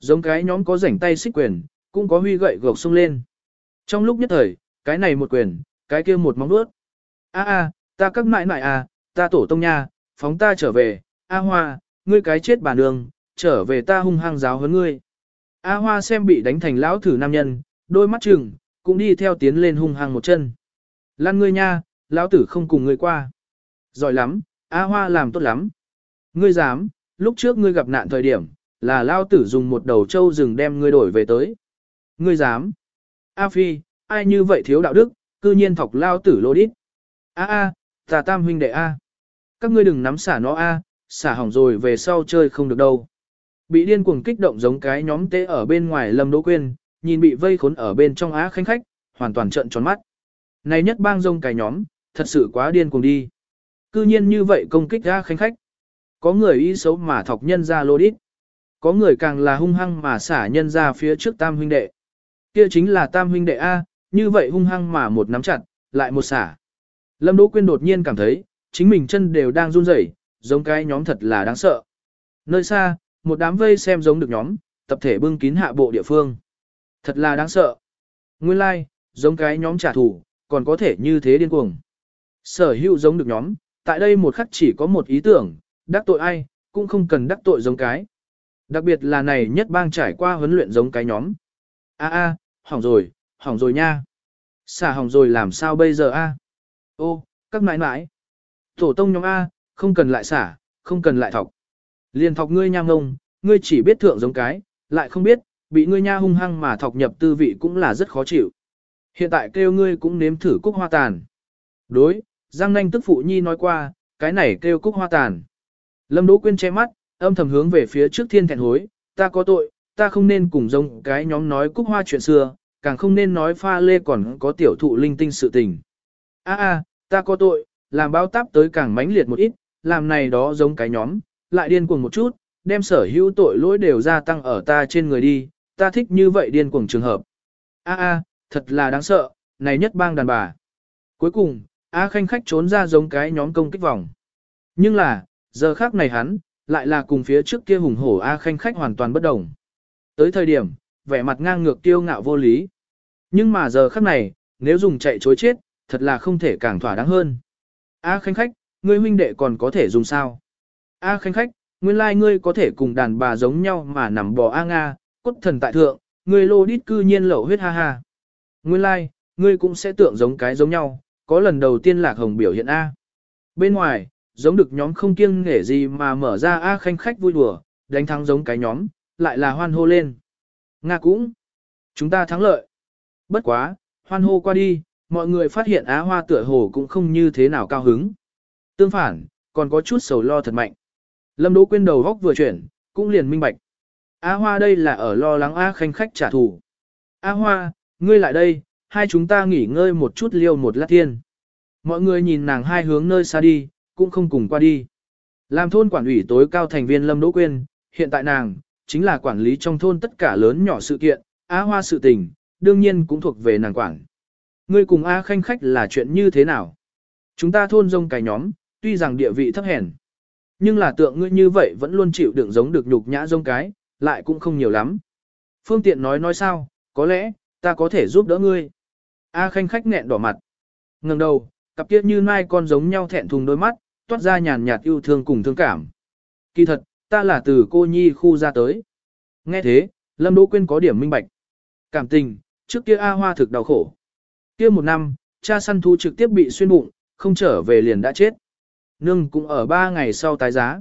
Giống cái nhóm có rảnh tay xích quyền, cũng có huy gậy gộc xông lên. Trong lúc nhất thời, cái này một quyền, cái kia một móng nuốt. A a, ta các mãi mại à, ta tổ tông nha, phóng ta trở về, A Hoa, ngươi cái chết bà nương, trở về ta hung hăng giáo huấn ngươi. A Hoa xem bị đánh thành lão thử nam nhân, đôi mắt trừng, cũng đi theo tiến lên hung hăng một chân. Lan ngươi nha, lão tử không cùng ngươi qua. Giỏi lắm, A Hoa làm tốt lắm. Ngươi dám, lúc trước ngươi gặp nạn thời điểm, là lao tử dùng một đầu trâu rừng đem ngươi đổi về tới. Ngươi dám. A Phi, ai như vậy thiếu đạo đức, cư nhiên thọc lao tử lô đít. A a, ta tam huynh đệ A. Các ngươi đừng nắm xả nó A, xả hỏng rồi về sau chơi không được đâu. Bị điên cuồng kích động giống cái nhóm tế ở bên ngoài Lâm Đỗ Quyên, nhìn bị vây khốn ở bên trong á khanh khách, hoàn toàn trợn tròn mắt. Này nhất bang rông cái nhóm, thật sự quá điên cuồng đi. Cư nhiên như vậy công kích á khanh khách. Có người ý xấu mà thọc nhân ra lô đít. Có người càng là hung hăng mà xả nhân ra phía trước tam huynh đệ. Kia chính là tam huynh đệ A, như vậy hung hăng mà một nắm chặt, lại một xả. Lâm Đỗ Quyên đột nhiên cảm thấy, chính mình chân đều đang run rẩy, giống cái nhóm thật là đáng sợ. Nơi xa, một đám vây xem giống được nhóm, tập thể bưng kín hạ bộ địa phương. Thật là đáng sợ. Nguyên lai, like, giống cái nhóm trả thù, còn có thể như thế điên cuồng. Sở hữu giống được nhóm, tại đây một khắc chỉ có một ý tưởng, đắc tội ai, cũng không cần đắc tội giống cái. Đặc biệt là này nhất bang trải qua huấn luyện giống cái nhóm. A a, hỏng rồi, hỏng rồi nha. Xả hỏng rồi làm sao bây giờ a? Ô, các nãi nãi. Tổ tông nhóm A, không cần lại xả, không cần lại thọc. Liền thọc ngươi nha ngông, ngươi chỉ biết thượng giống cái, lại không biết, bị ngươi nha hung hăng mà thọc nhập tư vị cũng là rất khó chịu. Hiện tại kêu ngươi cũng nếm thử cúc hoa tàn. Đối, Giang Nanh tức phụ nhi nói qua, cái này kêu cúc hoa tàn. Lâm Đỗ Quyên che mắt, âm thầm hướng về phía trước thiên thẹn hối, ta có tội, ta không nên cùng giống cái nhóm nói cúc hoa chuyện xưa, càng không nên nói pha lê còn có tiểu thụ linh tinh sự tình. A a, ta có tội, làm báo táp tới càng mãnh liệt một ít, làm này đó giống cái nhóm, lại điên cuồng một chút, đem sở hữu tội lỗi đều gia tăng ở ta trên người đi, ta thích như vậy điên cuồng trường hợp. A a, thật là đáng sợ, này nhất bang đàn bà. Cuối cùng, A khanh khách trốn ra giống cái nhóm công kích vòng. Nhưng là, giờ khác này hắn, lại là cùng phía trước kia hùng hổ A khanh khách hoàn toàn bất đồng. Tới thời điểm, vẻ mặt ngang ngược tiêu ngạo vô lý. Nhưng mà giờ khắc này, nếu dùng chạy chối chết, thật là không thể càng thỏa đáng hơn. A khanh khách, ngươi huynh đệ còn có thể dùng sao? A khanh khách, nguyên lai ngươi có thể cùng đàn bà giống nhau mà nằm bò A Nga, cốt thần tại thượng, ngươi lô đít cư nhiên lẩu huyết ha ha. Nguyên lai, ngươi cũng sẽ tưởng giống cái giống nhau, có lần đầu tiên lạc hồng biểu hiện A. Bên ngoài, giống được nhóm không kiêng nghể gì mà mở ra A khanh khách vui đùa, đánh thắng giống cái nhóm, lại là hoan hô lên. Nga cũng, chúng ta thắng lợi. Bất quá, hoan hô qua đi, mọi người phát hiện Á Hoa tựa hồ cũng không như thế nào cao hứng. Tương phản, còn có chút sầu lo thật mạnh. Lâm Đỗ Quyên đầu góc vừa chuyển, cũng liền minh bạch. Á Hoa đây là ở lo lắng Á Khanh khách trả thù. Á Hoa, ngươi lại đây, hai chúng ta nghỉ ngơi một chút liêu một lát thiên. Mọi người nhìn nàng hai hướng nơi xa đi, cũng không cùng qua đi. Làm thôn quản ủy tối cao thành viên Lâm Đỗ Quyên, hiện tại nàng, chính là quản lý trong thôn tất cả lớn nhỏ sự kiện, Á Hoa sự tình, đương nhiên cũng thuộc về nàng quản. Ngươi cùng A Khanh khách là chuyện như thế nào? Chúng ta thôn rông cái nhóm, tuy rằng địa vị thấp hèn, nhưng là tượng ngươi như vậy vẫn luôn chịu đựng giống được nhục nhã rông cái, lại cũng không nhiều lắm. Phương tiện nói nói sao, có lẽ, ta có thể giúp đỡ ngươi. A Khanh khách nghẹn đỏ mặt. ngẩng đầu, cặp kia như mai con giống nhau thẹn thùng đôi mắt, toát ra nhàn nhạt yêu thương cùng thương cảm. Kỳ thật, ta là từ cô nhi khu ra tới. Nghe thế, Lâm Đỗ Quyên có điểm minh bạch. Cảm tình, trước kia A Hoa thực đau khổ. Kia một năm, cha săn thú trực tiếp bị xuyên bụng, không trở về liền đã chết. Nương cũng ở ba ngày sau tái giá.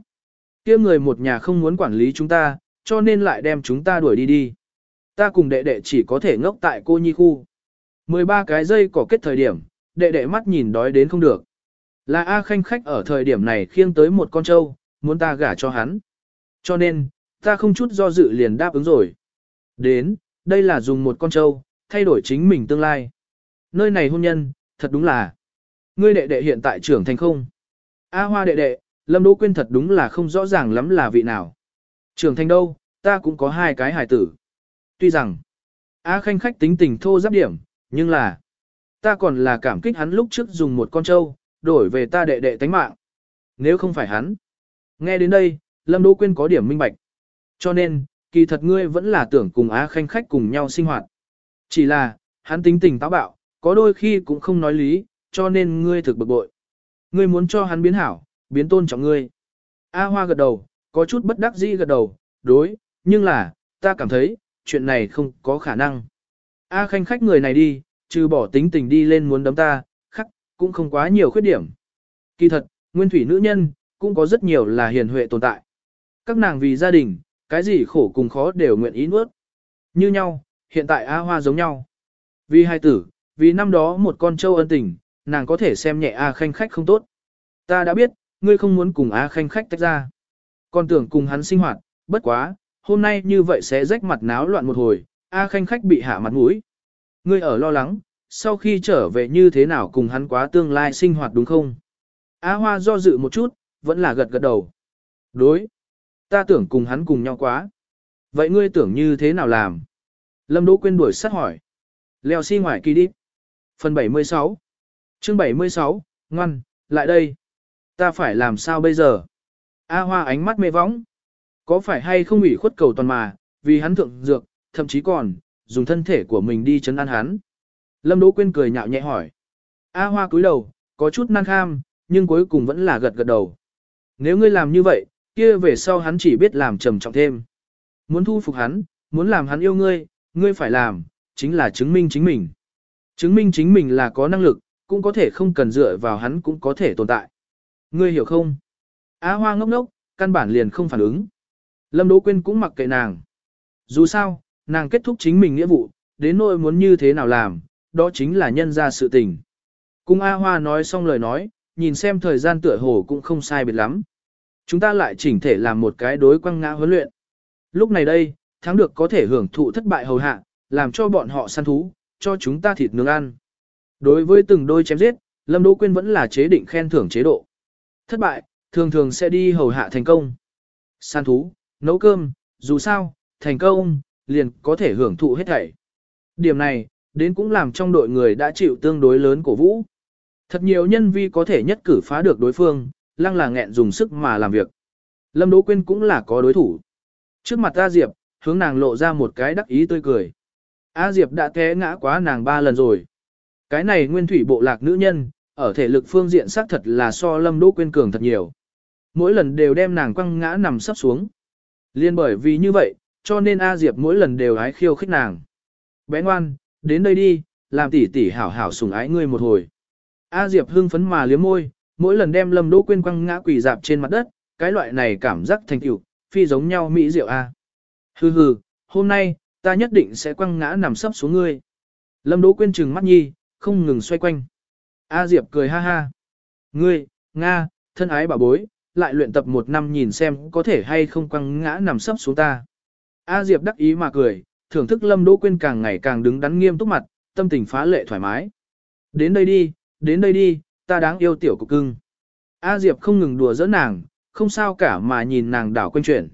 Kia người một nhà không muốn quản lý chúng ta, cho nên lại đem chúng ta đuổi đi đi. Ta cùng đệ đệ chỉ có thể ngốc tại cô nhi khu. 13 cái dây cỏ kết thời điểm, đệ đệ mắt nhìn đói đến không được. Là A khanh khách ở thời điểm này khiêng tới một con trâu, muốn ta gả cho hắn. Cho nên, ta không chút do dự liền đáp ứng rồi. Đến, đây là dùng một con trâu, thay đổi chính mình tương lai. Nơi này hôn nhân, thật đúng là. Ngươi đệ đệ hiện tại trưởng thành không? A hoa đệ đệ, Lâm Đỗ Quyên thật đúng là không rõ ràng lắm là vị nào. Trưởng thành đâu, ta cũng có hai cái hài tử. Tuy rằng, A khanh khách tính tình thô giáp điểm, nhưng là, ta còn là cảm kích hắn lúc trước dùng một con trâu, đổi về ta đệ đệ tánh mạng. Nếu không phải hắn. Nghe đến đây, Lâm Đỗ Quyên có điểm minh bạch. Cho nên, kỳ thật ngươi vẫn là tưởng cùng Á Khanh khách cùng nhau sinh hoạt. Chỉ là, hắn tính tình táo bạo, có đôi khi cũng không nói lý, cho nên ngươi thực bực bội. Ngươi muốn cho hắn biến hảo, biến tôn trọng ngươi. A Hoa gật đầu, có chút bất đắc dĩ gật đầu, đối, nhưng là, ta cảm thấy, chuyện này không có khả năng. A Khanh khách người này đi, trừ bỏ tính tình đi lên muốn đấm ta, cũng không quá nhiều khuyết điểm. Kỳ thật, nguyên thủy nữ nhân, cũng có rất nhiều là hiền huệ tồn tại. Các nàng vì gia đình, cái gì khổ cùng khó đều nguyện ý nuốt. Như nhau, hiện tại A Hoa giống nhau. Vì hai tử, vì năm đó một con trâu ân tình, nàng có thể xem nhẹ A Khanh khách không tốt. Ta đã biết, ngươi không muốn cùng A Khanh khách tách ra. con tưởng cùng hắn sinh hoạt, bất quá, hôm nay như vậy sẽ rách mặt náo loạn một hồi, A Khanh khách bị hạ mặt mũi. Ngươi ở lo lắng, sau khi trở về như thế nào cùng hắn quá tương lai sinh hoạt đúng không? A Hoa do dự một chút, vẫn là gật gật đầu. Đối. Ta tưởng cùng hắn cùng nhau quá. Vậy ngươi tưởng như thế nào làm? Lâm Đỗ Quyên đuổi sát hỏi. Leo xi si ngoài kỳ đi. Phần 76. Chương 76, ngoan, lại đây. Ta phải làm sao bây giờ? A Hoa ánh mắt mê võng. Có phải hay không ủy khuất cầu toàn mà, vì hắn thượng dược, thậm chí còn, dùng thân thể của mình đi chấn an hắn. Lâm Đỗ Quyên cười nhạo nhẹ hỏi. A Hoa cúi đầu, có chút năng kham, nhưng cuối cùng vẫn là gật gật đầu. Nếu ngươi làm như vậy, kia về sau hắn chỉ biết làm trầm trọng thêm. Muốn thu phục hắn, muốn làm hắn yêu ngươi, ngươi phải làm, chính là chứng minh chính mình. Chứng minh chính mình là có năng lực, cũng có thể không cần dựa vào hắn cũng có thể tồn tại. Ngươi hiểu không? Á hoa ngốc ngốc, căn bản liền không phản ứng. Lâm Đỗ Quyên cũng mặc kệ nàng. Dù sao, nàng kết thúc chính mình nghĩa vụ, đến nỗi muốn như thế nào làm, đó chính là nhân ra sự tình. Cùng A Hoa nói xong lời nói, nhìn xem thời gian tựa hồ cũng không sai biệt lắm. Chúng ta lại chỉnh thể làm một cái đối quăng ngã huấn luyện. Lúc này đây, thắng được có thể hưởng thụ thất bại hầu hạ, làm cho bọn họ săn thú, cho chúng ta thịt nướng ăn. Đối với từng đôi chém giết, Lâm Đỗ Quyên vẫn là chế định khen thưởng chế độ. Thất bại, thường thường sẽ đi hầu hạ thành công. Săn thú, nấu cơm, dù sao, thành công, liền có thể hưởng thụ hết thảy. Điểm này, đến cũng làm trong đội người đã chịu tương đối lớn cổ vũ. Thật nhiều nhân vi có thể nhất cử phá được đối phương, lăng là nghẹn dùng sức mà làm việc. Lâm Đỗ Quyên cũng là có đối thủ. Trước mặt A Diệp, hướng nàng lộ ra một cái đắc ý tươi cười. A Diệp đã té ngã quá nàng ba lần rồi. Cái này nguyên thủy bộ lạc nữ nhân, ở thể lực phương diện xác thật là so Lâm Đỗ Quyên cường thật nhiều. Mỗi lần đều đem nàng quăng ngã nằm sắp xuống. Liên bởi vì như vậy, cho nên A Diệp mỗi lần đều ái khiêu khích nàng. Bé ngoan, đến đây đi, làm tỷ tỷ hảo hảo sủng ái ngươi một hồi. A Diệp hưng phấn mà liếm môi, mỗi lần đem Lâm Đỗ Quyên quăng ngã quỳ dạp trên mặt đất, cái loại này cảm giác thành tựu, phi giống nhau mỹ diệu a. Hừ hừ, hôm nay, ta nhất định sẽ quăng ngã nằm sấp xuống ngươi. Lâm Đỗ Quyên trừng mắt nhi, không ngừng xoay quanh. A Diệp cười ha ha. Ngươi, Nga, thân ái bà bối, lại luyện tập một năm nhìn xem có thể hay không quăng ngã nằm sấp xuống ta. A Diệp đắc ý mà cười, thưởng thức Lâm Đỗ Quyên càng ngày càng đứng đắn nghiêm túc mặt, tâm tình phá lệ thoải mái. Đến đây đi, đến đây đi, ta đáng yêu tiểu cục cưng. A Diệp không ngừng đùa giỡn nàng, không sao cả mà nhìn nàng đảo quanh chuyển.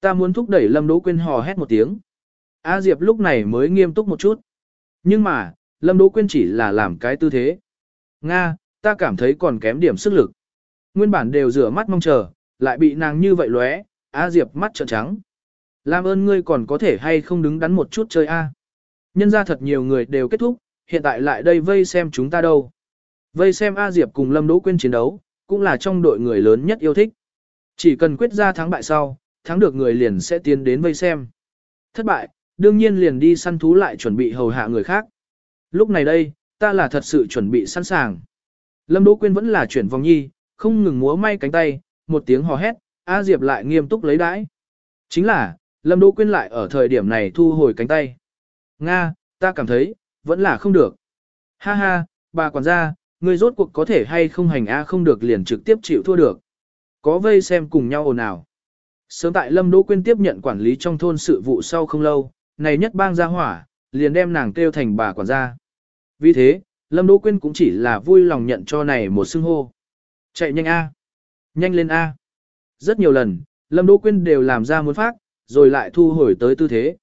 Ta muốn thúc đẩy Lâm Đỗ Quyên hò hét một tiếng. A Diệp lúc này mới nghiêm túc một chút. Nhưng mà, Lâm Đỗ Quyên chỉ là làm cái tư thế. Nga, ta cảm thấy còn kém điểm sức lực. Nguyên bản đều rửa mắt mong chờ, lại bị nàng như vậy lóe, A Diệp mắt trợn trắng. Làm ơn ngươi còn có thể hay không đứng đắn một chút chơi A. Nhân ra thật nhiều người đều kết thúc, hiện tại lại đây vây xem chúng ta đâu. Vây xem A Diệp cùng Lâm Đỗ Quyên chiến đấu, cũng là trong đội người lớn nhất yêu thích. Chỉ cần quyết ra thắng bại sau, thắng được người liền sẽ tiến đến vây xem. Thất bại, đương nhiên liền đi săn thú lại chuẩn bị hầu hạ người khác. Lúc này đây, ta là thật sự chuẩn bị sẵn sàng. Lâm Đỗ Quyên vẫn là chuyển vòng nhi, không ngừng múa may cánh tay, một tiếng hò hét, A Diệp lại nghiêm túc lấy đãi. Chính là, Lâm Đỗ Quyên lại ở thời điểm này thu hồi cánh tay. Nga, ta cảm thấy, vẫn là không được. Ha ha, bà quản gia, ngươi rốt cuộc có thể hay không hành A không được liền trực tiếp chịu thua được. Có vây xem cùng nhau ồn ào. Sớm tại Lâm Đỗ Quyên tiếp nhận quản lý trong thôn sự vụ sau không lâu, này nhất bang gia hỏa, liền đem nàng kêu thành bà quản gia. Vì thế, Lâm Đỗ Quyên cũng chỉ là vui lòng nhận cho này một xưng hô. Chạy nhanh A. Nhanh lên A. Rất nhiều lần, Lâm Đỗ Quyên đều làm ra muốn phát, rồi lại thu hồi tới tư thế.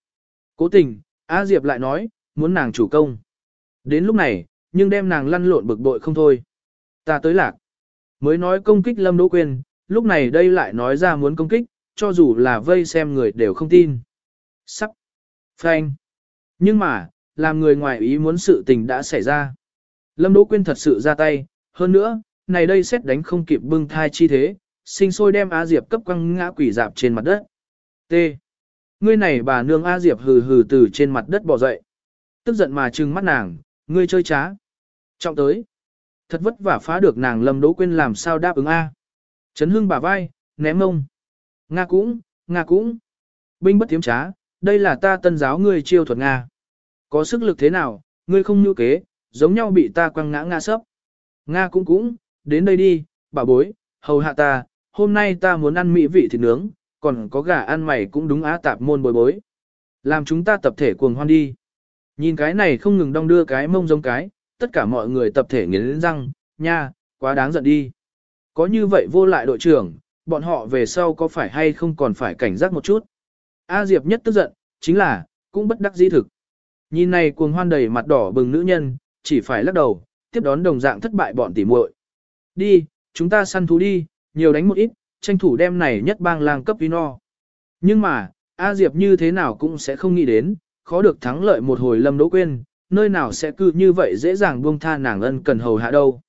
Cố tình, A Diệp lại nói, muốn nàng chủ công. Đến lúc này, nhưng đem nàng lăn lộn bực bội không thôi. Ta tới lạc. Mới nói công kích Lâm Đỗ Quyên, lúc này đây lại nói ra muốn công kích, cho dù là vây xem người đều không tin. Sắp. Phanh. Nhưng mà, làm người ngoài ý muốn sự tình đã xảy ra. Lâm Đỗ Quyên thật sự ra tay, hơn nữa, này đây xét đánh không kịp bưng thai chi thế, sinh sôi đem Á Diệp cấp quăng ngã quỷ dạp trên mặt đất. T. Ngươi này bà nương A Diệp hừ hừ từ trên mặt đất bò dậy. Tức giận mà trừng mắt nàng, ngươi chơi trá. Trọng tới. Thật vất vả phá được nàng Lâm Đỗ quên làm sao đáp ứng A. Trấn hưng bà vai, ném ông. Nga cũng, Nga cũng. Binh bất tiếm trá, đây là ta tân giáo ngươi chiêu thuật Nga. Có sức lực thế nào, ngươi không như kế, giống nhau bị ta quăng ngã ngã sấp. Nga cũng cũng, đến đây đi, bà bối, hầu hạ ta, hôm nay ta muốn ăn mỹ vị thịt nướng, còn có gà ăn mày cũng đúng á tạp môn bồi bối. Làm chúng ta tập thể cuồng hoan đi. Nhìn cái này không ngừng đong đưa cái mông giống cái, tất cả mọi người tập thể nghiến răng, nha, quá đáng giận đi. Có như vậy vô lại đội trưởng, bọn họ về sau có phải hay không còn phải cảnh giác một chút. A Diệp nhất tức giận, chính là, cũng bất đắc dĩ thực. Nhìn này cuồng hoan đầy mặt đỏ bừng nữ nhân, chỉ phải lắc đầu, tiếp đón đồng dạng thất bại bọn tỉ muội. Đi, chúng ta săn thú đi, nhiều đánh một ít, tranh thủ đem này nhất bang lang cấp vino. Nhưng mà, A Diệp như thế nào cũng sẽ không nghĩ đến, khó được thắng lợi một hồi lâm đỗ quên, nơi nào sẽ cứ như vậy dễ dàng buông tha nàng ân cần hầu hạ đâu.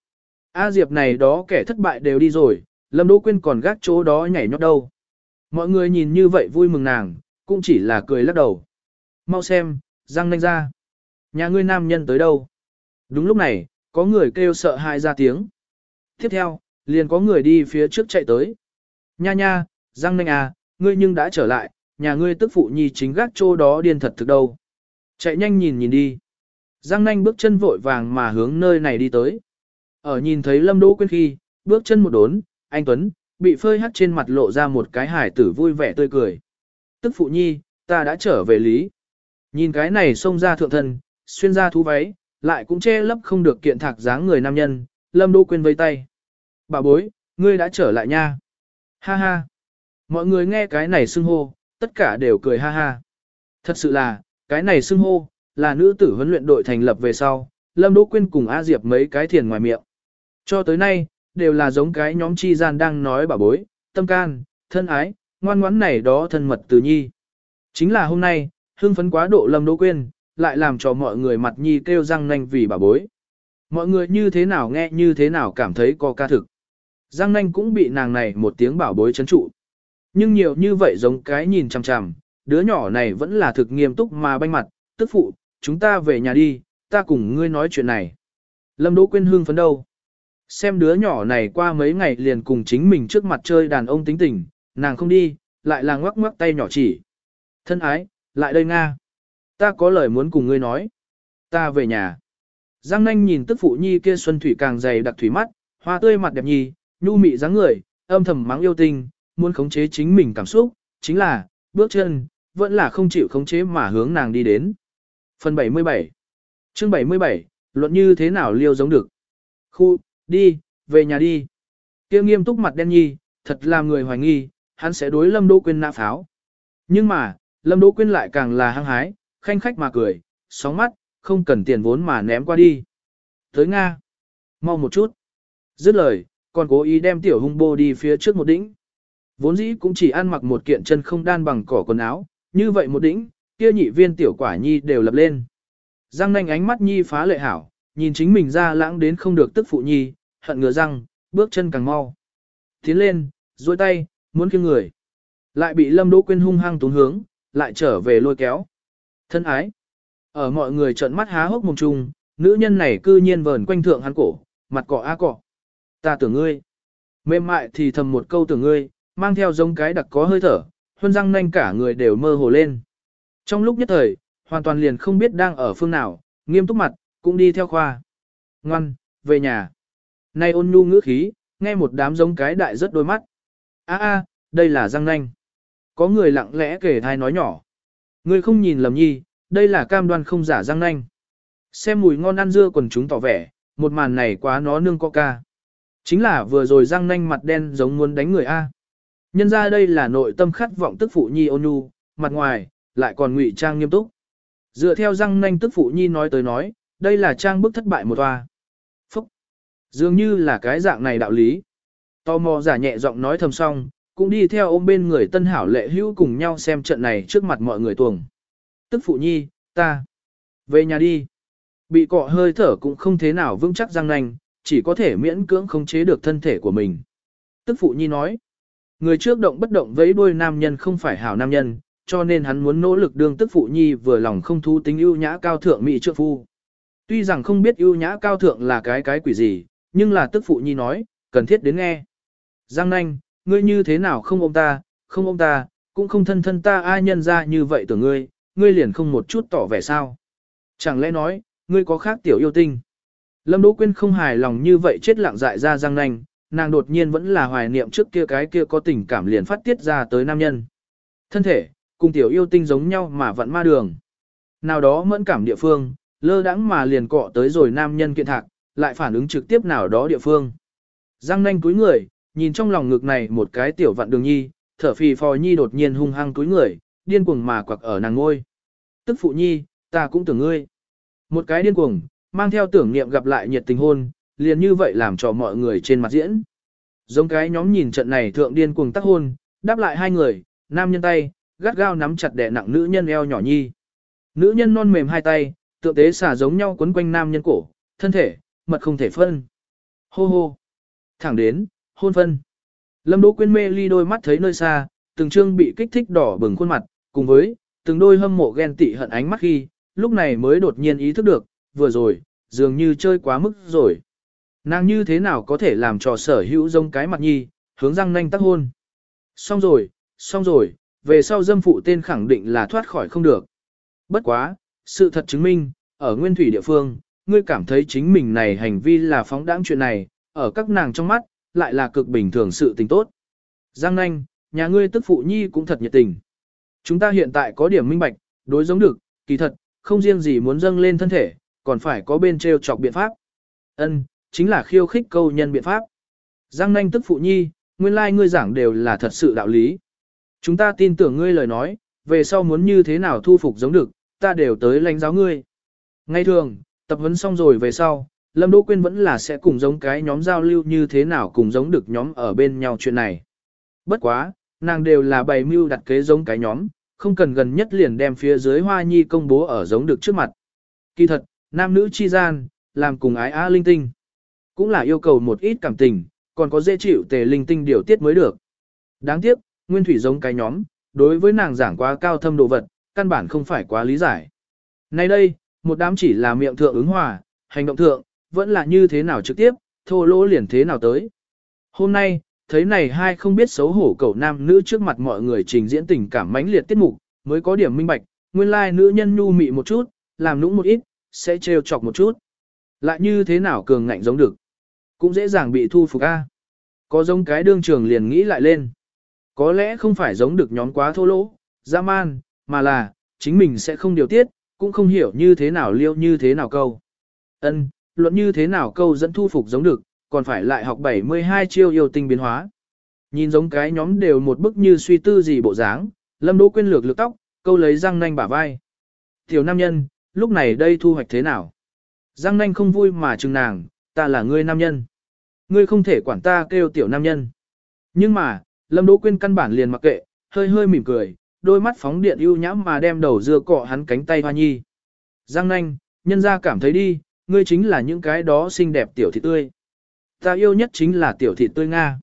A Diệp này đó kẻ thất bại đều đi rồi, lâm đỗ quên còn gác chỗ đó nhảy nhót đâu. Mọi người nhìn như vậy vui mừng nàng, cũng chỉ là cười lắc đầu. Mau xem, răng nanh ra. Nhà ngươi nam nhân tới đâu? Đúng lúc này, có người kêu sợ hãi ra tiếng. Tiếp theo, liền có người đi phía trước chạy tới. Nha nha, răng nanh à, ngươi nhưng đã trở lại, nhà ngươi tức phụ nhi chính gác chỗ đó điên thật thực đâu. Chạy nhanh nhìn nhìn đi. Giang nanh bước chân vội vàng mà hướng nơi này đi tới. Ở nhìn thấy Lâm Đỗ Quyên khi, bước chân một đốn, anh Tuấn, bị phơi hắt trên mặt lộ ra một cái hải tử vui vẻ tươi cười. Tức phụ nhi, ta đã trở về lý. Nhìn cái này xông ra thượng thân, xuyên ra thú váy, lại cũng che lấp không được kiện thạc dáng người nam nhân, Lâm Đỗ Quyên vây tay. Bà bối, ngươi đã trở lại nha. Ha ha. Mọi người nghe cái này xưng hô, tất cả đều cười ha ha. Thật sự là, cái này xưng hô, là nữ tử huấn luyện đội thành lập về sau, Lâm Đỗ Quyên cùng A Diệp mấy cái thiền ngoài miệng. Cho tới nay, đều là giống cái nhóm chi gian đang nói bà bối, tâm can, thân ái, ngoan ngoãn này đó thân mật từ nhi. Chính là hôm nay, hưng phấn quá độ Lâm Đỗ Quyên, lại làm cho mọi người mặt nhi kêu răng nanh vì bà bối. Mọi người như thế nào nghe như thế nào cảm thấy có ca thực. Giang nanh cũng bị nàng này một tiếng bảo bối chấn trụ. Nhưng nhiều như vậy giống cái nhìn chằm chằm, đứa nhỏ này vẫn là thực nghiêm túc mà banh mặt, tức phụ, chúng ta về nhà đi, ta cùng ngươi nói chuyện này. Lâm Đỗ Quyên hương phấn đâu? Xem đứa nhỏ này qua mấy ngày liền cùng chính mình trước mặt chơi đàn ông tính tình, nàng không đi, lại là ngoắc ngoắc tay nhỏ chỉ. Thân ái, lại đây Nga. Ta có lời muốn cùng ngươi nói. Ta về nhà. Giang nanh nhìn tức phụ nhi kia xuân thủy càng dày đặc thủy mắt, hoa tươi mặt đẹp nhi, nhu mị dáng người, âm thầm mắng yêu tinh, muốn khống chế chính mình cảm xúc, chính là, bước chân, vẫn là không chịu khống chế mà hướng nàng đi đến. Phần 77 Chương 77, luận như thế nào liêu giống được. Khu, đi, về nhà đi. Kia nghiêm túc mặt đen nhi, thật làm người hoài nghi, hắn sẽ đối Lâm Đỗ Quyên nạ pháo. Nhưng mà, Lâm Đỗ Quyên lại càng là hăng hái, khanh khách mà cười, sóng mắt, không cần tiền vốn mà ném qua đi. Tới Nga. Mau một chút. Dứt lời, còn cố ý đem tiểu hung bô đi phía trước một đỉnh. Vốn dĩ cũng chỉ ăn mặc một kiện chân không đan bằng cỏ quần áo, như vậy một đỉnh, kia nhị viên tiểu quả nhi đều lập lên. Giang nanh ánh mắt nhi phá lệ hảo, nhìn chính mình ra lãng đến không được tức phụ nhi, hận ngừa răng, bước chân càng mau. Tiến lên, duỗi tay, muốn kêu người. Lại bị lâm đỗ quên hung hăng túng hướng, lại trở về lôi kéo. Thân ái. Ở mọi người trợn mắt há hốc mồm chung, nữ nhân này cư nhiên vờn quanh thượng hắn cổ, mặt cỏ a cỏ. Ta tưởng ngươi. Mềm mại thì thầm một câu tưởng ngươi, mang theo giống cái đặc có hơi thở, huân răng nanh cả người đều mơ hồ lên. Trong lúc nhất thời, hoàn toàn liền không biết đang ở phương nào, nghiêm túc mặt, cũng đi theo khoa. Ngoan, về nhà. Nay ôn nhu ngữ khí, nghe một đám giống cái đại rất đôi mắt. a a đây là răng nanh. Có người lặng lẽ kể thai nói nhỏ. Ngươi không nhìn lầm nhi, đây là cam đoan không giả răng nanh. Xem mùi ngon ăn dưa quần chúng tỏ vẻ, một màn này quá nó nương coca. Chính là vừa rồi răng nanh mặt đen giống muốn đánh người A. Nhân ra đây là nội tâm khát vọng tức phụ nhi ôn nhu, mặt ngoài, lại còn ngụy trang nghiêm túc. Dựa theo răng nanh tức phụ nhi nói tới nói, đây là trang bức thất bại một toa. Phúc! Dường như là cái dạng này đạo lý. Tò mò giả nhẹ giọng nói thầm xong, cũng đi theo ôm bên người tân hảo lệ hữu cùng nhau xem trận này trước mặt mọi người tuồng. Tức phụ nhi, ta, về nhà đi. Bị cọ hơi thở cũng không thế nào vững chắc răng nanh, chỉ có thể miễn cưỡng khống chế được thân thể của mình. Tức phụ nhi nói, người trước động bất động vẫy đuôi nam nhân không phải hảo nam nhân, cho nên hắn muốn nỗ lực đương tức phụ nhi vừa lòng không thu tính ưu nhã cao thượng mỹ trượng phu. Tuy rằng không biết ưu nhã cao thượng là cái cái quỷ gì, nhưng là tức phụ nhi nói, cần thiết đến nghe. Giang nanh, ngươi như thế nào không ôm ta, không ôm ta, cũng không thân thân ta ai nhân ra như vậy tưởng ngươi, ngươi liền không một chút tỏ vẻ sao. Chẳng lẽ nói, ngươi có khác tiểu yêu tinh. Lâm Đỗ Quyên không hài lòng như vậy chết lặng dại ra Giang nanh, nàng đột nhiên vẫn là hoài niệm trước kia cái kia có tình cảm liền phát tiết ra tới nam nhân. Thân thể, cùng tiểu yêu tinh giống nhau mà vẫn ma đường. Nào đó mẫn cảm địa phương, lơ đãng mà liền cọ tới rồi nam nhân kiện thạc, lại phản ứng trực tiếp nào đó địa phương. Giang nanh túi người, nhìn trong lòng ngực này một cái tiểu vạn đường nhi, thở phì phò nhi đột nhiên hung hăng túi người, điên cuồng mà quặc ở nàng ngôi. Tức phụ nhi, ta cũng tưởng ngươi. Một cái điên cuồng, mang theo tưởng niệm gặp lại nhiệt tình hôn, liền như vậy làm cho mọi người trên mặt diễn. Giống cái nhóm nhìn trận này thượng điên cuồng tác hôn, đáp lại hai người, nam nhân tay, gắt gao nắm chặt đè nặng nữ nhân eo nhỏ nhi. Nữ nhân non mềm hai tay, tượng tế xả giống nhau quấn quanh nam nhân cổ, thân thể, mật không thể phân. Hô hô. Thẳng đến, hôn phân. Lâm Đỗ Quyên mê ly đôi mắt thấy nơi xa, từng trương bị kích thích đỏ bừng khuôn mặt, cùng với từng đôi hâm mộ ghen tị hận ánh mắt khi, lúc này mới đột nhiên ý thức được, vừa rồi, dường như chơi quá mức rồi. Nàng như thế nào có thể làm cho sở hữu rông cái mặt nhi, hướng răng nanh tắc hôn. Xong rồi, xong rồi, về sau dâm phụ tên khẳng định là thoát khỏi không được. Bất quá, sự thật chứng minh, ở nguyên thủy địa phương, ngươi cảm thấy chính mình này hành vi là phóng đãng chuyện này, ở các nàng trong mắt, lại là cực bình thường sự tình tốt. Giang nanh, nhà ngươi tức phụ nhi cũng thật nhiệt tình. Chúng ta hiện tại có điểm minh bạch, đối giống được, kỳ thật, không riêng gì muốn dâng lên thân thể, còn phải có bên treo chọc biện pháp. Ân, chính là khiêu khích câu nhân biện pháp. Giang nanh tức phụ nhi, nguyên lai like ngươi giảng đều là thật sự đạo lý. Chúng ta tin tưởng ngươi lời nói, về sau muốn như thế nào thu phục giống được, ta đều tới lãnh giáo ngươi. Ngay thường, tập huấn xong rồi về sau, Lâm Đỗ Quyên vẫn là sẽ cùng giống cái nhóm giao lưu như thế nào cùng giống được nhóm ở bên nhau chuyện này. Bất quá, nàng đều là bày mưu đặt kế giống cái nhóm, không cần gần nhất liền đem phía dưới hoa nhi công bố ở giống được trước mặt. Kỳ thật, nam nữ chi gian, làm cùng ái á linh tinh. Cũng là yêu cầu một ít cảm tình, còn có dễ chịu tề linh tinh điều tiết mới được. Đáng tiếc, nguyên thủy giống cái nhóm, đối với nàng giảng quá cao thâm đồ vật, căn bản không phải quá lý giải. Nay đây, một đám chỉ là miệng thượng ứng hòa, hành động thượng, vẫn là như thế nào trực tiếp, thô lỗ liền thế nào tới. Hôm nay, thấy này hai không biết xấu hổ cậu nam nữ trước mặt mọi người trình diễn tình cảm mãnh liệt tiết mục, mới có điểm minh bạch, nguyên lai nữ nhân nhu mị một chút, làm nũng một ít, sẽ trêu chọc một chút. Lại như thế nào cường ngạnh giống được, cũng dễ dàng bị thu phục a. Có giống cái đương trường liền nghĩ lại lên. Có lẽ không phải giống được nhóm quá thô lỗ, dã man, mà là, chính mình sẽ không điều tiết, cũng không hiểu như thế nào liêu như thế nào câu. Ân, luận như thế nào câu dẫn thu phục giống được, còn phải lại học 72 chiêu yêu tinh biến hóa. Nhìn giống cái nhóm đều một bức như suy tư gì bộ dáng, Lâm Đỗ Quyên lược lược tóc, câu lấy răng nanh bả vai. Tiểu nam nhân, lúc này đây thu hoạch thế nào? Giang nanh không vui mà chừng nàng, ta là ngươi nam nhân. Ngươi không thể quản ta kêu tiểu nam nhân. Nhưng mà, Lâm Đỗ Quyên căn bản liền mặc kệ, hơi hơi mỉm cười, đôi mắt phóng điện ưu nhãm mà đem đầu dưa cọ hắn cánh tay hoa nhi. Giang nanh, nhân gia cảm thấy đi, ngươi chính là những cái đó xinh đẹp tiểu thị tươi. Ta yêu nhất chính là tiểu thị tươi Nga.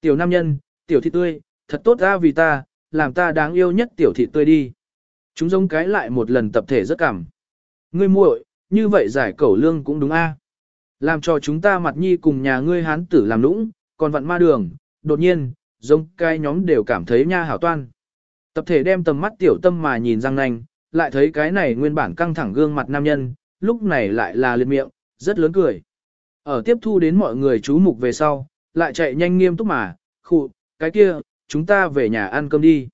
Tiểu nam nhân, tiểu thị tươi, thật tốt ra vì ta, làm ta đáng yêu nhất tiểu thị tươi đi. Chúng giống cái lại một lần tập thể rất cảm. Ngươi muội, như vậy giải cẩu lương cũng đúng a. Làm cho chúng ta mặt nhi cùng nhà ngươi hán tử làm nũng, còn vặn ma đường, đột nhiên, giống cái nhóm đều cảm thấy nha hảo toan. Tập thể đem tầm mắt tiểu tâm mà nhìn răng nanh, lại thấy cái này nguyên bản căng thẳng gương mặt nam nhân, lúc này lại là liệt miệng, rất lớn cười. Ở tiếp thu đến mọi người chú mục về sau, lại chạy nhanh nghiêm túc mà, khụ, cái kia, chúng ta về nhà ăn cơm đi.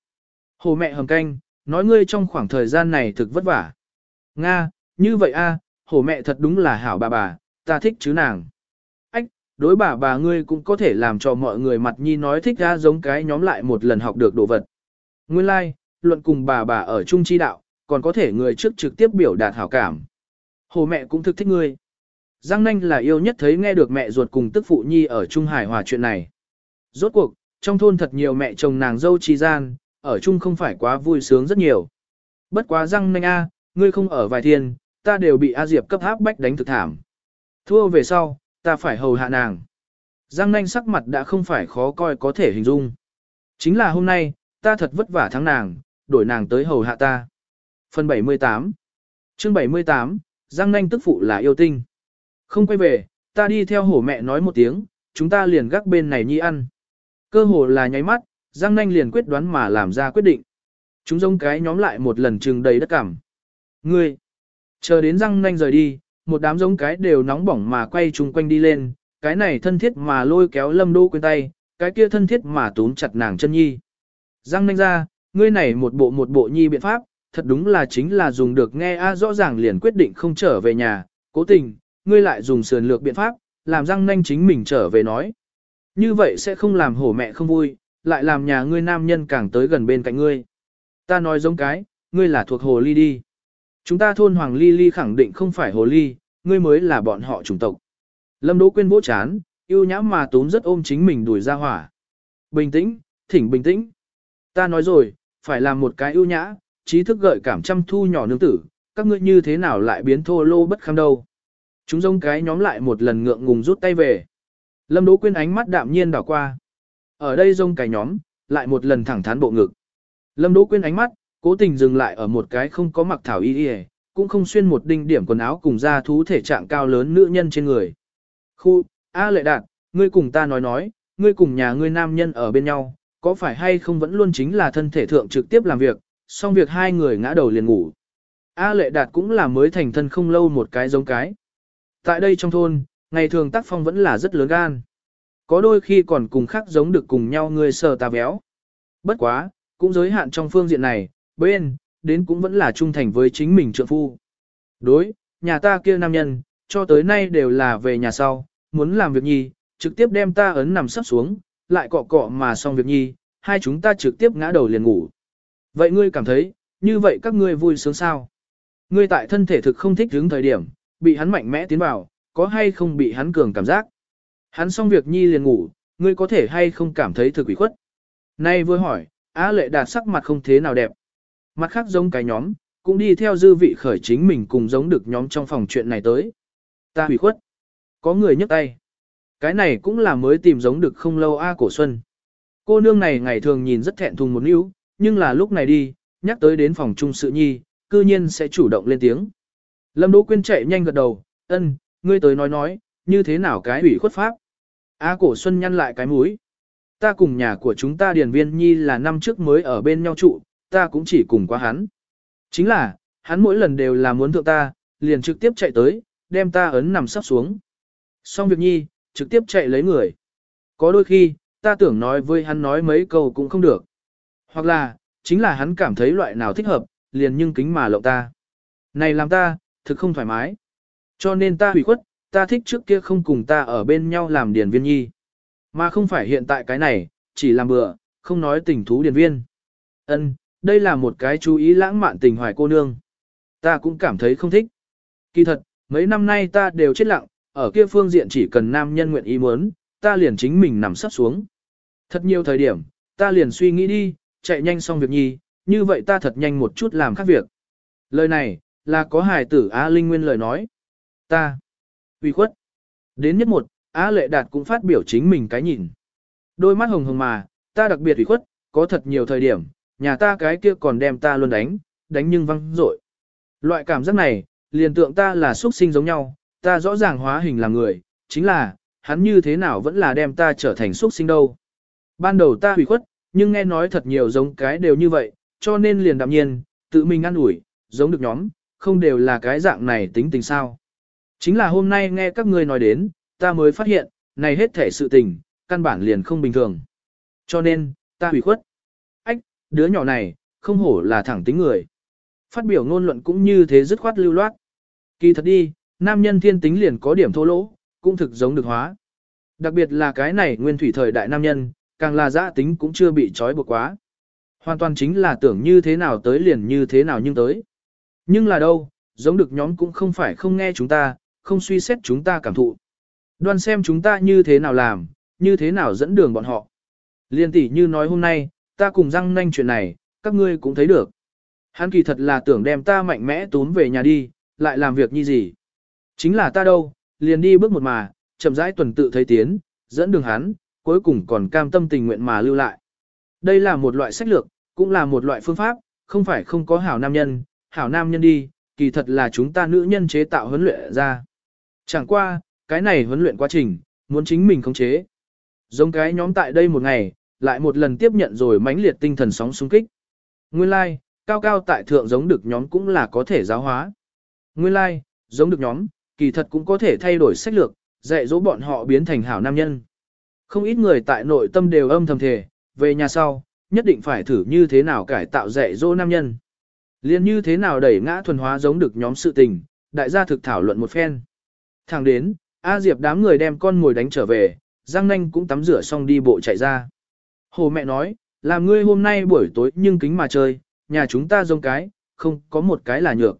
Hồ mẹ hầm canh, nói ngươi trong khoảng thời gian này thực vất vả. Nga, như vậy a, hồ mẹ thật đúng là hảo bà bà, ta thích chứ nàng. Ách, đối bà bà ngươi cũng có thể làm cho mọi người mặt nhi nói thích ra giống cái nhóm lại một lần học được đồ vật. Nguyên lai, like, luận cùng bà bà ở chung chi đạo, còn có thể người trước trực tiếp biểu đạt hảo cảm. Hồ mẹ cũng thực thích ngươi. Giang nanh là yêu nhất thấy nghe được mẹ ruột cùng tức phụ nhi ở Trung Hải hòa chuyện này. Rốt cuộc, trong thôn thật nhiều mẹ chồng nàng dâu chi gian, ở chung không phải quá vui sướng rất nhiều. Bất quá Giang nanh a, ngươi không ở vài thiên, ta đều bị A Diệp cấp áp bách đánh thực thảm. Thua về sau, ta phải hầu hạ nàng. Giang nanh sắc mặt đã không phải khó coi có thể hình dung. Chính là hôm nay, ta thật vất vả thắng nàng, đổi nàng tới hầu hạ ta. Phần 78 Chương 78, Giang nanh tức phụ là yêu tinh. Không quay về, ta đi theo hổ mẹ nói một tiếng, chúng ta liền gác bên này nhi ăn. Cơ hồ là nháy mắt, Giang nanh liền quyết đoán mà làm ra quyết định. Chúng giống cái nhóm lại một lần trừng đầy đất cảm. Ngươi! Chờ đến răng nanh rời đi, một đám giống cái đều nóng bỏng mà quay chung quanh đi lên, cái này thân thiết mà lôi kéo lâm đô quên tay, cái kia thân thiết mà túm chặt nàng chân nhi. răng nanh ra, ngươi này một bộ một bộ nhi biện pháp, thật đúng là chính là dùng được nghe a rõ ràng liền quyết định không trở về nhà, cố tình, ngươi lại dùng sườn lược biện pháp, làm răng nanh chính mình trở về nói. Như vậy sẽ không làm hổ mẹ không vui, lại làm nhà ngươi nam nhân càng tới gần bên cạnh ngươi. Ta nói giống cái, ngươi là thuộc hồ ly đi. Chúng ta thôn Hoàng Ly Ly khẳng định không phải hồ ly, ngươi mới là bọn họ chủng tộc. Lâm Đỗ Quyên vỗ chán, yêu nhã mà tốn rất ôm chính mình đuổi ra hỏa. Bình tĩnh, thỉnh bình tĩnh. Ta nói rồi, phải làm một cái yêu nhã, trí thức gợi cảm chăm thu nhỏ nương tử, các ngươi như thế nào lại biến thô lô bất kham đâu. Chúng giống cái nhóm lại một lần ngượng ngùng rút tay về. Lâm Đỗ Quyên ánh mắt đạm nhiên đảo qua. Ở đây rông cái nhóm, lại một lần thẳng thắn bộ ngực. Lâm Đỗ Quyên ánh mắt, cố tình dừng lại ở một cái không có mặc thảo y y, cũng không xuyên một đinh điểm quần áo cùng da thú thể trạng cao lớn nữ nhân trên người. Khu, A lệ đạt, ngươi cùng ta nói nói, ngươi cùng nhà ngươi nam nhân ở bên nhau, có phải hay không vẫn luôn chính là thân thể thượng trực tiếp làm việc, xong việc hai người ngã đầu liền ngủ. A lệ đạt cũng là mới thành thân không lâu một cái giống cái. Tại đây trong thôn, ngày thường tác phong vẫn là rất lớn gan. Có đôi khi còn cùng khác giống được cùng nhau người sờ ta béo. Bất quá, cũng giới hạn trong phương diện này, bên, đến cũng vẫn là trung thành với chính mình trượng phu. Đối, nhà ta kia nam nhân, cho tới nay đều là về nhà sau, muốn làm việc nhi, trực tiếp đem ta ấn nằm sắp xuống, lại cọ cọ mà xong việc nhi, hai chúng ta trực tiếp ngã đầu liền ngủ. Vậy ngươi cảm thấy, như vậy các ngươi vui sướng sao? Ngươi tại thân thể thực không thích đứng thời điểm, bị hắn mạnh mẽ tiến vào, có hay không bị hắn cường cảm giác? Hắn xong việc nhi liền ngủ, ngươi có thể hay không cảm thấy thực ủy khuất? Nay vừa hỏi, Á lệ đạt sắc mặt không thế nào đẹp. Mặt khác giống cái nhóm, cũng đi theo dư vị khởi chính mình cùng giống được nhóm trong phòng chuyện này tới. Ta hủy khuất. Có người nhấc tay. Cái này cũng là mới tìm giống được không lâu A cổ xuân. Cô nương này ngày thường nhìn rất thẹn thùng một níu, nhưng là lúc này đi, nhắc tới đến phòng trung sự nhi, cư nhiên sẽ chủ động lên tiếng. Lâm Đỗ Quyên chạy nhanh gật đầu, ân, ngươi tới nói nói, như thế nào cái ủy khuất pháp. A cổ xuân nhăn lại cái mũi. Ta cùng nhà của chúng ta Điền Viên Nhi là năm trước mới ở bên nhau trụ, ta cũng chỉ cùng qua hắn. Chính là, hắn mỗi lần đều là muốn thượng ta, liền trực tiếp chạy tới, đem ta ấn nằm sắp xuống. Xong việc Nhi, trực tiếp chạy lấy người. Có đôi khi, ta tưởng nói với hắn nói mấy câu cũng không được. Hoặc là, chính là hắn cảm thấy loại nào thích hợp, liền nhưng kính mà lộng ta. Này làm ta, thực không thoải mái. Cho nên ta hủy khuất, ta thích trước kia không cùng ta ở bên nhau làm điền viên nhi. Mà không phải hiện tại cái này, chỉ làm bừa, không nói tình thú điền viên. Ân, đây là một cái chú ý lãng mạn tình hoài cô nương. Ta cũng cảm thấy không thích. Kỳ thật, mấy năm nay ta đều chết lặng, ở kia phương diện chỉ cần nam nhân nguyện ý muốn, ta liền chính mình nằm sắp xuống. Thật nhiều thời điểm, ta liền suy nghĩ đi, chạy nhanh xong việc nhi, như vậy ta thật nhanh một chút làm khác việc. Lời này, là có hài tử Á Linh Nguyên lời nói. Ta, uy khuất. Đến nhất một, Á Lệ Đạt cũng phát biểu chính mình cái nhìn. Đôi mắt hồng hồng mà, ta đặc biệt uy khuất, có thật nhiều thời điểm, nhà ta cái kia còn đem ta luôn đánh, đánh nhưng văng rội. Loại cảm giác này, liền tượng ta là xuất sinh giống nhau, ta rõ ràng hóa hình là người, chính là, hắn như thế nào vẫn là đem ta trở thành xuất sinh đâu. Ban đầu ta hủy khuất, nhưng nghe nói thật nhiều giống cái đều như vậy, cho nên liền đạm nhiên, tự mình ăn ủi, giống được nhóm, không đều là cái dạng này tính tình sao. Chính là hôm nay nghe các ngươi nói đến, ta mới phát hiện, này hết thể sự tình, căn bản liền không bình thường. Cho nên, ta hủy khuất. Đứa nhỏ này, không hổ là thẳng tính người. Phát biểu ngôn luận cũng như thế dứt khoát lưu loát. Kỳ thật đi, nam nhân thiên tính liền có điểm thô lỗ, cũng thực giống được hóa. Đặc biệt là cái này nguyên thủy thời đại nam nhân, càng là giã tính cũng chưa bị trói buộc quá. Hoàn toàn chính là tưởng như thế nào tới liền như thế nào nhưng tới. Nhưng là đâu, giống được nhóm cũng không phải không nghe chúng ta, không suy xét chúng ta cảm thụ. Đoan xem chúng ta như thế nào làm, như thế nào dẫn đường bọn họ. Liên tỷ như nói hôm nay, ta cùng răng nanh chuyện này, các ngươi cũng thấy được. Hắn kỳ thật là tưởng đem ta mạnh mẽ tốn về nhà đi, lại làm việc như gì. Chính là ta đâu, liền đi bước một mà, chậm rãi tuần tự thấy tiến, dẫn đường hắn, cuối cùng còn cam tâm tình nguyện mà lưu lại. Đây là một loại sách lược, cũng là một loại phương pháp, không phải không có hảo nam nhân, hảo nam nhân đi, kỳ thật là chúng ta nữ nhân chế tạo huấn luyện ra. Chẳng qua, cái này huấn luyện quá trình, muốn chính mình khống chế. Giống cái nhóm tại đây một ngày, lại một lần tiếp nhận rồi mãnh liệt tinh thần sóng xung kích. Nguyên lai, like, cao cao tại thượng giống được nhóm cũng là có thể giáo hóa. Nguyên lai, like, giống được nhóm, kỳ thật cũng có thể thay đổi sách lược, dạy dỗ bọn họ biến thành hảo nam nhân. Không ít người tại nội tâm đều âm thầm thề, về nhà sau, nhất định phải thử như thế nào cải tạo dạy dỗ nam nhân. Liên như thế nào đẩy ngã thuần hóa giống được nhóm sự tình, đại gia thực thảo luận một phen. Thẳng đến, A Diệp đám người đem con ngồi đánh trở về, Giang Nanh cũng tắm rửa xong đi bộ chạy ra. Hồ mẹ nói, làm ngươi hôm nay buổi tối nhưng kính mà chơi, nhà chúng ta giống cái, không có một cái là nhược.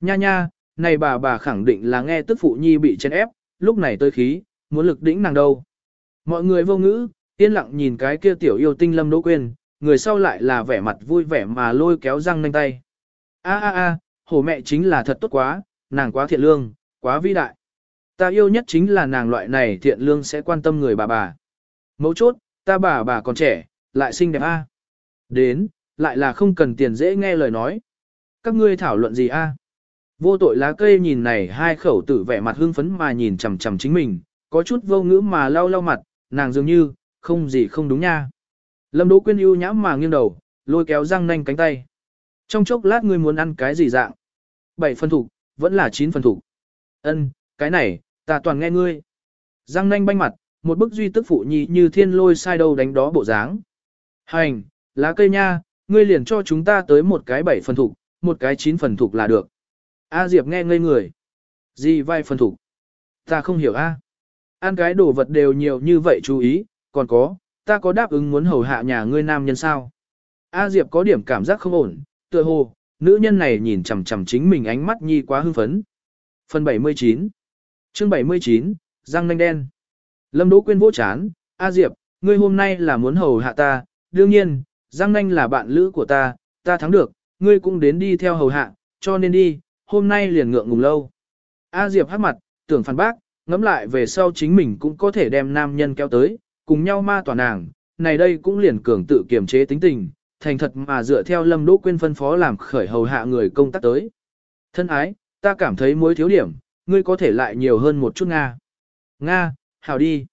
Nha nha, này bà bà khẳng định là nghe tức phụ nhi bị chen ép, lúc này tôi khí, muốn lực đỉnh nàng đâu. Mọi người vô ngữ, yên lặng nhìn cái kia tiểu yêu tinh lâm đỗ quên, người sau lại là vẻ mặt vui vẻ mà lôi kéo răng nanh tay. A a a, hổ mẹ chính là thật tốt quá, nàng quá thiện lương, quá vĩ đại. Ta yêu nhất chính là nàng loại này thiện lương sẽ quan tâm người bà bà. Mấu chốt, ta bà bà còn trẻ, lại xinh đẹp a. Đến, lại là không cần tiền dễ nghe lời nói. Các ngươi thảo luận gì a? Vô tội lá cây nhìn này hai khẩu tử vẻ mặt hưng phấn mà nhìn chằm chằm chính mình, có chút vô ngữ mà lau lau mặt, nàng dường như, không gì không đúng nha. Lâm Đỗ Quyên ưu nhãm mà nghiêng đầu, lôi kéo răng nanh cánh tay. Trong chốc lát ngươi muốn ăn cái gì dạng? Bảy phần thủ, vẫn là chín phần thủ. Ân, cái này, ta toàn nghe ngươi. Răng nanh banh mặt, một bức duy tức phụ nhi như thiên lôi sai đâu đánh đó bộ dáng. Hành, lá cây nha, ngươi liền cho chúng ta tới một cái bảy phần thục, một cái chín phần thục là được. A Diệp nghe ngây người. Gì vai phần thục? Ta không hiểu a. Ăn cái đồ vật đều nhiều như vậy chú ý, còn có, ta có đáp ứng muốn hầu hạ nhà ngươi nam nhân sao? A Diệp có điểm cảm giác không ổn, tựa hồ, nữ nhân này nhìn chằm chằm chính mình ánh mắt nhi quá hưng phấn. Phần 79 chương 79, răng nanh đen. Lâm Đỗ Quyên vỗ chán, A Diệp, ngươi hôm nay là muốn hầu hạ ta, đương nhiên, Giang nanh là bạn lữ của ta, ta thắng được, ngươi cũng đến đi theo hầu hạ, cho nên đi, hôm nay liền ngượng ngùng lâu. A Diệp hát mặt, tưởng phản bác, ngẫm lại về sau chính mình cũng có thể đem nam nhân kéo tới, cùng nhau ma tỏa nàng, này đây cũng liền cường tự kiềm chế tính tình, thành thật mà dựa theo Lâm Đỗ Quyên phân phó làm khởi hầu hạ người công tác tới. Thân ái, ta cảm thấy mối thiếu điểm, ngươi có thể lại nhiều hơn một chút Nga. Nga, hảo đi.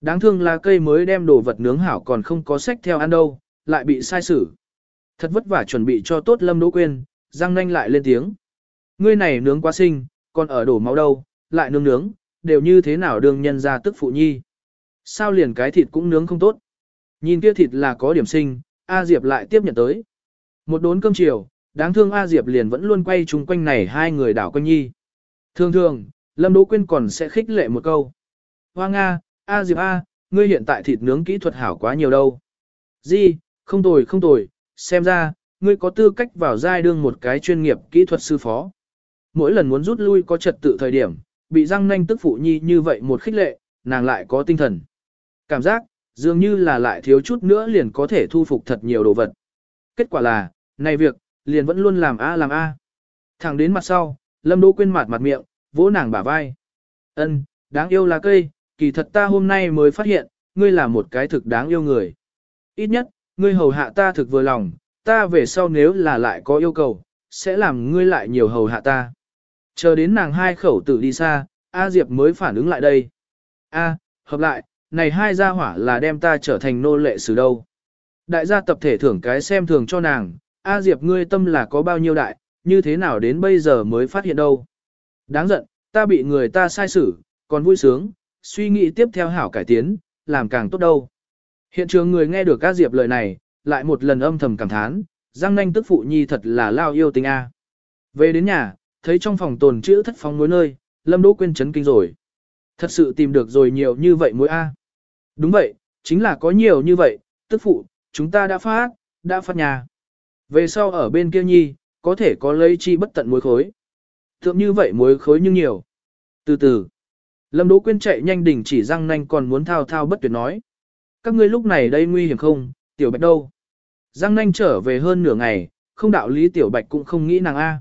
Đáng thương là cây mới đem đồ vật nướng hảo còn không có sách theo ăn đâu, lại bị sai xử. Thật vất vả chuẩn bị cho tốt Lâm Đỗ Quyên, răng nanh lại lên tiếng. Ngươi này nướng quá xinh, còn ở đổ máu đâu, lại nướng nướng, đều như thế nào đương nhân ra tức phụ nhi. Sao liền cái thịt cũng nướng không tốt. Nhìn kia thịt là có điểm sinh, A Diệp lại tiếp nhận tới. Một đốn cơm chiều, đáng thương A Diệp liền vẫn luôn quay chung quanh này hai người đảo quanh nhi. Thường thường, Lâm Đỗ Quyên còn sẽ khích lệ một câu. Hoa Nga, A Diệp A, ngươi hiện tại thịt nướng kỹ thuật hảo quá nhiều đâu. Di, không tồi không tồi, xem ra, ngươi có tư cách vào giai đương một cái chuyên nghiệp kỹ thuật sư phó. Mỗi lần muốn rút lui có trật tự thời điểm, bị răng nanh tức phụ nhi như vậy một khích lệ, nàng lại có tinh thần. Cảm giác, dường như là lại thiếu chút nữa liền có thể thu phục thật nhiều đồ vật. Kết quả là, này việc, liền vẫn luôn làm A làm A. Thẳng đến mặt sau, Lâm Đỗ quên mặt mặt miệng, vỗ nàng bả vai. Ân, đáng yêu là cây, kỳ thật ta hôm nay mới phát hiện, ngươi là một cái thực đáng yêu người. Ít nhất, ngươi hầu hạ ta thực vừa lòng, ta về sau nếu là lại có yêu cầu, sẽ làm ngươi lại nhiều hầu hạ ta. Chờ đến nàng hai khẩu tử đi xa, A Diệp mới phản ứng lại đây. A, hợp lại, này hai gia hỏa là đem ta trở thành nô lệ xử đâu. Đại gia tập thể thưởng cái xem thường cho nàng, A Diệp ngươi tâm là có bao nhiêu đại, như thế nào đến bây giờ mới phát hiện đâu. Đáng giận, ta bị người ta sai xử, còn vui sướng, suy nghĩ tiếp theo hảo cải tiến, làm càng tốt đâu. Hiện trường người nghe được ca Diệp lời này, lại một lần âm thầm cảm thán, Giang nanh tức phụ nhi thật là lao yêu tình A. Về đến nhà, thấy trong phòng tồn chữ thất phóng mối nơi, Lâm Đỗ quên chấn kinh rồi. Thật sự tìm được rồi nhiều như vậy mối A. Đúng vậy, chính là có nhiều như vậy, tức phụ, chúng ta đã phát, đã phát nhà. Về sau ở bên kia nhi, có thể có lấy chi bất tận muối khối. Thượng như vậy muối khối nhưng nhiều. Từ từ, Lâm Đỗ Quyên chạy nhanh đỉnh chỉ răng nanh còn muốn thao thao bất tuyệt nói. các ngươi lúc này đây nguy hiểm không, tiểu bạch đâu? Giang nanh trở về hơn nửa ngày, không đạo lý tiểu bạch cũng không nghĩ nàng A.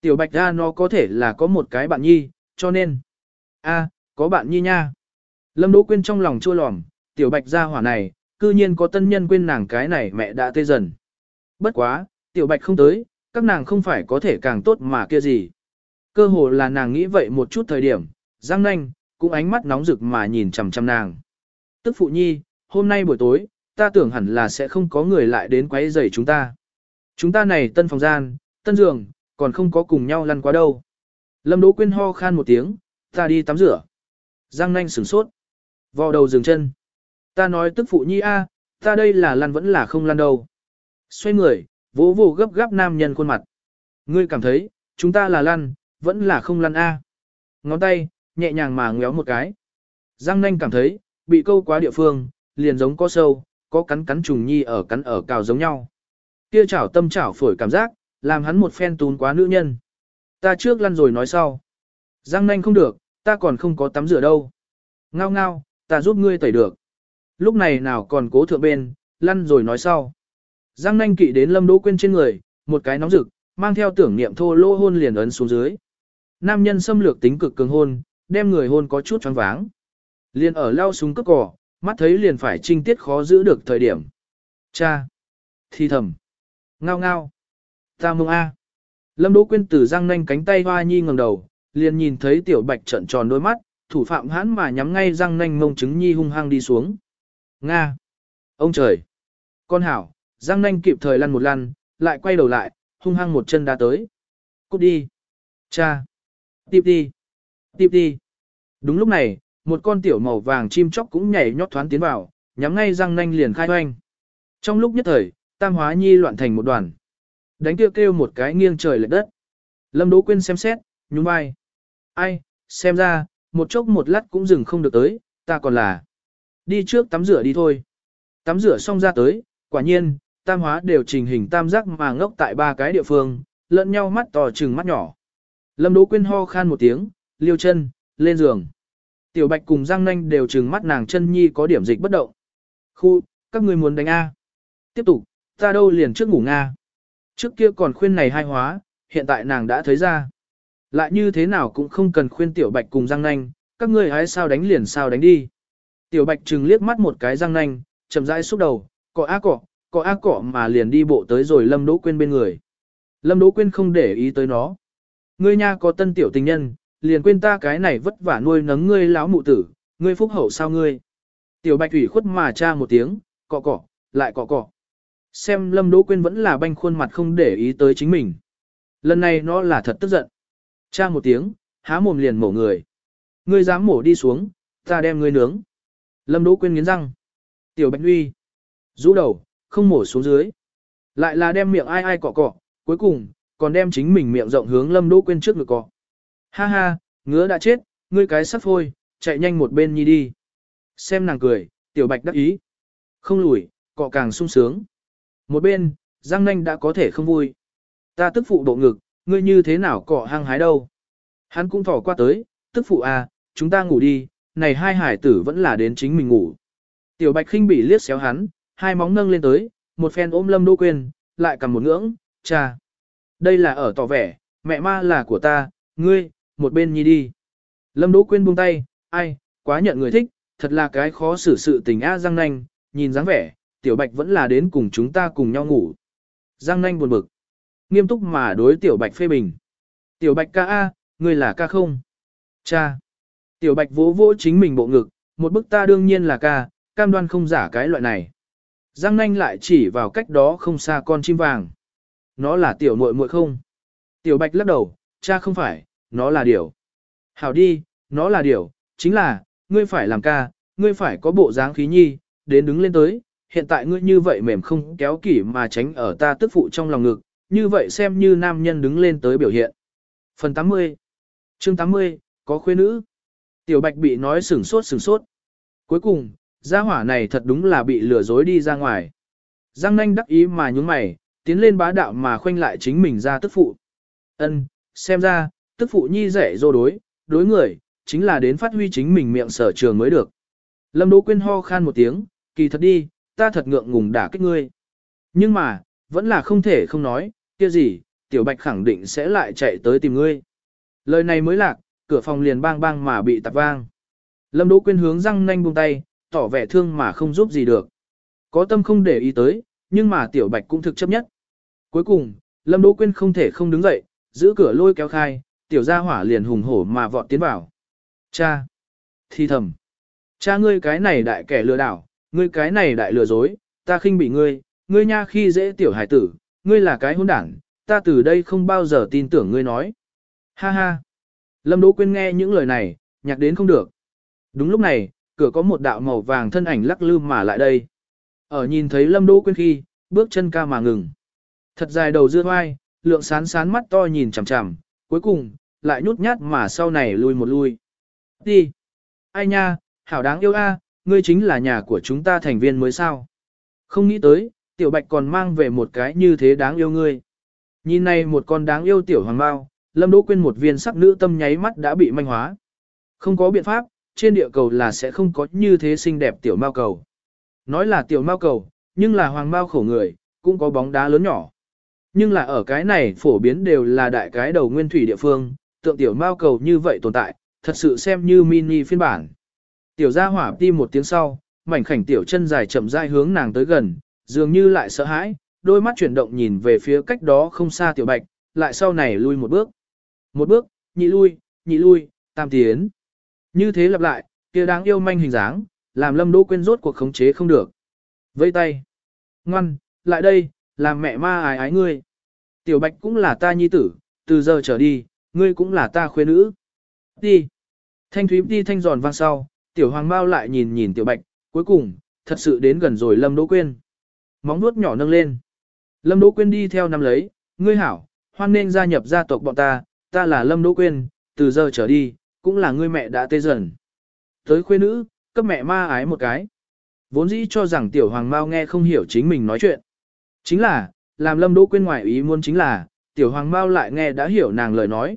Tiểu bạch ra nó có thể là có một cái bạn nhi, cho nên. A, có bạn nhi nha. Lâm Đỗ Quyên trong lòng chua lòm, tiểu bạch ra hỏa này, cư nhiên có tân nhân quên nàng cái này mẹ đã tê dần. Bất quá, tiểu bạch không tới, các nàng không phải có thể càng tốt mà kia gì. Cơ hồ là nàng nghĩ vậy một chút thời điểm, Giang nanh, cũng ánh mắt nóng rực mà nhìn chằm chằm nàng. Tức phụ nhi, hôm nay buổi tối, ta tưởng hẳn là sẽ không có người lại đến quấy rầy chúng ta. Chúng ta này tân phòng gian, tân giường, còn không có cùng nhau lăn quá đâu. Lâm Đỗ Quyên ho khan một tiếng, ta đi tắm rửa. Giang nanh sửng sốt. Vò đầu dừng chân. Ta nói tức phụ nhi a, ta đây là lăn vẫn là không lăn đâu. Xoay người, vỗ vỗ gấp gáp nam nhân khuôn mặt. Ngươi cảm thấy, chúng ta là lăn, vẫn là không lăn a. Ngón tay, nhẹ nhàng mà ngéo một cái. Giang nanh cảm thấy, bị câu quá địa phương, liền giống có sâu, có cắn cắn trùng nhi ở cắn ở cào giống nhau. Kia chảo tâm chảo phổi cảm giác, làm hắn một phen tún quá nữ nhân. Ta trước lăn rồi nói sau. Giang nanh không được, ta còn không có tắm rửa đâu. Ngao ngao, ta giúp ngươi tẩy được. Lúc này nào còn cố thượng bên, lăn rồi nói sau. Giang nanh kỵ đến lâm đỗ quên trên người, một cái nóng rực, mang theo tưởng niệm thô lỗ hôn liền ấn xuống dưới. Nam nhân xâm lược tính cực cường hôn, đem người hôn có chút choáng váng. Liền ở lao súng cướp cỏ, mắt thấy liền phải trinh tiết khó giữ được thời điểm. Cha! Thi thầm! Ngao ngao! Ta mông A! Lâm Đỗ Quyên từ răng nanh cánh tay hoa nhi ngẩng đầu, liền nhìn thấy tiểu bạch trợn tròn đôi mắt, thủ phạm hãn mà nhắm ngay răng nanh mông trứng nhi hung hăng đi xuống. Nga! Ông trời! Con hảo! Răng nanh kịp thời lăn một lăn, lại quay đầu lại, hung hăng một chân đá tới. Cút đi! Cha! Tiếp đi! Tiếp đi! Đúng lúc này, một con tiểu màu vàng chim chóc cũng nhảy nhót thoáng tiến vào, nhắm ngay răng nanh liền khai hoanh. Trong lúc nhất thời, tam hóa nhi loạn thành một đoàn. Đánh kêu kêu một cái nghiêng trời lệch đất. Lâm Đỗ Quyên xem xét, nhún vai. Ai, xem ra, một chốc một lát cũng dừng không được tới, ta còn là. Đi trước tắm rửa đi thôi. Tắm rửa xong ra tới, quả nhiên, tam hóa đều trình hình tam giác mà ngốc tại ba cái địa phương, lẫn nhau mắt to trừng mắt nhỏ. Lâm Đỗ Quyên ho khan một tiếng, liêu chân, lên giường. Tiểu Bạch cùng Giang Nanh đều trừng mắt nàng chân nhi có điểm dịch bất động. Khu, các ngươi muốn đánh A. Tiếp tục, ta đâu liền trước ngủ Nga. Trước kia còn khuyên này hai hóa, hiện tại nàng đã thấy ra. Lại như thế nào cũng không cần khuyên Tiểu Bạch cùng Giang Nanh, các ngươi hãy sao đánh liền sao đánh đi. Tiểu Bạch trừng liếc mắt một cái Giang Nanh, chậm rãi xúc đầu, cọ á cọ, cọ á cọ mà liền đi bộ tới rồi Lâm Đỗ Quyên bên người. Lâm Đỗ Quyên không để ý tới nó. Ngươi nha có tân tiểu tình nhân, liền quên ta cái này vất vả nuôi nấng ngươi lão mụ tử, ngươi phúc hậu sao ngươi. Tiểu bạch ủy khuất mà cha một tiếng, cọ cọ, lại cọ cọ. Xem lâm đỗ quên vẫn là banh khuôn mặt không để ý tới chính mình. Lần này nó là thật tức giận. Cha một tiếng, há mồm liền mổ người. Ngươi dám mổ đi xuống, ta đem ngươi nướng. Lâm đỗ quên nghiến răng. Tiểu bạch uy. rũ đầu, không mổ xuống dưới. Lại là đem miệng ai ai cọ cọ, cuối cùng, còn đem chính mình miệng rộng hướng lâm đỗ quên trước ngực cọ. Ha ha, ngứa đã chết, ngươi cái sắp thôi, chạy nhanh một bên nhi đi. Xem nàng cười, tiểu bạch đắc ý. Không lùi, cọ càng sung sướng. Một bên, Giang Nanh đã có thể không vui. Ta tức phụ độ ngực, ngươi như thế nào cọ hăng hái đâu. Hắn cũng thỏ qua tới, tức phụ à, chúng ta ngủ đi, này hai hải tử vẫn là đến chính mình ngủ. Tiểu bạch khinh bị liếc xéo hắn, hai móng nâng lên tới, một phen ôm lâm đô quên, lại cầm một ngưỡng, cha. Đây là ở tỏ vẻ, mẹ ma là của ta, ngươi, một bên nhi đi. Lâm Đỗ Quyên buông tay, ai, quá nhận người thích, thật là cái khó xử sự tình a Giang Nanh, nhìn dáng vẻ, Tiểu Bạch vẫn là đến cùng chúng ta cùng nhau ngủ. Giang Nanh buồn bực, nghiêm túc mà đối Tiểu Bạch phê bình. Tiểu Bạch ca a, ngươi là ca không? Cha. Tiểu Bạch vỗ vỗ chính mình bộ ngực, một bức ta đương nhiên là ca, cam đoan không giả cái loại này. Giang Nanh lại chỉ vào cách đó không xa con chim vàng. Nó là tiểu muội muội không? Tiểu Bạch lắc đầu, cha không phải, nó là điều. Hảo đi, nó là điều, chính là, ngươi phải làm ca, ngươi phải có bộ dáng khí nhi, đến đứng lên tới, hiện tại ngươi như vậy mềm không kéo kỷ mà tránh ở ta tức phụ trong lòng ngực, như vậy xem như nam nhân đứng lên tới biểu hiện. Phần 80 chương 80, có khuê nữ. Tiểu Bạch bị nói sửng sốt sửng sốt. Cuối cùng, gia hỏa này thật đúng là bị lừa dối đi ra ngoài. Giang nanh đắc ý mà nhúng mày, tiến lên bá đạo mà khoanh lại chính mình ra tức phụ. Ân, xem ra, tức phụ nhi dạy dô đối, đối người, chính là đến phát huy chính mình miệng sở trường mới được. Lâm Đỗ Quyên ho khan một tiếng, kỳ thật đi, ta thật ngượng ngùng đả kích ngươi. Nhưng mà, vẫn là không thể không nói, kia gì, tiểu bạch khẳng định sẽ lại chạy tới tìm ngươi. Lời này mới lạc, cửa phòng liền bang bang mà bị tạp vang. Lâm Đỗ Quyên hướng răng nanh buông tay, tỏ vẻ thương mà không giúp gì được. Có tâm không để ý tới, nhưng mà tiểu bạch cũng thực chấp nhất. Cuối cùng, Lâm Đỗ Quyên không thể không đứng dậy, giữ cửa lôi kéo khai, tiểu gia hỏa liền hùng hổ mà vọt tiến vào. Cha! Thi thầm! Cha ngươi cái này đại kẻ lừa đảo, ngươi cái này đại lừa dối, ta khinh bị ngươi, ngươi nha khi dễ tiểu hải tử, ngươi là cái hỗn đảng, ta từ đây không bao giờ tin tưởng ngươi nói. Ha ha! Lâm Đỗ Quyên nghe những lời này, nhạc đến không được. Đúng lúc này, cửa có một đạo màu vàng thân ảnh lắc lư mà lại đây. Ở nhìn thấy Lâm Đỗ Quyên khi, bước chân ca mà ngừng. Thật dài đầu dưa hoai, lượng sán sán mắt to nhìn chằm chằm, cuối cùng, lại nhút nhát mà sau này lui một lui. Đi! Ai nha, hảo đáng yêu a, ngươi chính là nhà của chúng ta thành viên mới sao. Không nghĩ tới, tiểu bạch còn mang về một cái như thế đáng yêu ngươi. Nhìn này một con đáng yêu tiểu hoàng bao, lâm đỗ quên một viên sắc nữ tâm nháy mắt đã bị manh hóa. Không có biện pháp, trên địa cầu là sẽ không có như thế xinh đẹp tiểu mao cầu. Nói là tiểu mao cầu, nhưng là hoàng mao khổ người, cũng có bóng đá lớn nhỏ. Nhưng là ở cái này phổ biến đều là đại cái đầu nguyên thủy địa phương, tượng tiểu mao cầu như vậy tồn tại, thật sự xem như mini phiên bản. Tiểu gia hỏa tim một tiếng sau, mảnh khảnh tiểu chân dài chậm rãi hướng nàng tới gần, dường như lại sợ hãi, đôi mắt chuyển động nhìn về phía cách đó không xa tiểu bạch, lại sau này lui một bước. Một bước, nhị lui, nhị lui, tam tiến. Như thế lặp lại, kia đáng yêu manh hình dáng, làm lâm đỗ quên rốt cuộc khống chế không được. Vây tay. Ngoan, lại đây, làm mẹ ma ái ái ngươi. Tiểu bạch cũng là ta nhi tử, từ giờ trở đi, ngươi cũng là ta khuê nữ. Đi. Thanh thúy đi thanh giòn vang sau, tiểu hoàng bao lại nhìn nhìn tiểu bạch, cuối cùng, thật sự đến gần rồi lâm đỗ quyên, Móng nuốt nhỏ nâng lên. Lâm đỗ quyên đi theo nắm lấy, ngươi hảo, hoan nên gia nhập gia tộc bọn ta, ta là lâm đỗ quyên, từ giờ trở đi, cũng là ngươi mẹ đã tê dần. Tới khuê nữ, cấp mẹ ma ái một cái. Vốn dĩ cho rằng tiểu hoàng mao nghe không hiểu chính mình nói chuyện. Chính là, làm lâm đỗ quên ngoại ý muốn chính là, tiểu hoàng mao lại nghe đã hiểu nàng lời nói.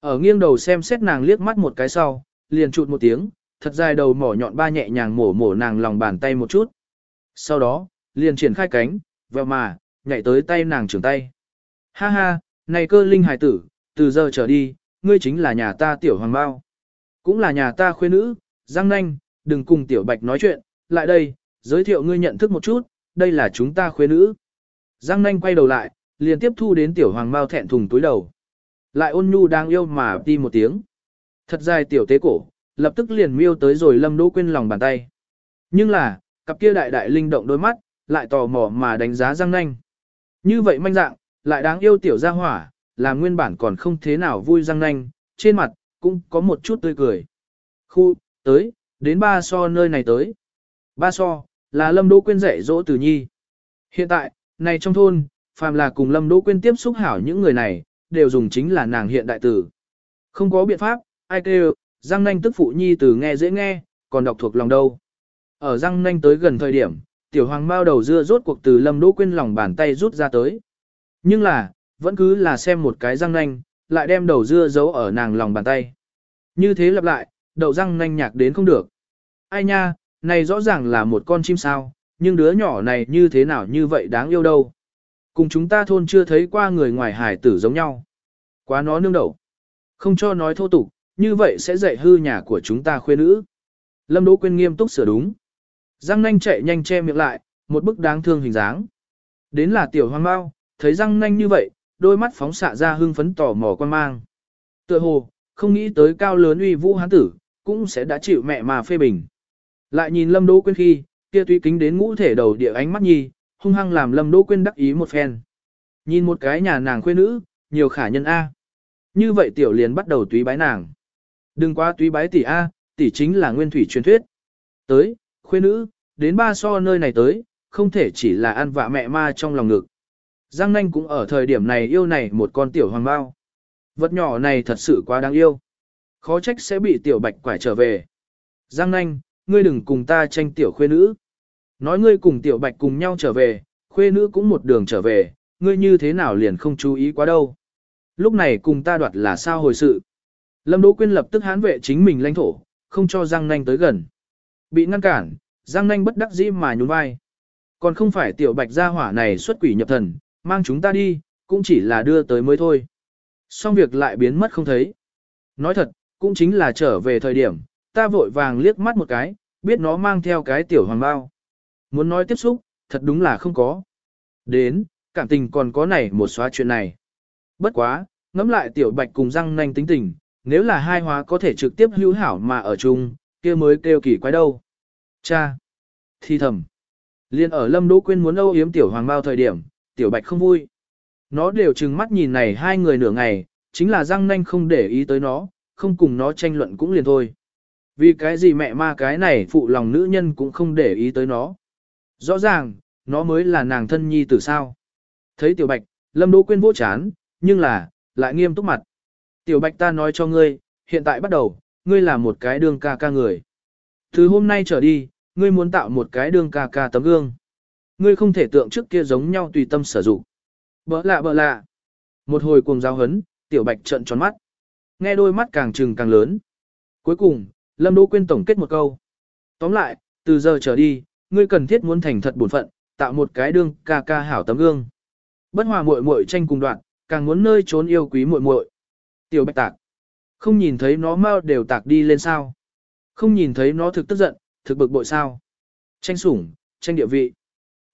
Ở nghiêng đầu xem xét nàng liếc mắt một cái sau, liền chụt một tiếng, thật dài đầu mỏ nhọn ba nhẹ nhàng mổ mổ nàng lòng bàn tay một chút. Sau đó, liền triển khai cánh, vèo mà, nhảy tới tay nàng trưởng tay. Ha ha, này cơ linh hài tử, từ giờ trở đi, ngươi chính là nhà ta tiểu hoàng bao. Cũng là nhà ta khuê nữ, Giang Nanh, đừng cùng tiểu bạch nói chuyện, lại đây, giới thiệu ngươi nhận thức một chút, đây là chúng ta khuê nữ. Giang Nanh quay đầu lại, liền tiếp thu đến tiểu hoàng mau thẹn thùng túi đầu. Lại ôn nhu đang yêu mà đi một tiếng. Thật dài tiểu tế cổ, lập tức liền miêu tới rồi lâm đỗ quên lòng bàn tay. Nhưng là, cặp kia đại đại linh động đôi mắt, lại tò mò mà đánh giá Giang Nanh. Như vậy manh dạng, lại đáng yêu tiểu gia hỏa, làm nguyên bản còn không thế nào vui Giang Nanh, trên mặt, cũng có một chút tươi cười. Khu, tới, đến ba so nơi này tới. Ba so, là Lâm Đỗ Quyên dạy dỗ Từ Nhi. Hiện tại, này trong thôn, phàm là cùng Lâm Đỗ Quyên tiếp xúc hảo những người này, đều dùng chính là nàng hiện đại tử. Không có biện pháp, ai kêu, Giang Nanh tức phụ Nhi từ nghe dễ nghe, còn đọc thuộc lòng đâu. Ở Giang Nanh tới gần thời điểm, tiểu hoàng bao đầu dưa rốt cuộc từ Lâm Đỗ Quyên lòng bàn tay rút ra tới. Nhưng là, vẫn cứ là xem một cái Giang Nanh, lại đem đầu dưa giấu ở nàng lòng bàn tay. Như thế lặp lại, đầu răng nanh nhạc đến không được. Ai nha, này rõ ràng là một con chim sao, nhưng đứa nhỏ này như thế nào như vậy đáng yêu đâu. Cùng chúng ta thôn chưa thấy qua người ngoài hải tử giống nhau. Quá nó nương đầu. Không cho nói thô tục, như vậy sẽ dạy hư nhà của chúng ta khuê nữ. Lâm Đỗ Quyên nghiêm túc sửa đúng. Giang nanh chạy nhanh che miệng lại, một bức đáng thương hình dáng. Đến là tiểu hoang bao, thấy răng nanh như vậy, đôi mắt phóng xạ ra hưng phấn tỏ mò quan mang. Tựa hồ, không nghĩ tới cao lớn uy vũ hán tử, cũng sẽ đã chịu mẹ mà phê bình. Lại nhìn Lâm Đỗ Quyên khi, kia tuy kính đến ngũ thể đầu địa ánh mắt nhi, hung hăng làm Lâm Đỗ Quyên đắc ý một phen. Nhìn một cái nhà nàng khuê nữ, nhiều khả nhân A. Như vậy tiểu liền bắt đầu túy bái nàng. Đừng quá túy bái tỷ A, tỷ chính là nguyên thủy truyền thuyết. Tới, khuê nữ, đến ba so nơi này tới, không thể chỉ là ăn vạ mẹ ma trong lòng ngực. Giang nanh cũng ở thời điểm này yêu này một con tiểu hoàng bao. Vật nhỏ này thật sự quá đáng yêu. Khó trách sẽ bị tiểu bạch quải trở về. Giang nanh, ngươi đừng cùng ta tranh tiểu khuê nữ. Nói ngươi cùng tiểu bạch cùng nhau trở về, khuê nữ cũng một đường trở về, ngươi như thế nào liền không chú ý quá đâu. Lúc này cùng ta đoạt là sao hồi sự. Lâm Đỗ Quyên lập tức hán vệ chính mình lãnh thổ, không cho Giang Nanh tới gần. Bị ngăn cản, Giang nanh bất đắc dĩ mà nhún vai. Còn không phải tiểu bạch gia hỏa này xuất quỷ nhập thần, mang chúng ta đi, cũng chỉ là đưa tới mới thôi. Xong việc lại biến mất không thấy. Nói thật, cũng chính là trở về thời điểm, ta vội vàng liếc mắt một cái, biết nó mang theo cái tiểu hoàng bao. Muốn nói tiếp xúc, thật đúng là không có. Đến, cảm tình còn có này một xóa chuyện này. Bất quá, ngẫm lại tiểu bạch cùng răng nanh tính tình, nếu là hai hóa có thể trực tiếp hữu hảo mà ở chung, kia mới kêu kỳ quái đâu. Cha! Thi thầm. Liên ở Lâm Đỗ Quyên muốn âu yếm tiểu hoàng bao thời điểm, tiểu bạch không vui. Nó đều trừng mắt nhìn này hai người nửa ngày, chính là răng nanh không để ý tới nó, không cùng nó tranh luận cũng liền thôi. Vì cái gì mẹ ma cái này phụ lòng nữ nhân cũng không để ý tới nó. Rõ ràng, nó mới là nàng thân nhi tử sao. Thấy tiểu bạch, lâm đỗ quyên vỗ chán, nhưng là, lại nghiêm túc mặt. Tiểu bạch ta nói cho ngươi, hiện tại bắt đầu, ngươi là một cái đương ca ca người. Từ hôm nay trở đi, ngươi muốn tạo một cái đương ca ca tấm gương. Ngươi không thể tượng trước kia giống nhau tùy tâm sử dụng. Bỡ lạ bỡ lạ. Một hồi cuồng giao hấn, tiểu bạch trợn tròn mắt. Nghe đôi mắt càng trừng càng lớn. Cuối cùng, Lâm Đỗ Quyên tổng kết một câu. Tóm lại, từ giờ trở đi, ngươi cần thiết muốn thành thật bổn phận, tạo một cái đương ca ca hảo tấm gương. Bất hòa muội muội tranh cùng đoạn, càng muốn nơi trốn yêu quý muội muội. Tiểu Bạch Tạc. Không nhìn thấy nó mau đều tạc đi lên sao? Không nhìn thấy nó thực tức giận, thực bực bội sao? Tranh sủng, tranh địa vị.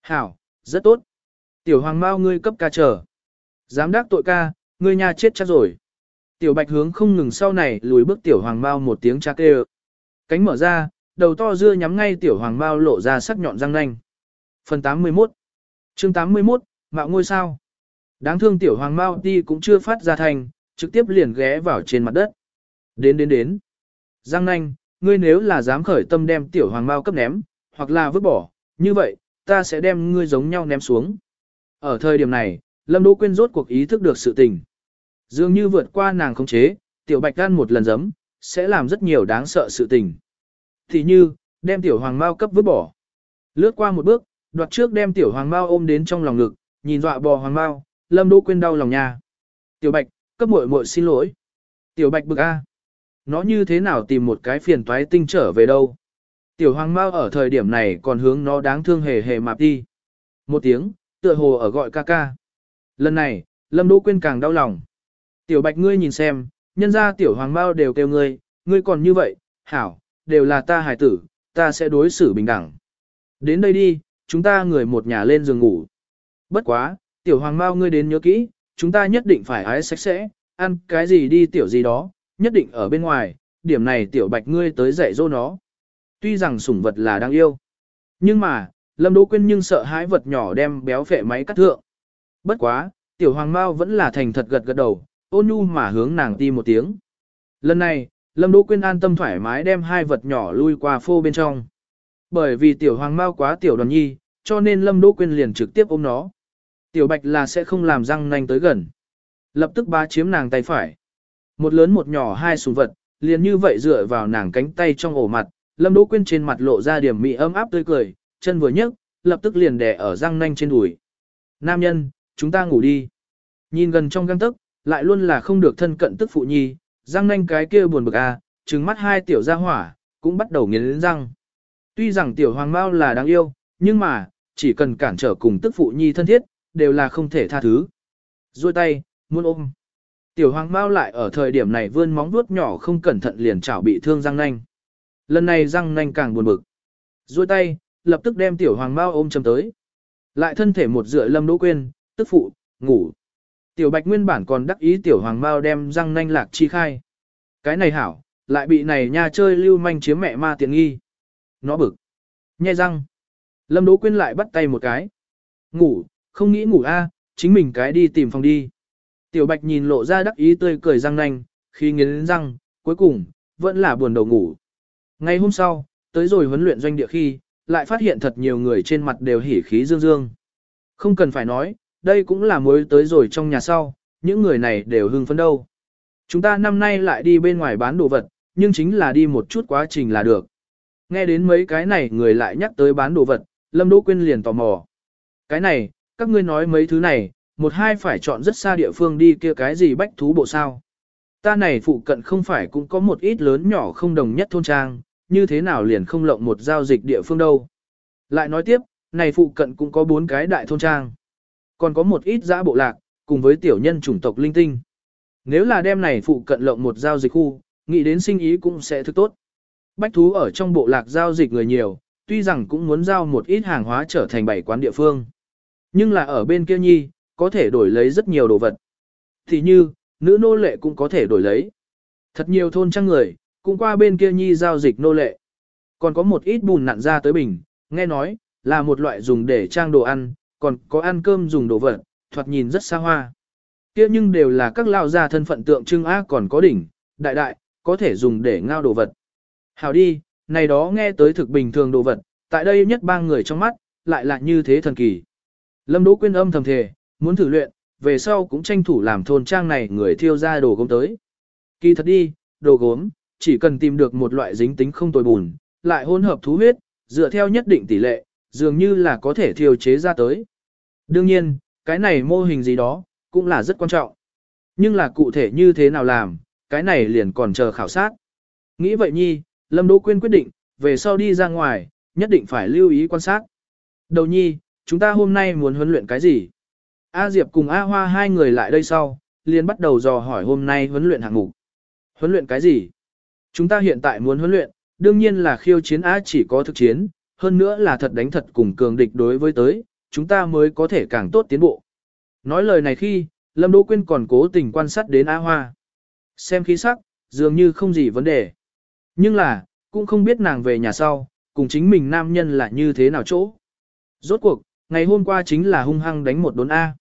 Hảo, rất tốt. Tiểu Hoàng Mao ngươi cấp ca trở. Dám đắc tội ca, ngươi nhà chết chắc rồi. Tiểu Bạch hướng không ngừng sau này lùi bước Tiểu Hoàng Mao một tiếng cha kêu. Cánh mở ra, đầu to dưa nhắm ngay Tiểu Hoàng Mao lộ ra sắc nhọn răng nanh. Phần 81 chương 81, Mạo ngôi sao. Đáng thương Tiểu Hoàng Mao đi cũng chưa phát ra thành, trực tiếp liền ghé vào trên mặt đất. Đến đến đến. Giang nanh, ngươi nếu là dám khởi tâm đem Tiểu Hoàng Mao cấp ném, hoặc là vứt bỏ, như vậy, ta sẽ đem ngươi giống nhau ném xuống. Ở thời điểm này, Lâm Đỗ Quyên rốt cuộc ý thức được sự tình. Dường như vượt qua nàng khống chế, tiểu bạch gan một lần giấm, sẽ làm rất nhiều đáng sợ sự tình. Thì như, đem tiểu hoàng mao cấp vứt bỏ. Lướt qua một bước, đoạt trước đem tiểu hoàng mao ôm đến trong lòng ngực, nhìn dọa bò hoàng mao, lâm đỗ quên đau lòng nha. Tiểu bạch, cấp muội muội xin lỗi. Tiểu bạch bực a. Nó như thế nào tìm một cái phiền toái tinh trở về đâu. Tiểu hoàng mao ở thời điểm này còn hướng nó đáng thương hề hề mạp đi. Một tiếng, tựa hồ ở gọi ca ca. Lần này, lâm đỗ quên càng đau lòng. Tiểu bạch ngươi nhìn xem, nhân ra tiểu hoàng mao đều kêu ngươi, ngươi còn như vậy, hảo, đều là ta hài tử, ta sẽ đối xử bình đẳng. Đến đây đi, chúng ta người một nhà lên giường ngủ. Bất quá, tiểu hoàng bao ngươi đến nhớ kỹ, chúng ta nhất định phải ái sạch sẽ, ăn cái gì đi tiểu gì đó, nhất định ở bên ngoài, điểm này tiểu bạch ngươi tới dạy dỗ nó. Tuy rằng sủng vật là đáng yêu, nhưng mà, Lâm Đỗ Quyên nhưng sợ hãi vật nhỏ đem béo phệ máy cắt thượng. Bất quá, tiểu hoàng bao vẫn là thành thật gật gật đầu, ôn nhu mà hướng nàng ti một tiếng. Lần này, Lâm Đỗ Quyên an tâm thoải mái đem hai vật nhỏ lui qua phô bên trong. Bởi vì tiểu hoàng mao quá tiểu đoàn nhi, cho nên Lâm Đỗ Quyên liền trực tiếp ôm nó. Tiểu bạch là sẽ không làm răng nanh tới gần. Lập tức ba chiếm nàng tay phải. Một lớn một nhỏ hai sùng vật, liền như vậy dựa vào nàng cánh tay trong ổ mặt, Lâm Đỗ Quyên trên mặt lộ ra điểm mị ấm áp tươi cười, chân vừa nhấc, lập tức liền đè ở răng nanh trên đùi. Nam nhân, chúng ta ngủ đi. Nhìn gần trong găng tức, lại luôn là không được thân cận tức phụ nhi, răng nanh cái kia buồn bực à, trừng mắt hai tiểu gia hỏa, cũng bắt đầu nghiến răng. Tuy rằng tiểu hoàng mao là đáng yêu, nhưng mà, chỉ cần cản trở cùng tức phụ nhi thân thiết, đều là không thể tha thứ. Rồi tay, muốn ôm. Tiểu hoàng mao lại ở thời điểm này vươn móng vuốt nhỏ không cẩn thận liền chảo bị thương răng nanh. Lần này răng nanh càng buồn bực. Rồi tay, lập tức đem tiểu hoàng mao ôm chầm tới. Lại thân thể một dựa lâm đỗ quên, tức phụ, ngủ. Tiểu bạch nguyên bản còn đắc ý tiểu hoàng mao đem răng nanh lạc chi khai. Cái này hảo, lại bị này nha chơi lưu manh chiếm mẹ ma tiện nghi. Nó bực. Nhai răng. Lâm Đỗ Quyên lại bắt tay một cái. Ngủ, không nghĩ ngủ a, chính mình cái đi tìm phòng đi. Tiểu bạch nhìn lộ ra đắc ý tươi cười răng nanh, khi nghiến răng, cuối cùng, vẫn là buồn đầu ngủ. Ngày hôm sau, tới rồi huấn luyện doanh địa khi, lại phát hiện thật nhiều người trên mặt đều hỉ khí dương dương. Không cần phải nói, đây cũng là mới tới rồi trong nhà sau, những người này đều hưng phấn đâu. Chúng ta năm nay lại đi bên ngoài bán đồ vật, nhưng chính là đi một chút quá trình là được. Nghe đến mấy cái này người lại nhắc tới bán đồ vật, Lâm Đỗ Quyên liền tò mò. Cái này, các ngươi nói mấy thứ này, một hai phải chọn rất xa địa phương đi kia cái gì bách thú bộ sao. Ta này phụ cận không phải cũng có một ít lớn nhỏ không đồng nhất thôn trang, như thế nào liền không lộng một giao dịch địa phương đâu. Lại nói tiếp, này phụ cận cũng có bốn cái đại thôn trang. Còn có một ít dã bộ lạc, cùng với tiểu nhân chủng tộc linh tinh. Nếu là đem này phụ cận lộng một giao dịch khu, nghĩ đến sinh ý cũng sẽ thức tốt. Bách thú ở trong bộ lạc giao dịch người nhiều, tuy rằng cũng muốn giao một ít hàng hóa trở thành bảy quán địa phương. Nhưng là ở bên kia nhi, có thể đổi lấy rất nhiều đồ vật. Thì như, nữ nô lệ cũng có thể đổi lấy. Thật nhiều thôn trang người, cũng qua bên kia nhi giao dịch nô lệ. Còn có một ít bùn nặn ra tới bình, nghe nói, là một loại dùng để trang đồ ăn, còn có ăn cơm dùng đồ vật, thoạt nhìn rất xa hoa. Kia nhưng đều là các lao gia thân phận tượng trưng á còn có đỉnh, đại đại, có thể dùng để ngao đồ vật. Hào đi, này đó nghe tới thực bình thường đồ vật, tại đây nhất ba người trong mắt, lại là như thế thần kỳ. Lâm Đỗ Quyên âm thầm thề, muốn thử luyện, về sau cũng tranh thủ làm thôn trang này người thiêu ra đồ gốm tới. Kỳ thật đi, đồ gốm, chỉ cần tìm được một loại dính tính không tồi bùn, lại hỗn hợp thú huyết, dựa theo nhất định tỷ lệ, dường như là có thể thiêu chế ra tới. Đương nhiên, cái này mô hình gì đó, cũng là rất quan trọng. Nhưng là cụ thể như thế nào làm, cái này liền còn chờ khảo sát. Nghĩ vậy nhi, Lâm Đỗ Quyên quyết định, về sau đi ra ngoài, nhất định phải lưu ý quan sát. Đầu nhi, chúng ta hôm nay muốn huấn luyện cái gì? A Diệp cùng A Hoa hai người lại đây sau, liền bắt đầu dò hỏi hôm nay huấn luyện hạng mục. Huấn luyện cái gì? Chúng ta hiện tại muốn huấn luyện, đương nhiên là khiêu chiến A chỉ có thực chiến, hơn nữa là thật đánh thật cùng cường địch đối với tới, chúng ta mới có thể càng tốt tiến bộ. Nói lời này khi, Lâm Đỗ Quyên còn cố tình quan sát đến A Hoa. Xem khí sắc, dường như không gì vấn đề. Nhưng là, cũng không biết nàng về nhà sau, cùng chính mình nam nhân là như thế nào chỗ. Rốt cuộc, ngày hôm qua chính là hung hăng đánh một đốn A.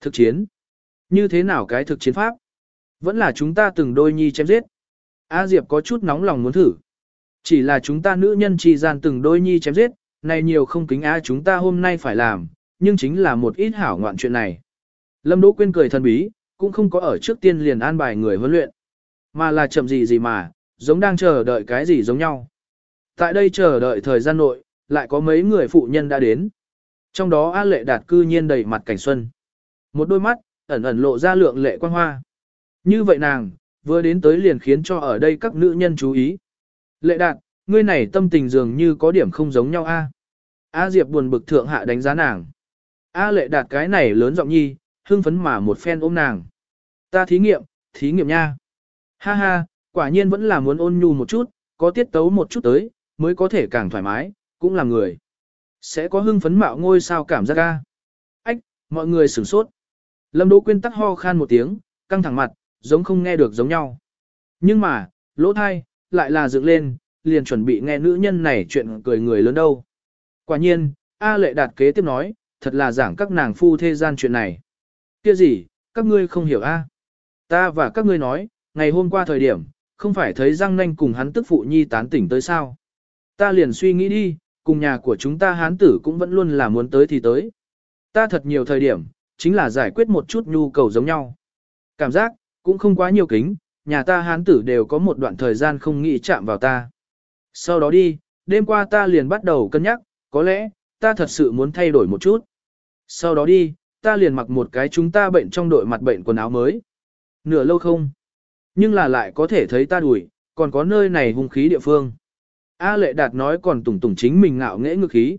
Thực chiến. Như thế nào cái thực chiến pháp? Vẫn là chúng ta từng đôi nhi chém giết. A Diệp có chút nóng lòng muốn thử. Chỉ là chúng ta nữ nhân chi gian từng đôi nhi chém giết, này nhiều không kính A chúng ta hôm nay phải làm, nhưng chính là một ít hảo ngoạn chuyện này. Lâm Đỗ Quyên cười thần bí, cũng không có ở trước tiên liền an bài người huấn luyện, mà là chậm gì gì mà, giống đang chờ đợi cái gì giống nhau. Tại đây chờ đợi thời gian nội, lại có mấy người phụ nhân đã đến. Trong đó A Lệ Đạt cư nhiên đầy mặt cảnh xuân. Một đôi mắt, ẩn ẩn lộ ra lượng lệ quan hoa. Như vậy nàng, vừa đến tới liền khiến cho ở đây các nữ nhân chú ý. Lệ Đạt, ngươi này tâm tình dường như có điểm không giống nhau a. A Diệp buồn bực thượng hạ đánh giá nàng. A Lệ Đạt cái này lớn giọng nhi, hưng phấn mà một phen ôm nàng. Ta thí nghiệm, thí nghiệm nha. Ha ha, quả nhiên vẫn là muốn ôn nhu một chút, có tiết tấu một chút tới, mới có thể càng thoải mái, cũng là người. Sẽ có hưng phấn mạo ngôi sao cảm giác ca. Ách, mọi người sửng sốt. Lâm Đỗ Quyên tắc ho khan một tiếng, căng thẳng mặt, giống không nghe được giống nhau. Nhưng mà, lỗ thai, lại là dựng lên, liền chuẩn bị nghe nữ nhân này chuyện cười người lớn đâu. Quả nhiên, A lệ đạt kế tiếp nói, thật là giảng các nàng phu thế gian chuyện này. Kia gì, các ngươi không hiểu A. Ta và các ngươi nói, ngày hôm qua thời điểm, không phải thấy răng nanh cùng hắn tức phụ nhi tán tỉnh tới sao. Ta liền suy nghĩ đi, cùng nhà của chúng ta hán tử cũng vẫn luôn là muốn tới thì tới. Ta thật nhiều thời điểm, chính là giải quyết một chút nhu cầu giống nhau. Cảm giác, cũng không quá nhiều kính, nhà ta hán tử đều có một đoạn thời gian không nghĩ chạm vào ta. Sau đó đi, đêm qua ta liền bắt đầu cân nhắc, có lẽ, ta thật sự muốn thay đổi một chút. Sau đó đi, ta liền mặc một cái chúng ta bệnh trong đội mặt bệnh quần áo mới. Nửa lâu không? Nhưng là lại có thể thấy ta đuổi, còn có nơi này hung khí địa phương. A lệ đạt nói còn tủng tủng chính mình ngạo nghễ ngược khí.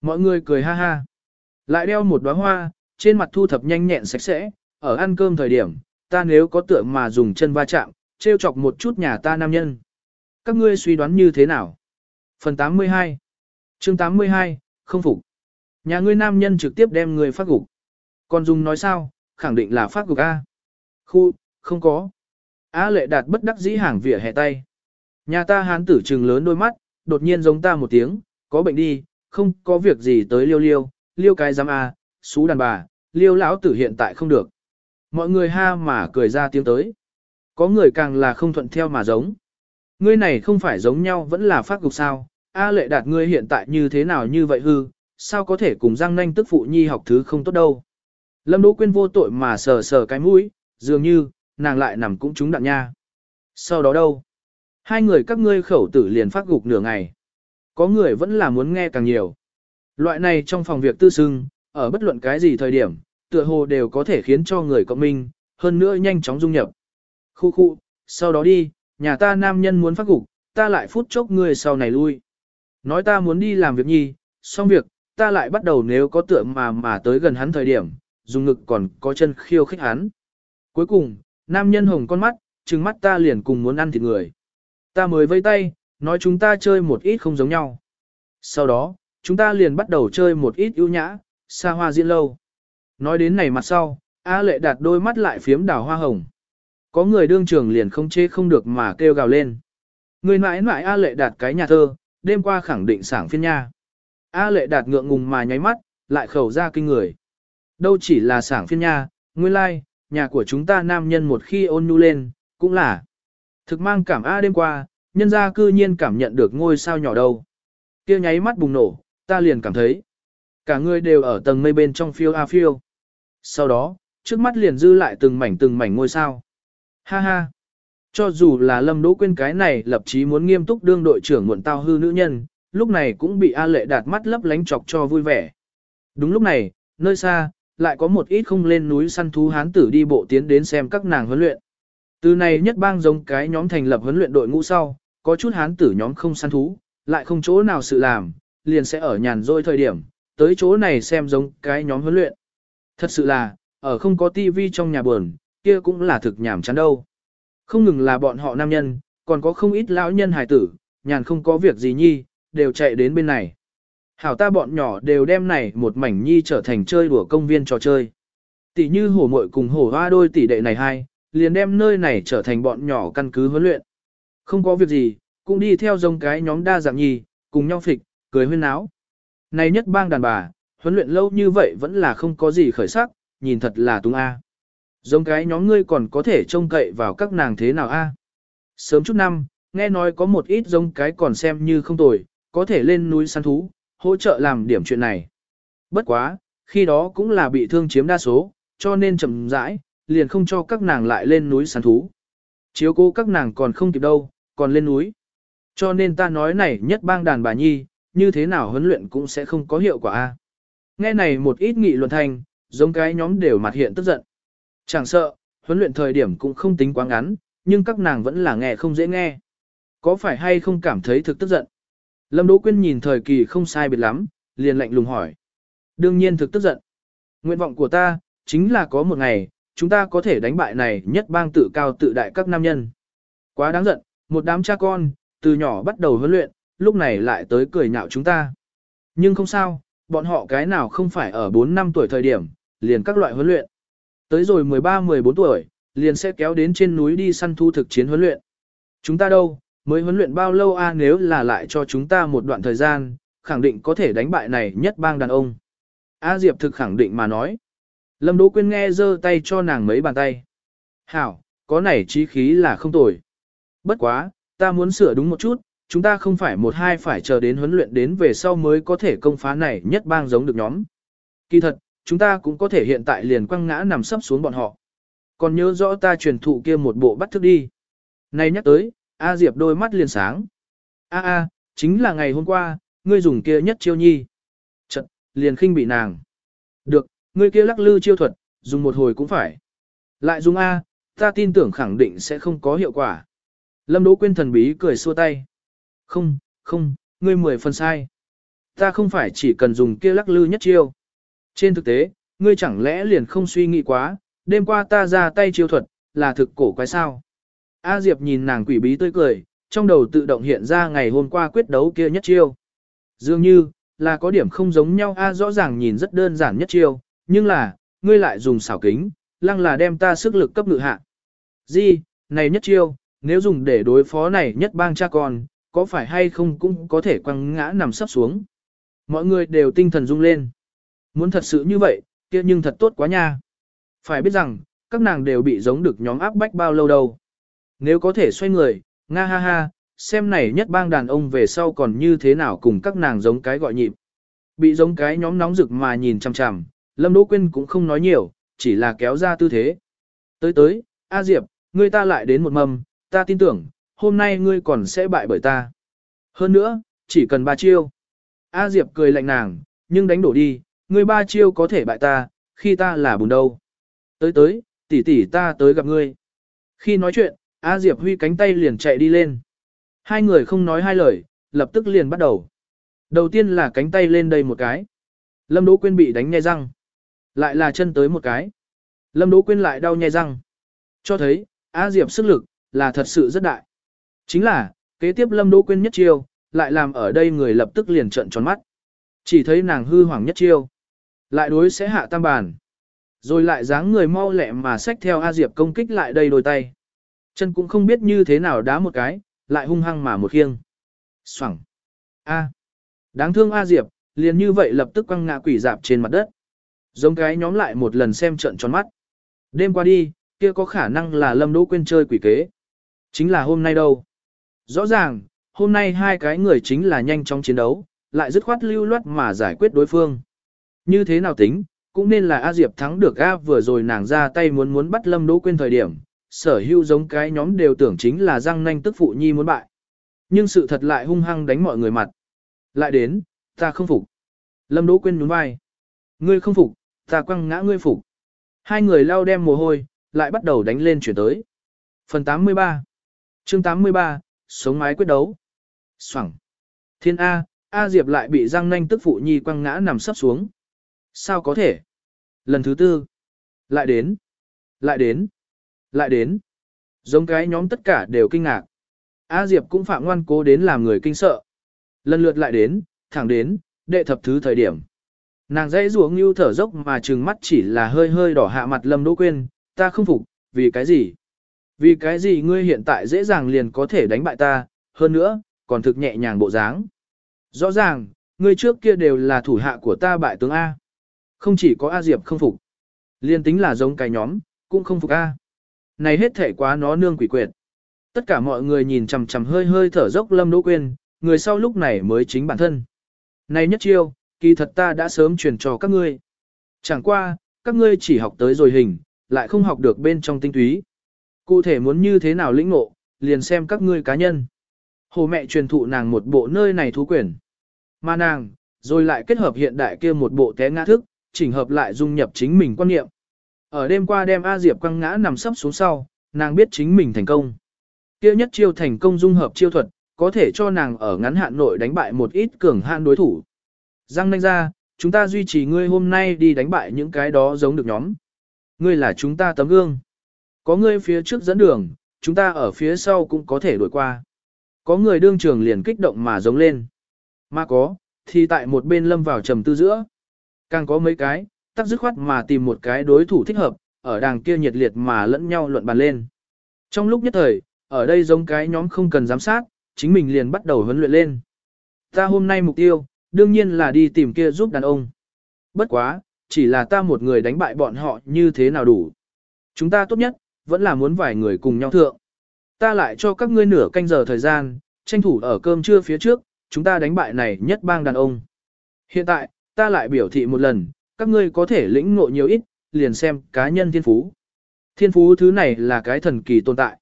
Mọi người cười ha ha. Lại đeo một đóa hoa, trên mặt thu thập nhanh nhẹn sạch sẽ, ở ăn cơm thời điểm, ta nếu có tựa mà dùng chân va chạm, trêu chọc một chút nhà ta nam nhân. Các ngươi suy đoán như thế nào? Phần 82 chương 82, không phục. Nhà ngươi nam nhân trực tiếp đem người phát gục. Còn dùng nói sao, khẳng định là phát gục A. Khu, không có. A lệ đạt bất đắc dĩ hàng vỉa hè tay. Nhà ta hán tử trừng lớn đôi mắt, đột nhiên giống ta một tiếng, có bệnh đi, không có việc gì tới liêu liêu, liêu cái giám A, xú đàn bà, liêu lão tử hiện tại không được. Mọi người ha mà cười ra tiếng tới. Có người càng là không thuận theo mà giống. Ngươi này không phải giống nhau vẫn là phát cục sao, A lệ đạt ngươi hiện tại như thế nào như vậy hư, sao có thể cùng Giang nanh tức phụ nhi học thứ không tốt đâu. Lâm Đỗ Quyên vô tội mà sờ sờ cái mũi, dường như, nàng lại nằm cũng trúng đạn nha. Sau đó đâu? Hai người các ngươi khẩu tử liền phát gục nửa ngày. Có người vẫn là muốn nghe càng nhiều. Loại này trong phòng việc tư sưng, ở bất luận cái gì thời điểm, tựa hồ đều có thể khiến cho người cộng minh, hơn nữa nhanh chóng dung nhập. Khu khu, sau đó đi, nhà ta nam nhân muốn phát gục, ta lại phút chốc ngươi sau này lui. Nói ta muốn đi làm việc nhi, xong việc, ta lại bắt đầu nếu có tượng mà mà tới gần hắn thời điểm, dùng ngực còn có chân khiêu khích hắn. Cuối cùng, nam nhân hồng con mắt, trừng mắt ta liền cùng muốn ăn thịt người. Ta mới vây tay, nói chúng ta chơi một ít không giống nhau. Sau đó, chúng ta liền bắt đầu chơi một ít ưu nhã, xa hoa diễn lâu. Nói đến này mặt sau, A lệ đạt đôi mắt lại phiếm đảo hoa hồng. Có người đương trường liền không chê không được mà kêu gào lên. Người mãi mãi A lệ đạt cái nhà thơ, đêm qua khẳng định sảng phiên nha. A lệ đạt ngượng ngùng mà nháy mắt, lại khẩu ra kinh người. Đâu chỉ là sảng phiên nha, nguyên lai, like, nhà của chúng ta nam nhân một khi ôn nhu lên, cũng là. Thực mang cảm A đêm qua, nhân gia cư nhiên cảm nhận được ngôi sao nhỏ đâu. kia nháy mắt bùng nổ, ta liền cảm thấy. Cả người đều ở tầng mây bên trong phiêu A phiêu. Sau đó, trước mắt liền dư lại từng mảnh từng mảnh ngôi sao. Ha ha. Cho dù là Lâm Đỗ Quyên cái này lập chí muốn nghiêm túc đương đội trưởng muộn tao hư nữ nhân, lúc này cũng bị A Lệ đạt mắt lấp lánh chọc cho vui vẻ. Đúng lúc này, nơi xa, lại có một ít không lên núi săn thú hán tử đi bộ tiến đến xem các nàng huấn luyện. Từ này nhất bang giống cái nhóm thành lập huấn luyện đội ngũ sau, có chút hán tử nhóm không săn thú, lại không chỗ nào sự làm, liền sẽ ở nhàn rỗi thời điểm, tới chỗ này xem giống cái nhóm huấn luyện. Thật sự là, ở không có tivi trong nhà buồn, kia cũng là thực nhảm chán đâu. Không ngừng là bọn họ nam nhân, còn có không ít lão nhân hài tử, nhàn không có việc gì nhi, đều chạy đến bên này. Hảo ta bọn nhỏ đều đem này một mảnh nhi trở thành chơi đùa công viên trò chơi. Tỷ như hổ muội cùng hổ hoa đôi tỷ đệ này hai, liền đem nơi này trở thành bọn nhỏ căn cứ huấn luyện. Không có việc gì, cũng đi theo dòng cái nhóm đa dạng nhi, cùng nhau phịch, cười huyên náo. Này nhất bang đàn bà, huấn luyện lâu như vậy vẫn là không có gì khởi sắc, nhìn thật là tung a. Giống cái nhóm ngươi còn có thể trông cậy vào các nàng thế nào a? Sớm chút năm, nghe nói có một ít giống cái còn xem như không tồi, có thể lên núi săn thú, hỗ trợ làm điểm chuyện này. Bất quá, khi đó cũng là bị thương chiếm đa số, cho nên chậm rãi, liền không cho các nàng lại lên núi săn thú. Chiếu cố các nàng còn không kịp đâu, còn lên núi. Cho nên ta nói này nhất bang đàn bà nhi, như thế nào huấn luyện cũng sẽ không có hiệu quả a. Nghe này một ít nghị luận thành, giống cái nhóm đều mặt hiện tức giận. Chẳng sợ, huấn luyện thời điểm cũng không tính quá ngắn, nhưng các nàng vẫn là nghe không dễ nghe. Có phải hay không cảm thấy thực tức giận? Lâm Đỗ Quyên nhìn thời kỳ không sai biệt lắm, liền lạnh lùng hỏi. Đương nhiên thực tức giận. Nguyện vọng của ta, chính là có một ngày, chúng ta có thể đánh bại này nhất bang tự cao tự đại các nam nhân. Quá đáng giận, một đám cha con, từ nhỏ bắt đầu huấn luyện, lúc này lại tới cười nhạo chúng ta. Nhưng không sao, bọn họ cái nào không phải ở 4 năm tuổi thời điểm, liền các loại huấn luyện. Tới rồi 13-14 tuổi, liền sẽ kéo đến trên núi đi săn thu thực chiến huấn luyện. Chúng ta đâu, mới huấn luyện bao lâu a nếu là lại cho chúng ta một đoạn thời gian, khẳng định có thể đánh bại này nhất bang đàn ông. A Diệp thực khẳng định mà nói. Lâm Đỗ Quyên nghe giơ tay cho nàng mấy bàn tay. Hảo, có này trí khí là không tồi. Bất quá, ta muốn sửa đúng một chút, chúng ta không phải một hai phải chờ đến huấn luyện đến về sau mới có thể công phá này nhất bang giống được nhóm. Kỳ thật, chúng ta cũng có thể hiện tại liền quăng ngã nằm sấp xuống bọn họ. Còn nhớ rõ ta truyền thụ kia một bộ bắt thức đi. Này nhắc tới, A Diệp đôi mắt liền sáng. A A, chính là ngày hôm qua, ngươi dùng kia nhất chiêu nhi. Trận, liền khinh bị nàng. Được, ngươi kia lắc lư chiêu thuật, dùng một hồi cũng phải. Lại dùng A, ta tin tưởng khẳng định sẽ không có hiệu quả. Lâm Đỗ Quyên thần bí cười xua tay. Không, không, ngươi mười phần sai. Ta không phải chỉ cần dùng kia lắc lư nhất chiêu. Trên thực tế, ngươi chẳng lẽ liền không suy nghĩ quá, đêm qua ta ra tay chiêu thuật, là thực cổ quái sao. A Diệp nhìn nàng quỷ bí tươi cười, trong đầu tự động hiện ra ngày hôm qua quyết đấu kia nhất chiêu. Dường như, là có điểm không giống nhau A rõ ràng nhìn rất đơn giản nhất chiêu, nhưng là, ngươi lại dùng xảo kính, lăng là đem ta sức lực cấp ngự hạ. Di, này nhất chiêu, nếu dùng để đối phó này nhất bang cha con, có phải hay không cũng có thể quăng ngã nằm sắp xuống. Mọi người đều tinh thần rung lên. Muốn thật sự như vậy, kia nhưng thật tốt quá nha. Phải biết rằng, các nàng đều bị giống được nhóm áp bách bao lâu đâu. Nếu có thể xoay người, nga ha ha, xem này nhất bang đàn ông về sau còn như thế nào cùng các nàng giống cái gọi nhịp. Bị giống cái nhóm nóng rực mà nhìn chằm chằm, Lâm Đỗ Quyên cũng không nói nhiều, chỉ là kéo ra tư thế. Tới tới, A Diệp, ngươi ta lại đến một mầm, ta tin tưởng, hôm nay ngươi còn sẽ bại bởi ta. Hơn nữa, chỉ cần ba chiêu. A Diệp cười lạnh nàng, nhưng đánh đổ đi, ngươi ba chiêu có thể bại ta, khi ta là bùn đâu. Tới tới, tỷ tỷ ta tới gặp ngươi. Khi nói chuyện, A Diệp huy cánh tay liền chạy đi lên. Hai người không nói hai lời, lập tức liền bắt đầu. Đầu tiên là cánh tay lên đây một cái. Lâm Đỗ Quyên bị đánh nhai răng. Lại là chân tới một cái. Lâm Đỗ Quyên lại đau nhai răng. Cho thấy, A Diệp sức lực, là thật sự rất đại. Chính là, kế tiếp Lâm Đỗ Quyên nhất chiêu, lại làm ở đây người lập tức liền trợn tròn mắt. Chỉ thấy nàng hư hoàng nhất chiêu. Lại đối sẽ hạ tam bàn. Rồi lại dáng người mau lẹ mà xách theo A Diệp công kích lại đây đôi tay. Chân cũng không biết như thế nào đá một cái, lại hung hăng mà một khiêng. Xoẳng. A. Đáng thương A Diệp, liền như vậy lập tức quăng ngã quỷ dạp trên mặt đất. Giống cái nhóm lại một lần xem trận tròn mắt. Đêm qua đi, kia có khả năng là Lâm Đỗ Quyên chơi quỷ kế. Chính là hôm nay đâu. Rõ ràng, hôm nay hai cái người chính là nhanh chóng chiến đấu, lại dứt khoát lưu loát mà giải quyết đối phương. Như thế nào tính, cũng nên là A Diệp thắng được A vừa rồi nàng ra tay muốn muốn bắt Lâm Đỗ Quyên thời điểm, sở hữu giống cái nhóm đều tưởng chính là răng nanh tức phụ nhi muốn bại. Nhưng sự thật lại hung hăng đánh mọi người mặt. Lại đến, ta không phục. Lâm Đỗ Quyên nhún vai. Ngươi không phục, ta quăng ngã ngươi phục. Hai người lao đem mồ hôi, lại bắt đầu đánh lên chuyển tới. Phần 83 chương 83, sống mái quyết đấu. Soảng. Thiên A, A Diệp lại bị răng nanh tức phụ nhi quăng ngã nằm sấp xuống. Sao có thể? Lần thứ tư. Lại đến. Lại đến. Lại đến. Giống cái nhóm tất cả đều kinh ngạc. A Diệp cũng phạm ngoan cố đến làm người kinh sợ. Lần lượt lại đến, thẳng đến, đệ thập thứ thời điểm. Nàng dãy rùa ngưu thở dốc mà trừng mắt chỉ là hơi hơi đỏ hạ mặt lâm đỗ quyên, ta không phục, vì cái gì? Vì cái gì ngươi hiện tại dễ dàng liền có thể đánh bại ta, hơn nữa, còn thực nhẹ nhàng bộ dáng. Rõ ràng, ngươi trước kia đều là thủ hạ của ta bại tướng A. Không chỉ có A Diệp không phục. Liên tính là giống cái nhóm, cũng không phục A. Này hết thể quá nó nương quỷ quyệt. Tất cả mọi người nhìn chằm chằm hơi hơi thở dốc lâm đỗ Quyên, người sau lúc này mới chính bản thân. Này nhất chiêu, kỳ thật ta đã sớm truyền cho các ngươi. Chẳng qua, các ngươi chỉ học tới rồi hình, lại không học được bên trong tinh túy. Cụ thể muốn như thế nào lĩnh ngộ, liền xem các ngươi cá nhân. Hồ mẹ truyền thụ nàng một bộ nơi này thú quyển. Mà nàng, rồi lại kết hợp hiện đại kia một bộ té ngã thức, chỉnh hợp lại dung nhập chính mình quan niệm. Ở đêm qua đem A Diệp quăng ngã nằm sấp xuống sau, nàng biết chính mình thành công. Kia nhất chiêu thành công dung hợp chiêu thuật, có thể cho nàng ở ngắn hạn nội đánh bại một ít cường hạn đối thủ. Giang nanh ra, chúng ta duy trì ngươi hôm nay đi đánh bại những cái đó giống được nhóm. Ngươi là chúng ta tấm gương. Có ngươi phía trước dẫn đường, chúng ta ở phía sau cũng có thể đuổi qua. Có người đương trường liền kích động mà giống lên. Mà có, thì tại một bên lâm vào trầm tư giữa. Càng có mấy cái, tắc dứt khoát mà tìm một cái đối thủ thích hợp, ở đàng kia nhiệt liệt mà lẫn nhau luận bàn lên. Trong lúc nhất thời, ở đây giống cái nhóm không cần giám sát, chính mình liền bắt đầu huấn luyện lên. Ta hôm nay mục tiêu, đương nhiên là đi tìm kia giúp đàn ông. Bất quá, chỉ là ta một người đánh bại bọn họ như thế nào đủ. Chúng ta tốt nhất, vẫn là muốn vài người cùng nhau thượng. Ta lại cho các ngươi nửa canh giờ thời gian, tranh thủ ở cơm trưa phía trước, chúng ta đánh bại này nhất bang đàn ông. Hiện tại, ta lại biểu thị một lần, các ngươi có thể lĩnh ngộ nhiều ít, liền xem cá nhân thiên phú. Thiên phú thứ này là cái thần kỳ tồn tại.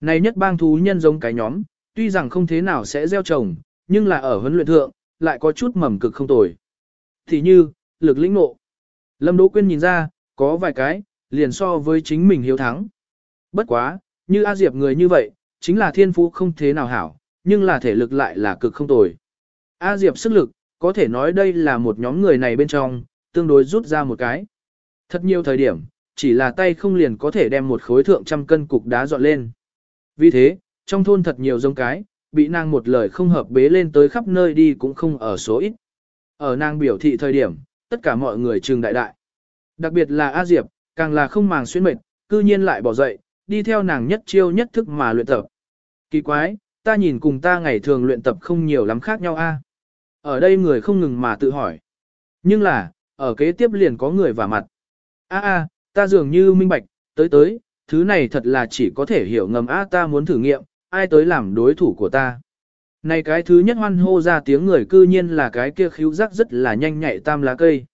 Này nhất bang thú nhân giống cái nhóm, tuy rằng không thế nào sẽ gieo trồng, nhưng là ở huấn luyện thượng, lại có chút mầm cực không tồi. Thì như, lực lĩnh ngộ. Lâm Đỗ Quyên nhìn ra, có vài cái, liền so với chính mình hiếu thắng. Bất quá, như A Diệp người như vậy, chính là thiên phú không thế nào hảo, nhưng là thể lực lại là cực không tồi. A Diệp sức lực, có thể nói đây là một nhóm người này bên trong, tương đối rút ra một cái. Thật nhiều thời điểm, chỉ là tay không liền có thể đem một khối thượng trăm cân cục đá dọn lên. Vì thế, trong thôn thật nhiều giống cái, bị nàng một lời không hợp bế lên tới khắp nơi đi cũng không ở số ít. Ở nàng biểu thị thời điểm, tất cả mọi người trừng đại đại. Đặc biệt là A Diệp, càng là không màng xuyên mệt, cư nhiên lại bỏ dậy, đi theo nàng nhất chiêu nhất thức mà luyện tập. Kỳ quái, ta nhìn cùng ta ngày thường luyện tập không nhiều lắm khác nhau a. Ở đây người không ngừng mà tự hỏi. Nhưng là, ở kế tiếp liền có người vả mặt. A a, ta dường như minh bạch, tới tới, thứ này thật là chỉ có thể hiểu ngầm a ta muốn thử nghiệm, ai tới làm đối thủ của ta. Này cái thứ nhất hoan hô ra tiếng người cư nhiên là cái kia khíu giác rất là nhanh nhạy tam lá cây.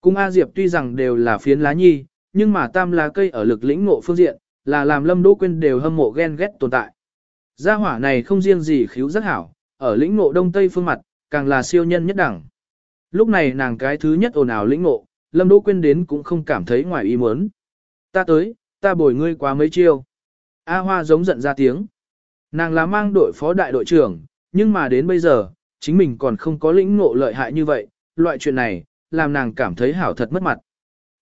Cung A Diệp tuy rằng đều là phiến lá nhi, nhưng mà tam lá cây ở lực lĩnh ngộ phương diện, là làm lâm đỗ quên đều hâm mộ ghen ghét tồn tại. Gia hỏa này không riêng gì khíu giác hảo, ở lĩnh ngộ đông tây phương mặt, càng là siêu nhân nhất đẳng. Lúc này nàng cái thứ nhất ồn ào lĩnh ngộ, lâm đỗ Quyên đến cũng không cảm thấy ngoài ý muốn. Ta tới, ta bồi ngươi quá mấy chiêu. A hoa giống giận ra tiếng. Nàng là mang đội phó đại đội trưởng, nhưng mà đến bây giờ, chính mình còn không có lĩnh ngộ lợi hại như vậy, loại chuyện này, làm nàng cảm thấy hảo thật mất mặt.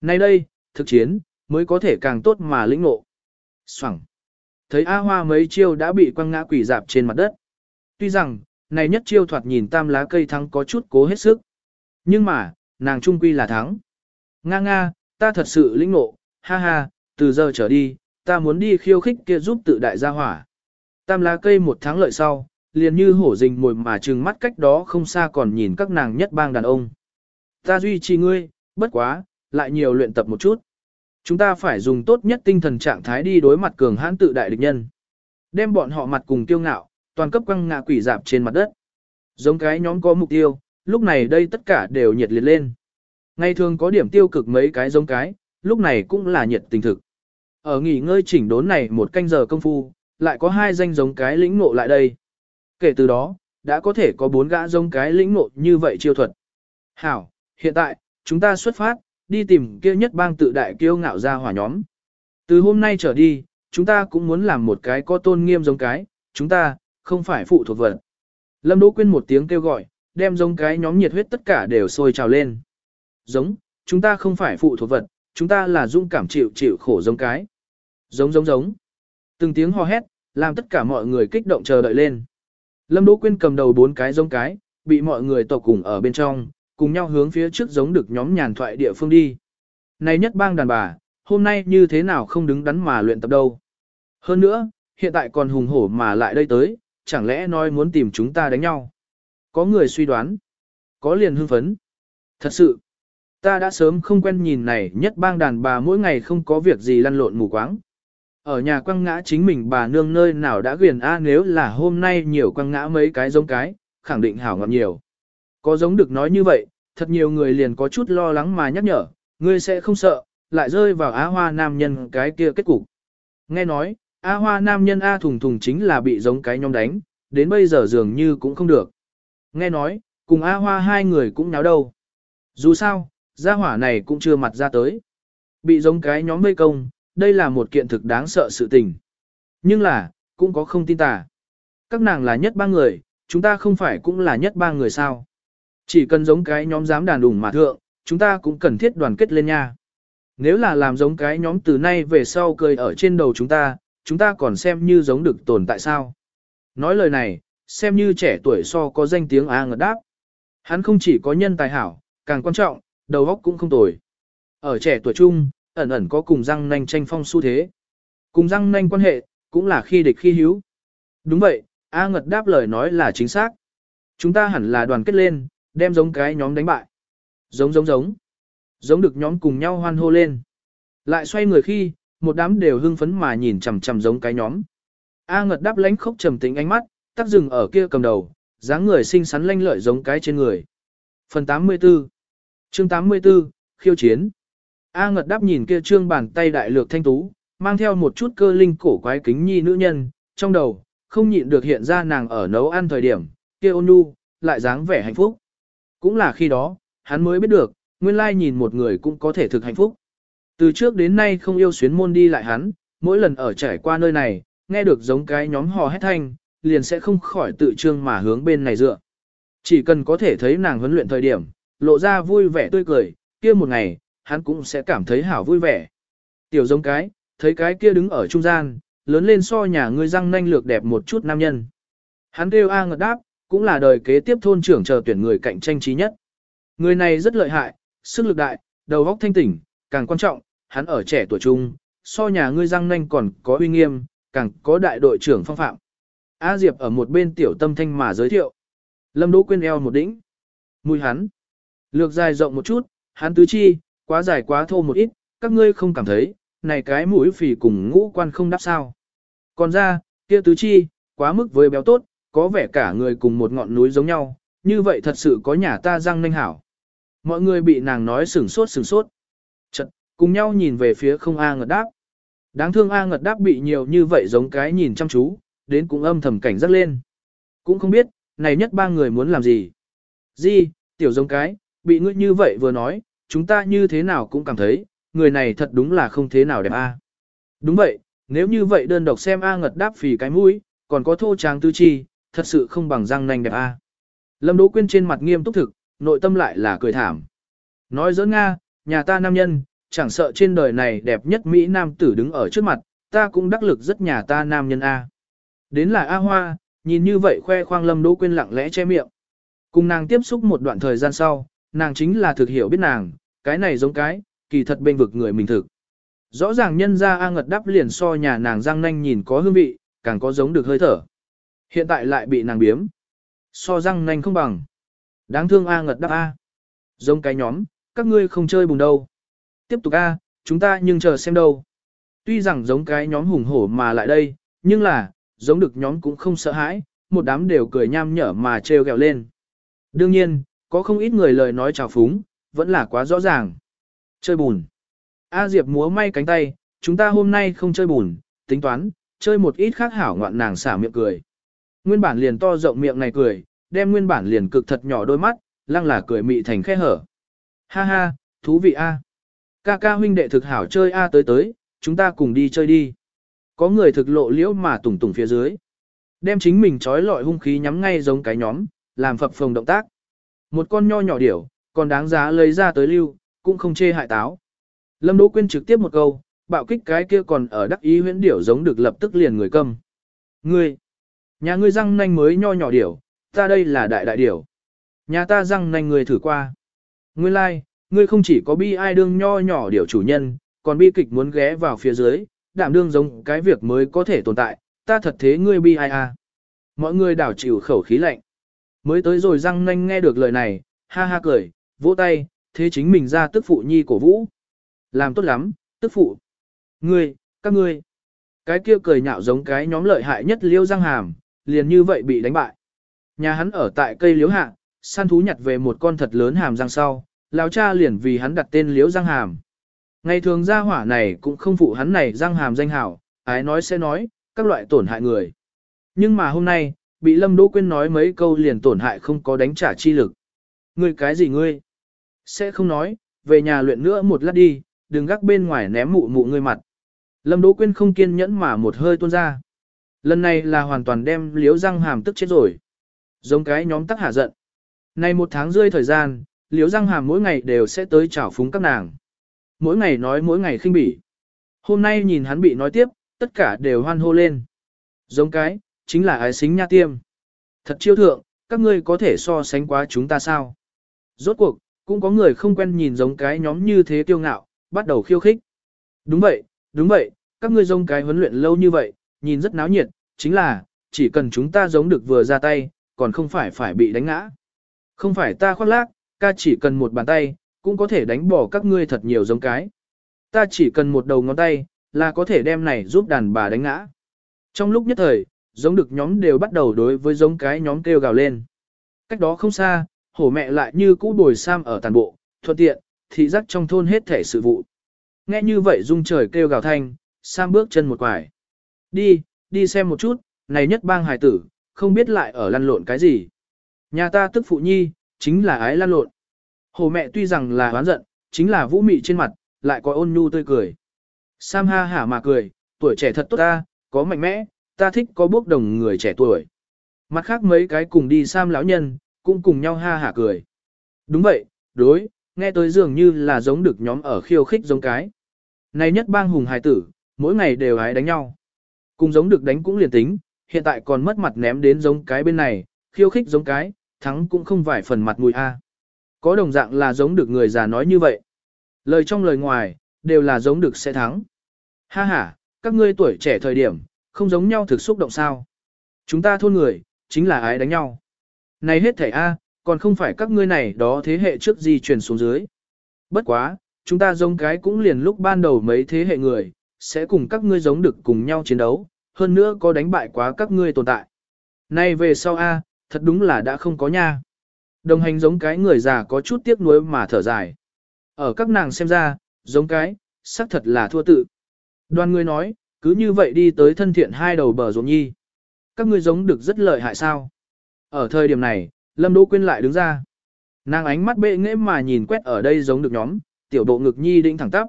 Nay đây, thực chiến, mới có thể càng tốt mà lĩnh ngộ. Soảng. Thấy A Hoa mấy chiêu đã bị quăng ngã quỷ dạp trên mặt đất. Tuy rằng, này nhất chiêu thoạt nhìn tam lá cây thắng có chút cố hết sức. Nhưng mà, nàng trung quy là thắng. Nga nga, ta thật sự lĩnh ngộ, ha ha, từ giờ trở đi, ta muốn đi khiêu khích kia giúp tự đại gia hỏa. Tam lá cây một tháng lợi sau, liền như hổ rình mồi mà trừng mắt cách đó không xa còn nhìn các nàng nhất bang đàn ông. Ta duy trì ngươi, bất quá, lại nhiều luyện tập một chút. Chúng ta phải dùng tốt nhất tinh thần trạng thái đi đối mặt cường hãn tự đại địch nhân. Đem bọn họ mặt cùng tiêu ngạo, toàn cấp quăng ngạ quỷ dạp trên mặt đất. Giống cái nhóm có mục tiêu, lúc này đây tất cả đều nhiệt liệt lên. Ngày thường có điểm tiêu cực mấy cái giống cái, lúc này cũng là nhiệt tình thực. Ở nghỉ ngơi chỉnh đốn này một canh giờ công phu, lại có hai danh giống cái lĩnh ngộ lại đây. Kể từ đó, đã có thể có bốn gã giống cái lĩnh ngộ như vậy chiêu thuật. Hảo, hiện tại, chúng ta xuất phát, đi tìm kia nhất bang tự đại kiêu ngạo ra hỏa nhóm. Từ hôm nay trở đi, chúng ta cũng muốn làm một cái có tôn nghiêm giống cái, chúng ta, không phải phụ thuộc vật. Lâm Đỗ Quyên một tiếng kêu gọi, đem giống cái nhóm nhiệt huyết tất cả đều sôi trào lên. Giống, chúng ta không phải phụ thuộc vật, chúng ta là dung cảm chịu chịu khổ giống cái. Giống giống giống. Từng tiếng hò hét, làm tất cả mọi người kích động chờ đợi lên. Lâm Đỗ Quyên cầm đầu bốn cái giống cái, bị mọi người tộc cùng ở bên trong, cùng nhau hướng phía trước giống được nhóm nhàn thoại địa phương đi. Này nhất bang đàn bà, hôm nay như thế nào không đứng đắn mà luyện tập đâu. Hơn nữa, hiện tại còn hùng hổ mà lại đây tới, chẳng lẽ nói muốn tìm chúng ta đánh nhau. Có người suy đoán, có liền hưng phấn. Thật sự, ta đã sớm không quen nhìn này nhất bang đàn bà mỗi ngày không có việc gì lăn lộn mù quáng. Ở nhà quăng ngã chính mình bà nương nơi nào đã quyền a nếu là hôm nay nhiều quăng ngã mấy cái giống cái, khẳng định hảo ngọt nhiều. Có giống được nói như vậy, thật nhiều người liền có chút lo lắng mà nhắc nhở, ngươi sẽ không sợ, lại rơi vào á hoa nam nhân cái kia kết cục. Nghe nói, A hoa nam nhân A thùng thùng chính là bị giống cái nhóm đánh, đến bây giờ dường như cũng không được. Nghe nói, cùng A hoa hai người cũng náo đâu. Dù sao, gia hỏa này cũng chưa mặt ra tới. Bị giống cái nhóm vây công, đây là một kiện thực đáng sợ sự tình. Nhưng là, cũng có không tin tà. Các nàng là nhất ba người, chúng ta không phải cũng là nhất ba người sao. Chỉ cần giống cái nhóm dám đàn đủng mà thượng, chúng ta cũng cần thiết đoàn kết lên nha. Nếu là làm giống cái nhóm từ nay về sau cười ở trên đầu chúng ta, chúng ta còn xem như giống được tồn tại sao. Nói lời này, xem như trẻ tuổi so có danh tiếng A ngật đáp. Hắn không chỉ có nhân tài hảo, càng quan trọng, đầu óc cũng không tồi. Ở trẻ tuổi trung, ẩn ẩn có cùng răng nanh tranh phong xu thế. Cùng răng nanh quan hệ, cũng là khi địch khi hữu. Đúng vậy, A ngật đáp lời nói là chính xác. Chúng ta hẳn là đoàn kết lên, đem giống cái nhóm đánh bại. Giống giống giống. Giống được nhóm cùng nhau hoan hô lên. Lại xoay người khi, một đám đều hưng phấn mà nhìn chằm chằm giống cái nhóm. A ngật đáp lánh khốc trầm tĩnh ánh mắt, tắt dừng ở kia cầm đầu, dáng người xinh xắn lanh lợi giống cái trên người. Phần 84 Chương 84, khiêu chiến A ngật đáp nhìn kia trương bàn tay đại lược thanh tú, mang theo một chút cơ linh cổ quái kính nhi nữ nhân, trong đầu, không nhịn được hiện ra nàng ở nấu ăn thời điểm, kia ôn nhu, lại dáng vẻ hạnh phúc. Cũng là khi đó, hắn mới biết được, nguyên lai nhìn một người cũng có thể thực hạnh phúc. Từ trước đến nay không yêu xuyến môn đi lại hắn, mỗi lần ở trải qua nơi này, nghe được giống cái nhóm hò hét thanh, liền sẽ không khỏi tự trương mà hướng bên này dựa. Chỉ cần có thể thấy nàng huấn luyện thời điểm, lộ ra vui vẻ tươi cười, kia một ngày, hắn cũng sẽ cảm thấy hảo vui vẻ. Tiểu giống cái, thấy cái kia đứng ở trung gian, lớn lên so nhà ngươi răng nanh lược đẹp một chút nam nhân. Hắn kêu A ngật đáp, cũng là đời kế tiếp thôn trưởng chờ tuyển người cạnh tranh trí nhất. Người này rất lợi hại, sức lực đại, đầu óc thanh tỉnh, càng quan trọng, hắn ở trẻ tuổi trung, so nhà ngươi răng nanh còn có uy nghiêm, càng có đại đội trưởng phong phạm. A Diệp ở một bên tiểu tâm thanh mà giới thiệu. Lâm Đỗ quên eo một đỉnh. Mùi hắn. Lược dài rộng một chút, hắn tứ chi, quá dài quá thô một ít, các ngươi không cảm thấy, này cái mũi phì cùng ngũ quan không đáp sao. Còn ra, kia tứ chi, quá mức với béo tốt, có vẻ cả người cùng một ngọn núi giống nhau, như vậy thật sự có nhà ta răng nanh hảo. Mọi người bị nàng nói sửng sốt sửng sốt. Cùng nhau nhìn về phía không A ngật đáp. Đáng thương A ngật đáp bị nhiều như vậy giống cái nhìn chăm chú, đến cũng âm thầm cảnh giác lên. Cũng không biết, này nhất ba người muốn làm gì. Di, tiểu giống cái, bị ngươi như vậy vừa nói, chúng ta như thế nào cũng cảm thấy, người này thật đúng là không thế nào đẹp A. Đúng vậy, nếu như vậy đơn độc xem A ngật đáp phì cái mũi, còn có thô tráng tư chi, thật sự không bằng răng nanh đẹp a. Lâm Đỗ Quyên trên mặt nghiêm túc thực, nội tâm lại là cười thảm. Nói giỡn Nga, nhà ta nam nhân, chẳng sợ trên đời này đẹp nhất Mỹ nam tử đứng ở trước mặt, ta cũng đắc lực rất nhà ta nam nhân A. Đến là A Hoa, nhìn như vậy khoe khoang Lâm Đỗ Quyên lặng lẽ che miệng. Cùng nàng tiếp xúc một đoạn thời gian sau, nàng chính là thực hiểu biết nàng, cái này giống cái, kỳ thật bên vực người mình thực. Rõ ràng nhân ra A ngật đáp liền so nhà nàng răng nanh nhìn có hương vị, càng có giống được hơi thở. Hiện tại lại bị nàng biếm. So răng nanh không bằng. Đáng thương A ngật đáp A. Giống cái nhóm, các ngươi không chơi bùng đâu. Tiếp tục A, chúng ta nhưng chờ xem đâu. Tuy rằng giống cái nhóm hùng hổ mà lại đây, nhưng là, giống được nhóm cũng không sợ hãi, một đám đều cười nham nhở mà trêu ghẹo lên. Đương nhiên, có không ít người lời nói chào phúng, vẫn là quá rõ ràng. Chơi bùn. A Diệp múa may cánh tay, chúng ta hôm nay không chơi bùn, tính toán, chơi một ít khác hảo ngoạn nàng xả miệng cười. Nguyên bản liền to rộng miệng này cười, đem nguyên bản liền cực thật nhỏ đôi mắt, lăng là cười mị thành khe hở. Ha ha, thú vị A. Ca ca huynh đệ thực hảo chơi A tới tới, chúng ta cùng đi chơi đi. Có người thực lộ liễu mà tùng tùng phía dưới. Đem chính mình trói lọi hung khí nhắm ngay giống cái nhóm, làm phập phồng động tác. Một con nho nhỏ điểu, còn đáng giá lấy ra tới lưu, cũng không chê hại táo. Lâm Đỗ Quyên trực tiếp một câu, bạo kích cái kia còn ở đắc ý huyễn điểu giống được lập tức liền người câm. Ngươi, nhà ngươi răng nanh mới nho nhỏ điểu, ta đây là đại đại điểu. Nhà ta răng nanh người thử qua. Ngươi lai, like, ngươi không chỉ có bi ai đương nho nhỏ điều chủ nhân, còn bi kịch muốn ghé vào phía dưới, đảm đương giống cái việc mới có thể tồn tại, ta thật thế ngươi bi ai à. Mọi người đảo chịu khẩu khí lạnh. Mới tới rồi răng nanh nghe được lời này, ha ha cười, vỗ tay, thế chính mình ra tức phụ nhi cổ vũ. Làm tốt lắm, tức phụ. Ngươi, các ngươi. Cái kia cười nhạo giống cái nhóm lợi hại nhất liêu răng hàm, liền như vậy bị đánh bại. Nhà hắn ở tại cây liếu hạ, săn thú nhặt về một con thật lớn hàm răng sau, lão cha liền vì hắn đặt tên Liễu Giang hàm. Ngày thường gia hỏa này cũng không phụ hắn này Giang hàm danh hảo, ái nói sẽ nói, các loại tổn hại người. Nhưng mà hôm nay, bị Lâm Đỗ Quyên nói mấy câu liền tổn hại không có đánh trả chi lực. Ngươi cái gì ngươi? Sẽ không nói, về nhà luyện nữa một lát đi, đừng gác bên ngoài ném mụ mụ ngươi mặt. Lâm Đỗ Quyên không kiên nhẫn mà một hơi tuôn ra. Lần này là hoàn toàn đem liếu răng hàm tức chết rồi. Giống cái nhóm tắc hạ giận. Này một tháng rơi thời gian, Liễu Giang hàm mỗi ngày đều sẽ tới chào phúng các nàng. Mỗi ngày nói mỗi ngày khinh bỉ. Hôm nay nhìn hắn bị nói tiếp, tất cả đều hoan hô lên. Giống cái, chính là ái xính nha tiêm. Thật chiêu thượng, các ngươi có thể so sánh quá chúng ta sao? Rốt cuộc, cũng có người không quen nhìn giống cái nhóm như thế tiêu ngạo, bắt đầu khiêu khích. Đúng vậy, đúng vậy, các ngươi giống cái huấn luyện lâu như vậy, nhìn rất náo nhiệt, chính là, chỉ cần chúng ta giống được vừa ra tay, còn không phải phải bị đánh ngã. Không phải ta khoác lác, ca chỉ cần một bàn tay, cũng có thể đánh bỏ các ngươi thật nhiều giống cái. Ta chỉ cần một đầu ngón tay, là có thể đem này giúp đàn bà đánh ngã. Trong lúc nhất thời, giống được nhóm đều bắt đầu đối với giống cái nhóm kêu gào lên. Cách đó không xa, hổ mẹ lại như cũ bồi sam ở tàn bộ, thuận tiện, thị giác trong thôn hết thể sự vụ. Nghe như vậy rung trời kêu gào thanh, sam bước chân một quải. Đi, đi xem một chút, này nhất bang hài tử, không biết lại ở lăn lộn cái gì. Nhà ta tức phụ nhi, chính là ái lan lộn. Hồ mẹ tuy rằng là hoán giận, chính là vũ mị trên mặt, lại có ôn nhu tươi cười. Sam ha hả mà cười, tuổi trẻ thật tốt ta, có mạnh mẽ, ta thích có bước đồng người trẻ tuổi. Mặt khác mấy cái cùng đi Sam lão nhân, cũng cùng nhau ha hả cười. Đúng vậy, đối, nghe tới dường như là giống được nhóm ở khiêu khích giống cái. Này nhất bang hùng hài tử, mỗi ngày đều hái đánh nhau. Cùng giống được đánh cũng liền tính, hiện tại còn mất mặt ném đến giống cái bên này, khiêu khích giống cái, thắng cũng không vài phần mặt mùi a. Có đồng dạng là giống được người già nói như vậy. Lời trong lời ngoài, đều là giống được sẽ thắng. Ha ha, các ngươi tuổi trẻ thời điểm, không giống nhau thực xúc động sao. Chúng ta thôn người, chính là ái đánh nhau. Này hết thảy A, còn không phải các ngươi này đó thế hệ trước di truyền xuống dưới. Bất quá, chúng ta giống cái cũng liền lúc ban đầu mấy thế hệ người, sẽ cùng các ngươi giống được cùng nhau chiến đấu, hơn nữa có đánh bại quá các ngươi tồn tại. Này về sau A, thật đúng là đã không có nha. Đồng hành giống cái người già có chút tiếc nuối mà thở dài. Ở các nàng xem ra, giống cái, xác thật là thua tự. Đoàn người nói, cứ như vậy đi tới thân thiện hai đầu bờ ruộng nhi. Các ngươi giống được rất lợi hại sao? Ở thời điểm này, Lâm Đỗ Quyên lại đứng ra. Nàng ánh mắt bệ nghễ mà nhìn quét ở đây giống được nhóm, tiểu độ ngực nhi đĩnh thẳng tắp.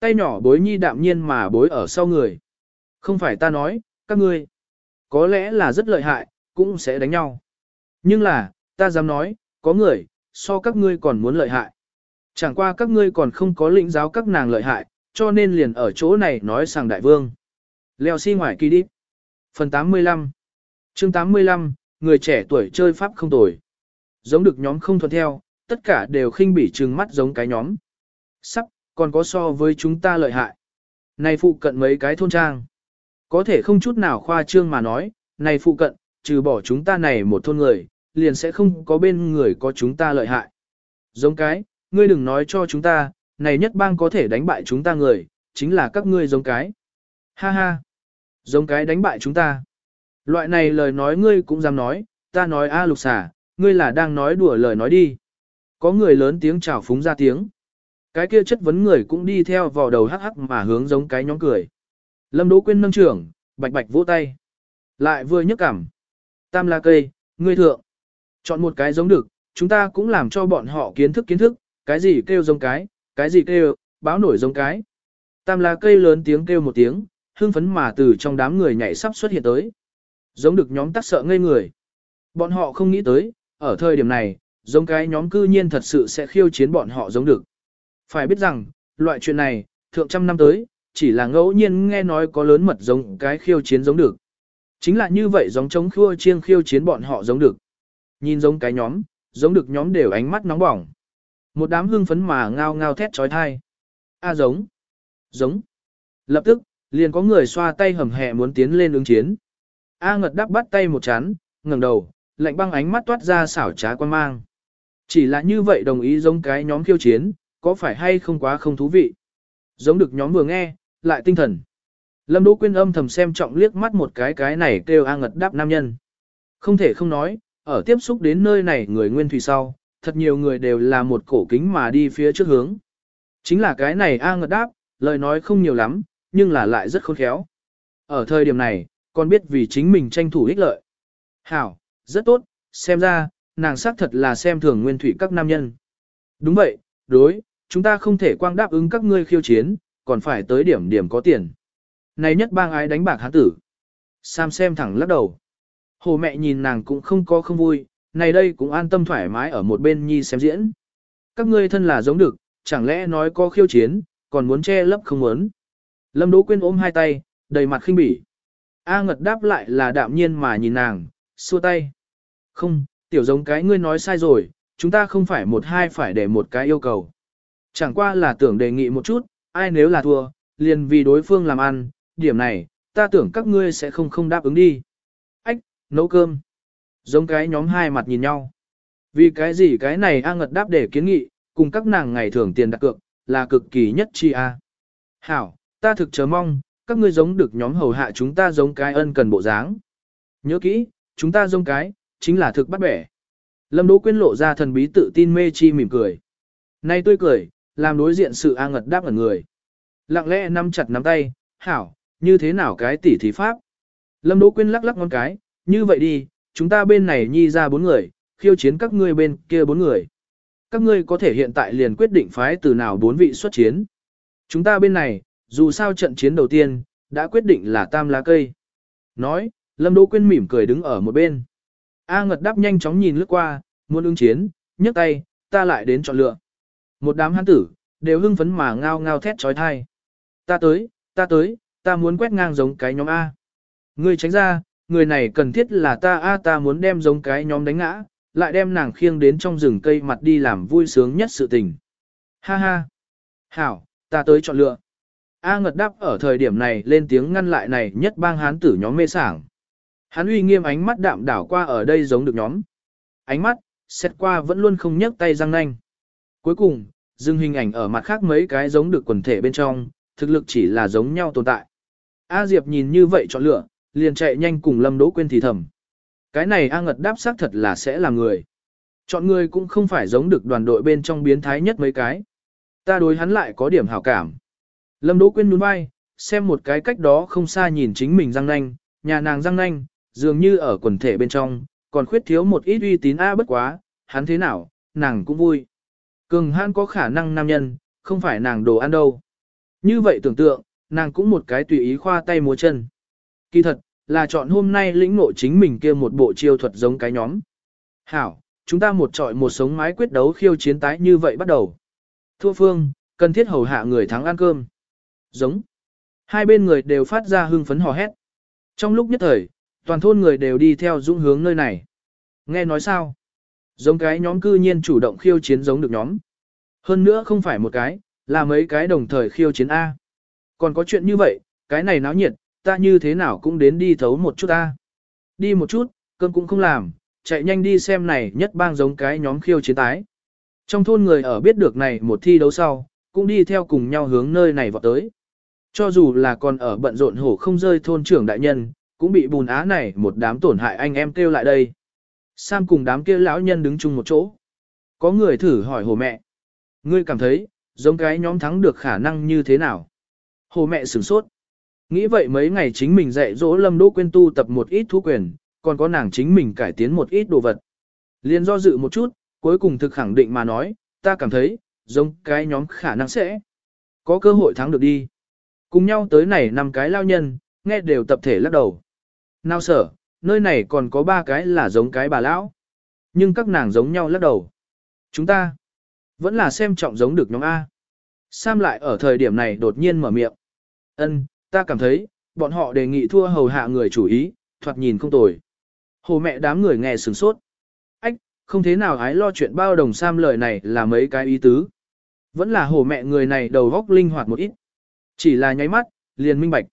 Tay nhỏ bối nhi đạm nhiên mà bối ở sau người. Không phải ta nói, các ngươi. Có lẽ là rất lợi hại, cũng sẽ đánh nhau. Nhưng là, ta dám nói, có người, so các ngươi còn muốn lợi hại. Chẳng qua các ngươi còn không có lĩnh giáo các nàng lợi hại, cho nên liền ở chỗ này nói sang đại vương. Leo xi si ngoài kỳ đi. Phần 85 chương 85, người trẻ tuổi chơi pháp không tồi. Giống được nhóm không thuận theo, tất cả đều khinh bỉ trừng mắt giống cái nhóm. Sắp, còn có so với chúng ta lợi hại. Này phụ cận mấy cái thôn trang. Có thể không chút nào khoa trương mà nói, này phụ cận, trừ bỏ chúng ta này một thôn người, liền sẽ không có bên người có chúng ta lợi hại. Giống cái, ngươi đừng nói cho chúng ta, này nhất bang có thể đánh bại chúng ta người, chính là các ngươi giống cái. Ha ha, giống cái đánh bại chúng ta. Loại này lời nói ngươi cũng dám nói, ta nói a lục xà, ngươi là đang nói đùa lời nói đi. Có người lớn tiếng chào phúng ra tiếng. Cái kia chất vấn người cũng đi theo vào đầu hắc hắc mà hướng giống cái nhóm cười. Lâm Đỗ Quyên nâng trưởng, bạch bạch vỗ tay. Lại vừa nhấc cảm. Tam la cây, ngươi thượng. Chọn một cái giống được, chúng ta cũng làm cho bọn họ kiến thức kiến thức, cái gì kêu giống cái, cái gì kêu, báo nổi giống cái. Tam la cây lớn tiếng kêu một tiếng, hưng phấn mà từ trong đám người nhảy sắp xuất hiện tới. Giống được nhóm tắc sợ ngây người. Bọn họ không nghĩ tới, ở thời điểm này, giống cái nhóm cư nhiên thật sự sẽ khiêu chiến bọn họ giống được. Phải biết rằng, loại chuyện này, thượng trăm năm tới, chỉ là ngẫu nhiên nghe nói có lớn mật giống cái khiêu chiến giống được. Chính là như vậy giống chống khua chiêng khiêu chiến bọn họ giống được. Nhìn giống cái nhóm, giống được nhóm đều ánh mắt nóng bỏng. Một đám hưng phấn mà ngao ngao thét trói thai. A à, giống. Giống. Lập tức, liền có người xoa tay hầm hẹ muốn tiến lên ứng chiến. A ngật đắp bắt tay một chán, ngẩng đầu, lạnh băng ánh mắt toát ra xảo trá quan mang. Chỉ là như vậy đồng ý giống cái nhóm khiêu chiến, có phải hay không quá không thú vị. Giống được nhóm vừa nghe, lại tinh thần. Lâm Đỗ Quyên âm thầm xem trọng liếc mắt một cái cái này kêu A ngật đáp nam nhân. Không thể không nói, ở tiếp xúc đến nơi này người nguyên thủy sau, thật nhiều người đều là một cổ kính mà đi phía trước hướng. Chính là cái này A ngật đáp, lời nói không nhiều lắm, nhưng là lại rất khôn khéo. Ở thời điểm này, còn biết vì chính mình tranh thủ ích lợi. Hảo, rất tốt, xem ra, nàng xác thật là xem thường nguyên thủy các nam nhân. Đúng vậy, đối, chúng ta không thể quang đáp ứng các ngươi khiêu chiến, còn phải tới điểm điểm có tiền. Này nhất bang ái đánh bạc hán tử. Sam xem thẳng lắc đầu. Hồ mẹ nhìn nàng cũng không có không vui, này đây cũng an tâm thoải mái ở một bên nhi xem diễn. Các ngươi thân là giống được, chẳng lẽ nói có khiêu chiến, còn muốn che lấp không muốn. Lâm Đỗ Quyên ôm hai tay, đầy mặt khinh bỉ. A ngật đáp lại là đạm nhiên mà nhìn nàng, xua tay. Không, tiểu giống cái ngươi nói sai rồi, chúng ta không phải một hai phải để một cái yêu cầu. Chẳng qua là tưởng đề nghị một chút, ai nếu là thua, liền vì đối phương làm ăn, điểm này, ta tưởng các ngươi sẽ không không đáp ứng đi. Ách, nấu cơm. Giống cái nhóm hai mặt nhìn nhau. Vì cái gì cái này A ngật đáp để kiến nghị, cùng các nàng ngày thường tiền đặt cược, là cực kỳ nhất chi A. Hảo, ta thực chờ mong, các ngươi giống được nhóm hầu hạ chúng ta giống cái ân cần bộ dáng. Nhớ kỹ, chúng ta giống cái, chính là thực bắt bẻ. Lâm Đỗ Quyên lộ ra thần bí tự tin mê chi mỉm cười. Nay tôi cười, làm đối diện sự A ngật đáp ở người. Lặng lẽ nắm chặt nắm tay, hảo, như thế nào cái tỉ thí pháp. Lâm Đỗ Quyên lắc lắc ngón cái, như vậy đi, chúng ta bên này nhi ra bốn người, khiêu chiến các ngươi bên kia bốn người. Các ngươi có thể hiện tại liền quyết định phái từ nào bốn vị xuất chiến. Chúng ta bên này, dù sao trận chiến đầu tiên, đã quyết định là tam lá cây. Nói, Lâm Đỗ Quyên mỉm cười đứng ở một bên. A ngật đáp nhanh chóng nhìn lướt qua, muốn ứng chiến, nhấc tay, ta lại đến chọn lựa. Một đám hán tử, đều hưng phấn mà ngao ngao thét chói tai Ta tới, ta tới, ta muốn quét ngang giống cái nhóm A. Ngươi tránh ra, người này cần thiết là ta A ta muốn đem giống cái nhóm đánh ngã, lại đem nàng khiêng đến trong rừng cây mặt đi làm vui sướng nhất sự tình. Ha ha. Hảo, ta tới chọn lựa. A ngật đáp ở thời điểm này lên tiếng ngăn lại này nhất bang hán tử nhóm mê sảng. hán uy nghiêm ánh mắt đạm đảo qua ở đây giống được nhóm. Ánh mắt, xét qua vẫn luôn không nhấc tay răng nanh. Cuối cùng, dừng hình ảnh ở mặt khác mấy cái giống được quần thể bên trong, thực lực chỉ là giống nhau tồn tại. A Diệp nhìn như vậy chọn lựa, liền chạy nhanh cùng Lâm Đỗ Quyên thì thầm. Cái này A Ngật đáp xác thật là sẽ là người. Chọn người cũng không phải giống được đoàn đội bên trong biến thái nhất mấy cái. Ta đối hắn lại có điểm hảo cảm. Lâm Đỗ Quyên nhún vai, xem một cái cách đó không xa nhìn chính mình răng nanh, nhà nàng răng nanh, dường như ở quần thể bên trong, còn khuyết thiếu một ít uy tín A bất quá, hắn thế nào, nàng cũng vui. Cường hắn có khả năng nam nhân, không phải nàng đồ ăn đâu. Như vậy tưởng tượng, nàng cũng một cái tùy ý khoa tay múa chân. Kỳ thật, là chọn hôm nay lĩnh ngộ chính mình kia một bộ chiêu thuật giống cái nhóm. Hảo, chúng ta một trọi một sống mái quyết đấu khiêu chiến tái như vậy bắt đầu. Thua phương, cần thiết hầu hạ người thắng ăn cơm. Giống. Hai bên người đều phát ra hưng phấn hò hét. Trong lúc nhất thời, toàn thôn người đều đi theo dũng hướng nơi này. Nghe nói sao? Giống cái nhóm cư nhiên chủ động khiêu chiến giống được nhóm. Hơn nữa không phải một cái, là mấy cái đồng thời khiêu chiến A. Còn có chuyện như vậy, cái này náo nhiệt, ta như thế nào cũng đến đi thấu một chút ta. Đi một chút, cơm cũng không làm, chạy nhanh đi xem này nhất bang giống cái nhóm khiêu chiến tái. Trong thôn người ở biết được này một thi đấu sau, cũng đi theo cùng nhau hướng nơi này vọt tới. Cho dù là còn ở bận rộn hổ không rơi thôn trưởng đại nhân, cũng bị bùn á này một đám tổn hại anh em kêu lại đây. Sam cùng đám kia lão nhân đứng chung một chỗ. Có người thử hỏi hồ mẹ. Ngươi cảm thấy, giống cái nhóm thắng được khả năng như thế nào? Hồ mẹ sửng sốt. Nghĩ vậy mấy ngày chính mình dạy dỗ lâm đỗ quyên tu tập một ít thú quyền, còn có nàng chính mình cải tiến một ít đồ vật. Liên do dự một chút, cuối cùng thực khẳng định mà nói, ta cảm thấy, giống cái nhóm khả năng sẽ có cơ hội thắng được đi. Cùng nhau tới này năm cái lao nhân, nghe đều tập thể lắc đầu. Nào sở, nơi này còn có ba cái là giống cái bà lão. Nhưng các nàng giống nhau lắc đầu. Chúng ta vẫn là xem trọng giống được nhóm A. Sam lại ở thời điểm này đột nhiên mở miệng. Ân, ta cảm thấy, bọn họ đề nghị thua hầu hạ người chủ ý, thoạt nhìn không tồi. Hồ mẹ đám người nghe sửng sốt. Ách, không thế nào ái lo chuyện bao đồng Sam lời này là mấy cái ý tứ. Vẫn là hồ mẹ người này đầu góc linh hoạt một ít. Chỉ là nháy mắt, liền minh bạch.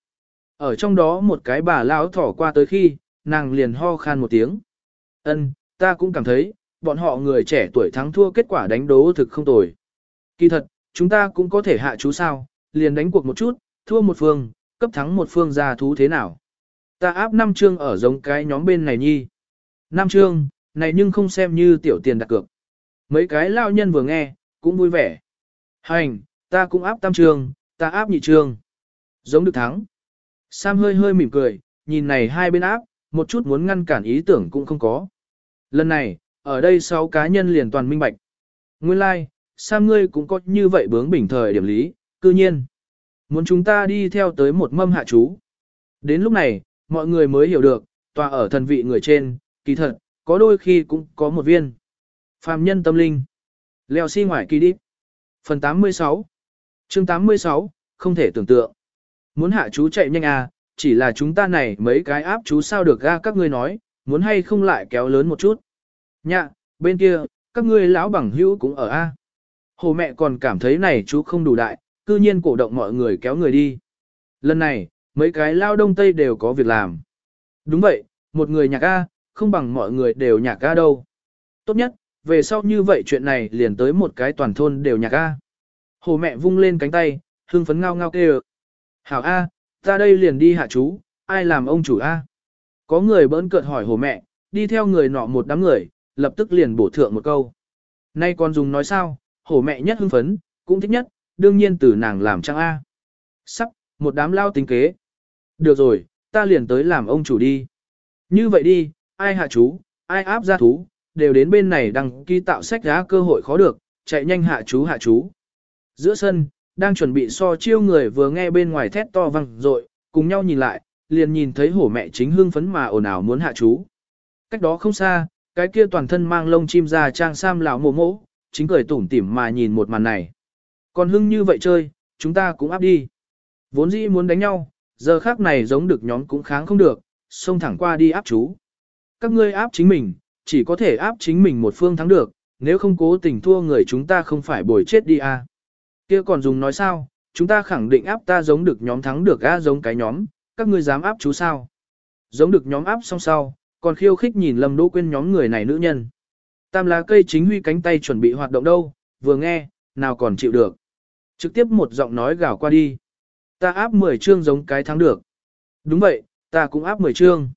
Ở trong đó một cái bà lão thỏ qua tới khi, nàng liền ho khan một tiếng. Ân, ta cũng cảm thấy, bọn họ người trẻ tuổi thắng thua kết quả đánh đố thực không tồi. Kỳ thật, chúng ta cũng có thể hạ chú sao, liền đánh cuộc một chút, thua một phương, cấp thắng một phương ra thú thế nào. Ta áp năm chương ở giống cái nhóm bên này nhi. Năm chương, này nhưng không xem như tiểu tiền đặt cược. Mấy cái lao nhân vừa nghe, cũng vui vẻ. Hành, ta cũng áp tam chương, ta áp nhị chương. Giống được thắng. Sam hơi hơi mỉm cười, nhìn này hai bên áp, một chút muốn ngăn cản ý tưởng cũng không có. Lần này, ở đây sáu cá nhân liền toàn minh bạch. Nguyên lai, like, Sam ngươi cũng có như vậy bướng bình thời điểm lý, cư nhiên. Muốn chúng ta đi theo tới một mâm hạ chú. Đến lúc này, mọi người mới hiểu được, tòa ở thần vị người trên, kỳ thật, có đôi khi cũng có một viên. Phàm nhân tâm linh. Leo xi si ngoài kỳ đi. Phần 86 chương 86, không thể tưởng tượng. Muốn hạ chú chạy nhanh à, chỉ là chúng ta này mấy cái áp chú sao được ra các ngươi nói, muốn hay không lại kéo lớn một chút. Nhạ, bên kia, các ngươi lão bằng hữu cũng ở a. Hồ mẹ còn cảm thấy này chú không đủ đại, cư nhiên cổ động mọi người kéo người đi. Lần này, mấy cái lao đông tây đều có việc làm. Đúng vậy, một người nhạc A, không bằng mọi người đều nhạc A đâu. Tốt nhất, về sau như vậy chuyện này liền tới một cái toàn thôn đều nhạc A. Hồ mẹ vung lên cánh tay, hương phấn ngao ngao kêu. Hảo A, ta đây liền đi hạ chú, ai làm ông chủ A. Có người bỡn cợt hỏi hồ mẹ, đi theo người nọ một đám người, lập tức liền bổ thượng một câu. Nay con dùng nói sao, hổ mẹ nhất hưng phấn, cũng thích nhất, đương nhiên từ nàng làm trang A. sắp một đám lao tính kế. Được rồi, ta liền tới làm ông chủ đi. Như vậy đi, ai hạ chú, ai áp gia thú, đều đến bên này đăng ký tạo sách giá cơ hội khó được, chạy nhanh hạ chú hạ chú. Giữa sân, đang chuẩn bị so chiêu người vừa nghe bên ngoài thét to vang rội, cùng nhau nhìn lại, liền nhìn thấy hổ mẹ chính hưng phấn mà ồn ào muốn hạ chú. Cách đó không xa, cái kia toàn thân mang lông chim ra trang sam lão mồ mỗ, chính cười tủm tỉm mà nhìn một màn này. Còn hưng như vậy chơi, chúng ta cũng áp đi. Vốn dĩ muốn đánh nhau, giờ khác này giống được nhóm cũng kháng không được, xông thẳng qua đi áp chú. Các ngươi áp chính mình, chỉ có thể áp chính mình một phương thắng được, nếu không cố tình thua người chúng ta không phải bồi chết đi à. Kia còn dùng nói sao, chúng ta khẳng định áp ta giống được nhóm thắng được a giống cái nhóm, các ngươi dám áp chú sao. Giống được nhóm áp xong sau, còn khiêu khích nhìn Lâm Đỗ Quyên nhóm người này nữ nhân. Tam lá cây chính huy cánh tay chuẩn bị hoạt động đâu, vừa nghe, nào còn chịu được. Trực tiếp một giọng nói gào qua đi. Ta áp 10 chương giống cái thắng được. Đúng vậy, ta cũng áp 10 chương.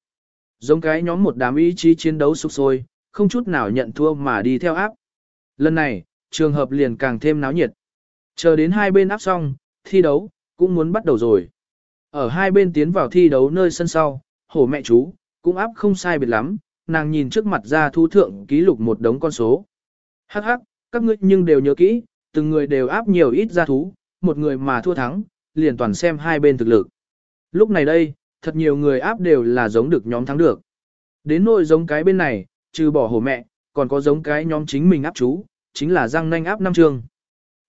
Giống cái nhóm một đám ý chí chiến đấu sục sôi, không chút nào nhận thua mà đi theo áp. Lần này, trường hợp liền càng thêm náo nhiệt. Chờ đến hai bên áp xong, thi đấu, cũng muốn bắt đầu rồi. Ở hai bên tiến vào thi đấu nơi sân sau, hổ mẹ chú, cũng áp không sai biệt lắm, nàng nhìn trước mặt ra thu thượng ký lục một đống con số. Hắc hắc, các ngươi nhưng đều nhớ kỹ, từng người đều áp nhiều ít ra thú, một người mà thua thắng, liền toàn xem hai bên thực lực. Lúc này đây, thật nhiều người áp đều là giống được nhóm thắng được. Đến nội giống cái bên này, trừ bỏ hổ mẹ, còn có giống cái nhóm chính mình áp chú, chính là răng nanh áp năm trường.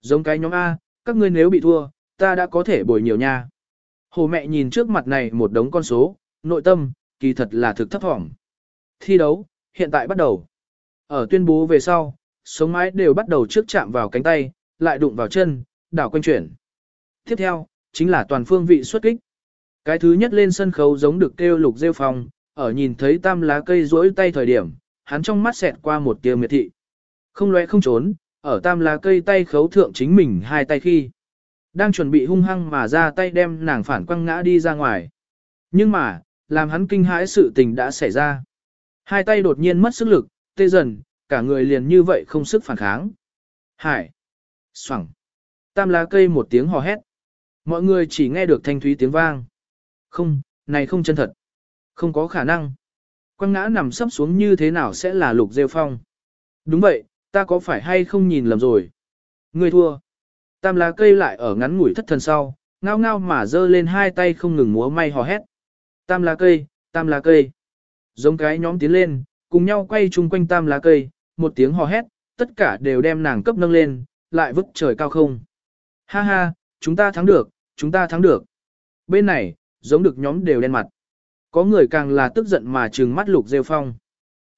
Giống cái nhóm A, các ngươi nếu bị thua, ta đã có thể bồi nhiều nha. Hồ mẹ nhìn trước mặt này một đống con số, nội tâm, kỳ thật là thực thấp thỏm. Thi đấu, hiện tại bắt đầu. Ở tuyên bố về sau, sống mái đều bắt đầu trước chạm vào cánh tay, lại đụng vào chân, đảo quanh chuyển. Tiếp theo, chính là toàn phương vị xuất kích. Cái thứ nhất lên sân khấu giống được kêu lục rêu phong, ở nhìn thấy tam lá cây rỗi tay thời điểm, hắn trong mắt xẹt qua một tia miệt thị. Không lẽ không trốn, ở tam lá cây tay khấu thượng chính mình hai tay khi. Đang chuẩn bị hung hăng mà ra tay đem nàng phản quăng ngã đi ra ngoài. Nhưng mà, làm hắn kinh hãi sự tình đã xảy ra. Hai tay đột nhiên mất sức lực, tê dần, cả người liền như vậy không sức phản kháng. Hải! Xoẳng! Tam lá cây một tiếng hò hét. Mọi người chỉ nghe được thanh thúy tiếng vang. Không, này không chân thật. Không có khả năng. Quăng ngã nằm sấp xuống như thế nào sẽ là lục rêu phong. Đúng vậy, ta có phải hay không nhìn lầm rồi. Người thua. Tam lá cây lại ở ngắn ngủi thất thần sau, ngao ngao mà giơ lên hai tay không ngừng múa may hò hét. Tam lá cây, tam lá cây. Giống cái nhóm tiến lên, cùng nhau quay chung quanh tam lá cây, một tiếng hò hét, tất cả đều đem nàng cấp nâng lên, lại vứt trời cao không. Ha ha, chúng ta thắng được, chúng ta thắng được. Bên này, giống được nhóm đều đen mặt. Có người càng là tức giận mà trừng mắt lục rêu phong.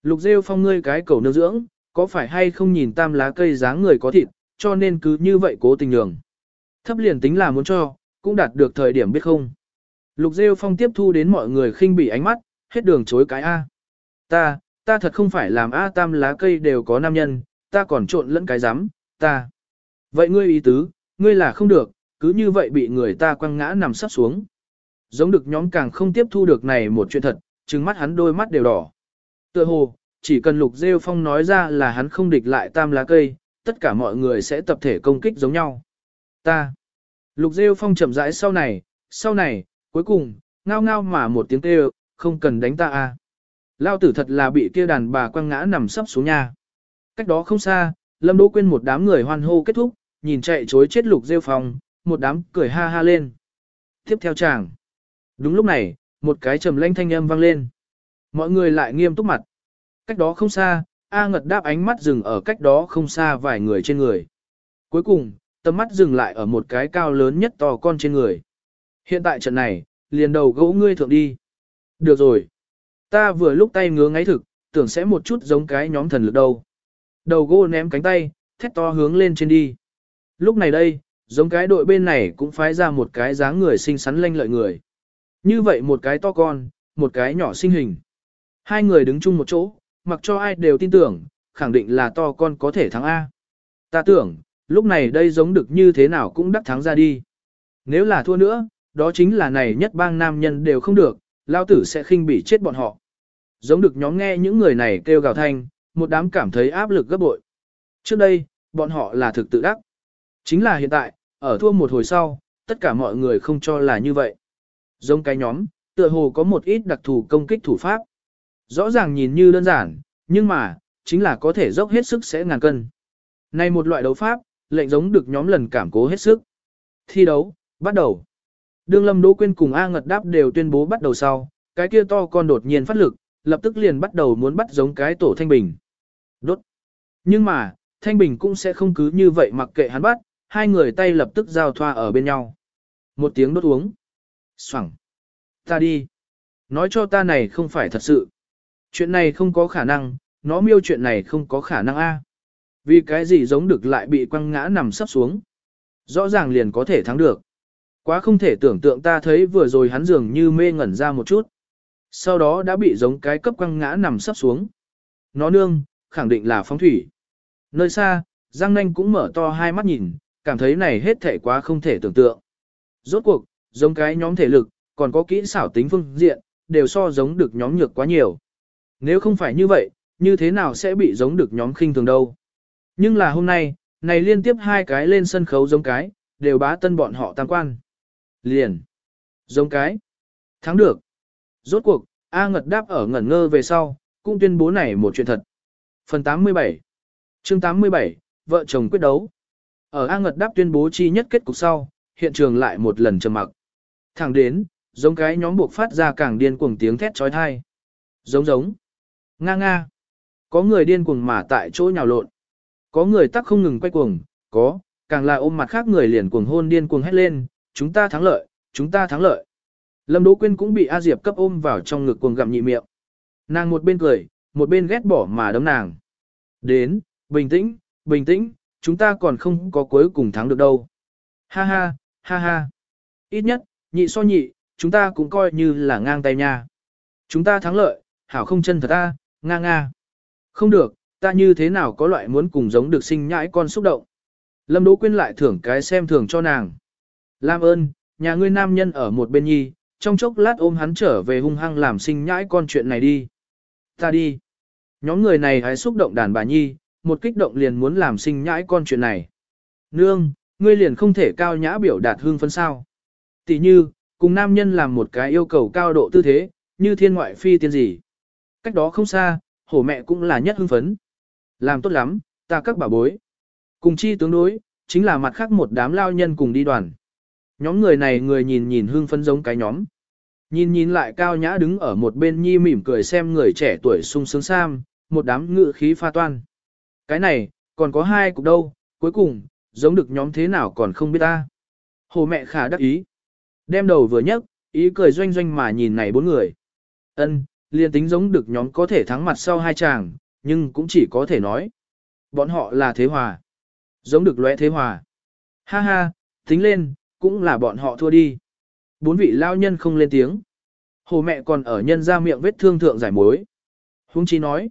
Lục rêu phong ngươi cái cầu nương dưỡng, có phải hay không nhìn tam lá cây dáng người có thịt, cho nên cứ như vậy cố tình nhường. Thấp liền tính là muốn cho, cũng đạt được thời điểm biết không. Lục rêu phong tiếp thu đến mọi người khinh bỉ ánh mắt, hết đường chối cái A. Ta, ta thật không phải làm A tam lá cây đều có nam nhân, ta còn trộn lẫn cái rắm ta. Vậy ngươi ý tứ, ngươi là không được, cứ như vậy bị người ta quăng ngã nằm sắp xuống. Giống được nhóm càng không tiếp thu được này một chuyện thật, trừng mắt hắn đôi mắt đều đỏ. Tựa hồ, chỉ cần lục rêu phong nói ra là hắn không địch lại tam lá cây, tất cả mọi người sẽ tập thể công kích giống nhau. Ta. Lục rêu phong chậm rãi sau này, sau này, cuối cùng, ngao ngao mà một tiếng kêu, không cần đánh ta a. Lao tử thật là bị kia đàn bà quăng ngã nằm sấp xuống nhà. Cách đó không xa, Lâm Đỗ Quyên một đám người hoan hô kết thúc, nhìn chạy chối chết lục rêu phòng, một đám cười ha ha lên. Tiếp theo chàng. Đúng lúc này, một cái trầm lanh thanh âm vang lên. Mọi người lại nghiêm túc mặt. Cách đó không xa, A Ngật đáp ánh mắt dừng ở cách đó không xa vài người trên người. Cuối cùng, tầm mắt dừng lại ở một cái cao lớn nhất to con trên người. Hiện tại trận này, liền đầu gỗ ngươi thượng đi. Được rồi. Ta vừa lúc tay ngứa ngáy thực, tưởng sẽ một chút giống cái nhóm thần lực đâu. Đầu gô ném cánh tay, thét to hướng lên trên đi. Lúc này đây, giống cái đội bên này cũng phái ra một cái dáng người xinh xắn lanh lợi người. Như vậy một cái to con, một cái nhỏ sinh hình. Hai người đứng chung một chỗ, mặc cho ai đều tin tưởng, khẳng định là to con có thể thắng A. Ta tưởng, lúc này đây giống được như thế nào cũng đắc thắng ra đi. Nếu là thua nữa, đó chính là này nhất bang nam nhân đều không được, lao tử sẽ khinh bị chết bọn họ. Giống được nhóm nghe những người này kêu gào thanh, một đám cảm thấy áp lực gấp bội. Trước đây, bọn họ là thực tự đắc. Chính là hiện tại, ở thua một hồi sau, tất cả mọi người không cho là như vậy. Giống cái nhóm, tựa hồ có một ít đặc thù công kích thủ pháp. Rõ ràng nhìn như đơn giản, nhưng mà, chính là có thể dốc hết sức sẽ ngàn cân. Này một loại đấu pháp, lệnh giống được nhóm lần cảm cố hết sức. Thi đấu, bắt đầu. Đương Lâm Đỗ Quyên cùng A Ngật Đáp đều tuyên bố bắt đầu sau, cái kia to con đột nhiên phát lực, lập tức liền bắt đầu muốn bắt giống cái tổ Thanh Bình. Đốt. Nhưng mà, Thanh Bình cũng sẽ không cứ như vậy mặc kệ hắn bắt, hai người tay lập tức giao thoa ở bên nhau. Một tiếng đốt uống. Xoẳng. Ta đi. Nói cho ta này không phải thật sự. Chuyện này không có khả năng, nó miêu chuyện này không có khả năng a. Vì cái gì giống được lại bị quăng ngã nằm sắp xuống. Rõ ràng liền có thể thắng được. Quá không thể tưởng tượng ta thấy vừa rồi hắn dường như mê ngẩn ra một chút. Sau đó đã bị giống cái cấp quăng ngã nằm sắp xuống. Nó nương, khẳng định là phóng thủy. Nơi xa, Giang Nanh cũng mở to hai mắt nhìn, cảm thấy này hết thể quá không thể tưởng tượng. Rốt cuộc, giống cái nhóm thể lực, còn có kỹ xảo tính phương diện, đều so giống được nhóm nhược quá nhiều. Nếu không phải như vậy, như thế nào sẽ bị giống được nhóm khinh thường đâu. Nhưng là hôm nay, này liên tiếp hai cái lên sân khấu giống cái, đều bá tân bọn họ tam quan. Liền. Giống cái. Thắng được. Rốt cuộc, A Ngật đáp ở ngẩn ngơ về sau, cũng tuyên bố này một chuyện thật. Phần 87 chương 87, vợ chồng quyết đấu. Ở A Ngật đáp tuyên bố chi nhất kết cục sau, hiện trường lại một lần trầm mặc. Thẳng đến, giống cái nhóm buộc phát ra càng điên cuồng tiếng thét trói thai. Giống giống. Nga nga. Có người điên cuồng mà tại chỗ nhào lộn. Có người tắc không ngừng quay cuồng, có, càng là ôm mặt khác người liền cuồng hôn điên cuồng hét lên, chúng ta thắng lợi, chúng ta thắng lợi. Lâm Đỗ Quyên cũng bị A Diệp cấp ôm vào trong ngực cuồng gặm nhị miệng. Nàng một bên cười, một bên ghét bỏ mà đấm nàng. Đến, bình tĩnh, bình tĩnh, chúng ta còn không có cuối cùng thắng được đâu. Ha ha, ha ha. Ít nhất, nhị so nhị, chúng ta cũng coi như là ngang tay nha. Chúng ta thắng lợi, hảo không chân thật ta, nga nga. Không được, ta như thế nào có loại muốn cùng giống được sinh nhãi con xúc động. Lâm Đỗ Quyên lại thưởng cái xem thường cho nàng. Lam ơn, nhà ngươi nam nhân ở một bên nhi, trong chốc lát ôm hắn trở về hung hăng làm sinh nhãi con chuyện này đi. Ta đi. Nhóm người này hãy xúc động đàn bà nhi, một kích động liền muốn làm sinh nhãi con chuyện này. Nương, ngươi liền không thể cao nhã biểu đạt hương phấn sao. Tỷ như, cùng nam nhân làm một cái yêu cầu cao độ tư thế, như thiên ngoại phi tiên gì. Cách đó không xa, hổ mẹ cũng là nhất hưng phấn. Làm tốt lắm, ta các bà bối. Cùng chi tướng đối, chính là mặt khác một đám lao nhân cùng đi đoàn. Nhóm người này người nhìn nhìn hưng phấn giống cái nhóm. Nhìn nhìn lại cao nhã đứng ở một bên nhi mỉm cười xem người trẻ tuổi sung sướng sam, một đám ngự khí pha toan. Cái này, còn có hai cục đâu, cuối cùng, giống được nhóm thế nào còn không biết ta. Hồ mẹ khả đắc ý. Đem đầu vừa nhấc, ý cười doanh doanh mà nhìn này bốn người. Ân, liền tính giống được nhóm có thể thắng mặt sau hai chàng, nhưng cũng chỉ có thể nói. Bọn họ là thế hòa. Giống được lóe thế hòa. Ha ha, tính lên, cũng là bọn họ thua đi. Bốn vị lao nhân không lên tiếng. Hồ mẹ còn ở nhân ra miệng vết thương thượng giải mối. Hung chi nói.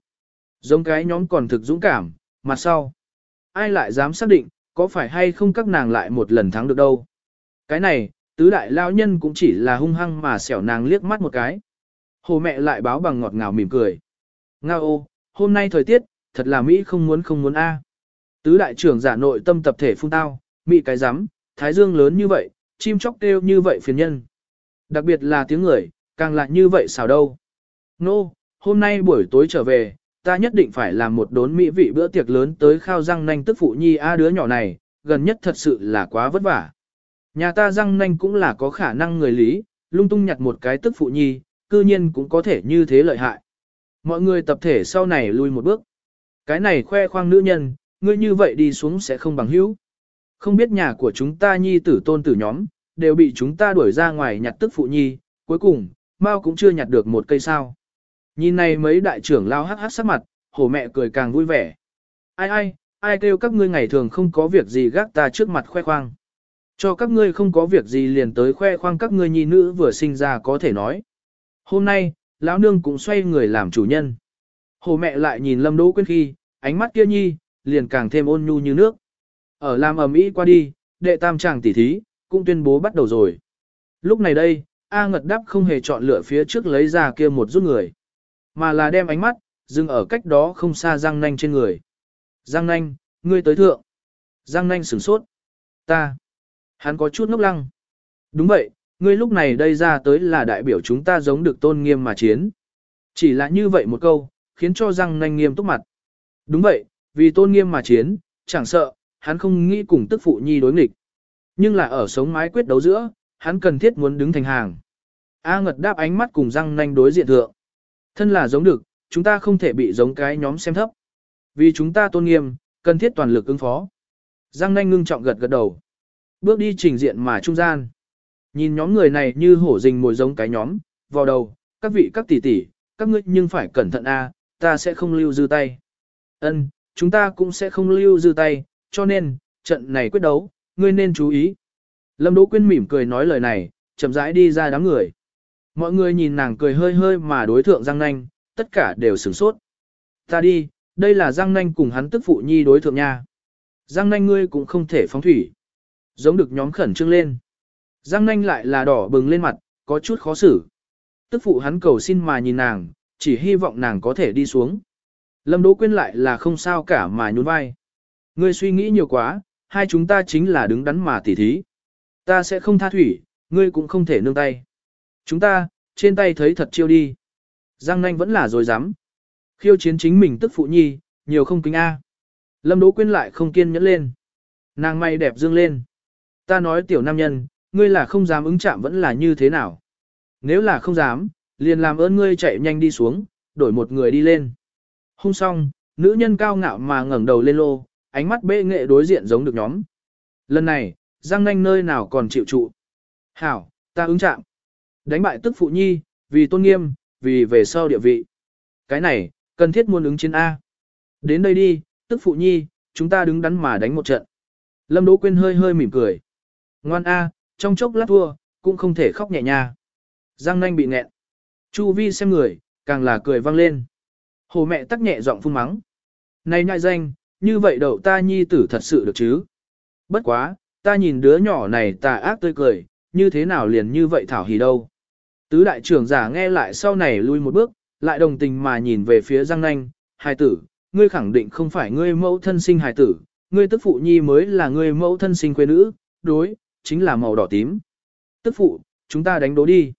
Giống cái nhóm còn thực dũng cảm, mặt sau. Ai lại dám xác định, có phải hay không các nàng lại một lần thắng được đâu. Cái này, tứ đại lao nhân cũng chỉ là hung hăng mà xẻo nàng liếc mắt một cái. Hồ mẹ lại báo bằng ngọt ngào mỉm cười. Nga ô, hôm nay thời tiết, thật là Mỹ không muốn không muốn a. Tứ đại trưởng giả nội tâm tập thể phun tao, Mỹ cái rắm thái dương lớn như vậy, chim chóc kêu như vậy phiền nhân. Đặc biệt là tiếng người, càng lại như vậy sao đâu. Nô, no, hôm nay buổi tối trở về, ta nhất định phải làm một đốn mỹ vị bữa tiệc lớn tới khao răng nanh tức phụ nhi a đứa nhỏ này, gần nhất thật sự là quá vất vả. Nhà ta răng nanh cũng là có khả năng người lý, lung tung nhặt một cái tức phụ nhi, cư nhiên cũng có thể như thế lợi hại. Mọi người tập thể sau này lui một bước. Cái này khoe khoang nữ nhân, ngươi như vậy đi xuống sẽ không bằng hữu. Không biết nhà của chúng ta nhi tử tôn tử nhóm, đều bị chúng ta đuổi ra ngoài nhặt tức phụ nhi, cuối cùng, Mao cũng chưa nhặt được một cây sao. Nhìn này mấy đại trưởng lao hắc hắc sắc mặt, hổ mẹ cười càng vui vẻ. Ai ai, ai kêu các ngươi ngày thường không có việc gì gác ta trước mặt khoe khoang. Cho các ngươi không có việc gì liền tới khoe khoang các ngươi nhi nữ vừa sinh ra có thể nói. Hôm nay, lão nương cũng xoay người làm chủ nhân. Hồ mẹ lại nhìn Lâm Đỗ Quyên khi, ánh mắt kia nhi, liền càng thêm ôn nhu như nước. Ở làm ầm ĩ qua đi, đệ tam chàng tỷ thí, cũng tuyên bố bắt đầu rồi. Lúc này đây, A Ngật đáp không hề chọn lựa phía trước lấy ra kia một rút người, mà là đem ánh mắt, dừng ở cách đó không xa Giang Nanh trên người. Giang Nanh, ngươi tới thượng. Giang Nanh sửng sốt. Ta. Hắn có chút ngốc lăng. Đúng vậy, ngươi lúc này đây ra tới là đại biểu chúng ta giống được tôn nghiêm mà chiến. Chỉ là như vậy một câu, khiến cho Giang nanh nghiêm túc mặt. Đúng vậy, vì tôn nghiêm mà chiến, chẳng sợ, hắn không nghĩ cùng tức phụ nhi đối nghịch. Nhưng là ở sống mái quyết đấu giữa, hắn cần thiết muốn đứng thành hàng. A ngật đáp ánh mắt cùng răng nanh đối diện thượng. Thân là giống được, chúng ta không thể bị giống cái nhóm xem thấp. Vì chúng ta tôn nghiêm, cần thiết toàn lực ứng phó. Giang nanh ngưng trọng gật gật đầu. Bước đi trình diện mà trung gian. Nhìn nhóm người này như hổ rình mồi giống cái nhóm, vào đầu, các vị các tỷ tỷ, các ngươi nhưng phải cẩn thận a, ta sẽ không lưu dư tay. Ân, chúng ta cũng sẽ không lưu dư tay, cho nên, trận này quyết đấu, ngươi nên chú ý. Lâm Đỗ Quyên mỉm cười nói lời này, chậm rãi đi ra đám người. Mọi người nhìn nàng cười hơi hơi mà đối thượng Giang Nanh, tất cả đều sửng sốt. Ta đi, đây là Giang Nanh cùng hắn tức phụ nhi đối thượng nha. Giang Nanh ngươi cũng không thể phóng thủy. Giống được nhóm khẩn trương lên. Giang nanh lại là đỏ bừng lên mặt, có chút khó xử. Tức phụ hắn cầu xin mà nhìn nàng, chỉ hy vọng nàng có thể đi xuống. Lâm Đỗ Quyên lại là không sao cả mà nhún vai. Ngươi suy nghĩ nhiều quá, hai chúng ta chính là đứng đắn mà tỉ thí. Ta sẽ không tha thủy, ngươi cũng không thể nương tay. Chúng ta, trên tay thấy thật chiêu đi. Giang nanh vẫn là dối dám. Khiêu chiến chính mình tức phụ nhi, nhiều không kính A. Lâm Đỗ Quyên lại không kiên nhẫn lên. Nàng may đẹp dương lên. Ta nói tiểu nam nhân, ngươi là không dám ứng chạm vẫn là như thế nào. Nếu là không dám, liền làm ơn ngươi chạy nhanh đi xuống, đổi một người đi lên. Hung xong, nữ nhân cao ngạo mà ngẩng đầu lên lô, ánh mắt bê nghệ đối diện giống được nhóm. Lần này, Giang Nanh nơi nào còn chịu trụ. Hảo, ta ứng chạm. Đánh bại tức phụ nhi, vì tôn nghiêm, vì về sau địa vị. Cái này, cần thiết muốn ứng chiến A. Đến đây đi, tức phụ nhi, chúng ta đứng đắn mà đánh một trận. Lâm Đỗ Quyên hơi hơi mỉm cười. Ngoan A, trong chốc lát thua, cũng không thể khóc nhẹ nha. Giang nanh bị nghẹn. Chu vi xem người, càng là cười vang lên. Hồ mẹ tắc nhẹ giọng phun mắng. Này nhại danh, như vậy đậu ta nhi tử thật sự được chứ. Bất quá, ta nhìn đứa nhỏ này tà ác tươi cười, như thế nào liền như vậy thảo hỉ đâu. Tứ đại trưởng giả nghe lại sau này lui một bước, lại đồng tình mà nhìn về phía Giang Nanh, hài tử, ngươi khẳng định không phải ngươi mẫu thân sinh hài tử, ngươi tức phụ nhi mới là ngươi mẫu thân sinh quê nữ, đối, chính là màu đỏ tím. Tức phụ, chúng ta đánh đố đi.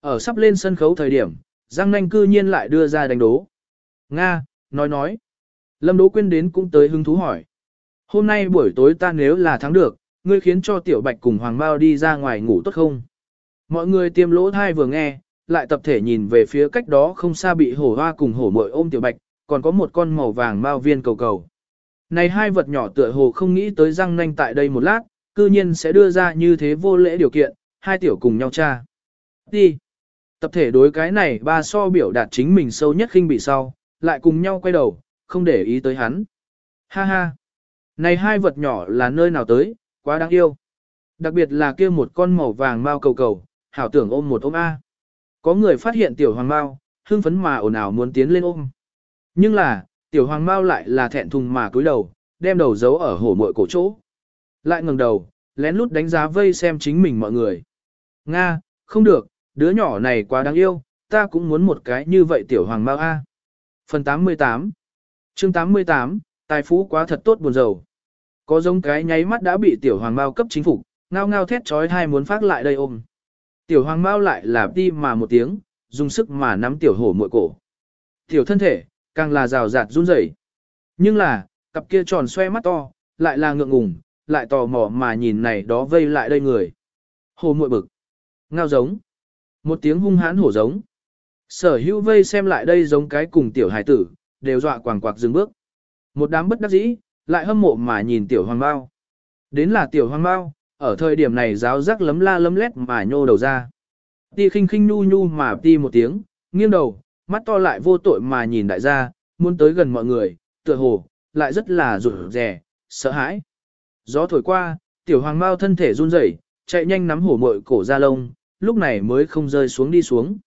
Ở sắp lên sân khấu thời điểm, Giang Nanh cư nhiên lại đưa ra đánh đố. Nga, nói nói. Lâm Đỗ Quyên đến cũng tới hứng thú hỏi. Hôm nay buổi tối ta nếu là thắng được, ngươi khiến cho Tiểu Bạch cùng Hoàng Mao đi ra ngoài ngủ tốt không? Mọi người tiêm lỗ thai vừa nghe, lại tập thể nhìn về phía cách đó không xa bị hổ hoa cùng hổ mội ôm Tiểu Bạch, còn có một con màu vàng mao viên cầu cầu. Này hai vật nhỏ tựa hồ không nghĩ tới răng nanh tại đây một lát, cư nhiên sẽ đưa ra như thế vô lễ điều kiện, hai tiểu cùng nhau cha. Đi. Tập thể đối cái này ba so biểu đạt chính mình sâu nhất khinh bị sau, lại cùng nhau quay đầu, không để ý tới hắn. Ha ha. Này hai vật nhỏ là nơi nào tới, quá đáng yêu. Đặc biệt là kia một con màu vàng mao cầu cầu, hảo tưởng ôm một ôm A. Có người phát hiện tiểu hoàng mao, hưng phấn mà ồn ào muốn tiến lên ôm. Nhưng là, tiểu hoàng mao lại là thẹn thùng mà cúi đầu, đem đầu giấu ở hổ mội cổ chỗ. Lại ngẩng đầu, lén lút đánh giá vây xem chính mình mọi người. Nga, không được, đứa nhỏ này quá đáng yêu, ta cũng muốn một cái như vậy tiểu hoàng mao A. Phần 88 chương 88, tài phú quá thật tốt buồn rầu. Có giống cái nháy mắt đã bị tiểu hoàng mao cấp chính phủ, ngao ngao thét trói hai muốn phát lại đây ôm. Tiểu hoàng mao lại là đi mà một tiếng, dùng sức mà nắm tiểu hổ muội cổ. Tiểu thân thể, càng là rào rạt run rẩy. Nhưng là, cặp kia tròn xoe mắt to, lại là ngượng ngùng, lại tò mò mà nhìn này đó vây lại đây người. Hồ muội bực. Ngao giống. Một tiếng hung hãn hổ giống. Sở hữu vây xem lại đây giống cái cùng tiểu hải tử, đều dọa quàng quạc dừng bước. Một đám bất đắc dĩ, lại hâm mộ mà nhìn tiểu hoàng bao. Đến là tiểu hoàng bao, ở thời điểm này giáo giác lấm la lấm lét mà nhô đầu ra. Ti khinh khinh nhu nhu mà ti một tiếng, nghiêng đầu, mắt to lại vô tội mà nhìn đại gia, muốn tới gần mọi người, tựa hồ, lại rất là rụt rè, sợ hãi. Gió thổi qua, tiểu hoàng mao thân thể run rẩy, chạy nhanh nắm hổ mội cổ ra lông, lúc này mới không rơi xuống đi xuống.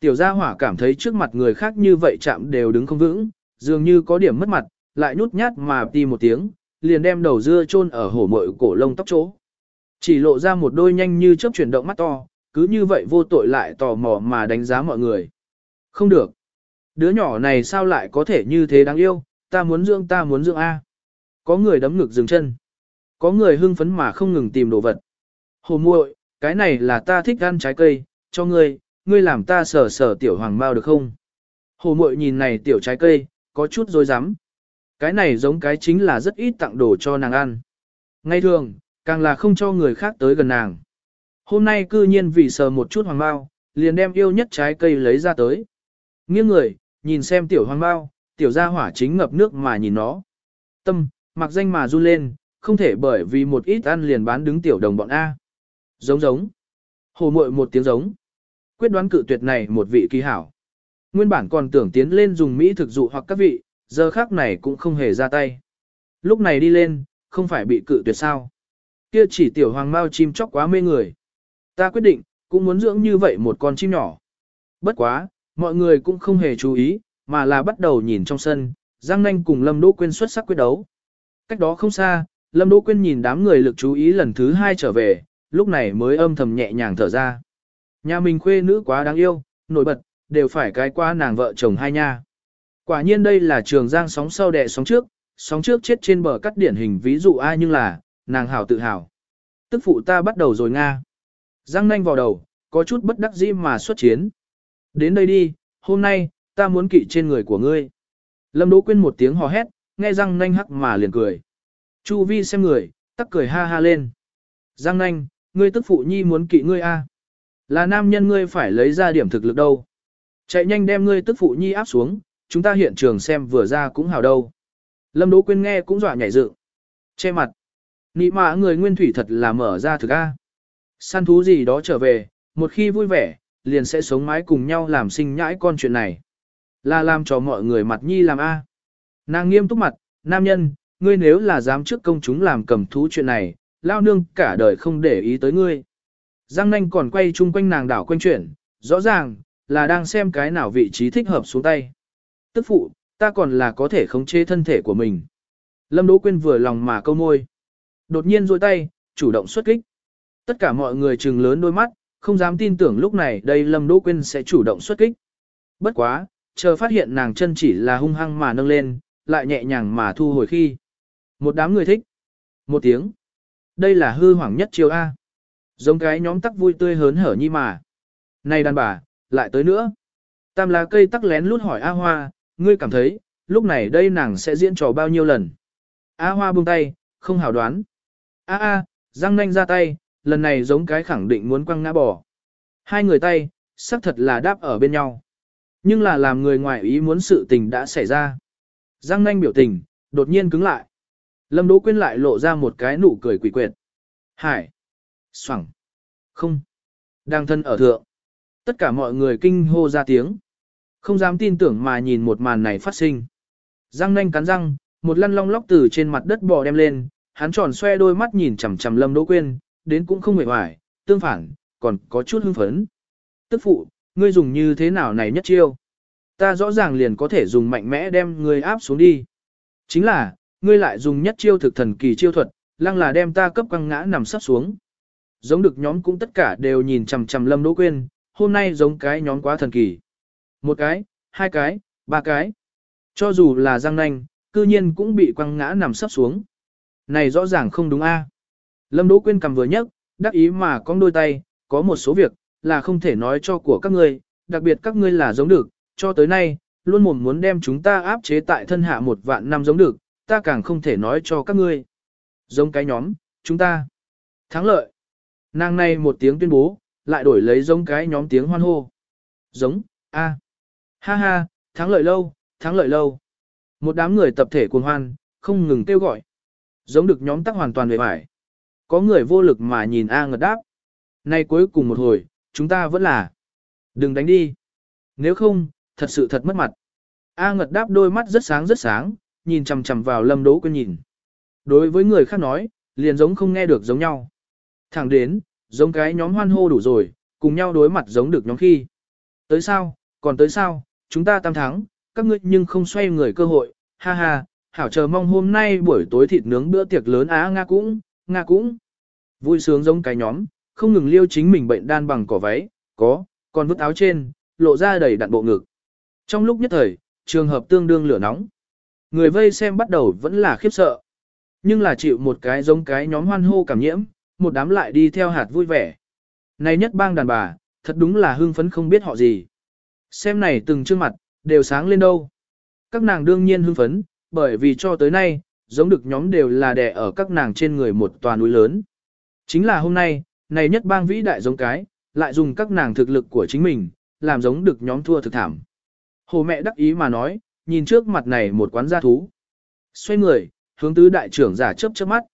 Tiểu gia hỏa cảm thấy trước mặt người khác như vậy chạm đều đứng không vững, dường như có điểm mất mặt, lại nhút nhát mà đi một tiếng, liền đem đầu dưa chôn ở hổ mội cổ lông tóc chỗ. Chỉ lộ ra một đôi nhanh như chớp chuyển động mắt to, cứ như vậy vô tội lại tò mò mà đánh giá mọi người. Không được. Đứa nhỏ này sao lại có thể như thế đáng yêu, ta muốn dưỡng ta muốn dưỡng A. Có người đấm ngực dừng chân. Có người hưng phấn mà không ngừng tìm đồ vật. Hồ muội, cái này là ta thích ăn trái cây, cho ngươi, ngươi làm ta sờ sờ tiểu hoàng bao được không? Hồ muội nhìn này tiểu trái cây, có chút dối rắm Cái này giống cái chính là rất ít tặng đồ cho nàng ăn. Ngay thường, càng là không cho người khác tới gần nàng. Hôm nay cư nhiên vì sờ một chút hoàng bao, liền đem yêu nhất trái cây lấy ra tới. Nghiêng người, nhìn xem tiểu hoàng bao, tiểu gia hỏa chính ngập nước mà nhìn nó. Tâm, mặc danh mà run lên, không thể bởi vì một ít ăn liền bán đứng tiểu đồng bọn A. Giống giống. Hồ muội một tiếng giống. Quyết đoán cự tuyệt này một vị kỳ hảo. Nguyên bản còn tưởng tiến lên dùng Mỹ thực dụ hoặc các vị, giờ khác này cũng không hề ra tay. Lúc này đi lên, không phải bị cự tuyệt sao. Kia chỉ tiểu hoàng mao chim chóc quá mê người. Ta quyết định, cũng muốn dưỡng như vậy một con chim nhỏ. Bất quá, mọi người cũng không hề chú ý, mà là bắt đầu nhìn trong sân, Giang Nanh cùng Lâm Đỗ Quyên xuất sắc quyết đấu. Cách đó không xa, Lâm Đỗ Quyên nhìn đám người lực chú ý lần thứ hai trở về, lúc này mới âm thầm nhẹ nhàng thở ra. Nhà mình khuê nữ quá đáng yêu, nổi bật, đều phải cái qua nàng vợ chồng hai nha. Quả nhiên đây là trường giang sóng sau đẻ sóng trước, sóng trước chết trên bờ cắt điển hình ví dụ ai nhưng là, nàng hảo tự hào. Tức phụ ta bắt đầu rồi Nga. Giang nanh vào đầu, có chút bất đắc dĩ mà xuất chiến. Đến đây đi, hôm nay, ta muốn kỵ trên người của ngươi. Lâm Đỗ Quyên một tiếng hò hét, nghe răng nanh hắc mà liền cười. Chu vi xem người, tắc cười ha ha lên. Giang nanh, ngươi tức phụ nhi muốn kỵ ngươi a. Là nam nhân ngươi phải lấy ra điểm thực lực đâu. Chạy nhanh đem ngươi tức phụ nhi áp xuống, chúng ta hiện trường xem vừa ra cũng hào đâu. Lâm Đỗ Quyên nghe cũng dọa nhảy dựng. Che mặt. Nị mạ người nguyên thủy thật là mở ra thực a. Săn thú gì đó trở về, một khi vui vẻ, liền sẽ sống mái cùng nhau làm sinh nhãi con chuyện này. Là làm cho mọi người mặt nhi làm a. Nàng nghiêm túc mặt, nam nhân, ngươi nếu là dám trước công chúng làm cầm thú chuyện này, lao nương cả đời không để ý tới ngươi. Giang nanh còn quay chung quanh nàng đảo quanh chuyển, rõ ràng, là đang xem cái nào vị trí thích hợp xuống tay. Tức phụ, ta còn là có thể khống chế thân thể của mình. Lâm Đỗ Quyên vừa lòng mà câu môi. Đột nhiên duỗi tay, chủ động xuất kích. Tất cả mọi người trừng lớn đôi mắt, không dám tin tưởng lúc này đây Lâm Đỗ Quyên sẽ chủ động xuất kích. Bất quá, chờ phát hiện nàng chân chỉ là hung hăng mà nâng lên, lại nhẹ nhàng mà thu hồi khi. Một đám người thích. Một tiếng. Đây là hư hoàng nhất chiêu A. Giống cái nhóm tắc vui tươi hớn hở nhi mà. Này đàn bà, lại tới nữa. Tam lá cây tắc lén lút hỏi A Hoa, ngươi cảm thấy, lúc này đây nàng sẽ diễn trò bao nhiêu lần. A Hoa buông tay, không hảo đoán. A A, răng nanh ra tay, lần này giống cái khẳng định muốn quăng ngã bỏ. Hai người tay, xác thật là đáp ở bên nhau. Nhưng là làm người ngoài ý muốn sự tình đã xảy ra. Giang nanh biểu tình, đột nhiên cứng lại. Lâm Đỗ Quyên lại lộ ra một cái nụ cười quỷ quyệt. Hải. Soảng. Không. Đang thân ở thượng. Tất cả mọi người kinh hô ra tiếng. Không dám tin tưởng mà nhìn một màn này phát sinh. Giang nanh cắn răng, một lăn long lóc từ trên mặt đất bò đem lên, hắn tròn xoe đôi mắt nhìn chằm chằm Lâm Đỗ Quyên, đến cũng không hề hoài, tương phản, còn có chút hưng phấn. Tức phụ, ngươi dùng như thế nào này nhất chiêu? Ta rõ ràng liền có thể dùng mạnh mẽ đem ngươi áp xuống đi. Chính là, ngươi lại dùng nhất chiêu thực thần kỳ chiêu thuật, lăng là đem ta cấp quăng ngã nằm sắp xuống. Giống được nhóm cũng tất cả đều nhìn chằm chằm Lâm Đỗ Quyên, hôm nay giống cái nhóm quá thần kỳ. Một cái, hai cái, ba cái. Cho dù là Giang Nanh, cư nhiên cũng bị quăng ngã nằm sấp xuống. Này rõ ràng không đúng a. Lâm Đỗ Quyên cầm vừa nhấc, đắc ý mà cong đôi tay, có một số việc, là không thể nói cho của các ngươi, đặc biệt các ngươi là giống được, cho tới nay, luôn mồm muốn đem chúng ta áp chế tại thân hạ một vạn năm giống được, ta càng không thể nói cho các ngươi. Giống cái nhóm, chúng ta thắng lợi. Nàng này một tiếng tuyên bố, lại đổi lấy giống cái nhóm tiếng hoan hô. Giống, a, ha ha, thắng lợi lâu, thắng lợi lâu. Một đám người tập thể cuồng hoan, không ngừng kêu gọi. Giống được nhóm tắc hoàn toàn về bải. Có người vô lực mà nhìn A ngật đáp. Nay cuối cùng một hồi, chúng ta vẫn là. Đừng đánh đi. Nếu không, thật sự thật mất mặt. A ngật đáp đôi mắt rất sáng rất sáng, nhìn chằm chằm vào lâm đỗ quên nhìn. Đối với người khác nói, liền giống không nghe được giống nhau. Thẳng đến, giống cái nhóm hoan hô đủ rồi, cùng nhau đối mặt giống được nhóm khi. Tới sao, còn tới sao, chúng ta tam thắng, các ngươi nhưng không xoay người cơ hội, ha ha, hảo chờ mong hôm nay buổi tối thịt nướng bữa tiệc lớn á Nga cũng, Nga cũng. Vui sướng giống cái nhóm, không ngừng liêu chính mình bệnh đan bằng cỏ váy, có, còn vứt áo trên, lộ ra đầy đặn bộ ngực. Trong lúc nhất thời, trường hợp tương đương lửa nóng. Người vây xem bắt đầu vẫn là khiếp sợ. Nhưng là chịu một cái giống cái nhóm hoan hô cảm nhiễm, một đám lại đi theo hạt vui vẻ. Này nhất bang đàn bà, thật đúng là hưng phấn không biết họ gì. Xem này từng chương mặt, đều sáng lên đâu. Các nàng đương nhiên hưng phấn, bởi vì cho tới nay, giống được nhóm đều là đè ở các nàng trên người một tòa núi lớn. Chính là hôm nay, này nhất bang vĩ đại giống cái, lại dùng các nàng thực lực của chính mình, làm giống được nhóm thua thực thảm. Hồ mẹ đắc ý mà nói, nhìn trước mặt này một quán gia thú. Xoay người, hướng tứ đại trưởng giả chớp chớp mắt.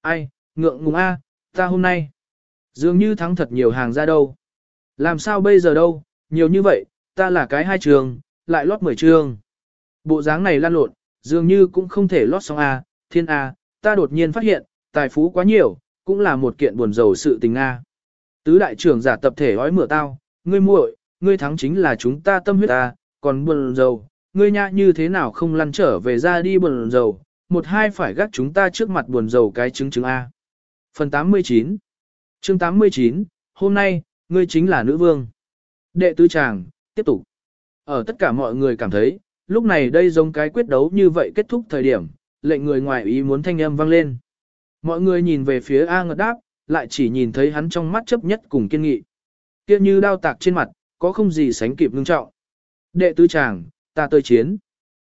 Ai, ngượng ngùng a, ta hôm nay. Dường như thắng thật nhiều hàng ra đâu. Làm sao bây giờ đâu, nhiều như vậy, ta là cái hai trường, lại lót mười trường. Bộ dáng này lan lộn, dường như cũng không thể lót xong A, thiên A, ta đột nhiên phát hiện, tài phú quá nhiều, cũng là một kiện buồn rầu sự tình A. Tứ đại trưởng giả tập thể hói mửa tao, ngươi muội, ngươi thắng chính là chúng ta tâm huyết A, còn buồn rầu, ngươi nha như thế nào không lăn trở về ra đi buồn rầu, một hai phải gác chúng ta trước mặt buồn rầu cái chứng chứng A. Phần 89 chương 89, hôm nay, ngươi chính là nữ vương. Đệ tứ chàng tiếp tục. Ở tất cả mọi người cảm thấy, lúc này đây giống cái quyết đấu như vậy kết thúc thời điểm, lệnh người ngoài ý muốn thanh âm vang lên. Mọi người nhìn về phía A ngật đáp, lại chỉ nhìn thấy hắn trong mắt chấp nhất cùng kiên nghị. Kia như đao tạc trên mặt, có không gì sánh kịp ngưng trọng. Đệ tứ chàng, ta tơi chiến.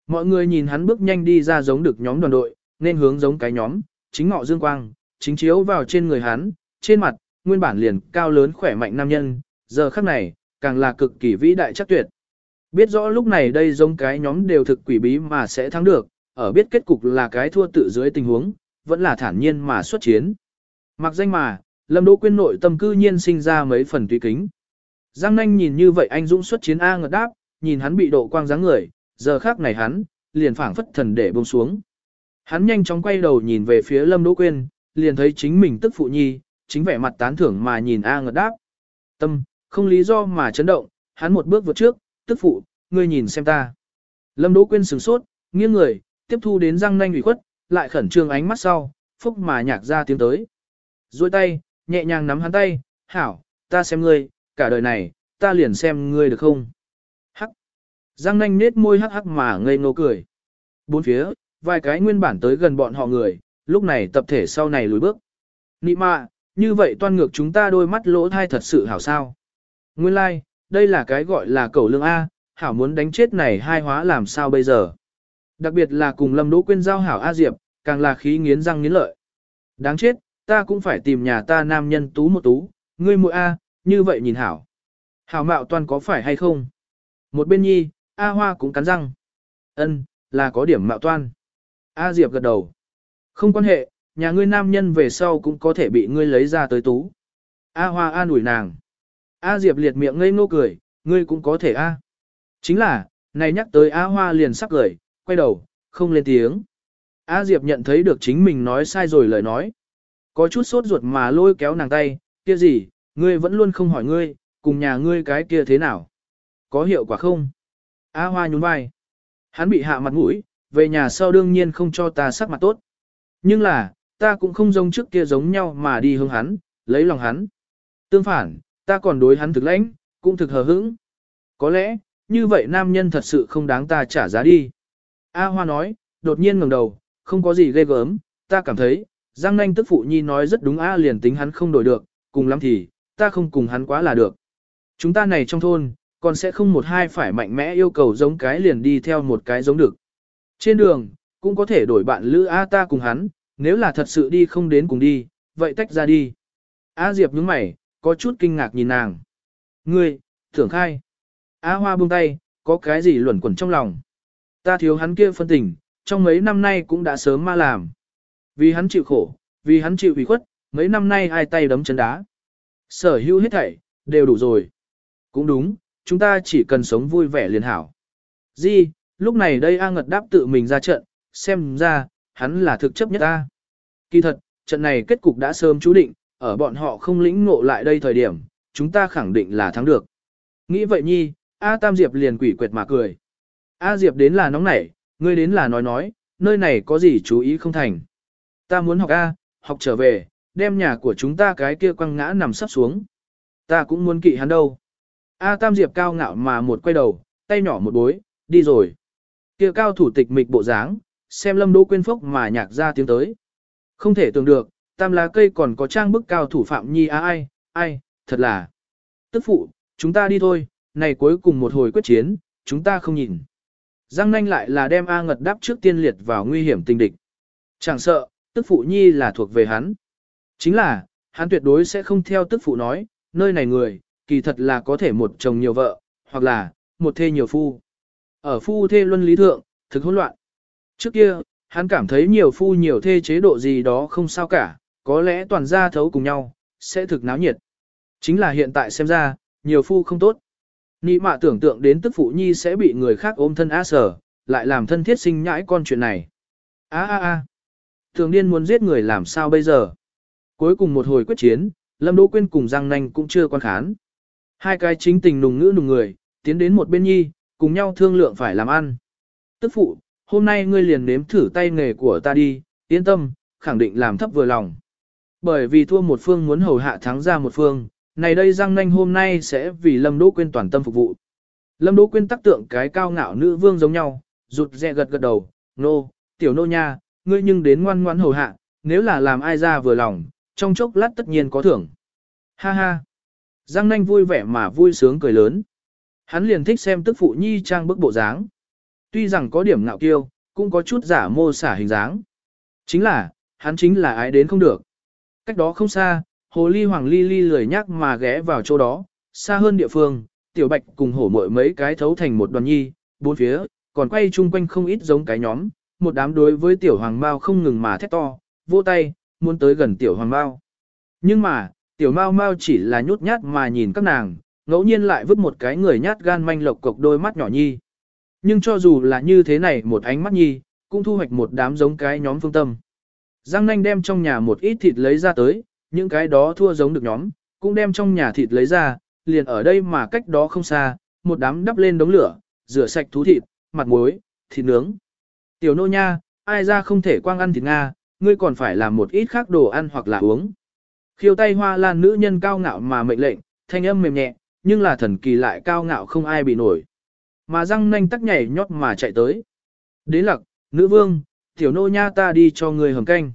Mọi người nhìn hắn bước nhanh đi ra giống được nhóm đoàn đội, nên hướng giống cái nhóm, chính ngọ dương quang, chính chiếu vào trên người hắn, trên mặt, nguyên bản liền cao lớn khỏe mạnh nam nhân, giờ khắc này, càng là cực kỳ vĩ đại chắc tuyệt. Biết rõ lúc này đây giống cái nhóm đều thực quỷ bí mà sẽ thắng được, ở biết kết cục là cái thua tự dưới tình huống, vẫn là thản nhiên mà xuất chiến. Mặc danh mà, Lâm Đỗ Quyên nội tâm cư nhiên sinh ra mấy phần tùy kính. Giang nanh nhìn như vậy anh dũng xuất chiến A ngật đáp, nhìn hắn bị độ quang dáng người, giờ khác này hắn, liền phảng phất thần để buông xuống. Hắn nhanh chóng quay đầu nhìn về phía Lâm Đỗ Quyên, liền thấy chính mình tức phụ nhi, chính vẻ mặt tán thưởng mà nhìn A ngật đáp. Tâm, không lý do mà chấn động, hắn một bước vượt trước, tức phụ, ngươi nhìn xem ta. Lâm Đỗ Quyên sửng sốt, nghiêng người, tiếp thu đến răng nanh ủy khuất, lại khẩn trương ánh mắt sau, phúc mà nhạc ra tiếng tới. Rồi tay, nhẹ nhàng nắm hắn tay, hảo, ta xem ngươi, cả đời này, ta liền xem ngươi được không? Hắc. Giang nanh nết môi hắc hắc mà ngây ngô cười. Bốn phía, vài cái nguyên bản tới gần bọn họ người, lúc này tập thể sau này lùi bước. Nị mạ, như vậy toan ngược chúng ta đôi mắt lỗ thai thật sự hảo sao. Nguyên lai, like, đây là cái gọi là cầu lương A, hảo muốn đánh chết này hai hóa làm sao bây giờ. Đặc biệt là cùng Lâm Đỗ Quyên giao hảo A Diệp, càng là khí nghiến răng nghiến lợi. Đáng chết, ta cũng phải tìm nhà ta nam nhân tú một tú, ngươi muội A, như vậy nhìn hảo. Hảo mạo toàn có phải hay không? Một bên nhi, A Hoa cũng cắn răng. Ân, là có điểm mạo toan. A Diệp gật đầu. Không quan hệ, nhà ngươi nam nhân về sau cũng có thể bị ngươi lấy ra tới tú. A Hoa an ủi nàng. A Diệp liệt miệng ngây ngô cười, ngươi cũng có thể A. Chính là, này nhắc tới A Hoa liền sắc cười, quay đầu, không lên tiếng. A Diệp nhận thấy được chính mình nói sai rồi lời nói. Có chút sốt ruột mà lôi kéo nàng tay, kia gì, ngươi vẫn luôn không hỏi ngươi, cùng nhà ngươi cái kia thế nào. Có hiệu quả không? A Hoa nhún vai. Hắn bị hạ mặt mũi, về nhà sau đương nhiên không cho ta sắc mặt tốt. Nhưng là, ta cũng không giống trước kia giống nhau mà đi hướng hắn, lấy lòng hắn. Tương phản, ta còn đối hắn thực lãnh, cũng thực hờ hững. Có lẽ, như vậy nam nhân thật sự không đáng ta trả giá đi. A Hoa nói, đột nhiên ngẩng đầu, không có gì ghê gớm, ta cảm thấy, Giang Nanh tức phụ nhi nói rất đúng A liền tính hắn không đổi được, cùng lắm thì, ta không cùng hắn quá là được. Chúng ta này trong thôn, còn sẽ không một hai phải mạnh mẽ yêu cầu giống cái liền đi theo một cái giống được. Trên đường, cũng có thể đổi bạn lữ A ta cùng hắn, nếu là thật sự đi không đến cùng đi, vậy tách ra đi. A Diệp nhướng mày, có chút kinh ngạc nhìn nàng. Ngươi, thưởng khai. A Hoa buông tay, có cái gì luẩn quẩn trong lòng. Ta thiếu hắn kia phân tình, trong mấy năm nay cũng đã sớm ma làm. Vì hắn chịu khổ, vì hắn chịu ủy khuất, mấy năm nay ai tay đấm chân đá. Sở hữu hết thảy, đều đủ rồi. Cũng đúng, chúng ta chỉ cần sống vui vẻ liền hảo. Di, lúc này đây A Ngật đáp tự mình ra trận, xem ra, hắn là thực chấp nhất ta. Kỳ thật, trận này kết cục đã sớm chú định, ở bọn họ không lĩnh ngộ lại đây thời điểm, chúng ta khẳng định là thắng được. Nghĩ vậy nhi, A Tam Diệp liền quỷ quệt mà cười. A Diệp đến là nóng nảy, ngươi đến là nói nói, nơi này có gì chú ý không thành. Ta muốn học A, học trở về, đem nhà của chúng ta cái kia quăng ngã nằm sắp xuống. Ta cũng muốn kỵ hắn đâu. A Tam Diệp cao ngạo mà một quay đầu, tay nhỏ một bối, đi rồi. Kia cao thủ tịch mịch bộ dáng, xem lâm đỗ quyên phốc mà nhạc ra tiếng tới. Không thể tưởng được, tam lá cây còn có trang bức cao thủ phạm nhi a ai, ai, thật là. Tức phụ, chúng ta đi thôi, này cuối cùng một hồi quyết chiến, chúng ta không nhìn. Giang nanh lại là đem A ngật đáp trước tiên liệt vào nguy hiểm tình địch. Chẳng sợ, tức phụ nhi là thuộc về hắn. Chính là, hắn tuyệt đối sẽ không theo tức phụ nói, nơi này người, kỳ thật là có thể một chồng nhiều vợ, hoặc là, một thê nhiều phu. Ở phu thê luân lý thượng, thực hỗn loạn. Trước kia, hắn cảm thấy nhiều phu nhiều thê chế độ gì đó không sao cả, có lẽ toàn gia thấu cùng nhau, sẽ thực náo nhiệt. Chính là hiện tại xem ra, nhiều phu không tốt. Nị mạ tưởng tượng đến tức phụ nhi sẽ bị người khác ôm thân á sở, lại làm thân thiết sinh nhãi con chuyện này. Á á á, thường điên muốn giết người làm sao bây giờ. Cuối cùng một hồi quyết chiến, Lâm Đỗ Quyên cùng Giang Nanh cũng chưa quan khán. Hai cái chính tình nùng ngữ nùng người, tiến đến một bên nhi, cùng nhau thương lượng phải làm ăn. Tức phụ, hôm nay ngươi liền nếm thử tay nghề của ta đi, yên tâm, khẳng định làm thấp vừa lòng. Bởi vì thua một phương muốn hầu hạ thắng ra một phương, này đây Giang Nanh hôm nay sẽ vì Lâm Đỗ Quyên toàn tâm phục vụ. Lâm Đỗ Quyên tác tượng cái cao ngạo nữ vương giống nhau, rụt rè gật gật đầu, nô, tiểu nô nha, ngươi nhưng đến ngoan ngoãn hầu hạ, nếu là làm ai ra vừa lòng, trong chốc lát tất nhiên có thưởng. Ha ha. Giang Nanh vui vẻ mà vui sướng cười lớn. Hắn liền thích xem tức phụ nhi trang bức bộ dáng. Tuy rằng có điểm ngạo kiêu, cũng có chút giả mô xả hình dáng. Chính là, hắn chính là ái đến không được. Cách đó không xa, hồ ly hoàng ly ly lười nhắc mà ghé vào chỗ đó, xa hơn địa phương, tiểu bạch cùng hổ mội mấy cái thấu thành một đoàn nhi, bốn phía, còn quay chung quanh không ít giống cái nhóm, một đám đối với tiểu hoàng mao không ngừng mà thét to, vỗ tay, muốn tới gần tiểu hoàng mao. Nhưng mà, tiểu mao mao chỉ là nhút nhát mà nhìn các nàng, ngẫu nhiên lại vứt một cái người nhát gan manh lộc cộc đôi mắt nhỏ nhi. Nhưng cho dù là như thế này một ánh mắt nhi, cũng thu hoạch một đám giống cái nhóm phương tâm. Giang nanh đem trong nhà một ít thịt lấy ra tới, những cái đó thua giống được nhóm, cũng đem trong nhà thịt lấy ra, liền ở đây mà cách đó không xa, một đám đắp lên đống lửa, rửa sạch thú thịt, mặt muối, thịt nướng. Tiểu nô nha, ai ra không thể quang ăn thịt Nga, ngươi còn phải làm một ít khác đồ ăn hoặc là uống. Khiêu tay hoa lan nữ nhân cao ngạo mà mệnh lệnh, thanh âm mềm nhẹ, nhưng là thần kỳ lại cao ngạo không ai bị nổi. Mà răng nanh tắc nhảy nhót mà chạy tới. Đế lặc, nữ vương, tiểu nô nha ta đi cho người hầm canh.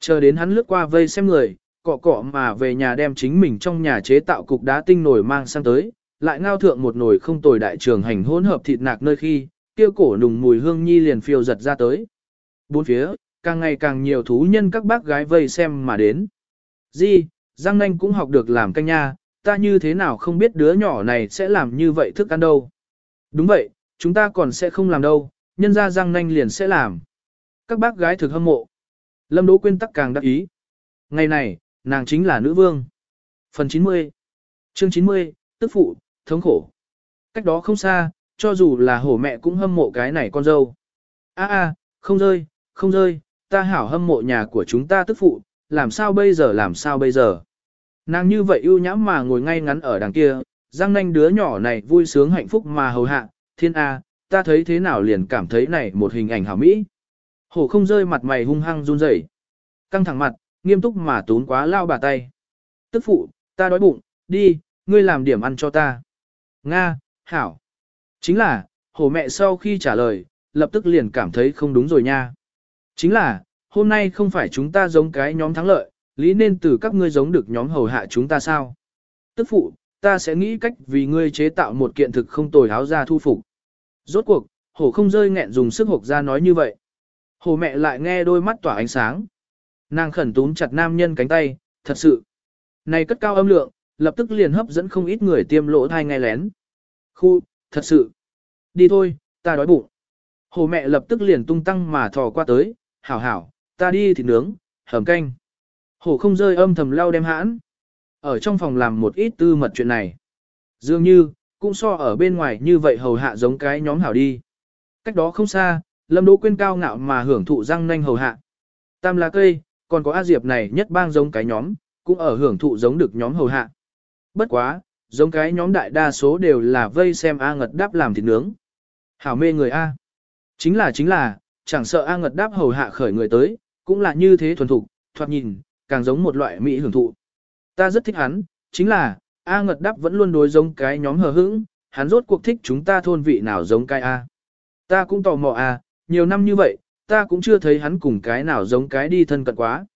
Chờ đến hắn lướt qua vây xem người, cọ cọ mà về nhà đem chính mình trong nhà chế tạo cục đá tinh nổi mang sang tới, lại ngao thượng một nồi không tồi đại trường hành hỗn hợp thịt nạc nơi khi, kia cổ nùng mùi hương nhi liền phiêu giật ra tới. Bốn phía, càng ngày càng nhiều thú nhân các bác gái vây xem mà đến. Di, Giang Nanh cũng học được làm canh nha, ta như thế nào không biết đứa nhỏ này sẽ làm như vậy thức ăn đâu. Đúng vậy, chúng ta còn sẽ không làm đâu, nhân ra Giang Nanh liền sẽ làm. Các bác gái thực hâm mộ. Lâm Đỗ Quyên tắc càng đắc ý. Ngày này, nàng chính là nữ vương. Phần 90 Chương 90, tức phụ, thống khổ. Cách đó không xa, cho dù là hổ mẹ cũng hâm mộ cái này con dâu. A a, không rơi, không rơi, ta hảo hâm mộ nhà của chúng ta tức phụ, làm sao bây giờ làm sao bây giờ. Nàng như vậy ưu nhãm mà ngồi ngay ngắn ở đằng kia, răng nanh đứa nhỏ này vui sướng hạnh phúc mà hầu hạ, thiên A, ta thấy thế nào liền cảm thấy này một hình ảnh hảo mỹ. Hổ không rơi mặt mày hung hăng run rẩy, căng thẳng mặt, nghiêm túc mà tốn quá lao bà tay. Tức phụ, ta đói bụng, đi, ngươi làm điểm ăn cho ta. Nga, hảo. Chính là, hổ mẹ sau khi trả lời, lập tức liền cảm thấy không đúng rồi nha. Chính là, hôm nay không phải chúng ta giống cái nhóm thắng lợi, lý nên từ các ngươi giống được nhóm hầu hạ chúng ta sao. Tức phụ, ta sẽ nghĩ cách vì ngươi chế tạo một kiện thực không tồi áo ra thu phục. Rốt cuộc, hổ không rơi nghẹn dùng sức hộp ra nói như vậy. Hổ mẹ lại nghe đôi mắt tỏa ánh sáng. Nàng khẩn túm chặt nam nhân cánh tay, thật sự. Này cất cao âm lượng, lập tức liền hấp dẫn không ít người tiêm lỗ thai nghe lén. Khu, thật sự. Đi thôi, ta đói bụng. Hồ mẹ lập tức liền tung tăng mà thò qua tới, hảo hảo, ta đi thịt nướng, hầm canh. Hồ không rơi âm thầm lau đem hãn. Ở trong phòng làm một ít tư mật chuyện này. Dường như, cũng so ở bên ngoài như vậy hầu hạ giống cái nhóm hảo đi. Cách đó không xa, Lâm Đỗ Quyên cao ngạo mà hưởng thụ răng nanh hầu hạ. Tam lá cây, còn có A Diệp này nhất bang giống cái nhóm, cũng ở hưởng thụ giống được nhóm hầu hạ. Bất quá, giống cái nhóm đại đa số đều là vây xem A ngật đáp làm thịt nướng. Hảo mê người A. Chính là chính là, chẳng sợ A ngật đáp hầu hạ khởi người tới, cũng là như thế thuần thục, thoạt nhìn, càng giống một loại mỹ hưởng thụ. Ta rất thích hắn, chính là, A ngật đáp vẫn luôn đối giống cái nhóm hờ hững, hắn rốt cuộc thích chúng ta thôn vị nào giống cái A. Ta cũng tò mò A, nhiều năm như vậy, ta cũng chưa thấy hắn cùng cái nào giống cái đi thân cận quá.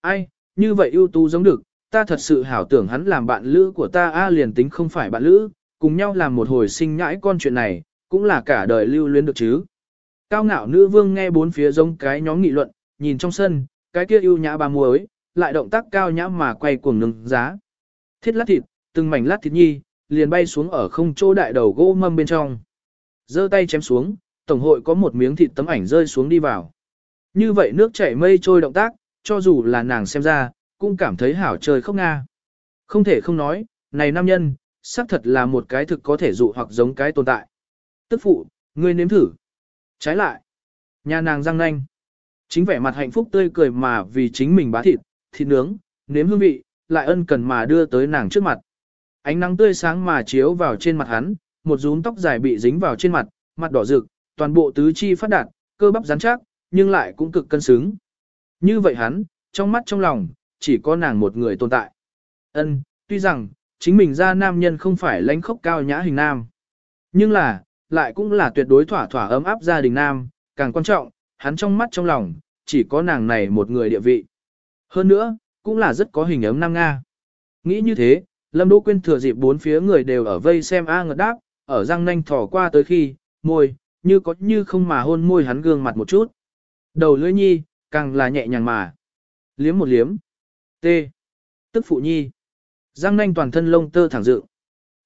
Ai, như vậy ưu tú giống được, ta thật sự hảo tưởng hắn làm bạn lữ của ta A liền tính không phải bạn lữ, cùng nhau làm một hồi sinh nhãi con chuyện này, cũng là cả đời lưu luyến được chứ. Cao ngạo nữ vương nghe bốn phía giống cái nhóm nghị luận, nhìn trong sân, cái kia ưu nhã bà muối, lại động tác cao nhã mà quay cuồng nâng giá. Thiết lát thịt, từng mảnh lát thịt nhi, liền bay xuống ở không chỗ đại đầu gỗ mâm bên trong. giơ tay chém xuống, tổng hội có một miếng thịt tấm ảnh rơi xuống đi vào. Như vậy nước chảy mây trôi động tác, cho dù là nàng xem ra, cũng cảm thấy hảo trời không nga. Không thể không nói, này nam nhân, xác thật là một cái thực có thể dụ hoặc giống cái tồn tại. Tức phụ, ngươi nếm thử. Trái lại, nhà nàng răng nanh. Chính vẻ mặt hạnh phúc tươi cười mà vì chính mình bá thịt, thịt nướng, nếm hương vị, lại ân cần mà đưa tới nàng trước mặt. Ánh nắng tươi sáng mà chiếu vào trên mặt hắn, một rúm tóc dài bị dính vào trên mặt, mặt đỏ rực, toàn bộ tứ chi phát đạt, cơ bắp rắn chắc, nhưng lại cũng cực cân xứng. Như vậy hắn, trong mắt trong lòng, chỉ có nàng một người tồn tại. Ân, tuy rằng, chính mình ra nam nhân không phải lãnh khốc cao nhã hình nam. Nhưng là, lại cũng là tuyệt đối thỏa thỏa ấm áp gia đình nam, càng quan trọng, hắn trong mắt trong lòng, chỉ có nàng này một người địa vị. Hơn nữa, cũng là rất có hình ấm nam Nga. Nghĩ như thế, Lâm Đỗ Quyên thừa dịp bốn phía người đều ở vây xem A ngật đáp, ở răng nanh thò qua tới khi, môi, như có như không mà hôn môi hắn gương mặt một chút. Đầu lưỡi nhi, càng là nhẹ nhàng mà. Liếm một liếm. T. Tức phụ nhi. Giang nanh toàn thân lông tơ thẳng dựng.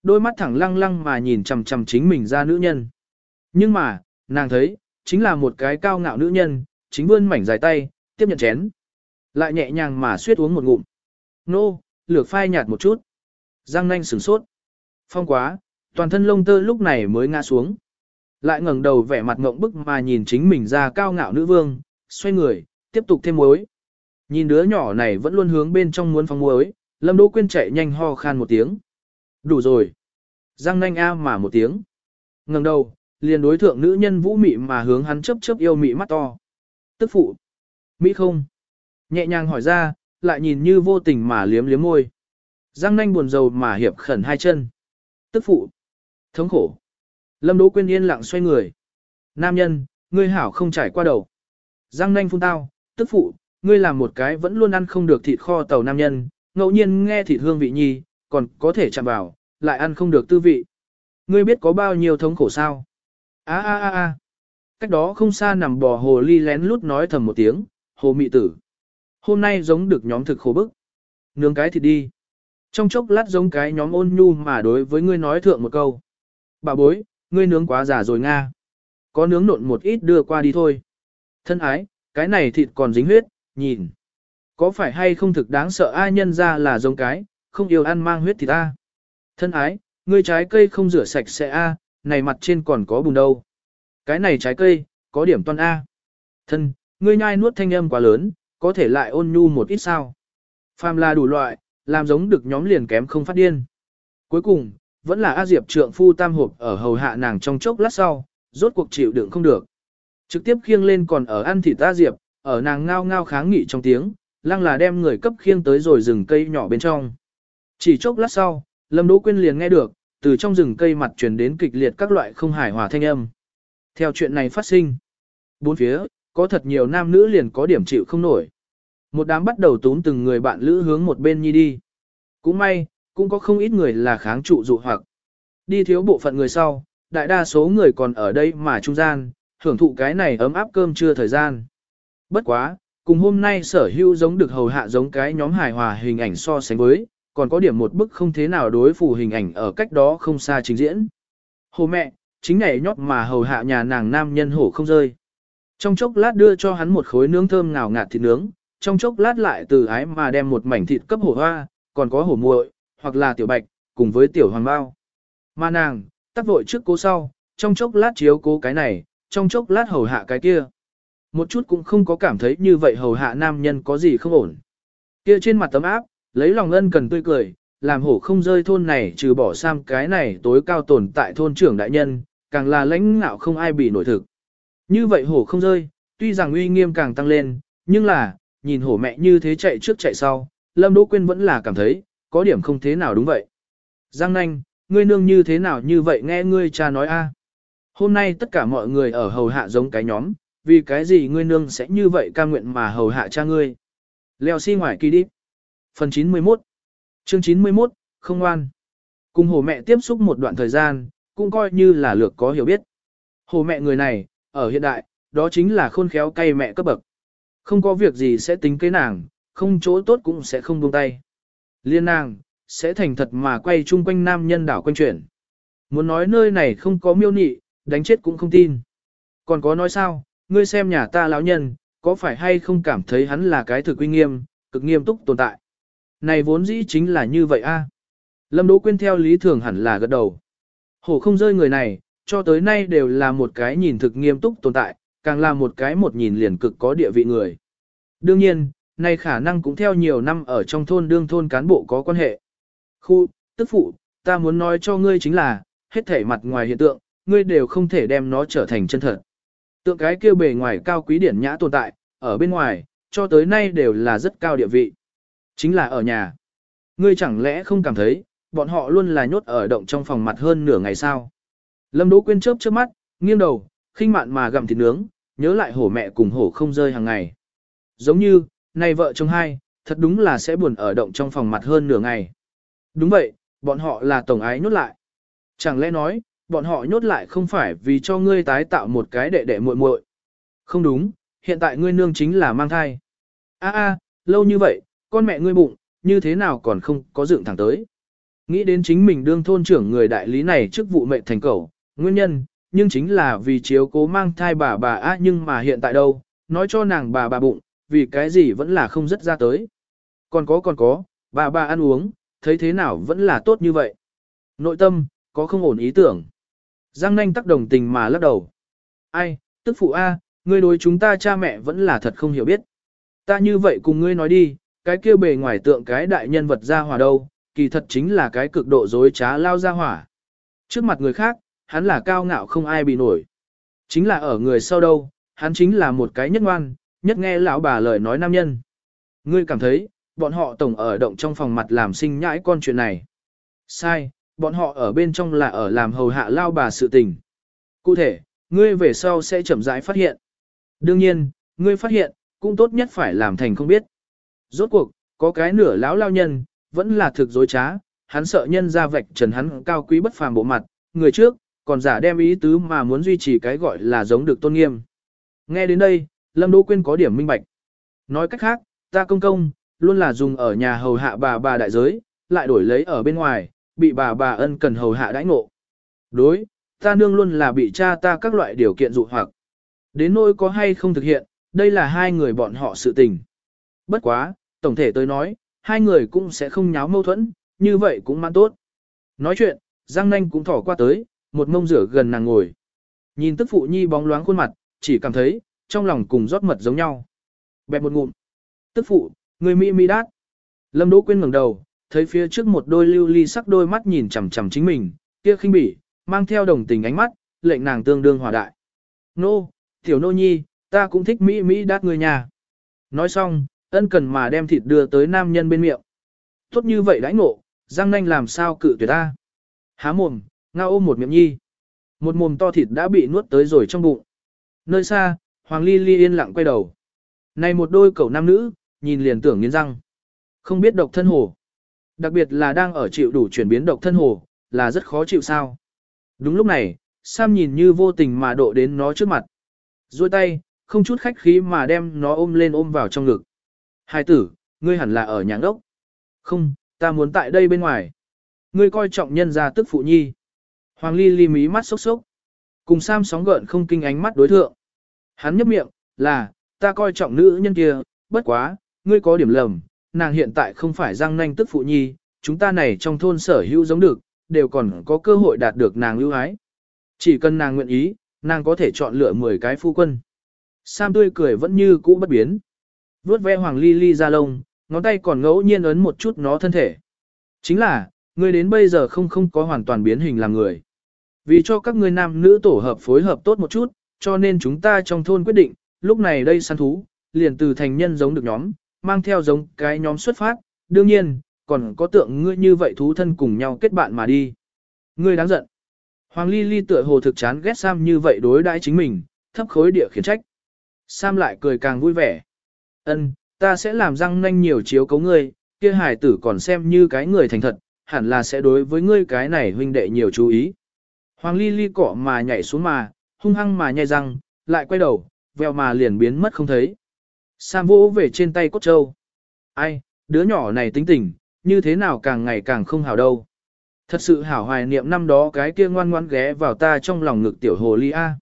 đôi mắt thẳng lăng lăng mà nhìn chằm chằm chính mình ra nữ nhân. Nhưng mà, nàng thấy, chính là một cái cao ngạo nữ nhân, chính vươn mảnh dài tay, tiếp nhận chén. Lại nhẹ nhàng mà suýt uống một ngụm. Nô, lược phai nhạt một chút. Giang nanh sửng sốt. Phong quá, toàn thân lông tơ lúc này mới ngã xuống. Lại ngẩng đầu vẻ mặt ngộng bức mà nhìn chính mình ra cao ngạo nữ vương, xoay người, tiếp tục thêm muối. Nhìn đứa nhỏ này vẫn luôn hướng bên trong muốn phong muối, Lâm Đỗ Quyên chạy nhanh ho khan một tiếng. Đủ rồi. Giang nanh a mà một tiếng. ngẩng đầu, liền đối thượng nữ nhân vũ mị mà hướng hắn chớp chớp yêu mị mắt to. Tức phụ. Mỹ không? Nhẹ nhàng hỏi ra, lại nhìn như vô tình mà liếm liếm môi. Giang nanh buồn rầu mà hiệp khẩn hai chân. Tức phụ. Thống khổ. Lâm Đỗ Quyên yên lặng xoay người. Nam nhân, ngươi hảo không trải qua đầu. Giang nanh phun tao, tức phụ, ngươi làm một cái vẫn luôn ăn không được thịt kho tàu nam nhân, ngẫu nhiên nghe thịt hương vị nhi, còn có thể chạm vào, lại ăn không được tư vị. Ngươi biết có bao nhiêu thống khổ sao? Á á á á. Cách đó không xa nằm bò hồ ly lén lút nói thầm một tiếng, hồ mị tử. Hôm nay giống được nhóm thực khổ bức. Nướng cái thịt đi. Trong chốc lát giống cái nhóm ôn nhu mà đối với ngươi nói thượng một câu. Bà bối, ngươi nướng quá già rồi Nga. Có nướng nộn một ít đưa qua đi thôi. Thân ái, cái này thịt còn dính huyết, nhìn. Có phải hay không thực đáng sợ ai nhân ra là giống cái, không yêu ăn mang huyết thịt ta. Thân ái, ngươi trái cây không rửa sạch sẽ a, này mặt trên còn có bùn đâu. Cái này trái cây, có điểm toan A. Thân, ngươi nhai nuốt thanh âm quá lớn, có thể lại ôn nhu một ít sao. Phàm là đủ loại, làm giống được nhóm liền kém không phát điên. Cuối cùng, vẫn là A Diệp trượng phu tam hộp ở hầu hạ nàng trong chốc lát sau, rốt cuộc chịu đựng không được. Trực tiếp khiêng lên còn ở ăn thịt A Diệp, ở nàng ngao ngao kháng nghị trong tiếng, lăng là đem người cấp khiêng tới rồi rừng cây nhỏ bên trong. Chỉ chốc lát sau, Lâm Đỗ Quyên liền nghe được, từ trong rừng cây mặt truyền đến kịch liệt các loại không hài hòa thanh âm. Theo chuyện này phát sinh, bốn phía, có thật nhiều nam nữ liền có điểm chịu không nổi. Một đám bắt đầu tún từng người bạn lữ hướng một bên nhi đi. Cũng may, cũng có không ít người là kháng trụ dụ hoặc. Đi thiếu bộ phận người sau, đại đa số người còn ở đây mà trung gian, hưởng thụ cái này ấm áp cơm trưa thời gian. Bất quá, cùng hôm nay sở hữu giống được hầu hạ giống cái nhóm hài hòa hình ảnh so sánh với, còn có điểm một bức không thế nào đối phù hình ảnh ở cách đó không xa trình diễn. Hồ mẹ, chính này nhót mà hầu hạ nhà nàng nam nhân hổ không rơi. Trong chốc lát đưa cho hắn một khối nướng thơm ngào ngạt thịt nướng, trong chốc lát lại từ ái mà đem một mảnh thịt cấp hổ hoa, còn có hổ muội, hoặc là tiểu bạch, cùng với tiểu hoàng bao. Mà nàng, tắt vội trước cố sau, trong chốc lát chiếu cố cái này, trong chốc lát hầu hạ cái kia. Một chút cũng không có cảm thấy như vậy hầu hạ nam nhân có gì không ổn. Kia trên mặt tấm áp, lấy lòng ân cần tươi cười, làm hổ không rơi thôn này trừ bỏ sam cái này tối cao tồn tại thôn trưởng đại nhân, càng là lãnh ngạo không ai bị nổi thực. Như vậy hổ không rơi, tuy rằng uy nghiêm càng tăng lên, nhưng là, nhìn hổ mẹ như thế chạy trước chạy sau, Lâm Đỗ Quyên vẫn là cảm thấy, có điểm không thế nào đúng vậy. Giang nanh, ngươi nương như thế nào như vậy nghe ngươi cha nói a? Hôm nay tất cả mọi người ở hầu hạ giống cái nhóm, vì cái gì ngươi nương sẽ như vậy ca nguyện mà hầu hạ cha ngươi. Leo xi si ngoài kỳ đi. Phần 91 Chương 91, không ngoan. Cùng hổ mẹ tiếp xúc một đoạn thời gian, cũng coi như là lược có hiểu biết. Hổ mẹ người này, ở hiện đại, đó chính là khôn khéo cay mẹ cấp bậc. Không có việc gì sẽ tính kế nàng, không chỗ tốt cũng sẽ không buông tay. Liên nàng, sẽ thành thật mà quay chung quanh nam nhân đảo quanh chuyển. Muốn nói nơi này không có miêu nị, đánh chết cũng không tin. Còn có nói sao, ngươi xem nhà ta lão nhân, có phải hay không cảm thấy hắn là cái thực uy nghiêm, cực nghiêm túc tồn tại. Này vốn dĩ chính là như vậy a. Lâm Đỗ Quyên theo lý thường hẳn là gật đầu. Hổ không rơi người này, cho tới nay đều là một cái nhìn thực nghiêm túc tồn tại, càng là một cái một nhìn liền cực có địa vị người. Đương nhiên, này khả năng cũng theo nhiều năm ở trong thôn đương thôn cán bộ có quan hệ. Khu, tức phụ, ta muốn nói cho ngươi chính là, hết thể mặt ngoài hiện tượng, ngươi đều không thể đem nó trở thành chân thật. Tượng cái kia bề ngoài cao quý điển nhã tồn tại, ở bên ngoài, cho tới nay đều là rất cao địa vị. Chính là ở nhà. Ngươi chẳng lẽ không cảm thấy, bọn họ luôn là nhốt ở động trong phòng mặt hơn nửa ngày sao? Lâm Đỗ Quyên chớp chớp mắt, nghiêng đầu, khinh mạn mà gặm thịt nướng, nhớ lại hổ mẹ cùng hổ không rơi hàng ngày. Giống như, này vợ chồng hai, thật đúng là sẽ buồn ở động trong phòng mặt hơn nửa ngày. Đúng vậy, bọn họ là tổng ái nhốt lại. Chẳng lẽ nói, bọn họ nhốt lại không phải vì cho ngươi tái tạo một cái đệ đệ muội muội? Không đúng, hiện tại ngươi nương chính là mang thai. A a, lâu như vậy, con mẹ ngươi bụng, như thế nào còn không có dựng thẳng tới. Nghĩ đến chính mình đương thôn trưởng người đại lý này chức vụ mệnh thành cầu, nguyên nhân, nhưng chính là vì chiếu cố mang thai bà bà á nhưng mà hiện tại đâu, nói cho nàng bà bà bụng, vì cái gì vẫn là không rất ra tới. Còn có còn có, bà bà ăn uống, thấy thế nào vẫn là tốt như vậy. Nội tâm, có không ổn ý tưởng. Giang nanh tác đồng tình mà lắc đầu. Ai, tức phụ A, ngươi đối chúng ta cha mẹ vẫn là thật không hiểu biết. Ta như vậy cùng ngươi nói đi, cái kia bề ngoài tượng cái đại nhân vật ra hỏa đâu, kỳ thật chính là cái cực độ dối trá lao ra hỏa. Trước mặt người khác, hắn là cao ngạo không ai bị nổi. Chính là ở người sau đâu, hắn chính là một cái nhất ngoan, nhất nghe lão bà lời nói nam nhân. Ngươi cảm thấy, bọn họ tổng ở động trong phòng mặt làm sinh nhãi con chuyện này. Sai, bọn họ ở bên trong là ở làm hầu hạ lao bà sự tình. Cụ thể, ngươi về sau sẽ chậm rãi phát hiện. Đương nhiên, ngươi phát hiện, cũng tốt nhất phải làm thành không biết. Rốt cuộc, có cái nửa lão lao nhân, vẫn là thực dối trá, hắn sợ nhân ra vạch trần hắn cao quý bất phàm bộ mặt, người trước, còn giả đem ý tứ mà muốn duy trì cái gọi là giống được tôn nghiêm. Nghe đến đây, Lâm Đỗ Quyên có điểm minh bạch. Nói cách khác, ta công công, luôn là dùng ở nhà hầu hạ bà bà đại giới, lại đổi lấy ở bên ngoài, bị bà bà ân cần hầu hạ đãi ngộ. Đối, ta nương luôn là bị cha ta các loại điều kiện dụ hoặc. Đến nỗi có hay không thực hiện, đây là hai người bọn họ sự tình. Bất quá, tổng thể tôi nói, hai người cũng sẽ không nháo mâu thuẫn, như vậy cũng mãn tốt. Nói chuyện, Giang Nanh cũng thỏ qua tới, một mông rửa gần nàng ngồi. Nhìn tức phụ nhi bóng loáng khuôn mặt, chỉ cảm thấy, trong lòng cùng rót mật giống nhau. Bẹp một ngụm. Tức phụ, người mỹ mỹ đát. Lâm Đỗ Quyên ngẩng đầu, thấy phía trước một đôi lưu ly sắc đôi mắt nhìn chằm chằm chính mình, kia khinh bỉ, mang theo đồng tình ánh mắt, lệnh nàng tương đương hòa đại. Nô, tiểu nô nhi, ta cũng thích mỹ mỹ đát người nhà. Nói xong, ân cần mà đem thịt đưa tới nam nhân bên miệng. Tốt như vậy đãi ngộ, Giang Nanh làm sao cự tuyệt ta. Há mồm, ngao ôm một miệng nhi. Một mồm to thịt đã bị nuốt tới rồi trong bụng. Nơi xa, Hoàng Ly Ly yên lặng quay đầu. Này một đôi cậu nam nữ, nhìn liền tưởng nghiến răng. Không biết độc thân hồ. Đặc biệt là đang ở chịu đủ chuyển biến độc thân hồ, là rất khó chịu sao. Đúng lúc này, Sam nhìn như vô tình mà độ đến nó trước mặt. duỗi tay, không chút khách khí mà đem nó ôm lên ôm vào trong ngực. Hai tử, ngươi hẳn là ở nhà ốc. Không, ta muốn tại đây bên ngoài. Ngươi coi trọng nhân gia tức phụ nhi. Hoàng Ly Ly mí mắt sốc sốc. Cùng Sam sóng gợn không kinh ánh mắt đối thượng. Hắn nhấp miệng, là, ta coi trọng nữ nhân kia, bất quá, ngươi có điểm lầm, nàng hiện tại không phải răng nanh tức phụ nhi, chúng ta này trong thôn sở hữu giống được, đều còn có cơ hội đạt được nàng lưu ái. Chỉ cần nàng nguyện ý, nàng có thể chọn lựa 10 cái phu quân. Sam tươi cười vẫn như cũ bất biến. Vốt ve hoàng ly ly ra lông, ngón tay còn ngẫu nhiên ấn một chút nó thân thể. Chính là, ngươi đến bây giờ không không có hoàn toàn biến hình làm người. Vì cho các ngươi nam nữ tổ hợp phối hợp tốt một chút, cho nên chúng ta trong thôn quyết định, lúc này đây săn thú, liền từ thành nhân giống được nhóm, mang theo giống cái nhóm xuất phát, đương nhiên, còn có tượng ngươi như vậy thú thân cùng nhau kết bạn mà đi. Ngươi đáng giận. Hoàng Ly Ly tựa hồ thực chán ghét Sam như vậy đối đãi chính mình, thấp khối địa khiển trách. Sam lại cười càng vui vẻ. Ân, ta sẽ làm răng nanh nhiều chiếu cấu ngươi, kia hải tử còn xem như cái người thành thật, hẳn là sẽ đối với ngươi cái này huynh đệ nhiều chú ý. Hoàng Ly Ly cọ mà nhảy xuống mà, hung hăng mà nhai răng, lại quay đầu, veo mà liền biến mất không thấy. Sam vỗ về trên tay cốt trâu. Ai, đứa nhỏ này tính tình, như thế nào càng ngày càng không hảo đâu. Thật sự hảo hoài niệm năm đó cái kia ngoan ngoãn ghé vào ta trong lòng ngực tiểu hồ ly A.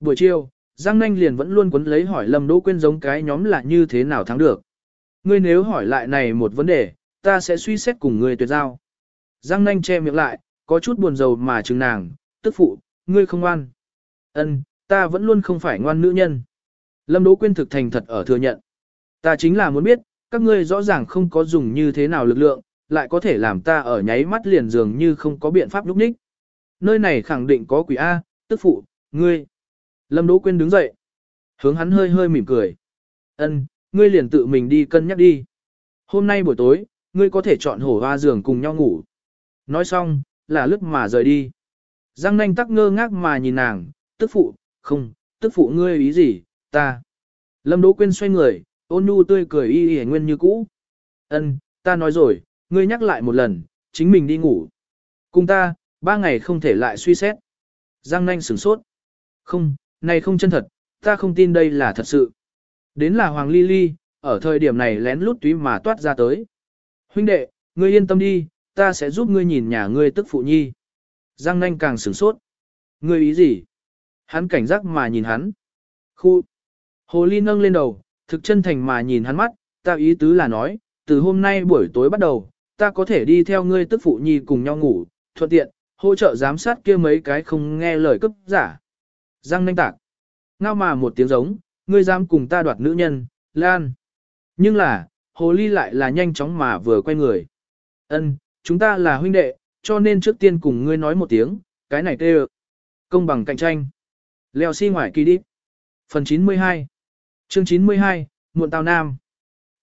Buổi chiều, Giang Nanh liền vẫn luôn quấn lấy hỏi Lâm Đỗ Quyên giống cái nhóm là như thế nào thắng được. Ngươi nếu hỏi lại này một vấn đề, ta sẽ suy xét cùng ngươi tuyệt giao. Giang Nanh che miệng lại, có chút buồn rầu mà chừng nàng, tức phụ, ngươi không ngoan. Ân, ta vẫn luôn không phải ngoan nữ nhân. Lâm Đỗ Quyên thực thành thật ở thừa nhận. Ta chính là muốn biết, các ngươi rõ ràng không có dùng như thế nào lực lượng, lại có thể làm ta ở nháy mắt liền dường như không có biện pháp lúc ních. Nơi này khẳng định có quỷ A, tức phụ, ngươi. Lâm Đỗ Quyên đứng dậy. Hướng hắn hơi hơi mỉm cười. Ân, ngươi liền tự mình đi cân nhắc đi. Hôm nay buổi tối, ngươi có thể chọn hổ hoa giường cùng nhau ngủ. Nói xong, là lướt mà rời đi. Giang nanh tắc ngơ ngác mà nhìn nàng, tức phụ, không, tức phụ ngươi ý gì, ta. Lâm Đỗ Quyên xoay người, ôn nhu tươi cười y y nguyên như cũ. Ân, ta nói rồi, ngươi nhắc lại một lần, chính mình đi ngủ. Cùng ta, ba ngày không thể lại suy xét. Giang nanh sửng sốt. Không, này không chân thật, ta không tin đây là thật sự. Đến là Hoàng Ly Ly, ở thời điểm này lén lút túy mà toát ra tới. Huynh đệ, ngươi yên tâm đi, ta sẽ giúp ngươi nhìn nhà ngươi tức phụ nhi. Giang nanh càng sửng sốt. Ngươi ý gì? Hắn cảnh giác mà nhìn hắn. Khu. Hồ ly nâng lên đầu, thực chân thành mà nhìn hắn mắt, ta ý tứ là nói, từ hôm nay buổi tối bắt đầu, ta có thể đi theo ngươi tức phụ nhi cùng nhau ngủ, thuận tiện, hỗ trợ giám sát kia mấy cái không nghe lời cấp giả. Giang nanh tạc. Ngao mà một tiếng giống, ngươi dám cùng ta đoạt nữ nhân, Lan. Nhưng là, hồ ly lại là nhanh chóng mà vừa quay người. Ân, chúng ta là huynh đệ, cho nên trước tiên cùng ngươi nói một tiếng, cái này tê Công bằng cạnh tranh. Leo xi si ngoài kỳ đi. Phần 92 Chương 92, Muộn Tào Nam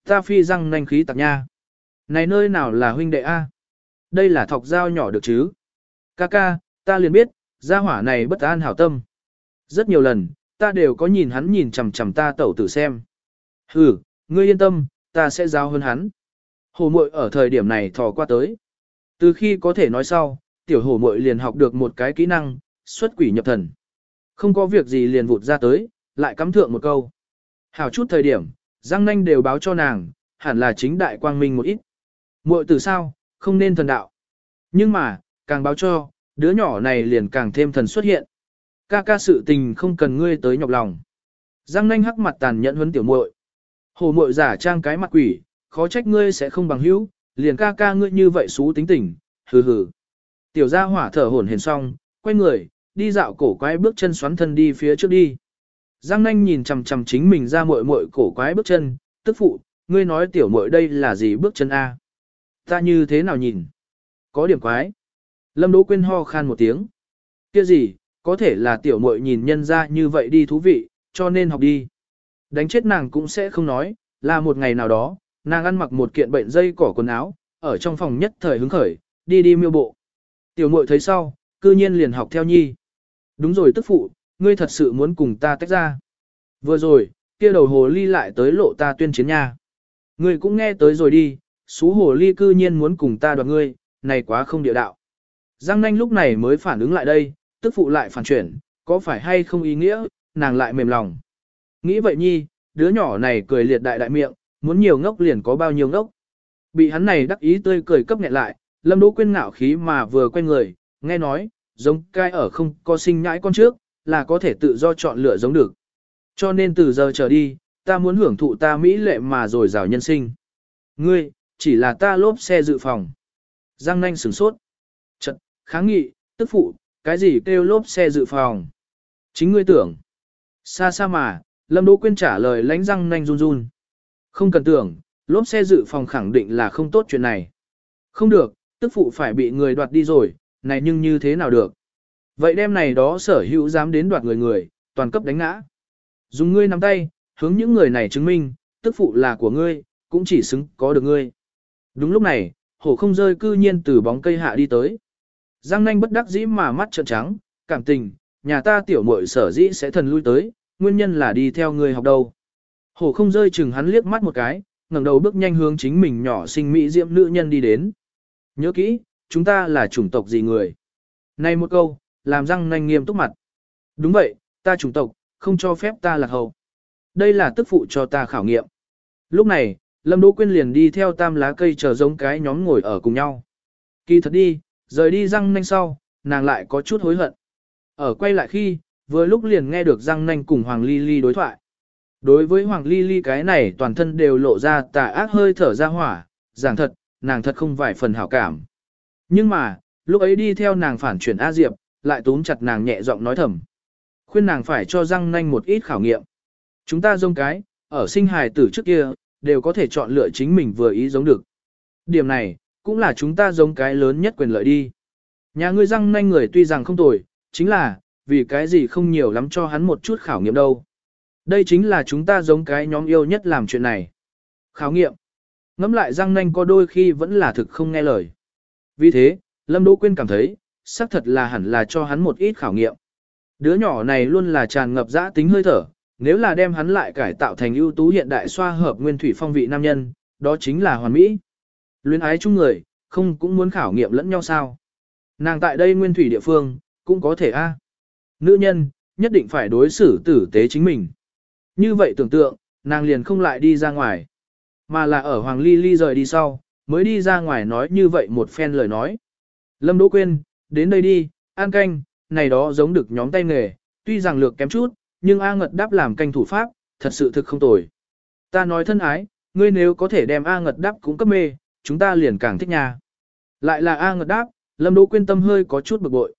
Ta phi răng nanh khí tạc nha. Này nơi nào là huynh đệ A? Đây là thọc dao nhỏ được chứ? Ca ca, ta liền biết, gia hỏa này bất an hảo tâm. Rất nhiều lần, ta đều có nhìn hắn nhìn chằm chằm ta tẩu tử xem. Hừ, ngươi yên tâm, ta sẽ giao hơn hắn. Hồ muội ở thời điểm này thò qua tới. Từ khi có thể nói sau, tiểu hổ muội liền học được một cái kỹ năng, xuất quỷ nhập thần. Không có việc gì liền vụt ra tới, lại cắm thượng một câu. Hảo chút thời điểm, Giang Nanh đều báo cho nàng, hẳn là chính đại quang minh một ít. Muội từ sao, không nên thần đạo. Nhưng mà, càng báo cho, đứa nhỏ này liền càng thêm thần xuất hiện. Ca ca sự tình không cần ngươi tới nhọc lòng. Giang Nanh hắc mặt tàn nhẫn huấn tiểu muội. Hồ muội giả trang cái mặt quỷ, khó trách ngươi sẽ không bằng hữu, liền ca ca ngươi như vậy xú tính tình, hừ hừ. Tiểu gia hỏa thở hổn hển xong, quay người, đi dạo cổ quái bước chân xoắn thân đi phía trước đi. Giang nanh nhìn chằm chằm chính mình ra muội muội cổ quái bước chân, tức phụ, ngươi nói tiểu muội đây là gì bước chân A. Ta như thế nào nhìn? Có điểm quái. Lâm Đỗ Quyên ho khan một tiếng. Kia gì, có thể là tiểu muội nhìn nhân ra như vậy đi thú vị, cho nên học đi. Đánh chết nàng cũng sẽ không nói, là một ngày nào đó, nàng ăn mặc một kiện bệnh dây cỏ quần áo, ở trong phòng nhất thời hứng khởi, đi đi miêu bộ. Tiểu muội thấy sau, cư nhiên liền học theo nhi. Đúng rồi tức phụ, ngươi thật sự muốn cùng ta tách ra. Vừa rồi, kia đầu hồ ly lại tới lộ ta tuyên chiến nha. Ngươi cũng nghe tới rồi đi, xú hồ ly cư nhiên muốn cùng ta đoạt ngươi, này quá không địa đạo. Giang nanh lúc này mới phản ứng lại đây, tức phụ lại phản chuyển, có phải hay không ý nghĩa, nàng lại mềm lòng. Nghĩ vậy nhi, đứa nhỏ này cười liệt đại đại miệng, muốn nhiều ngốc liền có bao nhiêu ngốc. Bị hắn này đắc ý tươi cười cấp nghẹn lại, lâm đỗ quyên ngạo khí mà vừa quen người, nghe nói, giống cai ở không có sinh nhãi con trước, là có thể tự do chọn lựa giống được. Cho nên từ giờ trở đi, ta muốn hưởng thụ ta mỹ lệ mà rồi rào nhân sinh. Ngươi, chỉ là ta lốp xe dự phòng. Giang nanh sửng sốt. Trận, kháng nghị, tức phụ, cái gì kêu lốp xe dự phòng. Chính ngươi tưởng. Xa xa mà, Lâm Đỗ Quyên trả lời lánh răng nanh run run. Không cần tưởng, lốp xe dự phòng khẳng định là không tốt chuyện này. Không được, tức phụ phải bị người đoạt đi rồi, này nhưng như thế nào được. Vậy đêm này đó sở hữu dám đến đoạt người người, toàn cấp đánh ngã. Dùng ngươi nắm tay, hướng những người này chứng minh, tức phụ là của ngươi, cũng chỉ xứng có được ngươi. Đúng lúc này, hổ không rơi cư nhiên từ bóng cây hạ đi tới. Giang nanh bất đắc dĩ mà mắt trợn trắng, cảm tình, nhà ta tiểu muội sở dĩ sẽ thần lui tới, nguyên nhân là đi theo người học đâu. Hổ không rơi chừng hắn liếc mắt một cái, ngẩng đầu bước nhanh hướng chính mình nhỏ sinh mỹ diệm nữ nhân đi đến. Nhớ kỹ, chúng ta là chủng tộc gì người? Này một câu, làm răng nanh nghiêm túc mặt. Đúng vậy, ta chủng tộc, không cho phép ta lạc hậu. Đây là tức phụ cho ta khảo nghiệm. Lúc này, Lâm Đỗ Quyên liền đi theo tam lá cây chờ giống cái nhóm ngồi ở cùng nhau. Kỳ thật đi, rời đi răng nanh sau, nàng lại có chút hối hận. Ở quay lại khi, vừa lúc liền nghe được răng nanh cùng Hoàng Ly Ly đối thoại. Đối với Hoàng Ly Ly cái này toàn thân đều lộ ra tà ác hơi thở ra hỏa, giảng thật, nàng thật không vài phần hảo cảm. Nhưng mà, lúc ấy đi theo nàng phản chuyển A Diệp, lại túm chặt nàng nhẹ giọng nói thầm. Khuyên nàng phải cho răng nanh một ít khảo nghiệm. Chúng ta dông cái, ở sinh hài tử trước kia, đều có thể chọn lựa chính mình vừa ý giống được. Điểm này, cũng là chúng ta giống cái lớn nhất quyền lợi đi. Nhà ngươi răng nanh người tuy rằng không tồi, chính là, vì cái gì không nhiều lắm cho hắn một chút khảo nghiệm đâu. Đây chính là chúng ta giống cái nhóm yêu nhất làm chuyện này. Khảo nghiệm. Ngắm lại răng nanh có đôi khi vẫn là thực không nghe lời. Vì thế, Lâm Đỗ Quyên cảm thấy, xác thật là hẳn là cho hắn một ít khảo nghiệm. Đứa nhỏ này luôn là tràn ngập dã tính hơi thở, nếu là đem hắn lại cải tạo thành ưu tú hiện đại xoa hợp nguyên thủy phong vị nam nhân, đó chính là hoàn mỹ. Luyến ái chung người, không cũng muốn khảo nghiệm lẫn nhau sao. Nàng tại đây nguyên thủy địa phương, cũng có thể a. Nữ nhân, nhất định phải đối xử tử tế chính mình. Như vậy tưởng tượng, nàng liền không lại đi ra ngoài. Mà là ở Hoàng Ly Ly rời đi sau, mới đi ra ngoài nói như vậy một phen lời nói. Lâm Đỗ Quyên, đến đây đi, An canh, này đó giống được nhóm tay nghề, tuy rằng lược kém chút, nhưng A Ngật đáp làm canh thủ pháp, thật sự thực không tồi. Ta nói thân ái, ngươi nếu có thể đem A Ngật đáp cũng cấp mê, chúng ta liền càng thích nhà. Lại là A Ngật đáp, Lâm Đỗ Quyên tâm hơi có chút bực bội.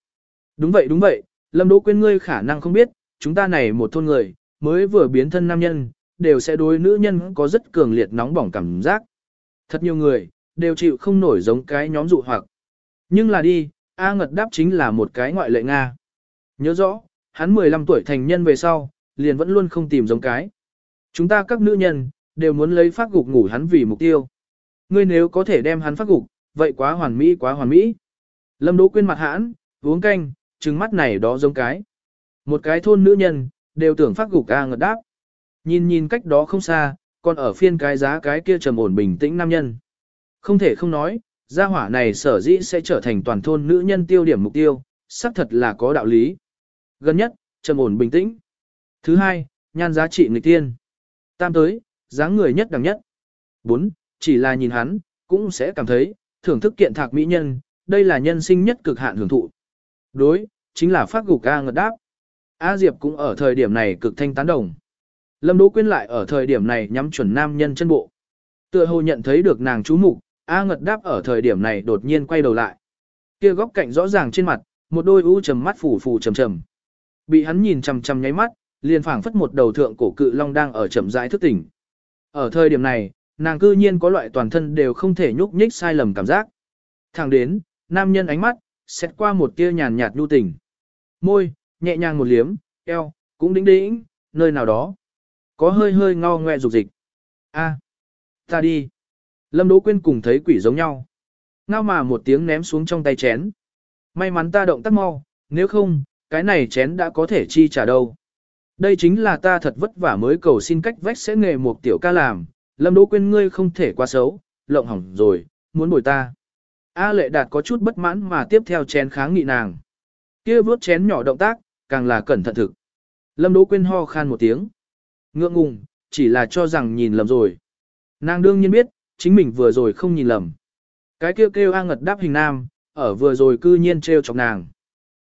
Đúng vậy đúng vậy, Lâm Đỗ Quyên ngươi khả năng không biết, chúng ta này một thôn người, mới vừa biến thân nam nhân, đều sẽ đối nữ nhân có rất cường liệt nóng bỏng cảm giác. Thật nhiều người, đều chịu không nổi giống cái nhóm dụ hoặc. Nhưng là đi, A Ngật đáp chính là một cái ngoại lệ Nga. Nhớ rõ, hắn 15 tuổi thành nhân về sau, liền vẫn luôn không tìm giống cái. Chúng ta các nữ nhân, đều muốn lấy phát gục ngủ hắn vì mục tiêu. Ngươi nếu có thể đem hắn phát gục, vậy quá hoàn mỹ quá hoàn mỹ. Lâm Đỗ Quyên mặt hãn, uống canh, trừng mắt này đó giống cái. Một cái thôn nữ nhân, đều tưởng phát gục A Ngật đáp. Nhìn nhìn cách đó không xa, còn ở phiên cái giá cái kia trầm ổn bình tĩnh nam nhân. Không thể không nói, gia hỏa này sở dĩ sẽ trở thành toàn thôn nữ nhân tiêu điểm mục tiêu, xác thật là có đạo lý. Gần nhất, trầm ổn bình tĩnh. Thứ hai, nhan giá trị người tiên. Tam tới, dáng người nhất đẳng nhất. Bốn, chỉ là nhìn hắn, cũng sẽ cảm thấy, thưởng thức kiện thạc mỹ nhân, đây là nhân sinh nhất cực hạn hưởng thụ. Đối, chính là phát gục A ngật đáp. A Diệp cũng ở thời điểm này cực thanh tán đồng. Lâm Đỗ Quyên lại ở thời điểm này nhắm chuẩn nam nhân chân bộ. Tựa hồ nhận thấy được nàng chú mục, A Ngật đáp ở thời điểm này đột nhiên quay đầu lại. Kia góc cạnh rõ ràng trên mặt, một đôi u trầm mắt phủ phủ trầm trầm. Bị hắn nhìn chằm chằm nháy mắt, liền phảng phất một đầu thượng cổ cự long đang ở chậm rãi thức tỉnh. Ở thời điểm này, nàng cư nhiên có loại toàn thân đều không thể nhúc nhích sai lầm cảm giác. Thẳng đến, nam nhân ánh mắt, xét qua một tia nhàn nhạt nhu tình. Môi, nhẹ nhàng một liếm, eo, cũng đĩnh đĩnh, nơi nào đó. Có hơi hơi ngao ngoe dục dịch. a ta đi. Lâm Đỗ Quyên cùng thấy quỷ giống nhau. Ngao mà một tiếng ném xuống trong tay chén. May mắn ta động tác mau, nếu không, cái này chén đã có thể chi trả đâu. Đây chính là ta thật vất vả mới cầu xin cách vách sẽ nghề một tiểu ca làm, Lâm Đỗ Quyên ngươi không thể quá xấu, lộng hỏng rồi, muốn bồi ta. A lệ đạt có chút bất mãn mà tiếp theo chén kháng nghị nàng. kia vớt chén nhỏ động tác, càng là cẩn thận thực. Lâm Đỗ Quyên ho khan một tiếng. Ngượng ngùng, chỉ là cho rằng nhìn lầm rồi. Nàng đương nhiên biết, chính mình vừa rồi không nhìn lầm. Cái kêu kêu A ngật đáp hình nam, ở vừa rồi cư nhiên treo chọc nàng.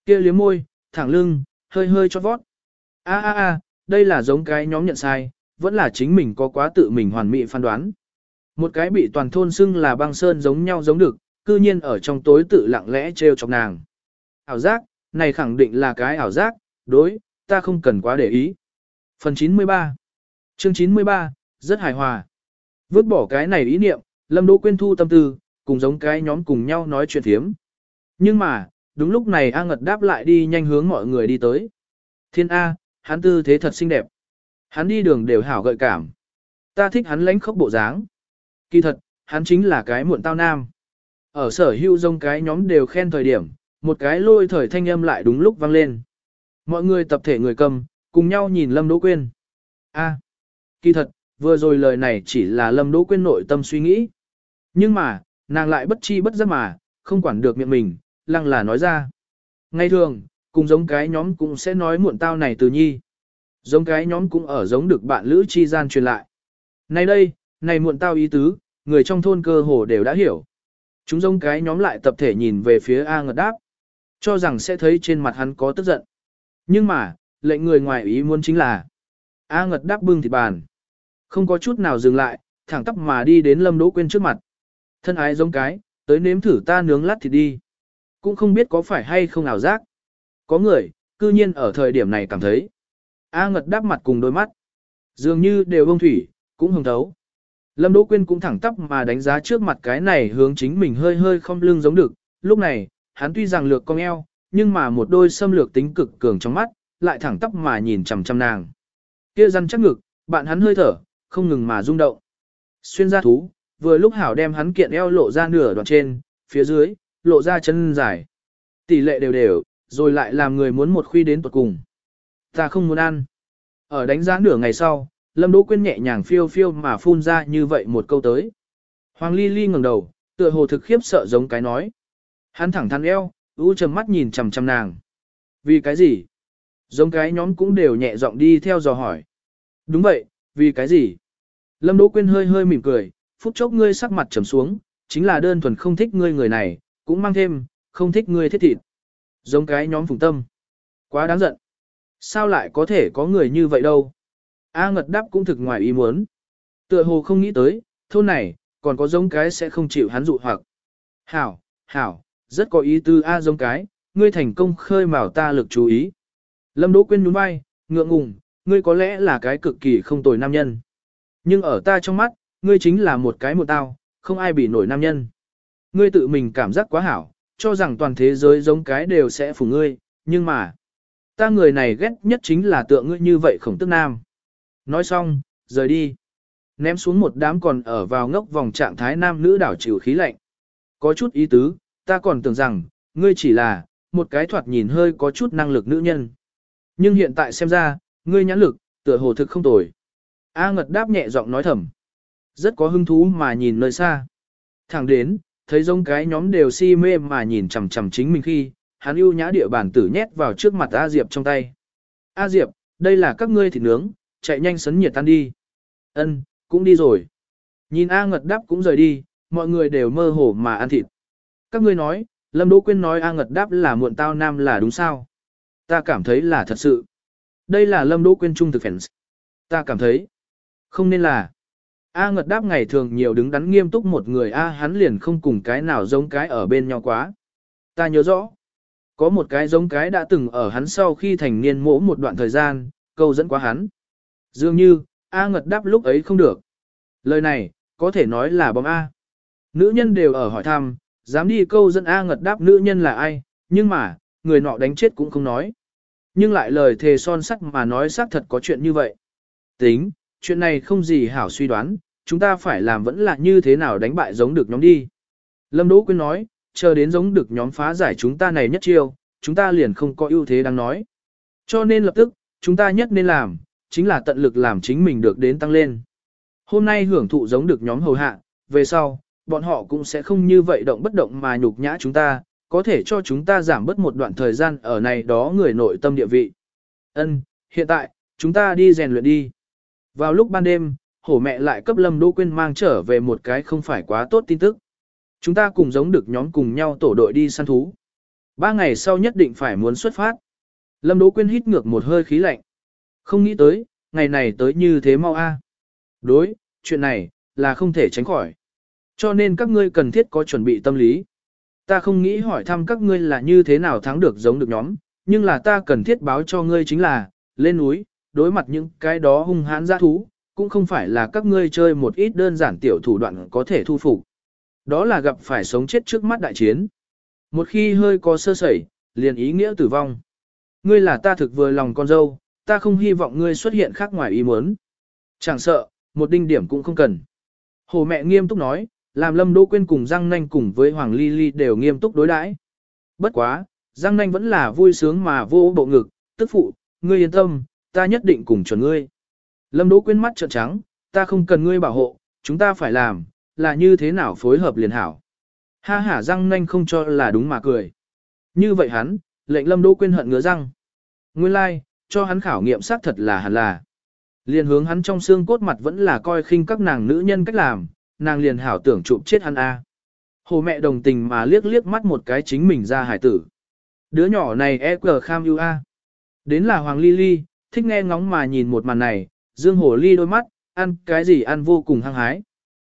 Kia liếm môi, thẳng lưng, hơi hơi cho vót. A a a, đây là giống cái nhóm nhận sai, vẫn là chính mình có quá tự mình hoàn mỹ phán đoán. Một cái bị toàn thôn xưng là băng sơn giống nhau giống được, cư nhiên ở trong tối tự lặng lẽ treo chọc nàng. hảo giác, này khẳng định là cái ảo giác, đối, ta không cần quá để ý. Phần 93 Chương 93, rất hài hòa. Vứt bỏ cái này ý niệm, Lâm Đỗ Quyên thu tâm tư, cùng giống cái nhóm cùng nhau nói chuyện thiếm. Nhưng mà, đúng lúc này A Ngật đáp lại đi nhanh hướng mọi người đi tới. Thiên A, hắn tư thế thật xinh đẹp. Hắn đi đường đều hảo gợi cảm. Ta thích hắn lãnh khốc bộ dáng. Kỳ thật, hắn chính là cái muộn tao nam. Ở sở hữu dông cái nhóm đều khen thời điểm, một cái lôi thời thanh âm lại đúng lúc vang lên. Mọi người tập thể người cầm, cùng nhau nhìn Lâm Đỗ Quyên. A, kỳ thật, vừa rồi lời này chỉ là Lâm Đỗ Quyên nội tâm suy nghĩ. Nhưng mà, nàng lại bất chi bất giác mà, không quản được miệng mình, lăng là nói ra. Ngay thường, cùng giống cái nhóm cũng sẽ nói muộn tao này từ nhi. Giống cái nhóm cũng ở giống được bạn lữ chi gian truyền lại. Này đây, này muộn tao ý tứ, người trong thôn cơ hồ đều đã hiểu. Chúng giống cái nhóm lại tập thể nhìn về phía A ngật đáp. Cho rằng sẽ thấy trên mặt hắn có tức giận. Nhưng mà, lệnh người ngoài ý muốn chính là A ngật đáp bưng thịt bàn. Không có chút nào dừng lại, thẳng tắp mà đi đến Lâm Đỗ Quyên trước mặt. Thân ái giống cái, tới nếm thử ta nướng lát thịt đi. Cũng không biết có phải hay không ảo giác. Có người, cư nhiên ở thời điểm này cảm thấy. A ngật đáp mặt cùng đôi mắt. Dường như đều bông thủy, cũng hồng thấu. Lâm Đỗ Quyên cũng thẳng tắp mà đánh giá trước mặt cái này hướng chính mình hơi hơi không lưng giống được. Lúc này, hắn tuy rằng lược cong eo, nhưng mà một đôi xâm lược tính cực cường trong mắt, lại thẳng tắp mà nhìn chằm chằm nàng. Kia răn chắc ngực, bạn hắn hơi thở, không ngừng mà rung động. Xuyên ra thú, vừa lúc hảo đem hắn kiện eo lộ ra nửa đoạn trên, phía dưới, lộ ra chân dài. Tỷ lệ đều đều, rồi lại làm người muốn một khuy đến tuột cùng. Ta không muốn ăn. Ở đánh giá nửa ngày sau, Lâm Đỗ Quyên nhẹ nhàng phiêu phiêu mà phun ra như vậy một câu tới. Hoàng Ly Ly ngẩng đầu, tựa hồ thực khiếp sợ giống cái nói. Hắn thẳng thắn eo, u trầm mắt nhìn chằm chằm nàng. Vì cái gì? Giống cái nhóm cũng đều nhẹ giọng đi theo dò hỏi. Đúng vậy, vì cái gì? Lâm Đỗ Quyên hơi hơi mỉm cười, phút chốc ngươi sắc mặt trầm xuống, chính là đơn thuần không thích ngươi người này, cũng mang thêm, không thích ngươi thiết thịt. Giống cái nhóm phùng tâm. Quá đáng giận. Sao lại có thể có người như vậy đâu? A ngật đáp cũng thực ngoài ý muốn. Tựa hồ không nghĩ tới, thôn này, còn có giống cái sẽ không chịu hắn dụ hoặc. Hảo, hảo, rất có ý tư A giống cái, ngươi thành công khơi mào ta lực chú ý. Lâm Đỗ Quyên nhún vai, ngượng ngùng, ngươi có lẽ là cái cực kỳ không tồi nam nhân. Nhưng ở ta trong mắt, ngươi chính là một cái một tao, không ai bị nổi nam nhân. Ngươi tự mình cảm giác quá hảo, cho rằng toàn thế giới giống cái đều sẽ phủ ngươi, nhưng mà, ta người này ghét nhất chính là tượng ngươi như vậy khổng tức nam. Nói xong, rời đi. Ném xuống một đám còn ở vào ngốc vòng trạng thái nam nữ đảo chịu khí lạnh. Có chút ý tứ, ta còn tưởng rằng, ngươi chỉ là, một cái thoạt nhìn hơi có chút năng lực nữ nhân. Nhưng hiện tại xem ra, ngươi nhãn lực, tựa hồ thực không tồi. A ngật đáp nhẹ giọng nói thầm. Rất có hứng thú mà nhìn nơi xa. Thẳng đến, thấy giống cái nhóm đều si mê mà nhìn chằm chằm chính mình khi, hắn ưu nhã địa bản tử nhét vào trước mặt A Diệp trong tay. A Diệp, đây là các ngươi thịt nướng, chạy nhanh sấn nhiệt tan đi. Ân, cũng đi rồi. Nhìn A Ngật đáp cũng rời đi, mọi người đều mơ hồ mà ăn thịt. Các ngươi nói, Lâm Đỗ Quyên nói A Ngật đáp là muộn tao nam là đúng sao? Ta cảm thấy là thật sự. Đây là Lâm Đỗ Quyên trung thực fans. Ta cảm thấy, không nên là. A Ngật đáp ngày thường nhiều đứng đắn nghiêm túc một người A hắn liền không cùng cái nào giống cái ở bên nhau quá. Ta nhớ rõ, có một cái giống cái đã từng ở hắn sau khi thành niên mỗ một đoạn thời gian, câu dẫn quá hắn. Dường như, A Ngật đáp lúc ấy không được. Lời này, có thể nói là bóng A. Nữ nhân đều ở hỏi thăm, dám đi câu dẫn A Ngật đáp nữ nhân là ai, nhưng mà, người nọ đánh chết cũng không nói. Nhưng lại lời thề son sắt mà nói xác thật có chuyện như vậy. Tính, chuyện này không gì hảo suy đoán, chúng ta phải làm vẫn là như thế nào đánh bại giống được nhóm đi. Lâm Đỗ Quyên nói, chờ đến giống được nhóm phá giải chúng ta này nhất chiêu, chúng ta liền không có ưu thế đang nói. Cho nên lập tức, chúng ta nhất nên làm, chính là tận lực làm chính mình được đến tăng lên. Hôm nay hưởng thụ giống được nhóm hầu hạ, về sau, bọn họ cũng sẽ không như vậy động bất động mà nhục nhã chúng ta, có thể cho chúng ta giảm bớt một đoạn thời gian ở này đó người nội tâm địa vị. Ân, hiện tại, chúng ta đi rèn luyện đi. Vào lúc ban đêm, hổ mẹ lại cấp Lâm Đỗ Quyên mang trở về một cái không phải quá tốt tin tức. Chúng ta cùng giống được nhóm cùng nhau tổ đội đi săn thú. Ba ngày sau nhất định phải muốn xuất phát. Lâm Đỗ Quyên hít ngược một hơi khí lạnh. Không nghĩ tới, ngày này tới như thế mau a. Đối, chuyện này, là không thể tránh khỏi. Cho nên các ngươi cần thiết có chuẩn bị tâm lý. Ta không nghĩ hỏi thăm các ngươi là như thế nào thắng được giống được nhóm, nhưng là ta cần thiết báo cho ngươi chính là, lên núi, đối mặt những cái đó hung hãn giã thú, cũng không phải là các ngươi chơi một ít đơn giản tiểu thủ đoạn có thể thu phục. Đó là gặp phải sống chết trước mắt đại chiến. Một khi hơi có sơ sẩy, liền ý nghĩa tử vong. Ngươi là ta thực vừa lòng con dâu, ta không hy vọng ngươi xuất hiện khác ngoài ý muốn. Chẳng sợ, một đinh điểm cũng không cần. Hồ mẹ nghiêm túc nói, làm Lâm Đỗ Quyên cùng Giang Nanh cùng với Hoàng Ly Ly đều nghiêm túc đối đãi. Bất quá, Giang Nanh vẫn là vui sướng mà vô bộ ngực, tức phụ, ngươi yên tâm, ta nhất định cùng chuẩn ngươi. Lâm Đỗ Quyên mắt trợn trắng, ta không cần ngươi bảo hộ, chúng ta phải làm, là như thế nào phối hợp liền hảo. Ha hả Giang Nanh không cho là đúng mà cười. Như vậy hắn, lệnh Lâm Đỗ Quyên hận ngứa răng. Nguyên lai, like, cho hắn khảo nghiệm xác thật là hẳn là. Liên hướng hắn trong xương cốt mặt vẫn là coi khinh các nàng nữ nhân cách làm, nàng liền hảo tưởng chụp chết hắn a. Hồ mẹ đồng tình mà liếc liếc mắt một cái chính mình ra hải tử. Đứa nhỏ này e cờ kham yêu a. Đến là Hoàng Ly Ly, thích nghe ngóng mà nhìn một màn này, Dương Hồ Ly đôi mắt, ăn cái gì ăn vô cùng hăng hái.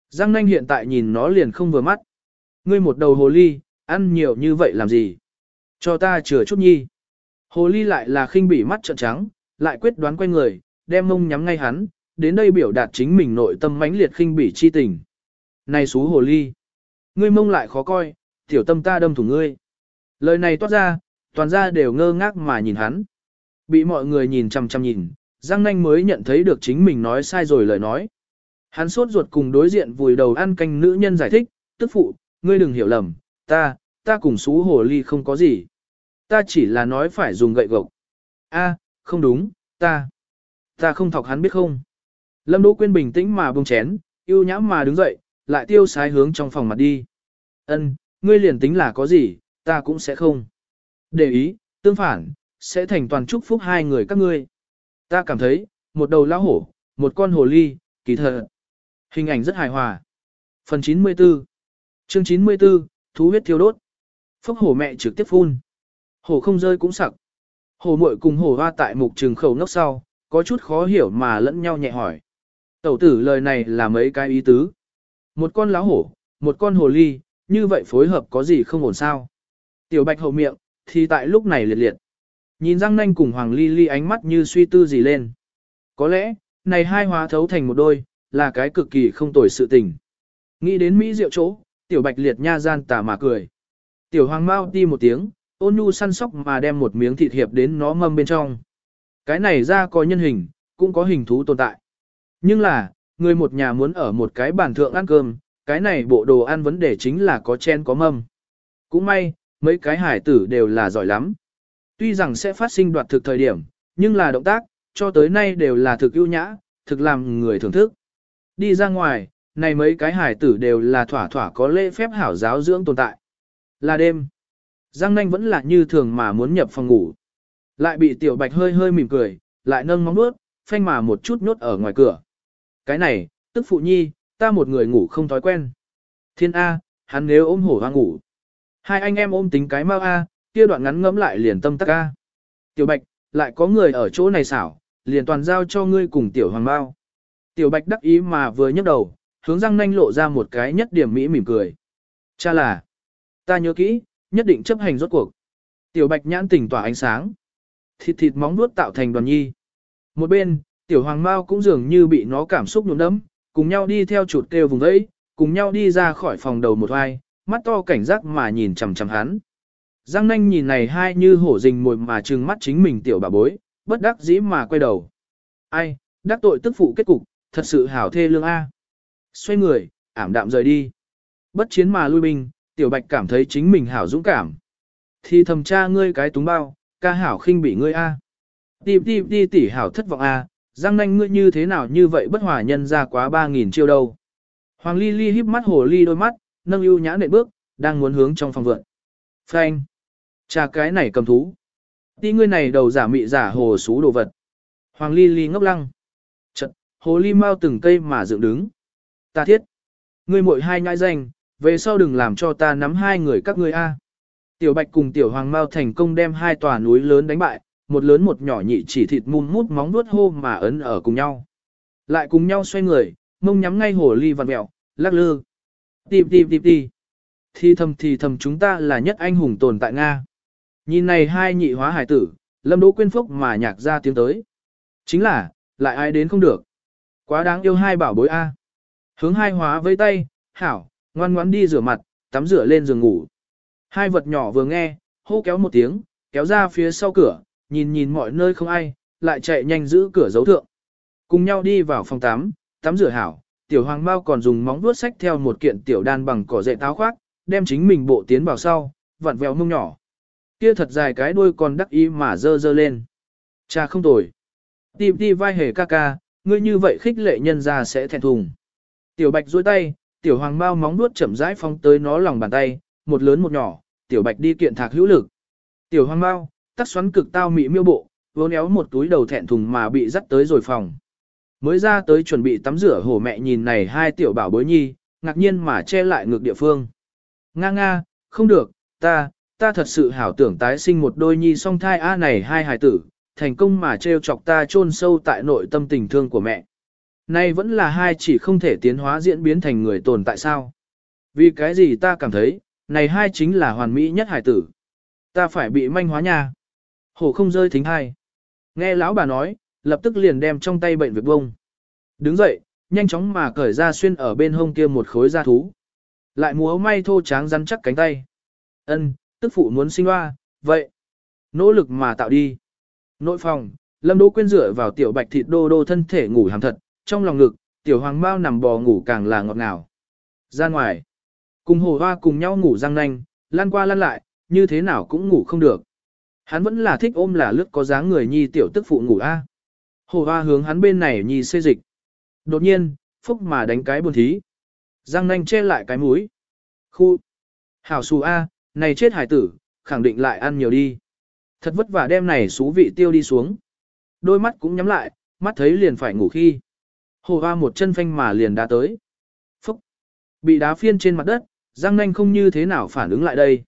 Giang nanh hiện tại nhìn nó liền không vừa mắt. Ngươi một đầu hồ ly, ăn nhiều như vậy làm gì? Cho ta chừa chút nhi. Hồ ly lại là khinh bỉ mắt trợn trắng, lại quyết đoán quay người, đem mông nhắm ngay hắn, đến đây biểu đạt chính mình nội tâm mãnh liệt khinh bỉ chi tình. Này xú hồ ly, ngươi mông lại khó coi, tiểu tâm ta đâm thủng ngươi. Lời này toát ra, toàn ra đều ngơ ngác mà nhìn hắn. Bị mọi người nhìn chăm chăm nhìn, Giang Nanh mới nhận thấy được chính mình nói sai rồi lời nói. Hắn sốt ruột cùng đối diện vùi đầu ăn canh nữ nhân giải thích, tức phụ, ngươi đừng hiểu lầm, ta, ta cùng xú hồ ly không có gì. Ta chỉ là nói phải dùng gậy gộc. A, không đúng, ta, ta không thọc hắn biết không. Lâm Đỗ Quyên bình tĩnh mà buông chén, yêu nhãm mà đứng dậy, lại tiêu sái hướng trong phòng mặt đi. Ân, ngươi liền tính là có gì, ta cũng sẽ không. Để ý, tương phản, sẽ thành toàn chúc phúc hai người các ngươi. Ta cảm thấy, một đầu lão hổ, một con hồ ly, kỳ thật. Hình ảnh rất hài hòa. Phần 94 Chương 94, thú huyết thiêu đốt. Phốc hổ mẹ trực tiếp phun. Hổ không rơi cũng sặc. Hổ muội cùng hổ hoa tại mục trường khẩu nốc sau, có chút khó hiểu mà lẫn nhau nhẹ hỏi. Tẩu tử lời này là mấy cái ý tứ. Một con láo hổ, một con hồ ly, như vậy phối hợp có gì không ổn sao. Tiểu bạch hậu miệng, thì tại lúc này liệt liệt. Nhìn răng nanh cùng hoàng ly ly ánh mắt như suy tư gì lên. Có lẽ, này hai hóa thấu thành một đôi, là cái cực kỳ không tồi sự tình. Nghĩ đến Mỹ diệu chỗ, tiểu bạch liệt nha gian tà mà cười. Tiểu hoàng mau ti một tiếng, ôn nhu săn sóc mà đem một miếng thịt hiệp đến nó mâm bên trong. Cái này ra có nhân hình, cũng có hình thú tồn tại. Nhưng là, người một nhà muốn ở một cái bàn thượng ăn cơm, cái này bộ đồ ăn vấn đề chính là có chen có mâm. Cũng may, mấy cái hải tử đều là giỏi lắm. Tuy rằng sẽ phát sinh đoạt thực thời điểm, nhưng là động tác, cho tới nay đều là thực ưu nhã, thực làm người thưởng thức. Đi ra ngoài, này mấy cái hải tử đều là thỏa thỏa có lễ phép hảo giáo dưỡng tồn tại. Là đêm. Giang nanh vẫn là như thường mà muốn nhập phòng ngủ. Lại bị tiểu bạch hơi hơi mỉm cười, lại nâng móng nuốt, phanh mà một chút nhốt ở ngoài cửa. Cái này, tức phụ nhi, ta một người ngủ không thói quen. Thiên A, hắn nếu ôm hổ hoang ngủ. Hai anh em ôm tính cái mau A, kia đoạn ngắn ngẫm lại liền tâm tắc A. Tiểu bạch, lại có người ở chỗ này xảo, liền toàn giao cho ngươi cùng tiểu hoàng Mao. Tiểu bạch đắc ý mà vừa nhấc đầu, hướng răng nanh lộ ra một cái nhất điểm mỹ mỉm cười. Cha là, ta nhớ kỹ, nhất định chấp hành rốt cuộc. Tiểu bạch nhãn tỉnh tỏa ánh sáng. Thịt thịt móng nuốt tạo thành đoàn nhi. Một bên, tiểu hoàng mao cũng dường như bị nó cảm xúc nhuộm đẫm, cùng nhau đi theo chuột kêu vùng đấy, cùng nhau đi ra khỏi phòng đầu một hoài, mắt to cảnh giác mà nhìn chằm chằm hắn. Giang nanh nhìn này hai như hổ rình mồi mà trừng mắt chính mình tiểu bà bối, bất đắc dĩ mà quay đầu. Ai, đắc tội tức phụ kết cục, thật sự hảo thê lương A. Xoay người, ảm đạm rời đi. Bất chiến mà lui binh, tiểu bạch cảm thấy chính mình hảo dũng cảm. Thì thầm cha ngươi cái túng bao, ca hảo khinh bị ngươi A. Tìm tìm đi tỉ hảo thất vọng A, Giang nanh ngươi như thế nào như vậy bất hòa nhân ra quá 3.000 chiêu đâu. Hoàng Ly Ly híp mắt hồ ly đôi mắt, nâng ưu nhã nện bước, đang muốn hướng trong phòng vượn. Phanh! Cha cái này cầm thú. Tí ngươi này đầu giả mị giả hồ xú đồ vật. Hoàng Ly Ly ngốc lăng. Chật, hồ ly mau từng cây mà dựng đứng. Ta thiết. Ngươi mội hai nhãi danh, về sau đừng làm cho ta nắm hai người các ngươi a. Tiểu Bạch cùng Tiểu Hoàng Mao thành công đem hai tòa núi lớn đánh bại, một lớn một nhỏ nhị chỉ thịt mum mút móng vuốt hô mà ấn ở cùng nhau. Lại cùng nhau xoay người, mông nhắm ngay hồ ly vặn mẹo, lắc lư. Tìm tìm tìm tìm. Thì thầm thì thầm chúng ta là nhất anh hùng tồn tại Nga. Nhìn này hai nhị hóa hải tử, lâm đỗ quyên phúc mà nhạc ra tiếng tới. Chính là, lại ai đến không được. Quá đáng yêu hai bảo bối A. Hướng hai hóa với tay, hảo, ngoan ngoãn đi rửa mặt, tắm rửa lên giường ngủ. Hai vật nhỏ vừa nghe, hô kéo một tiếng, kéo ra phía sau cửa, nhìn nhìn mọi nơi không ai, lại chạy nhanh giữ cửa dấu thượng. Cùng nhau đi vào phòng tắm, tắm rửa hảo, tiểu hoàng bao còn dùng móng vuốt sách theo một kiện tiểu đan bằng cỏ dậy táo khoác, đem chính mình bộ tiến vào sau, vặn vẹo mông nhỏ. Kia thật dài cái đuôi còn đắc ý mà dơ dơ lên. Cha không tồi. Tìm đi vai hề ca ca, ngươi như vậy khích lệ nhân ra sẽ thẹn thùng. Tiểu bạch duỗi tay, tiểu hoàng bao móng vuốt chậm rãi phóng tới nó lòng bàn tay, một lớn một nhỏ, tiểu bạch đi kiện thạc hữu lực. Tiểu hoàng bao, tắc xoắn cực tao mị miêu bộ, vốn éo một túi đầu thẹn thùng mà bị dắt tới rồi phòng. Mới ra tới chuẩn bị tắm rửa hổ mẹ nhìn này hai tiểu bảo bối nhi, ngạc nhiên mà che lại ngược địa phương. Nga nga, không được, ta, ta thật sự hảo tưởng tái sinh một đôi nhi song thai A này hai hài tử, thành công mà treo chọc ta chôn sâu tại nội tâm tình thương của mẹ. Nay vẫn là hai chỉ không thể tiến hóa diễn biến thành người tồn tại sao. Vì cái gì ta cảm thấy, này hai chính là hoàn mỹ nhất hải tử. Ta phải bị manh hóa nha. Hổ không rơi thính hai. Nghe lão bà nói, lập tức liền đem trong tay bệnh việc bông. Đứng dậy, nhanh chóng mà cởi ra xuyên ở bên hông kia một khối da thú. Lại múa may thô tráng rắn chắc cánh tay. Ân, tức phụ muốn sinh hoa, vậy. Nỗ lực mà tạo đi. Nội phòng, Lâm Đỗ Quyên dựa vào tiểu bạch thịt đô đô thân thể ngủ hàm thật, trong lòng ngực, tiểu hoàng bao nằm bò ngủ càng là ngọt ngào. Ra ngoài, cùng hồ hoa cùng nhau ngủ răng nanh, lan qua lăn lại, như thế nào cũng ngủ không được. Hắn vẫn là thích ôm là lướt có dáng người nhi tiểu tức phụ ngủ a. Hồ hoa hướng hắn bên này nhi xê dịch. Đột nhiên, phúc mà đánh cái buồn thí. Giang nanh che lại cái mũi. Khu. Hảo xù a, này chết hải tử, khẳng định lại ăn nhiều đi. Thật vất vả đem này xú vị tiêu đi xuống. Đôi mắt cũng nhắm lại, mắt thấy liền phải ngủ khi. Hồ hoa một chân phanh mà liền đá tới. Phúc. Bị đá phiên trên mặt đất, Giang nanh không như thế nào phản ứng lại đây.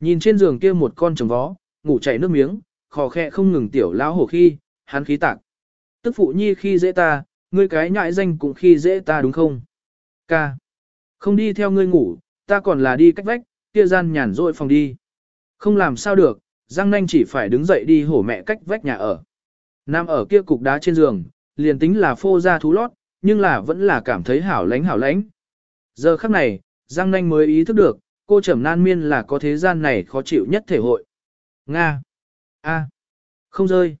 Nhìn trên giường kia một con trồng vó, ngủ chảy nước miếng, khò khẽ không ngừng tiểu lão hổ khi, hắn khí tạc. Tức phụ nhi khi dễ ta, ngươi cái nhãi danh cũng khi dễ ta đúng không? Ca. Không đi theo ngươi ngủ, ta còn là đi cách vách, kia gian nhàn rỗi phòng đi. Không làm sao được, Giang Nanh chỉ phải đứng dậy đi hổ mẹ cách vách nhà ở. Nam ở kia cục đá trên giường, liền tính là phô ra thú lót, nhưng là vẫn là cảm thấy hảo lánh hảo lánh. Giờ khắc này, Giang Nanh mới ý thức được, cô trầm nan miên là có thế gian này khó chịu nhất thể hội. Nga. A. Không rơi.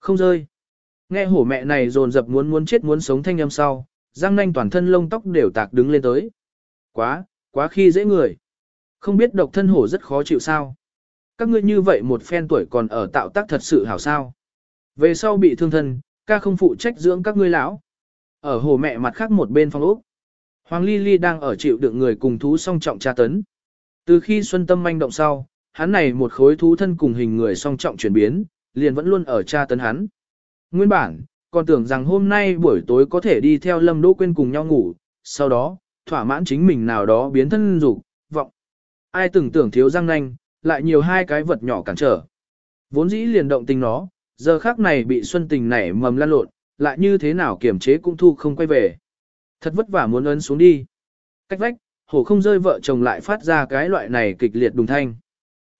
Không rơi. Nghe hổ mẹ này dồn dập muốn muốn chết muốn sống thanh âm sau, Giang Nanh toàn thân lông tóc đều tạc đứng lên tới. Quá, quá khi dễ người. Không biết độc thân hổ rất khó chịu sao. Các ngươi như vậy một phen tuổi còn ở tạo tác thật sự hảo sao. Về sau bị thương thân, ca không phụ trách dưỡng các ngươi lão. Ở hồ mẹ mặt khác một bên phòng ốc. Hoàng Ly Ly đang ở chịu đựng người cùng thú song trọng tra tấn. Từ khi Xuân Tâm manh động sau, hắn này một khối thú thân cùng hình người song trọng chuyển biến, liền vẫn luôn ở tra tấn hắn. Nguyên bản, còn tưởng rằng hôm nay buổi tối có thể đi theo Lâm Đỗ Quyên cùng nhau ngủ, sau đó, thỏa mãn chính mình nào đó biến thân dục vọng. Ai từng tưởng thiếu răng nanh, lại nhiều hai cái vật nhỏ cản trở. Vốn dĩ liền động tình nó, giờ khác này bị Xuân Tình nảy mầm lan lộn, lại như thế nào kiểm chế cũng thu không quay về. Thật vất vả muốn ấn xuống đi. Cách vách, hổ không rơi vợ chồng lại phát ra cái loại này kịch liệt đùng thanh.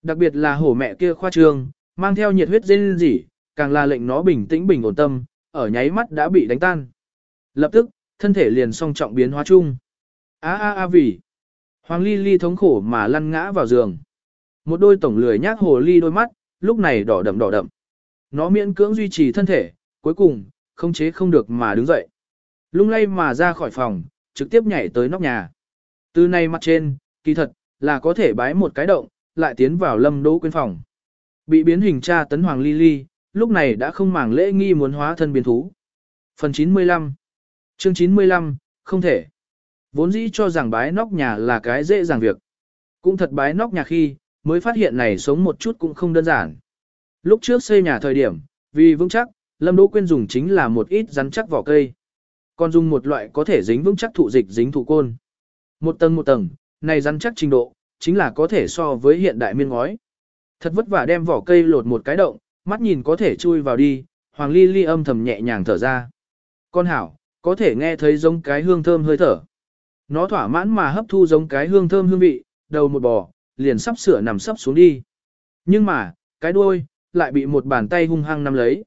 Đặc biệt là hổ mẹ kia khoa trương, mang theo nhiệt huyết dên dỉ, càng là lệnh nó bình tĩnh bình ổn tâm, ở nháy mắt đã bị đánh tan. Lập tức, thân thể liền song trọng biến hóa chung. A a a vì. Hoàng Ly Ly thống khổ mà lăn ngã vào giường. Một đôi tổng lười nhác hồ ly đôi mắt, lúc này đỏ đậm đỏ đậm. Nó miễn cưỡng duy trì thân thể, cuối cùng, không chế không được mà đứng dậy. Lung lay mà ra khỏi phòng, trực tiếp nhảy tới nóc nhà. Từ này mặt trên, kỳ thật, là có thể bái một cái động, lại tiến vào lâm đỗ quyên phòng. Bị biến hình tra tấn hoàng ly ly, lúc này đã không màng lễ nghi muốn hóa thân biến thú. Phần 95 Chương 95, không thể. Vốn dĩ cho rằng bái nóc nhà là cái dễ dàng việc. Cũng thật bái nóc nhà khi, mới phát hiện này sống một chút cũng không đơn giản. Lúc trước xây nhà thời điểm, vì vững chắc, Lâm Đỗ Quyên dùng chính là một ít rắn chắc vỏ cây. Còn dùng một loại có thể dính vững chắc thụ dịch dính thụ côn. Một tầng một tầng, này rắn chắc trình độ, chính là có thể so với hiện đại miên ngói. Thật vất vả đem vỏ cây lột một cái động, mắt nhìn có thể chui vào đi, Hoàng Ly Ly âm thầm nhẹ nhàng thở ra. Con hảo, có thể nghe thấy giống cái hương thơm hơi thở. Nó thỏa mãn mà hấp thu giống cái hương thơm hương vị, đầu một bò, liền sắp sửa nằm sắp xuống đi. Nhưng mà, cái đuôi, lại bị một bàn tay hung hăng nắm lấy.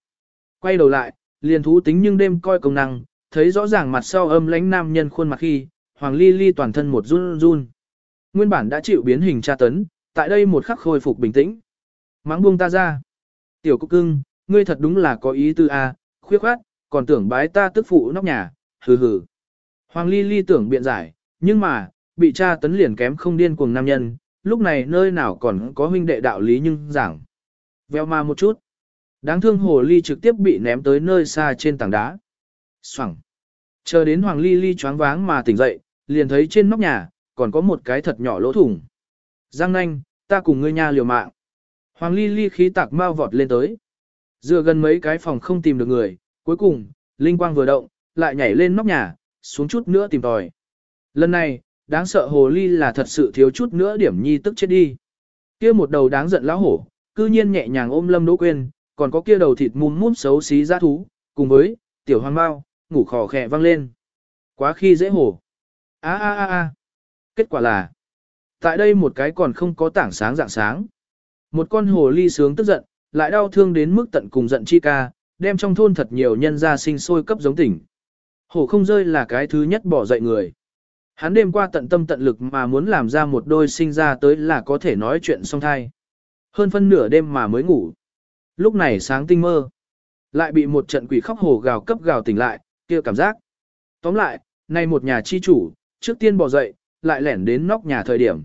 Quay đầu lại, liền thú tính nhưng đêm coi công năng, thấy rõ ràng mặt sau âm lãnh nam nhân khuôn mặt khi, Hoàng Ly Ly toàn thân một run run. Nguyên bản đã chịu biến hình tra tấn, tại đây một khắc khôi phục bình tĩnh. Mắng buông ta ra. Tiểu cục cưng, ngươi thật đúng là có ý tư a, à, khuyết khoát, còn tưởng bái ta tức phụ nóc nhà, hừ hừ. Hoàng Ly Ly tưởng biện giải, nhưng mà, bị tra tấn liền kém không điên cuồng nam nhân, lúc này nơi nào còn có huynh đệ đạo lý nhưng giảng. Vèo ma một chút. Đáng thương hồ ly trực tiếp bị ném tới nơi xa trên tảng đá. Xoẳng. Chờ đến Hoàng Ly Ly choáng váng mà tỉnh dậy, liền thấy trên nóc nhà, còn có một cái thật nhỏ lỗ thủng. Giang nanh, ta cùng ngươi nha liều mạng. Hoàng Ly Ly khí tạc mau vọt lên tới. Dựa gần mấy cái phòng không tìm được người, cuối cùng, Linh Quang vừa động, lại nhảy lên nóc nhà, xuống chút nữa tìm tòi. Lần này, đáng sợ hồ ly là thật sự thiếu chút nữa điểm nhi tức chết đi. Kia một đầu đáng giận lão hổ, cư nhiên nhẹ nhàng ôm Lâm Đỗ Quyên, còn có kia đầu thịt mùm mút xấu xí dã thú, cùng với tiểu hoang bao, ngủ khò khè vang lên. Quá khi dễ hổ. A a a a. Kết quả là, tại đây một cái còn không có tảng sáng dạng sáng. Một con hồ ly sướng tức giận, lại đau thương đến mức tận cùng giận chi ca, đem trong thôn thật nhiều nhân gia sinh sôi cấp giống tỉnh. Hổ không rơi là cái thứ nhất bỏ dậy người. Hắn đêm qua tận tâm tận lực mà muốn làm ra một đôi sinh ra tới là có thể nói chuyện song thai. Hơn phân nửa đêm mà mới ngủ. Lúc này sáng tinh mơ. Lại bị một trận quỷ khóc hồ gào cấp gào tỉnh lại, kia cảm giác. Tóm lại, nay một nhà chi chủ, trước tiên bỏ dậy, lại lẻn đến nóc nhà thời điểm.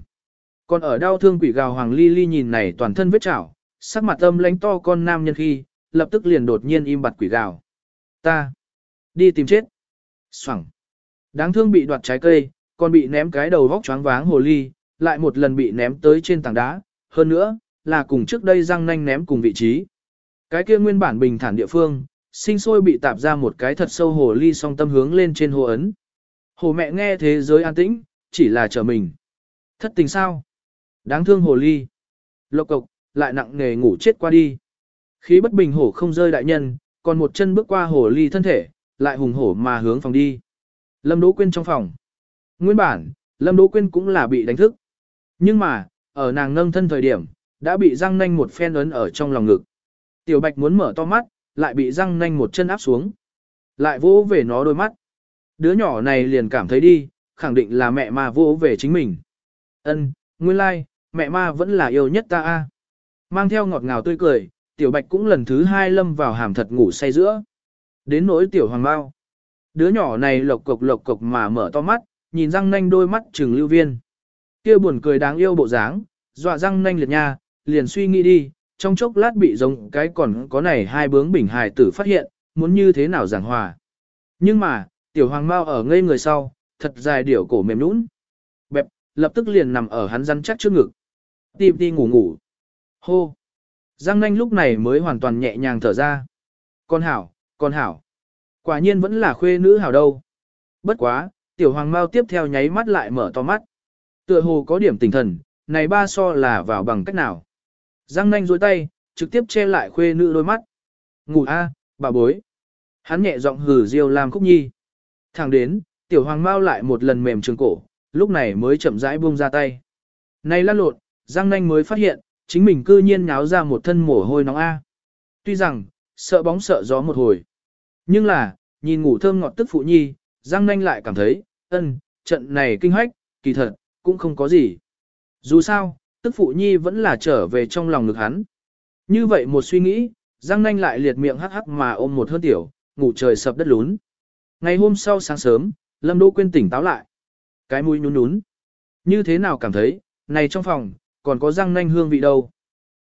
Còn ở đau thương quỷ gào hoàng ly ly nhìn này toàn thân vết chảo, sắc mặt âm lãnh to con nam nhân khi, lập tức liền đột nhiên im bặt quỷ gào. Ta, đi tìm chết. Xoẳng. Đáng thương bị đoạt trái cây, còn bị ném cái đầu vóc choáng váng hồ ly, lại một lần bị ném tới trên tảng đá, hơn nữa, là cùng trước đây răng nanh ném cùng vị trí. Cái kia nguyên bản bình thản địa phương, sinh sôi bị tạp ra một cái thật sâu hồ ly song tâm hướng lên trên hồ ấn. Hồ mẹ nghe thế giới an tĩnh, chỉ là chờ mình. Thất tình sao? Đáng thương hồ ly. Lộc cộc, lại nặng nề ngủ chết qua đi. Khí bất bình hổ không rơi đại nhân, còn một chân bước qua hồ ly thân thể, lại hùng hổ mà hướng phòng đi. Lâm Đỗ Quyên trong phòng. Nguyên bản, Lâm Đỗ Quyên cũng là bị đánh thức. Nhưng mà, ở nàng nâng thân thời điểm, đã bị răng nanh một phen ấn ở trong lòng ngực. Tiểu Bạch muốn mở to mắt, lại bị răng nanh một chân áp xuống. Lại vỗ về nó đôi mắt. Đứa nhỏ này liền cảm thấy đi, khẳng định là mẹ ma vô về chính mình. Ân, nguyên lai, like, mẹ ma vẫn là yêu nhất ta a. Mang theo ngọt ngào tươi cười, Tiểu Bạch cũng lần thứ hai lâm vào hàm thật ngủ say giữa. Đến nỗi Tiểu Hoàng Bao. Đứa nhỏ này lộc cộc lộc cộc mà mở to mắt, nhìn răng nanh đôi mắt trừng lưu viên. kia buồn cười đáng yêu bộ dáng, dọa răng nanh liệt nha, liền suy nghĩ đi, trong chốc lát bị giống cái còn có này hai bướng bình hài tử phát hiện, muốn như thế nào giảng hòa. Nhưng mà, tiểu hoàng mao ở ngây người sau, thật dài điểu cổ mềm nhũn. Bẹp, lập tức liền nằm ở hắn rắn chắc trước ngực. Tìm đi ngủ ngủ. Hô. Giang nanh lúc này mới hoàn toàn nhẹ nhàng thở ra. Con hảo, con hảo. Quả nhiên vẫn là khuê nữ hảo đâu. Bất quá, tiểu hoàng mau tiếp theo nháy mắt lại mở to mắt. Tựa hồ có điểm tỉnh thần, này ba so là vào bằng cách nào. Giang nanh dối tay, trực tiếp che lại khuê nữ đôi mắt. Ngủ a, bà bối. Hắn nhẹ giọng hừ diêu làm khúc nhi. Thẳng đến, tiểu hoàng mao lại một lần mềm trường cổ, lúc này mới chậm rãi buông ra tay. Này lăn lộn, Giang nanh mới phát hiện, chính mình cư nhiên nháo ra một thân mồ hôi nóng a. Tuy rằng, sợ bóng sợ gió một hồi. Nhưng là, nhìn ngủ thơm ngọt tức phụ nhi, Giang nanh lại cảm thấy, ân, trận này kinh hoách, kỳ thật, cũng không có gì. Dù sao, tức phụ nhi vẫn là trở về trong lòng ngực hắn. Như vậy một suy nghĩ, Giang nanh lại liệt miệng hắc hắc mà ôm một hơn tiểu, ngủ trời sập đất lún. Ngày hôm sau sáng sớm, Lâm Đỗ Quyên tỉnh táo lại. Cái mũi nhún nhún. Như thế nào cảm thấy, này trong phòng, còn có răng nanh hương vị đâu.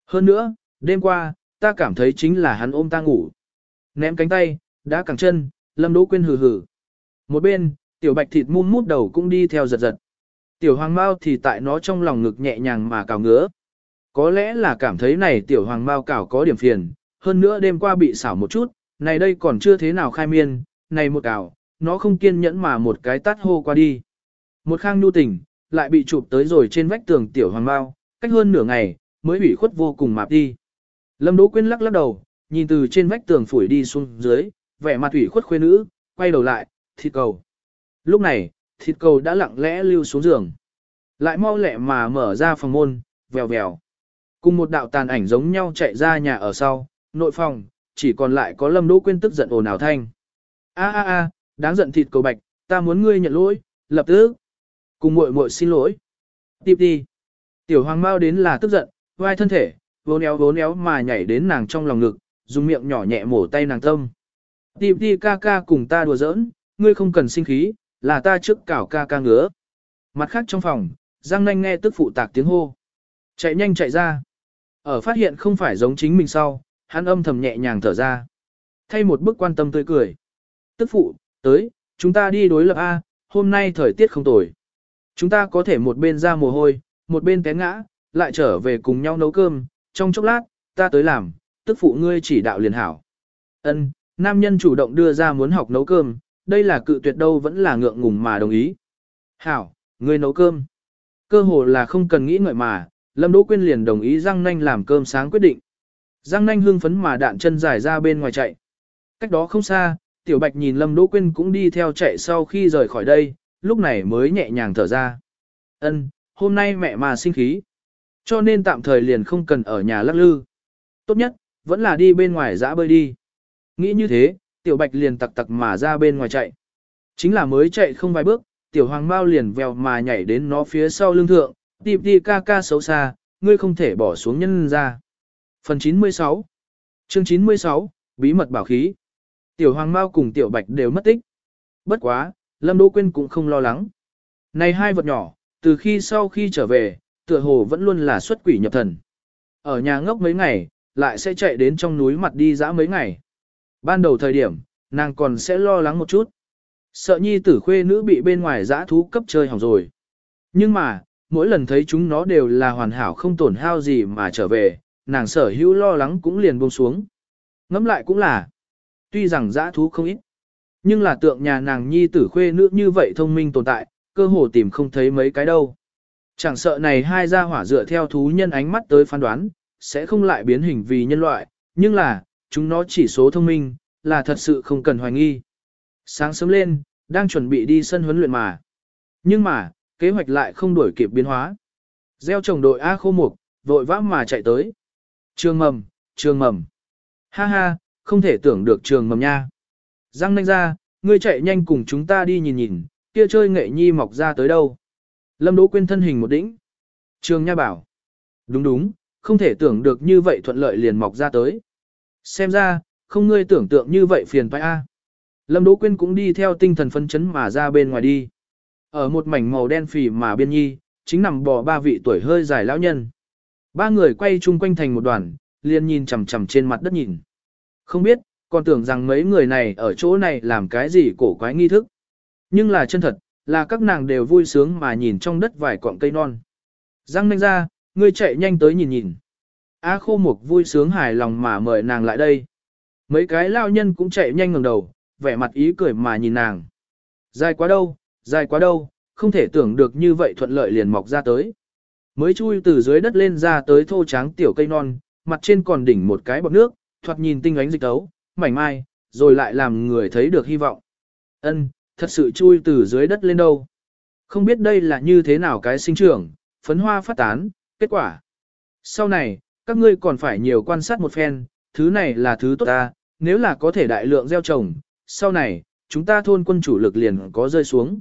Hơn nữa, đêm qua, ta cảm thấy chính là hắn ôm ta ngủ. Ném cánh tay, đã cẳng chân, Lâm Đỗ Quyên hừ hừ. Một bên, tiểu bạch thịt mum mút đầu cũng đi theo giật giật. Tiểu hoàng mao thì tại nó trong lòng ngực nhẹ nhàng mà cào ngứa. Có lẽ là cảm thấy này tiểu hoàng mao cào có điểm phiền, hơn nữa đêm qua bị xảo một chút, này đây còn chưa thế nào khai miên, này một cào, nó không kiên nhẫn mà một cái tát hô qua đi. Một khang nhu tình, lại bị chụp tới rồi trên vách tường tiểu hoàng bao cách hơn nửa ngày, mới ủy khuất vô cùng mạp đi. Lâm Đỗ Quyên lắc lắc đầu, nhìn từ trên vách tường phủi đi xuống dưới, vẻ mặt ủy khuất khuê nữ, quay đầu lại, thịt cầu. Lúc này, thịt cầu đã lặng lẽ lưu xuống giường. Lại mau lẹ mà mở ra phòng môn, vèo vèo. Cùng một đạo tàn ảnh giống nhau chạy ra nhà ở sau, nội phòng, chỉ còn lại có Lâm Đỗ Quyên tức giận ồn ào thanh. A a a, đáng giận thịt cầu bạch, ta muốn ngươi nhận lỗi, lập tức. Cùng muội muội xin lỗi. Tiếp đi. Tiểu hoàng mau đến là tức giận, vai thân thể, vốn éo vốn éo mà nhảy đến nàng trong lòng ngực, dùng miệng nhỏ nhẹ mổ tay nàng tâm. Tiếp đi ca ca cùng ta đùa giỡn, ngươi không cần sinh khí, là ta trước cảo ca ca ngứa. Mặt khác trong phòng, Giang Nanh nghe tức phụ tạc tiếng hô. Chạy nhanh chạy ra. Ở phát hiện không phải giống chính mình sau, hắn âm thầm nhẹ nhàng thở ra. Thay một bức quan tâm tươi cười. Tức phụ, tới, chúng ta đi đối lập A, hôm nay thời tiết không tồi. Chúng ta có thể một bên ra mồ hôi, một bên té ngã, lại trở về cùng nhau nấu cơm, trong chốc lát, ta tới làm, tức phụ ngươi chỉ đạo liền hảo. Ân, nam nhân chủ động đưa ra muốn học nấu cơm, đây là cự tuyệt đâu vẫn là ngượng ngùng mà đồng ý. Hảo, ngươi nấu cơm. Cơ hồ là không cần nghĩ ngợi mà, Lâm Đỗ Quyên liền đồng ý Giang Nanh làm cơm sáng quyết định. Giang Nanh hưng phấn mà đạn chân dài ra bên ngoài chạy. Cách đó không xa, Tiểu Bạch nhìn Lâm Đỗ Quyên cũng đi theo chạy sau khi rời khỏi đây, lúc này mới nhẹ nhàng thở ra. Ân, hôm nay mẹ mà sinh khí. Cho nên tạm thời liền không cần ở nhà lắc lư. Tốt nhất, vẫn là đi bên ngoài dã bơi đi. Nghĩ như thế, Tiểu Bạch liền tặc tặc mà ra bên ngoài chạy. Chính là mới chạy không vài bước, Tiểu Hoàng Mao liền vèo mà nhảy đến nó phía sau lưng thượng, tìm đi ca ca xấu xa, ngươi không thể bỏ xuống nhân ra. Phần 96 Chương 96, Bí mật bảo khí Tiểu Hoàng Mao cùng Tiểu Bạch đều mất tích. Bất quá, Lâm Đỗ Quyên cũng không lo lắng. Này hai vật nhỏ, từ khi sau khi trở về, tựa hồ vẫn luôn là xuất quỷ nhập thần. Ở nhà ngốc mấy ngày, lại sẽ chạy đến trong núi mặt đi dã mấy ngày. Ban đầu thời điểm, nàng còn sẽ lo lắng một chút. Sợ nhi tử khuê nữ bị bên ngoài dã thú cấp chơi hỏng rồi. Nhưng mà, mỗi lần thấy chúng nó đều là hoàn hảo không tổn hao gì mà trở về, nàng sở hữu lo lắng cũng liền buông xuống. Ngắm lại cũng là, tuy rằng dã thú không ít, nhưng là tượng nhà nàng nhi tử khuê nữ như vậy thông minh tồn tại, cơ hồ tìm không thấy mấy cái đâu. Chẳng sợ này hai gia hỏa dựa theo thú nhân ánh mắt tới phán đoán, sẽ không lại biến hình vì nhân loại, nhưng là, chúng nó chỉ số thông minh, là thật sự không cần hoài nghi. Sáng sớm lên, đang chuẩn bị đi sân huấn luyện mà. Nhưng mà, kế hoạch lại không đuổi kịp biến hóa. Gieo trồng đội A khô mục, vội vã mà chạy tới. Trường mầm, trường mầm. Ha ha, không thể tưởng được trường mầm nha. Răng nanh ra, ngươi chạy nhanh cùng chúng ta đi nhìn nhìn, kia chơi nghệ nhi mọc ra tới đâu. Lâm Đỗ Quyên thân hình một đỉnh. Trường Nha bảo. Đúng đúng, không thể tưởng được như vậy thuận lợi liền mọc ra tới. Xem ra, không ngươi tưởng tượng như vậy phiền phải a. Lâm Đỗ Quyên cũng đi theo tinh thần phấn chấn mà ra bên ngoài đi. Ở một mảnh màu đen phì mà biên nhi, chính nằm bò ba vị tuổi hơi dài lão nhân. Ba người quay chung quanh thành một đoàn, liền nhìn chằm chằm trên mặt đất nhìn. Không biết, còn tưởng rằng mấy người này ở chỗ này làm cái gì cổ quái nghi thức. Nhưng là chân thật, là các nàng đều vui sướng mà nhìn trong đất vài cọng cây non. Răng nanh ra, ngươi chạy nhanh tới nhìn nhìn. A khô mục vui sướng hài lòng mà mời nàng lại đây. Mấy cái lao nhân cũng chạy nhanh ngẩng đầu, vẻ mặt ý cười mà nhìn nàng. Dài quá đâu, dài quá đâu, không thể tưởng được như vậy thuận lợi liền mọc ra tới. Mới chui từ dưới đất lên ra tới thô tráng tiểu cây non, mặt trên còn đỉnh một cái bọt nước, thoạt nhìn tinh ánh dịch tấu, mảnh mai, rồi lại làm người thấy được hy vọng. Ân, thật sự chui từ dưới đất lên đâu. Không biết đây là như thế nào cái sinh trưởng, phấn hoa phát tán, kết quả. Sau này, các ngươi còn phải nhiều quan sát một phen, thứ này là thứ tốt ta, nếu là có thể đại lượng gieo trồng, sau này, chúng ta thôn quân chủ lực liền có rơi xuống.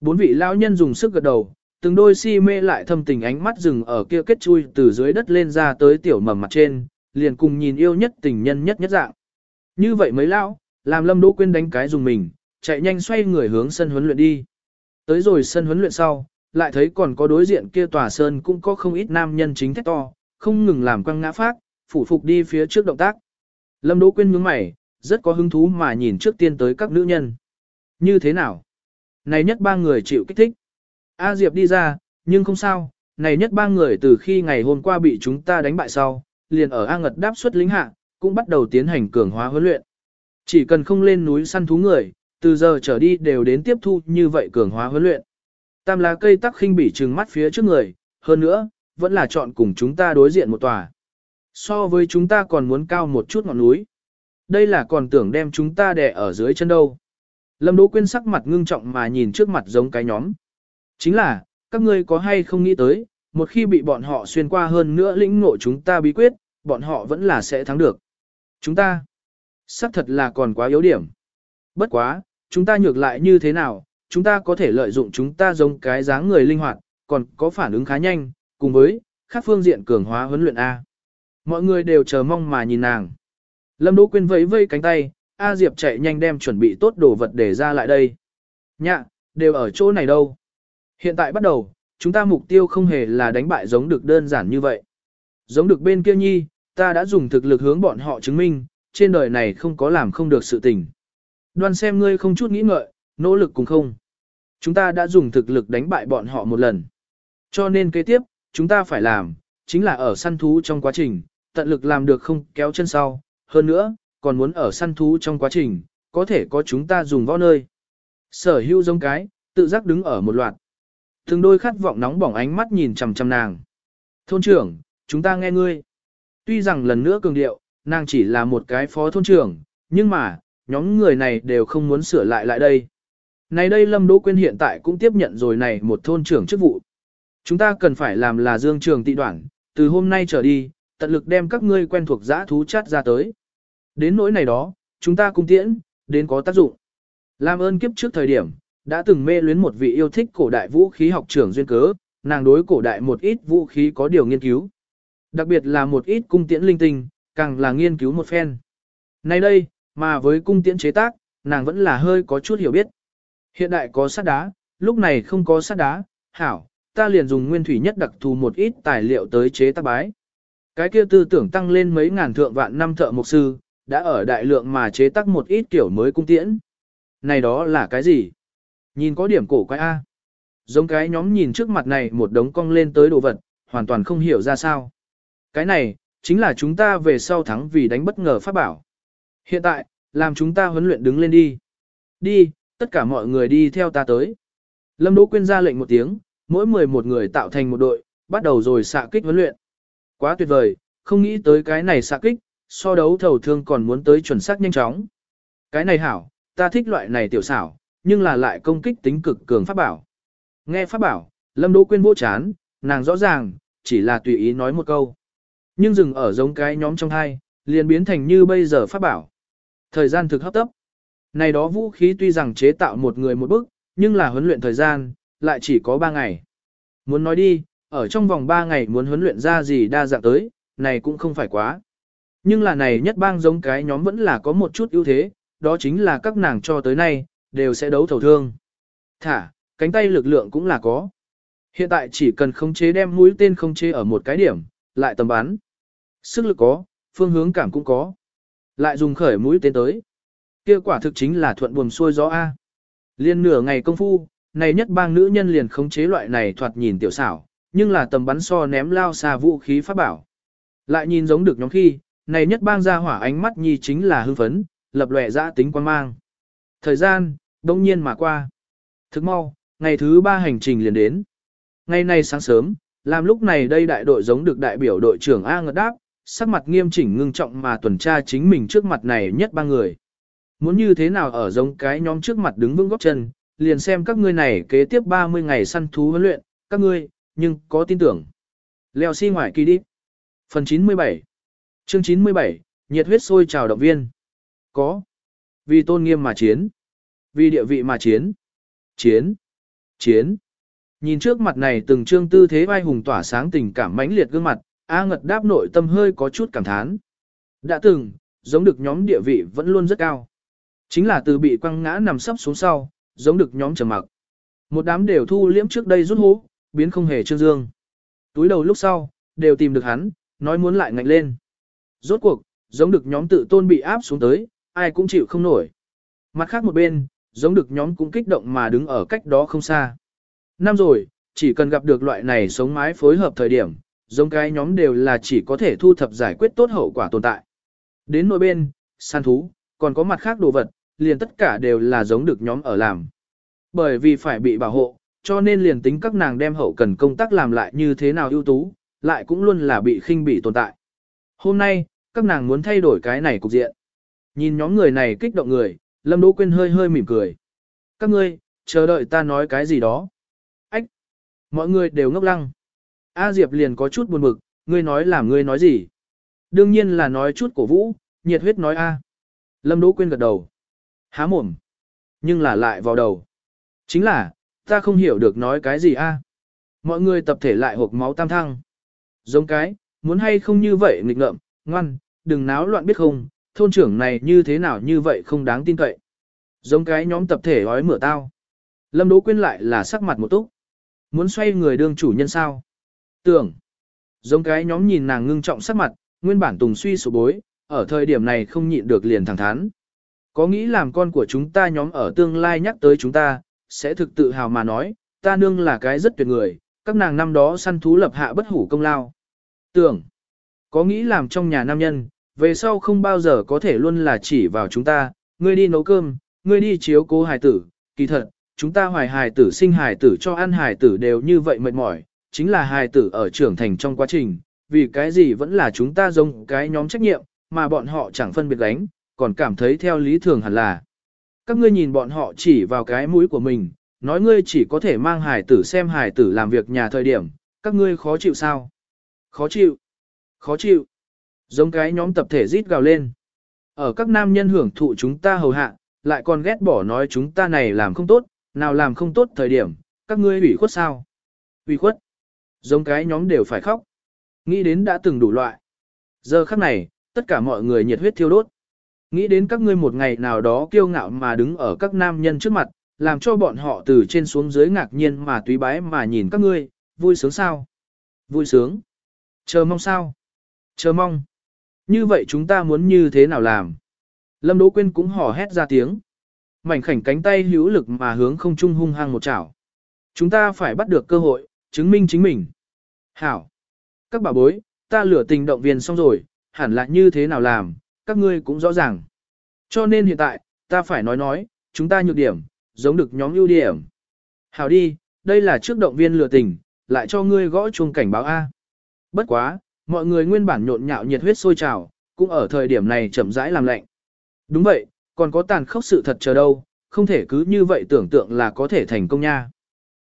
Bốn vị lão nhân dùng sức gật đầu, từng đôi si mê lại thâm tình ánh mắt dừng ở kia kết chui từ dưới đất lên ra tới tiểu mầm mặt trên, liền cùng nhìn yêu nhất tình nhân nhất nhất dạng. Như vậy mấy lão, làm Lâm Đỗ Quyên đánh cái dùng mình, chạy nhanh xoay người hướng sân huấn luyện đi. Tới rồi sân huấn luyện sau, lại thấy còn có đối diện kia tòa sơn cũng có không ít nam nhân chính thét to, không ngừng làm quăng ngã phát, phủ phục đi phía trước động tác. Lâm Đỗ Quyên nhướng mày, rất có hứng thú mà nhìn trước tiên tới các nữ nhân. Như thế nào? Này nhất ba người chịu kích thích. A Diệp đi ra, nhưng không sao, này nhất ba người từ khi ngày hôm qua bị chúng ta đánh bại sau, liền ở A Ngật đáp xuất lính hạ, cũng bắt đầu tiến hành cường hóa huấn luyện. Chỉ cần không lên núi săn thú người, từ giờ trở đi đều đến tiếp thu như vậy cường hóa huấn luyện. Tam lá cây tắc khinh bỉ trừng mắt phía trước người, hơn nữa, vẫn là chọn cùng chúng ta đối diện một tòa. So với chúng ta còn muốn cao một chút ngọn núi. Đây là còn tưởng đem chúng ta đè ở dưới chân đâu. Lâm Đỗ Quyên sắc mặt ngưng trọng mà nhìn trước mặt giống cái nhóm. Chính là, các ngươi có hay không nghĩ tới, một khi bị bọn họ xuyên qua hơn nữa lĩnh ngộ chúng ta bí quyết, bọn họ vẫn là sẽ thắng được. Chúng ta, xác thật là còn quá yếu điểm. Bất quá, chúng ta nhược lại như thế nào, chúng ta có thể lợi dụng chúng ta giống cái dáng người linh hoạt, còn có phản ứng khá nhanh, cùng với, các phương diện cường hóa huấn luyện A. Mọi người đều chờ mong mà nhìn nàng. Lâm Đỗ Quyên vẫy vây cánh tay, A Diệp chạy nhanh đem chuẩn bị tốt đồ vật để ra lại đây. Nhạ, đều ở chỗ này đâu. Hiện tại bắt đầu, chúng ta mục tiêu không hề là đánh bại giống được đơn giản như vậy. Giống được bên kia nhi, ta đã dùng thực lực hướng bọn họ chứng minh, trên đời này không có làm không được sự tình. Đoan xem ngươi không chút nghĩ ngợi, nỗ lực cùng không. Chúng ta đã dùng thực lực đánh bại bọn họ một lần. Cho nên kế tiếp, chúng ta phải làm, chính là ở săn thú trong quá trình, tận lực làm được không kéo chân sau. Hơn nữa, còn muốn ở săn thú trong quá trình, có thể có chúng ta dùng võ nơi. Sở hữu giống cái, tự giác đứng ở một loạt. Từng đôi khát vọng nóng bỏng ánh mắt nhìn chằm chằm nàng. Thôn trưởng, chúng ta nghe ngươi. Tuy rằng lần nữa cường điệu, nàng chỉ là một cái phó thôn trưởng, nhưng mà, nhóm người này đều không muốn sửa lại lại đây. Này đây Lâm Đỗ Quyên hiện tại cũng tiếp nhận rồi này một thôn trưởng chức vụ. Chúng ta cần phải làm là dương trường tị đoạn, từ hôm nay trở đi, tận lực đem các ngươi quen thuộc giã thú chát ra tới. Đến nỗi này đó, chúng ta cùng tiễn, đến có tác dụng. Làm ơn kiếp trước thời điểm, đã từng mê luyến một vị yêu thích cổ đại vũ khí học trưởng duyên cớ, nàng đối cổ đại một ít vũ khí có điều nghiên cứu. Đặc biệt là một ít cung tiễn linh tinh, càng là nghiên cứu một phen. Nay đây, mà với cung tiễn chế tác, nàng vẫn là hơi có chút hiểu biết. Hiện đại có sắt đá, lúc này không có sắt đá, hảo, ta liền dùng nguyên thủy nhất đặc thù một ít tài liệu tới chế tác bái. Cái kia tư tưởng tăng lên mấy ngàn thượng vạn năm thợ mục sư, đã ở đại lượng mà chế tác một ít kiểu mới cung tiễn. Này đó là cái gì? Nhìn có điểm cổ quái A. Giống cái nhóm nhìn trước mặt này một đống cong lên tới đồ vật, hoàn toàn không hiểu ra sao. Cái này, chính là chúng ta về sau thắng vì đánh bất ngờ pháp bảo. Hiện tại, làm chúng ta huấn luyện đứng lên đi. Đi, tất cả mọi người đi theo ta tới. Lâm Đỗ Quyên ra lệnh một tiếng, mỗi 11 người tạo thành một đội, bắt đầu rồi xạ kích huấn luyện. Quá tuyệt vời, không nghĩ tới cái này xạ kích, so đấu thầu thương còn muốn tới chuẩn xác nhanh chóng. Cái này hảo, ta thích loại này tiểu xảo, nhưng là lại công kích tính cực cường pháp bảo. Nghe pháp bảo, Lâm Đỗ Quyên vô chán, nàng rõ ràng, chỉ là tùy ý nói một câu. Nhưng dừng ở giống cái nhóm trong hai, liền biến thành như bây giờ pháp bảo. Thời gian thực hấp tấp. Này đó vũ khí tuy rằng chế tạo một người một bước nhưng là huấn luyện thời gian, lại chỉ có 3 ngày. Muốn nói đi, ở trong vòng 3 ngày muốn huấn luyện ra gì đa dạng tới, này cũng không phải quá. Nhưng là này nhất bang giống cái nhóm vẫn là có một chút ưu thế, đó chính là các nàng cho tới nay, đều sẽ đấu thầu thương. Thả, cánh tay lực lượng cũng là có. Hiện tại chỉ cần khống chế đem mũi tên khống chế ở một cái điểm, lại tầm bắn. Sức lực có, phương hướng cảm cũng có. Lại dùng khởi mũi tên tới. Kia quả thực chính là thuận buồm xuôi gió A. Liên nửa ngày công phu, này nhất bang nữ nhân liền khống chế loại này thoạt nhìn tiểu xảo, nhưng là tầm bắn so ném lao xa vũ khí pháp bảo. Lại nhìn giống được nhóm khi, này nhất bang ra hỏa ánh mắt nhi chính là hưng phấn, lập lòe dã tính quan mang. Thời gian, đông nhiên mà qua. Thức mau, ngày thứ ba hành trình liền đến. Ngày nay sáng sớm, làm lúc này đây đại đội giống được đại biểu đội trưởng A ngật đáp, sắc mặt nghiêm chỉnh ngưng trọng mà tuần tra chính mình trước mặt này nhất ba người. Muốn như thế nào ở giống cái nhóm trước mặt đứng vững góc chân, liền xem các ngươi này kế tiếp 30 ngày săn thú huấn luyện, các ngươi, nhưng có tin tưởng. Leo xi si ngoài kỳ đi. Phần 97 Chương 97, nhiệt huyết sôi trào động viên. Có. Vì tôn nghiêm mà chiến. Vì địa vị mà chiến. Chiến. Chiến. Nhìn trước mặt này từng trương tư thế vai hùng tỏa sáng tình cảm mãnh liệt gương mặt, A ngật đáp nội tâm hơi có chút cảm thán. Đã từng, giống được nhóm địa vị vẫn luôn rất cao. Chính là từ bị quăng ngã nằm sấp xuống sau, giống được nhóm trầm mặc. Một đám đều thu liễm trước đây rút hố, biến không hề trương dương. Túi đầu lúc sau, đều tìm được hắn, nói muốn lại ngạnh lên. Rốt cuộc, giống được nhóm tự tôn bị áp xuống tới, ai cũng chịu không nổi. Mặt khác một bên, giống được nhóm cũng kích động mà đứng ở cách đó không xa. Năm rồi, chỉ cần gặp được loại này sống mái phối hợp thời điểm, giống cái nhóm đều là chỉ có thể thu thập giải quyết tốt hậu quả tồn tại. Đến nội bên, săn thú, còn có mặt khác đồ vật, liền tất cả đều là giống được nhóm ở làm. Bởi vì phải bị bảo hộ, cho nên liền tính các nàng đem hậu cần công tác làm lại như thế nào ưu tú, lại cũng luôn là bị khinh bị tồn tại. Hôm nay, các nàng muốn thay đổi cái này cục diện. Nhìn nhóm người này kích động người, Lâm Đỗ Quyên hơi hơi mỉm cười. Các ngươi, chờ đợi ta nói cái gì đó. Ách! Mọi người đều ngốc lăng. A Diệp liền có chút buồn bực, ngươi nói làm ngươi nói gì? Đương nhiên là nói chút cổ vũ, nhiệt huyết nói A. Lâm Đỗ Quyên gật đầu. Há mồm. Nhưng là lại vào đầu. Chính là, ta không hiểu được nói cái gì A. Mọi người tập thể lại hộp máu tam thăng. Giống cái, muốn hay không như vậy nghịch ngợm, ngoan, đừng náo loạn biết không, thôn trưởng này như thế nào như vậy không đáng tin cậy. Giống cái nhóm tập thể ói mửa tao. Lâm Đỗ Quyên lại là sắc mặt một túc. Muốn xoay người đương chủ nhân sao? Tưởng. Giống cái nhóm nhìn nàng ngưng trọng sắc mặt, nguyên bản tùng suy sụp bối, ở thời điểm này không nhịn được liền thẳng thắn. Có nghĩ làm con của chúng ta nhóm ở tương lai nhắc tới chúng ta, sẽ thực tự hào mà nói, ta nương là cái rất tuyệt người, các nàng năm đó săn thú lập hạ bất hủ công lao. Tưởng. Có nghĩ làm trong nhà nam nhân, về sau không bao giờ có thể luôn là chỉ vào chúng ta, ngươi đi nấu cơm, ngươi đi chiếu cố hài tử, kỳ thật, chúng ta hoài hài tử sinh hài tử cho ăn hài tử đều như vậy mệt mỏi, chính là hài tử ở trưởng thành trong quá trình, vì cái gì vẫn là chúng ta giống cái nhóm trách nhiệm, mà bọn họ chẳng phân biệt đánh, còn cảm thấy theo lý thường hẳn là. Các ngươi nhìn bọn họ chỉ vào cái mũi của mình, nói ngươi chỉ có thể mang hài tử xem hài tử làm việc nhà thời điểm, các ngươi khó chịu sao? Khó chịu. Khó chịu. Giống cái nhóm tập thể rít gào lên. Ở các nam nhân hưởng thụ chúng ta hầu hạ, lại còn ghét bỏ nói chúng ta này làm không tốt, nào làm không tốt thời điểm, các ngươi ủy khuất sao? Ủy khuất. Giống cái nhóm đều phải khóc. Nghĩ đến đã từng đủ loại. Giờ khắc này, tất cả mọi người nhiệt huyết thiêu đốt. Nghĩ đến các ngươi một ngày nào đó kiêu ngạo mà đứng ở các nam nhân trước mặt, làm cho bọn họ từ trên xuống dưới ngạc nhiên mà túy bái mà nhìn các ngươi, vui sướng sao? Vui sướng. Chờ mong sao? Chờ mong. Như vậy chúng ta muốn như thế nào làm? Lâm Đỗ Quyên cũng hò hét ra tiếng. Mảnh khảnh cánh tay hữu lực mà hướng không trung hung hăng một chảo. Chúng ta phải bắt được cơ hội, chứng minh chính mình. Hảo. Các bà bối, ta lửa tình động viên xong rồi, hẳn là như thế nào làm, các ngươi cũng rõ ràng. Cho nên hiện tại, ta phải nói nói, chúng ta nhược điểm, giống được nhóm ưu điểm. Hảo đi, đây là trước động viên lừa tình, lại cho ngươi gõ chuông cảnh báo A. Bất quá, mọi người nguyên bản nhộn nhạo nhiệt huyết sôi trào, cũng ở thời điểm này chậm rãi làm lạnh. Đúng vậy, còn có tàn khốc sự thật chờ đâu, không thể cứ như vậy tưởng tượng là có thể thành công nha.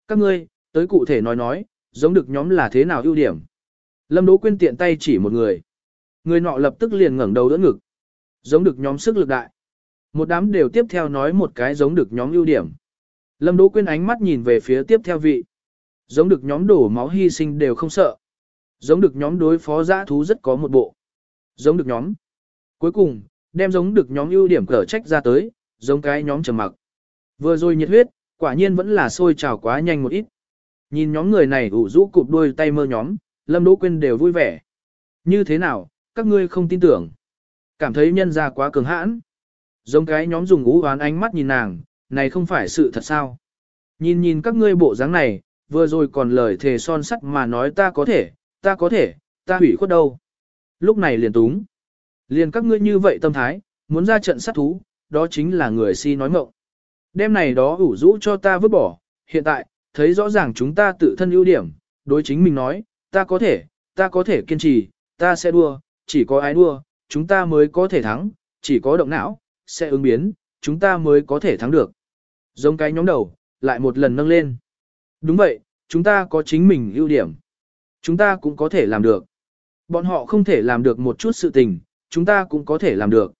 Các ngươi, tới cụ thể nói nói, giống được nhóm là thế nào ưu điểm. Lâm Đỗ Quyên tiện tay chỉ một người. Người nọ lập tức liền ngẩng đầu đỡ ngực. Giống được nhóm sức lực đại. Một đám đều tiếp theo nói một cái giống được nhóm ưu điểm. Lâm Đỗ Quyên ánh mắt nhìn về phía tiếp theo vị. Giống được nhóm đổ máu hy sinh đều không sợ. Giống được nhóm đối phó giã thú rất có một bộ. Giống được nhóm. Cuối cùng, đem giống được nhóm ưu điểm cở trách ra tới, giống cái nhóm trầm mặc. Vừa rồi nhiệt huyết, quả nhiên vẫn là sôi trào quá nhanh một ít. Nhìn nhóm người này ủ rũ cụp đuôi tay mơ nhóm, Lâm Đỗ Quyên đều vui vẻ. Như thế nào, các ngươi không tin tưởng. Cảm thấy nhân gia quá cường hãn. Giống cái nhóm dùng ú hoán ánh mắt nhìn nàng, này không phải sự thật sao. Nhìn nhìn các ngươi bộ dáng này, vừa rồi còn lời thề son sắt mà nói ta có thể, ta có thể, ta hủy khuất đâu. Lúc này liền túng. Liền các ngươi như vậy tâm thái, muốn ra trận sát thú, đó chính là người si nói mộng. Đêm này đó ủ rũ cho ta vứt bỏ, hiện tại, thấy rõ ràng chúng ta tự thân ưu điểm, đối chính mình nói, ta có thể, ta có thể kiên trì, ta sẽ đua, chỉ có ai đua, chúng ta mới có thể thắng, chỉ có động não, sẽ ứng biến, chúng ta mới có thể thắng được. Giống cái nhóm đầu, lại một lần nâng lên. Đúng vậy, chúng ta có chính mình ưu điểm. Chúng ta cũng có thể làm được. Bọn họ không thể làm được một chút sự tình, chúng ta cũng có thể làm được.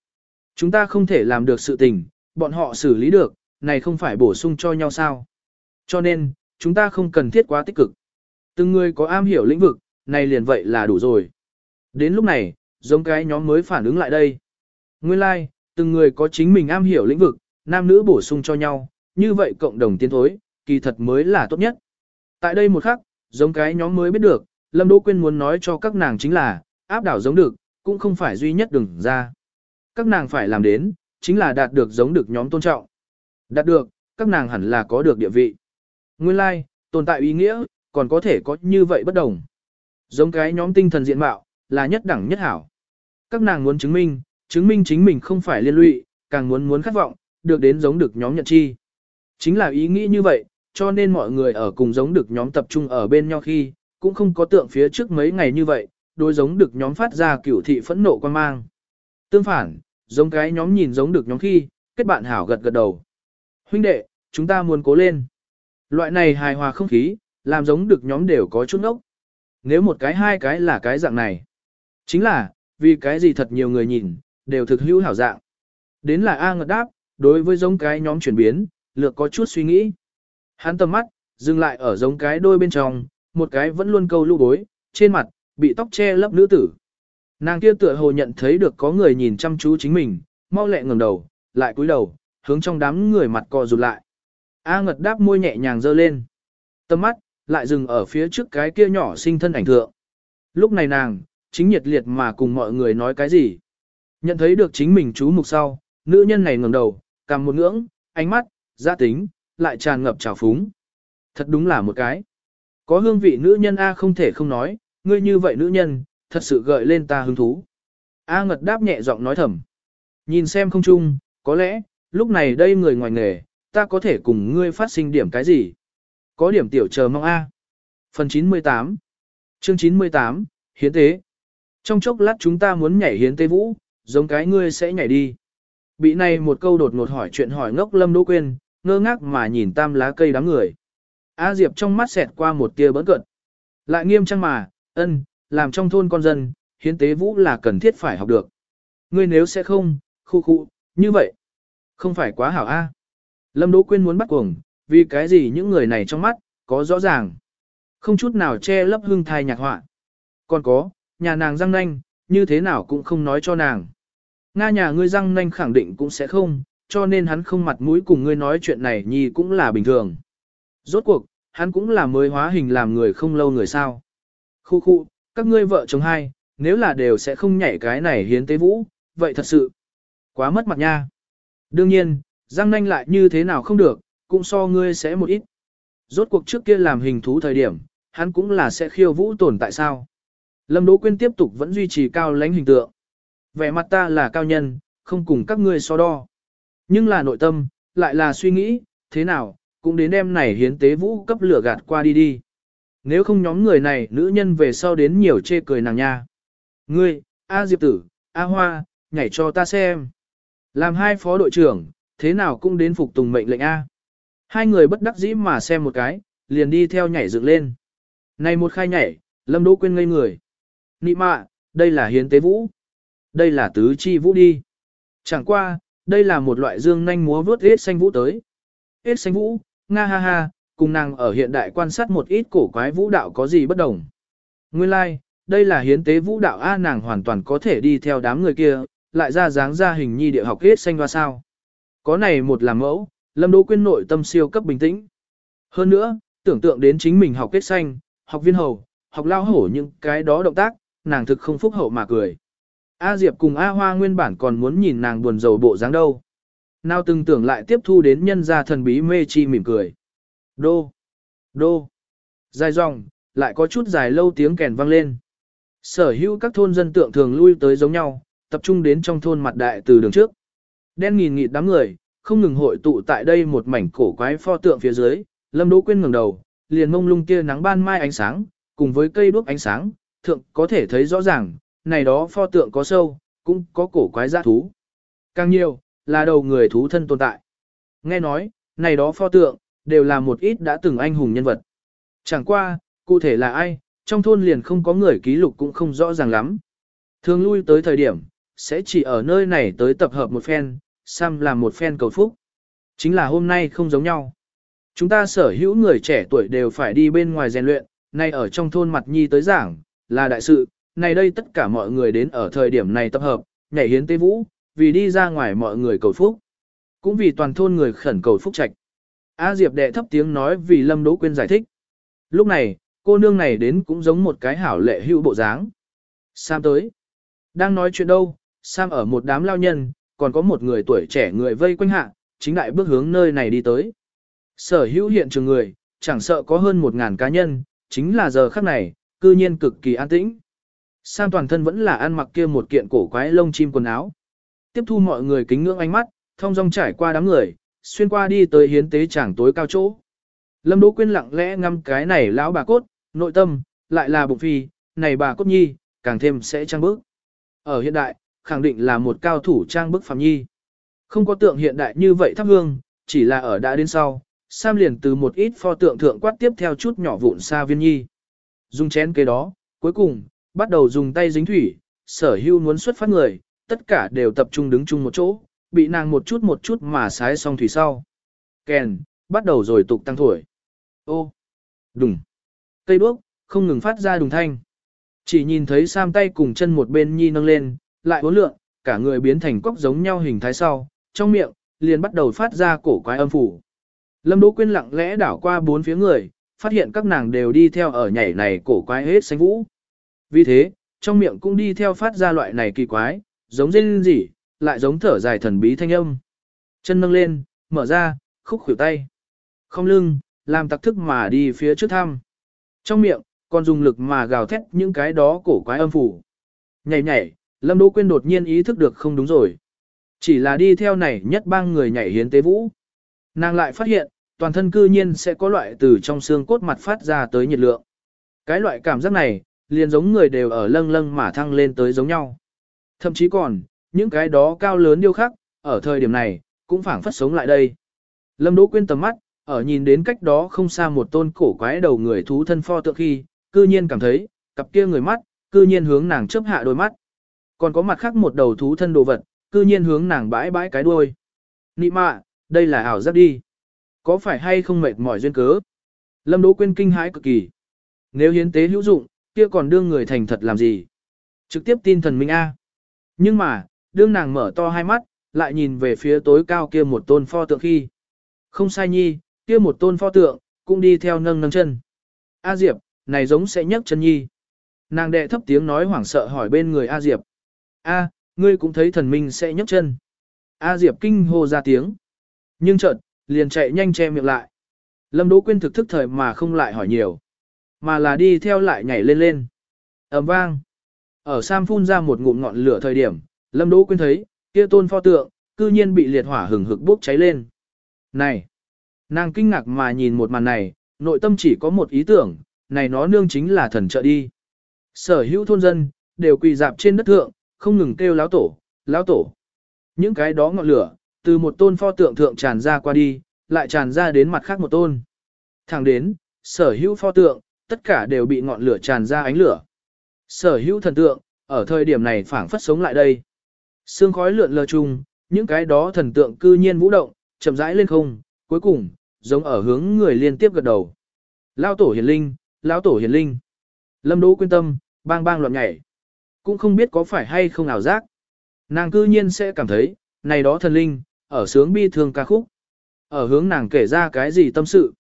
Chúng ta không thể làm được sự tình, bọn họ xử lý được, này không phải bổ sung cho nhau sao. Cho nên, chúng ta không cần thiết quá tích cực. Từng người có am hiểu lĩnh vực, này liền vậy là đủ rồi. Đến lúc này, giống cái nhóm mới phản ứng lại đây. Nguyên lai, like, từng người có chính mình am hiểu lĩnh vực, nam nữ bổ sung cho nhau, như vậy cộng đồng tiến thối, kỳ thật mới là tốt nhất. Tại đây một khắc, giống cái nhóm mới biết được, Lâm Đỗ Quyên muốn nói cho các nàng chính là, áp đảo giống được, cũng không phải duy nhất đừng ra. Các nàng phải làm đến, chính là đạt được giống được nhóm tôn trọng. Đạt được, các nàng hẳn là có được địa vị. Nguyên lai, like, tồn tại ý nghĩa, còn có thể có như vậy bất đồng. Giống cái nhóm tinh thần diện mạo, là nhất đẳng nhất hảo. Các nàng muốn chứng minh, chứng minh chính mình không phải liên lụy, càng muốn muốn khát vọng, được đến giống được nhóm nhận chi. Chính là ý nghĩ như vậy, cho nên mọi người ở cùng giống được nhóm tập trung ở bên nhau khi, cũng không có tượng phía trước mấy ngày như vậy, đối giống được nhóm phát ra cửu thị phẫn nộ quan mang. Tương phản, giống cái nhóm nhìn giống được nhóm khi, kết bạn hảo gật gật đầu. Huynh đệ, chúng ta muốn cố lên. Loại này hài hòa không khí, làm giống được nhóm đều có chút ốc. Nếu một cái hai cái là cái dạng này. Chính là, vì cái gì thật nhiều người nhìn, đều thực hữu hảo dạng. Đến là A ngật đáp, đối với giống cái nhóm chuyển biến, lược có chút suy nghĩ. Hắn tầm mắt, dừng lại ở giống cái đôi bên trong, một cái vẫn luôn câu lũ bối, trên mặt, bị tóc che lấp nữ tử. Nàng kia tựa hồ nhận thấy được có người nhìn chăm chú chính mình, mau lẹ ngẩng đầu, lại cúi đầu, hướng trong đám người mặt co rụt lại. A ngật đáp môi nhẹ nhàng dơ lên. Tầm mắt, lại dừng ở phía trước cái kia nhỏ sinh thân ảnh thượng. Lúc này nàng, chính nhiệt liệt mà cùng mọi người nói cái gì. Nhận thấy được chính mình chú mục sau, nữ nhân này ngẩng đầu, cầm một ngưỡng, ánh mắt, gia tính, lại tràn ngập trào phúng. Thật đúng là một cái. Có hương vị nữ nhân A không thể không nói, ngươi như vậy nữ nhân, thật sự gợi lên ta hứng thú. A ngật đáp nhẹ giọng nói thầm. Nhìn xem không chung, có lẽ, lúc này đây người ngoài nghề, ta có thể cùng ngươi phát sinh điểm cái gì? Có điểm tiểu chờ mong A. Phần 98 Chương 98, Hiến tế Trong chốc lát chúng ta muốn nhảy hiến tế vũ, giống cái ngươi sẽ nhảy đi. Bị này một câu đột ngột hỏi chuyện hỏi ngốc lâm đỗ quên, ngơ ngác mà nhìn tam lá cây đám người. A Diệp trong mắt xẹt qua một tia bỡn cợt, Lại nghiêm trang mà, ân, làm trong thôn con dân, hiến tế vũ là cần thiết phải học được. Ngươi nếu sẽ không, khu khu, như vậy. Không phải quá hảo A. Lâm Đỗ Quyên muốn bắt cuồng, vì cái gì những người này trong mắt, có rõ ràng. Không chút nào che lấp hương thai nhạc họa. Còn có, nhà nàng răng nanh, như thế nào cũng không nói cho nàng. Nga nhà ngươi răng nanh khẳng định cũng sẽ không, cho nên hắn không mặt mũi cùng ngươi nói chuyện này nhi cũng là bình thường. Rốt cuộc, hắn cũng là mới hóa hình làm người không lâu người sao. Khu khu, các ngươi vợ chồng hai, nếu là đều sẽ không nhảy cái này hiến tế vũ, vậy thật sự, quá mất mặt nha. Đương nhiên, răng nanh lại như thế nào không được, cũng so ngươi sẽ một ít. Rốt cuộc trước kia làm hình thú thời điểm, hắn cũng là sẽ khiêu vũ tồn tại sao. Lâm Đỗ Quyên tiếp tục vẫn duy trì cao lãnh hình tượng. Vẻ mặt ta là cao nhân, không cùng các ngươi so đo. Nhưng là nội tâm, lại là suy nghĩ, thế nào, cũng đến đêm này hiến tế vũ cấp lửa gạt qua đi đi. Nếu không nhóm người này nữ nhân về sau đến nhiều chê cười nàng nha. Ngươi, A Diệp Tử, A Hoa, nhảy cho ta xem. Làm hai phó đội trưởng, thế nào cũng đến phục tùng mệnh lệnh A. Hai người bất đắc dĩ mà xem một cái, liền đi theo nhảy dựng lên. Này một khai nhảy, Lâm Đỗ quên ngây người. Nị mạ, đây là hiến tế vũ. Đây là tứ chi vũ đi. Chẳng qua, đây là một loại dương nhanh múa vớt hết xanh vũ tới. Hết xanh vũ, nga ha ha, cùng nàng ở hiện đại quan sát một ít cổ quái vũ đạo có gì bất đồng. Nguyên lai, like, đây là hiến tế vũ đạo A nàng hoàn toàn có thể đi theo đám người kia, lại ra dáng ra hình nhi địa học hết xanh hoa sao. Có này một làm mẫu, Lâm Đỗ Quyên nội tâm siêu cấp bình tĩnh. Hơn nữa, tưởng tượng đến chính mình học kết xanh, học viên hầu, học lao hổ những cái đó động tác, nàng thực không phúc hậu mà cười. A Diệp cùng A Hoa nguyên bản còn muốn nhìn nàng buồn rầu bộ dáng đâu. Nào từng tưởng lại tiếp thu đến nhân gia thần bí mê chi mỉm cười. Đô, đô, dài dòng, lại có chút dài lâu tiếng kèn vang lên. Sở hữu các thôn dân tượng thường lui tới giống nhau, tập trung đến trong thôn mặt đại từ đường trước. Đen nghìn nghịt đám người, không ngừng hội tụ tại đây một mảnh cổ quái pho tượng phía dưới, Lâm Đỗ Quyên ngẩng đầu, liền mông lung kia nắng ban mai ánh sáng, cùng với cây đuốc ánh sáng, thượng có thể thấy rõ ràng, này đó pho tượng có sâu, cũng có cổ quái dã thú. Càng nhiều, là đầu người thú thân tồn tại. Nghe nói, này đó pho tượng, đều là một ít đã từng anh hùng nhân vật. Chẳng qua, cụ thể là ai, trong thôn liền không có người ký lục cũng không rõ ràng lắm. Thường lui tới thời điểm, sẽ chỉ ở nơi này tới tập hợp một phen, Sam làm một phen cầu phúc. Chính là hôm nay không giống nhau. Chúng ta sở hữu người trẻ tuổi đều phải đi bên ngoài rèn luyện, nay ở trong thôn mặt nhi tới giảng, là đại sự, này đây tất cả mọi người đến ở thời điểm này tập hợp, nhảy hiến tế vũ, vì đi ra ngoài mọi người cầu phúc. Cũng vì toàn thôn người khẩn cầu phúc trạch. A Diệp đệ thấp tiếng nói vì Lâm Đỗ Quyên giải thích. Lúc này, cô nương này đến cũng giống một cái hảo lệ hữu bộ dáng. Sam tới. Đang nói chuyện đâu, Sam ở một đám lao nhân, còn có một người tuổi trẻ người vây quanh hạ, chính đại bước hướng nơi này đi tới. Sở hữu hiện trường người, chẳng sợ có hơn một ngàn cá nhân, chính là giờ khắc này, cư nhiên cực kỳ an tĩnh. Sam toàn thân vẫn là ăn mặc kia một kiện cổ quái lông chim quần áo. Tiếp thu mọi người kính ngưỡng ánh mắt, thông dong trải qua đám người, xuyên qua đi tới hiến tế chẳng tối cao chỗ. Lâm Đỗ Quyên lặng lẽ ngắm cái này lão bà cốt, nội tâm, lại là bụng phi, này bà cốt nhi, càng thêm sẽ trang bức. Ở hiện đại, khẳng định là một cao thủ trang bức phàm nhi. Không có tượng hiện đại như vậy thắp hương, chỉ là ở đã đến sau, Sam liền từ một ít pho tượng thượng quát tiếp theo chút nhỏ vụn sa viên nhi. Dùng chén kế đó, cuối cùng, bắt đầu dùng tay dính thủy, sở hưu muốn xuất phát người, tất cả đều tập trung đứng chung một chỗ, bị nàng một chút một chút mà sái xong thủy sau. Kèn, bắt đầu rồi tục tăng thổi. Ô, đùng, cây đuốc, không ngừng phát ra đùng thanh. Chỉ nhìn thấy Sam tay cùng chân một bên nhi nâng lên, lại hối lượng, cả người biến thành cốc giống nhau hình thái sau, trong miệng, liền bắt đầu phát ra cổ quái âm phủ. Lâm Đỗ Quyên lặng lẽ đảo qua bốn phía người, phát hiện các nàng đều đi theo ở nhảy này cổ quái hết xanh vũ. Vì thế, trong miệng cũng đi theo phát ra loại này kỳ quái, giống rên rỉ, lại giống thở dài thần bí thanh âm. Chân nâng lên, mở ra, khúc khuỷu tay. Không lưng, làm tặc thức mà đi phía trước thăm. Trong miệng, còn dùng lực mà gào thét những cái đó cổ quái âm phủ. Nhảy nhảy, Lâm Đỗ Quyên đột nhiên ý thức được không đúng rồi. Chỉ là đi theo này nhất bang người nhảy hiến tế vũ. Nàng lại phát hiện, toàn thân cư nhiên sẽ có loại từ trong xương cốt mặt phát ra tới nhiệt lượng. Cái loại cảm giác này, liền giống người đều ở lâng lâng mà thăng lên tới giống nhau. Thậm chí còn, những cái đó cao lớn điêu khắc, ở thời điểm này, cũng phảng phất sống lại đây. Lâm Đỗ Quyên tầm mắt, ở nhìn đến cách đó không xa một tôn cổ quái đầu người thú thân pho tượng khi, cư nhiên cảm thấy, cặp kia người mắt, cư nhiên hướng nàng chớp hạ đôi mắt. Còn có mặt khác một đầu thú thân đồ vật, cư nhiên hướng nàng bãi bãi cái đuôi. Nị mạ, đây là ảo giác đi. Có phải hay không mệt mỏi duyên cớ? Lâm Đỗ Quyên kinh hãi cực kỳ. Nếu hiến tế hữu dụng, kia còn đương người thành thật làm gì? Trực tiếp tin thần minh A. Nhưng mà, đương nàng mở to hai mắt, lại nhìn về phía tối cao kia một tôn pho tượng khi. Không sai nhi, kia một tôn pho tượng, cũng đi theo nâng nâng chân. A Diệp, này giống sẽ nhấc chân nhi. Nàng đệ thấp tiếng nói hoảng sợ hỏi bên người A Diệp. A, ngươi cũng thấy thần minh sẽ nhấc chân. A Diệp kinh hô ra tiếng. Nhưng chợt, liền chạy nhanh che miệng lại. Lâm Đỗ Quyên thực thức thời mà không lại hỏi nhiều, mà là đi theo lại nhảy lên lên. ầm vang. Ở Sam phun ra một ngụm ngọn lửa thời điểm, Lâm Đỗ Quyên thấy, kia tôn pho tượng, cư nhiên bị liệt hỏa hừng hực bốc cháy lên. Này! Nàng kinh ngạc mà nhìn một màn này, nội tâm chỉ có một ý tưởng, này nó nương chính là thần trợ đi. Sở hữu thôn dân, đều quỳ dạp trên đất thượng, không ngừng kêu láo tổ, láo tổ. Những cái đó ngọn lửa, từ một tôn pho tượng thượng tràn ra qua đi, lại tràn ra đến mặt khác một tôn. Thẳng đến, sở hữu pho tượng, tất cả đều bị ngọn lửa tràn ra ánh lửa. Sở hữu thần tượng, ở thời điểm này phảng phất sống lại đây. Sương khói lượn lờ chung, những cái đó thần tượng cư nhiên vũ động, chậm rãi lên không, cuối cùng, giống ở hướng người liên tiếp gật đầu. Lao tổ hiền linh, lao tổ hiền linh. Lâm Đỗ quyên tâm, bang bang loạn nhảy. Cũng không biết có phải hay không ảo giác. Nàng cư nhiên sẽ cảm thấy, này đó thần linh, ở sướng bi thương ca khúc. Ở hướng nàng kể ra cái gì tâm sự.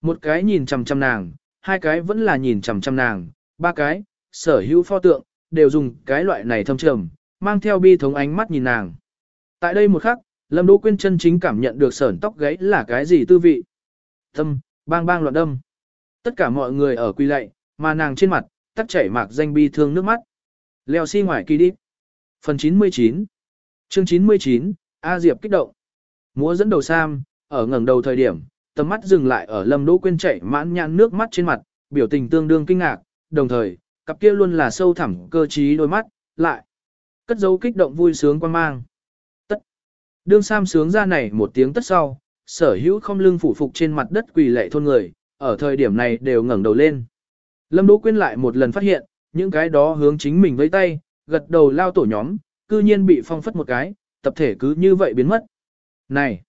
Một cái nhìn chằm chằm nàng, hai cái vẫn là nhìn chằm chằm nàng, ba cái, sở hữu pho tượng, đều dùng cái loại này thâm trầm, mang theo bi thống ánh mắt nhìn nàng. Tại đây một khắc, Lâm Đỗ Quyên chân chính cảm nhận được sởn tóc gáy là cái gì tư vị. Tâm, bang bang loạn đâm. Tất cả mọi người ở quy lạy, mà nàng trên mặt, tắt chảy mạc danh bi thương nước mắt. Leo xi si ngoài kỳ đi. Phần 99 Chương 99, A Diệp kích động. Múa dẫn đầu Sam, ở ngẩng đầu thời điểm, tầm mắt dừng lại ở Lâm Đỗ Quyên chảy mãn nhãn nước mắt trên mặt, biểu tình tương đương kinh ngạc, đồng thời, cặp kia luôn là sâu thẳm cơ trí đôi mắt, lại cất dấu kích động vui sướng quan mang. Tất. Đương Sam sướng ra này một tiếng tất sau, sở hữu không lưng phủ phục trên mặt đất quỳ lệ thôn người, ở thời điểm này đều ngẩng đầu lên. Lâm Đỗ Quyên lại một lần phát hiện, những cái đó hướng chính mình với tay, gật đầu lao tổ nhóm, cư nhiên bị phong phất một cái, tập thể cứ như vậy biến mất. Này!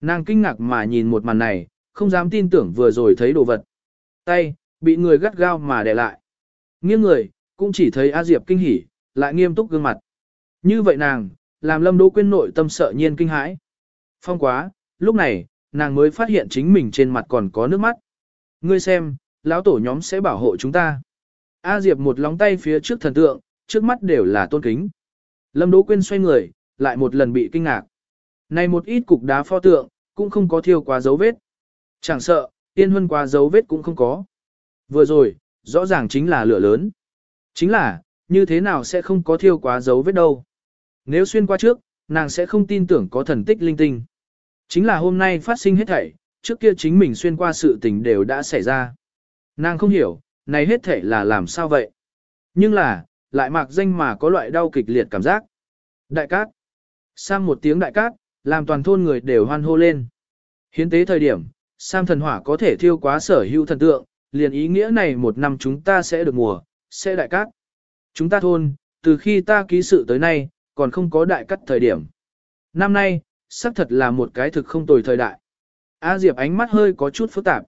Nàng kinh ngạc mà nhìn một màn này, không dám tin tưởng vừa rồi thấy đồ vật. Tay, bị người gắt gao mà đè lại. Nghiêng người, cũng chỉ thấy A Diệp kinh hỉ, lại nghiêm túc gương mặt. Như vậy nàng, làm Lâm Đỗ Quyên nội tâm sợ nhiên kinh hãi. Phong quá, lúc này, nàng mới phát hiện chính mình trên mặt còn có nước mắt. Ngươi xem, lão tổ nhóm sẽ bảo hộ chúng ta. A Diệp một lóng tay phía trước thần tượng, trước mắt đều là tôn kính. Lâm Đỗ Quyên xoay người, lại một lần bị kinh ngạc. Này một ít cục đá pho tượng, cũng không có thiêu quá dấu vết. Chẳng sợ, tiên huân quá dấu vết cũng không có. Vừa rồi, rõ ràng chính là lửa lớn. Chính là, như thế nào sẽ không có thiêu quá dấu vết đâu. Nếu xuyên qua trước, nàng sẽ không tin tưởng có thần tích linh tinh. Chính là hôm nay phát sinh hết thảy, trước kia chính mình xuyên qua sự tình đều đã xảy ra. Nàng không hiểu, này hết thảy là làm sao vậy. Nhưng là, lại mạc danh mà có loại đau kịch liệt cảm giác. Đại cát. Sang một tiếng đại cát, làm toàn thôn người đều hoan hô lên. Hiến tế thời điểm, Sam thần hỏa có thể thiêu quá sở hữu thần tượng, liền ý nghĩa này một năm chúng ta sẽ được mùa, sẽ đại cát. Chúng ta thôn, từ khi ta ký sự tới nay, còn không có đại cắt thời điểm. Năm nay, xác thật là một cái thực không tồi thời đại. A Diệp ánh mắt hơi có chút phức tạp.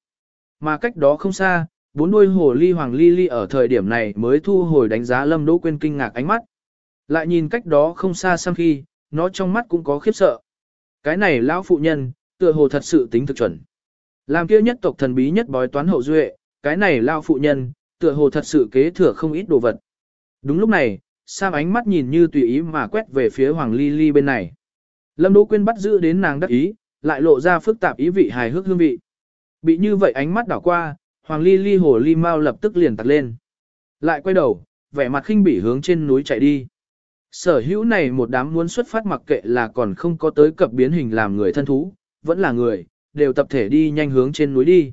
Mà cách đó không xa, bốn đuôi hồ ly hoàng ly ly ở thời điểm này mới thu hồi đánh giá Lâm Đỗ Quyên kinh ngạc ánh mắt. Lại nhìn cách đó không xa xăm khi, nó trong mắt cũng có khiếp sợ. Cái này lão phụ nhân, tựa hồ thật sự tính thực chuẩn. Làm kia nhất tộc thần bí nhất bói toán hậu duệ, cái này lao phụ nhân, tựa hồ thật sự kế thừa không ít đồ vật. Đúng lúc này, Sam ánh mắt nhìn như tùy ý mà quét về phía Hoàng Ly Ly bên này. Lâm Đỗ Quyên bắt giữ đến nàng đắc ý, lại lộ ra phức tạp ý vị hài hước hương vị. Bị như vậy ánh mắt đảo qua, Hoàng Ly Ly hồ ly mau lập tức liền tặc lên. Lại quay đầu, vẻ mặt khinh bỉ hướng trên núi chạy đi. Sở hữu này một đám muốn xuất phát mặc kệ là còn không có tới cập biến hình làm người thân thú, vẫn là người, đều tập thể đi nhanh hướng trên núi đi.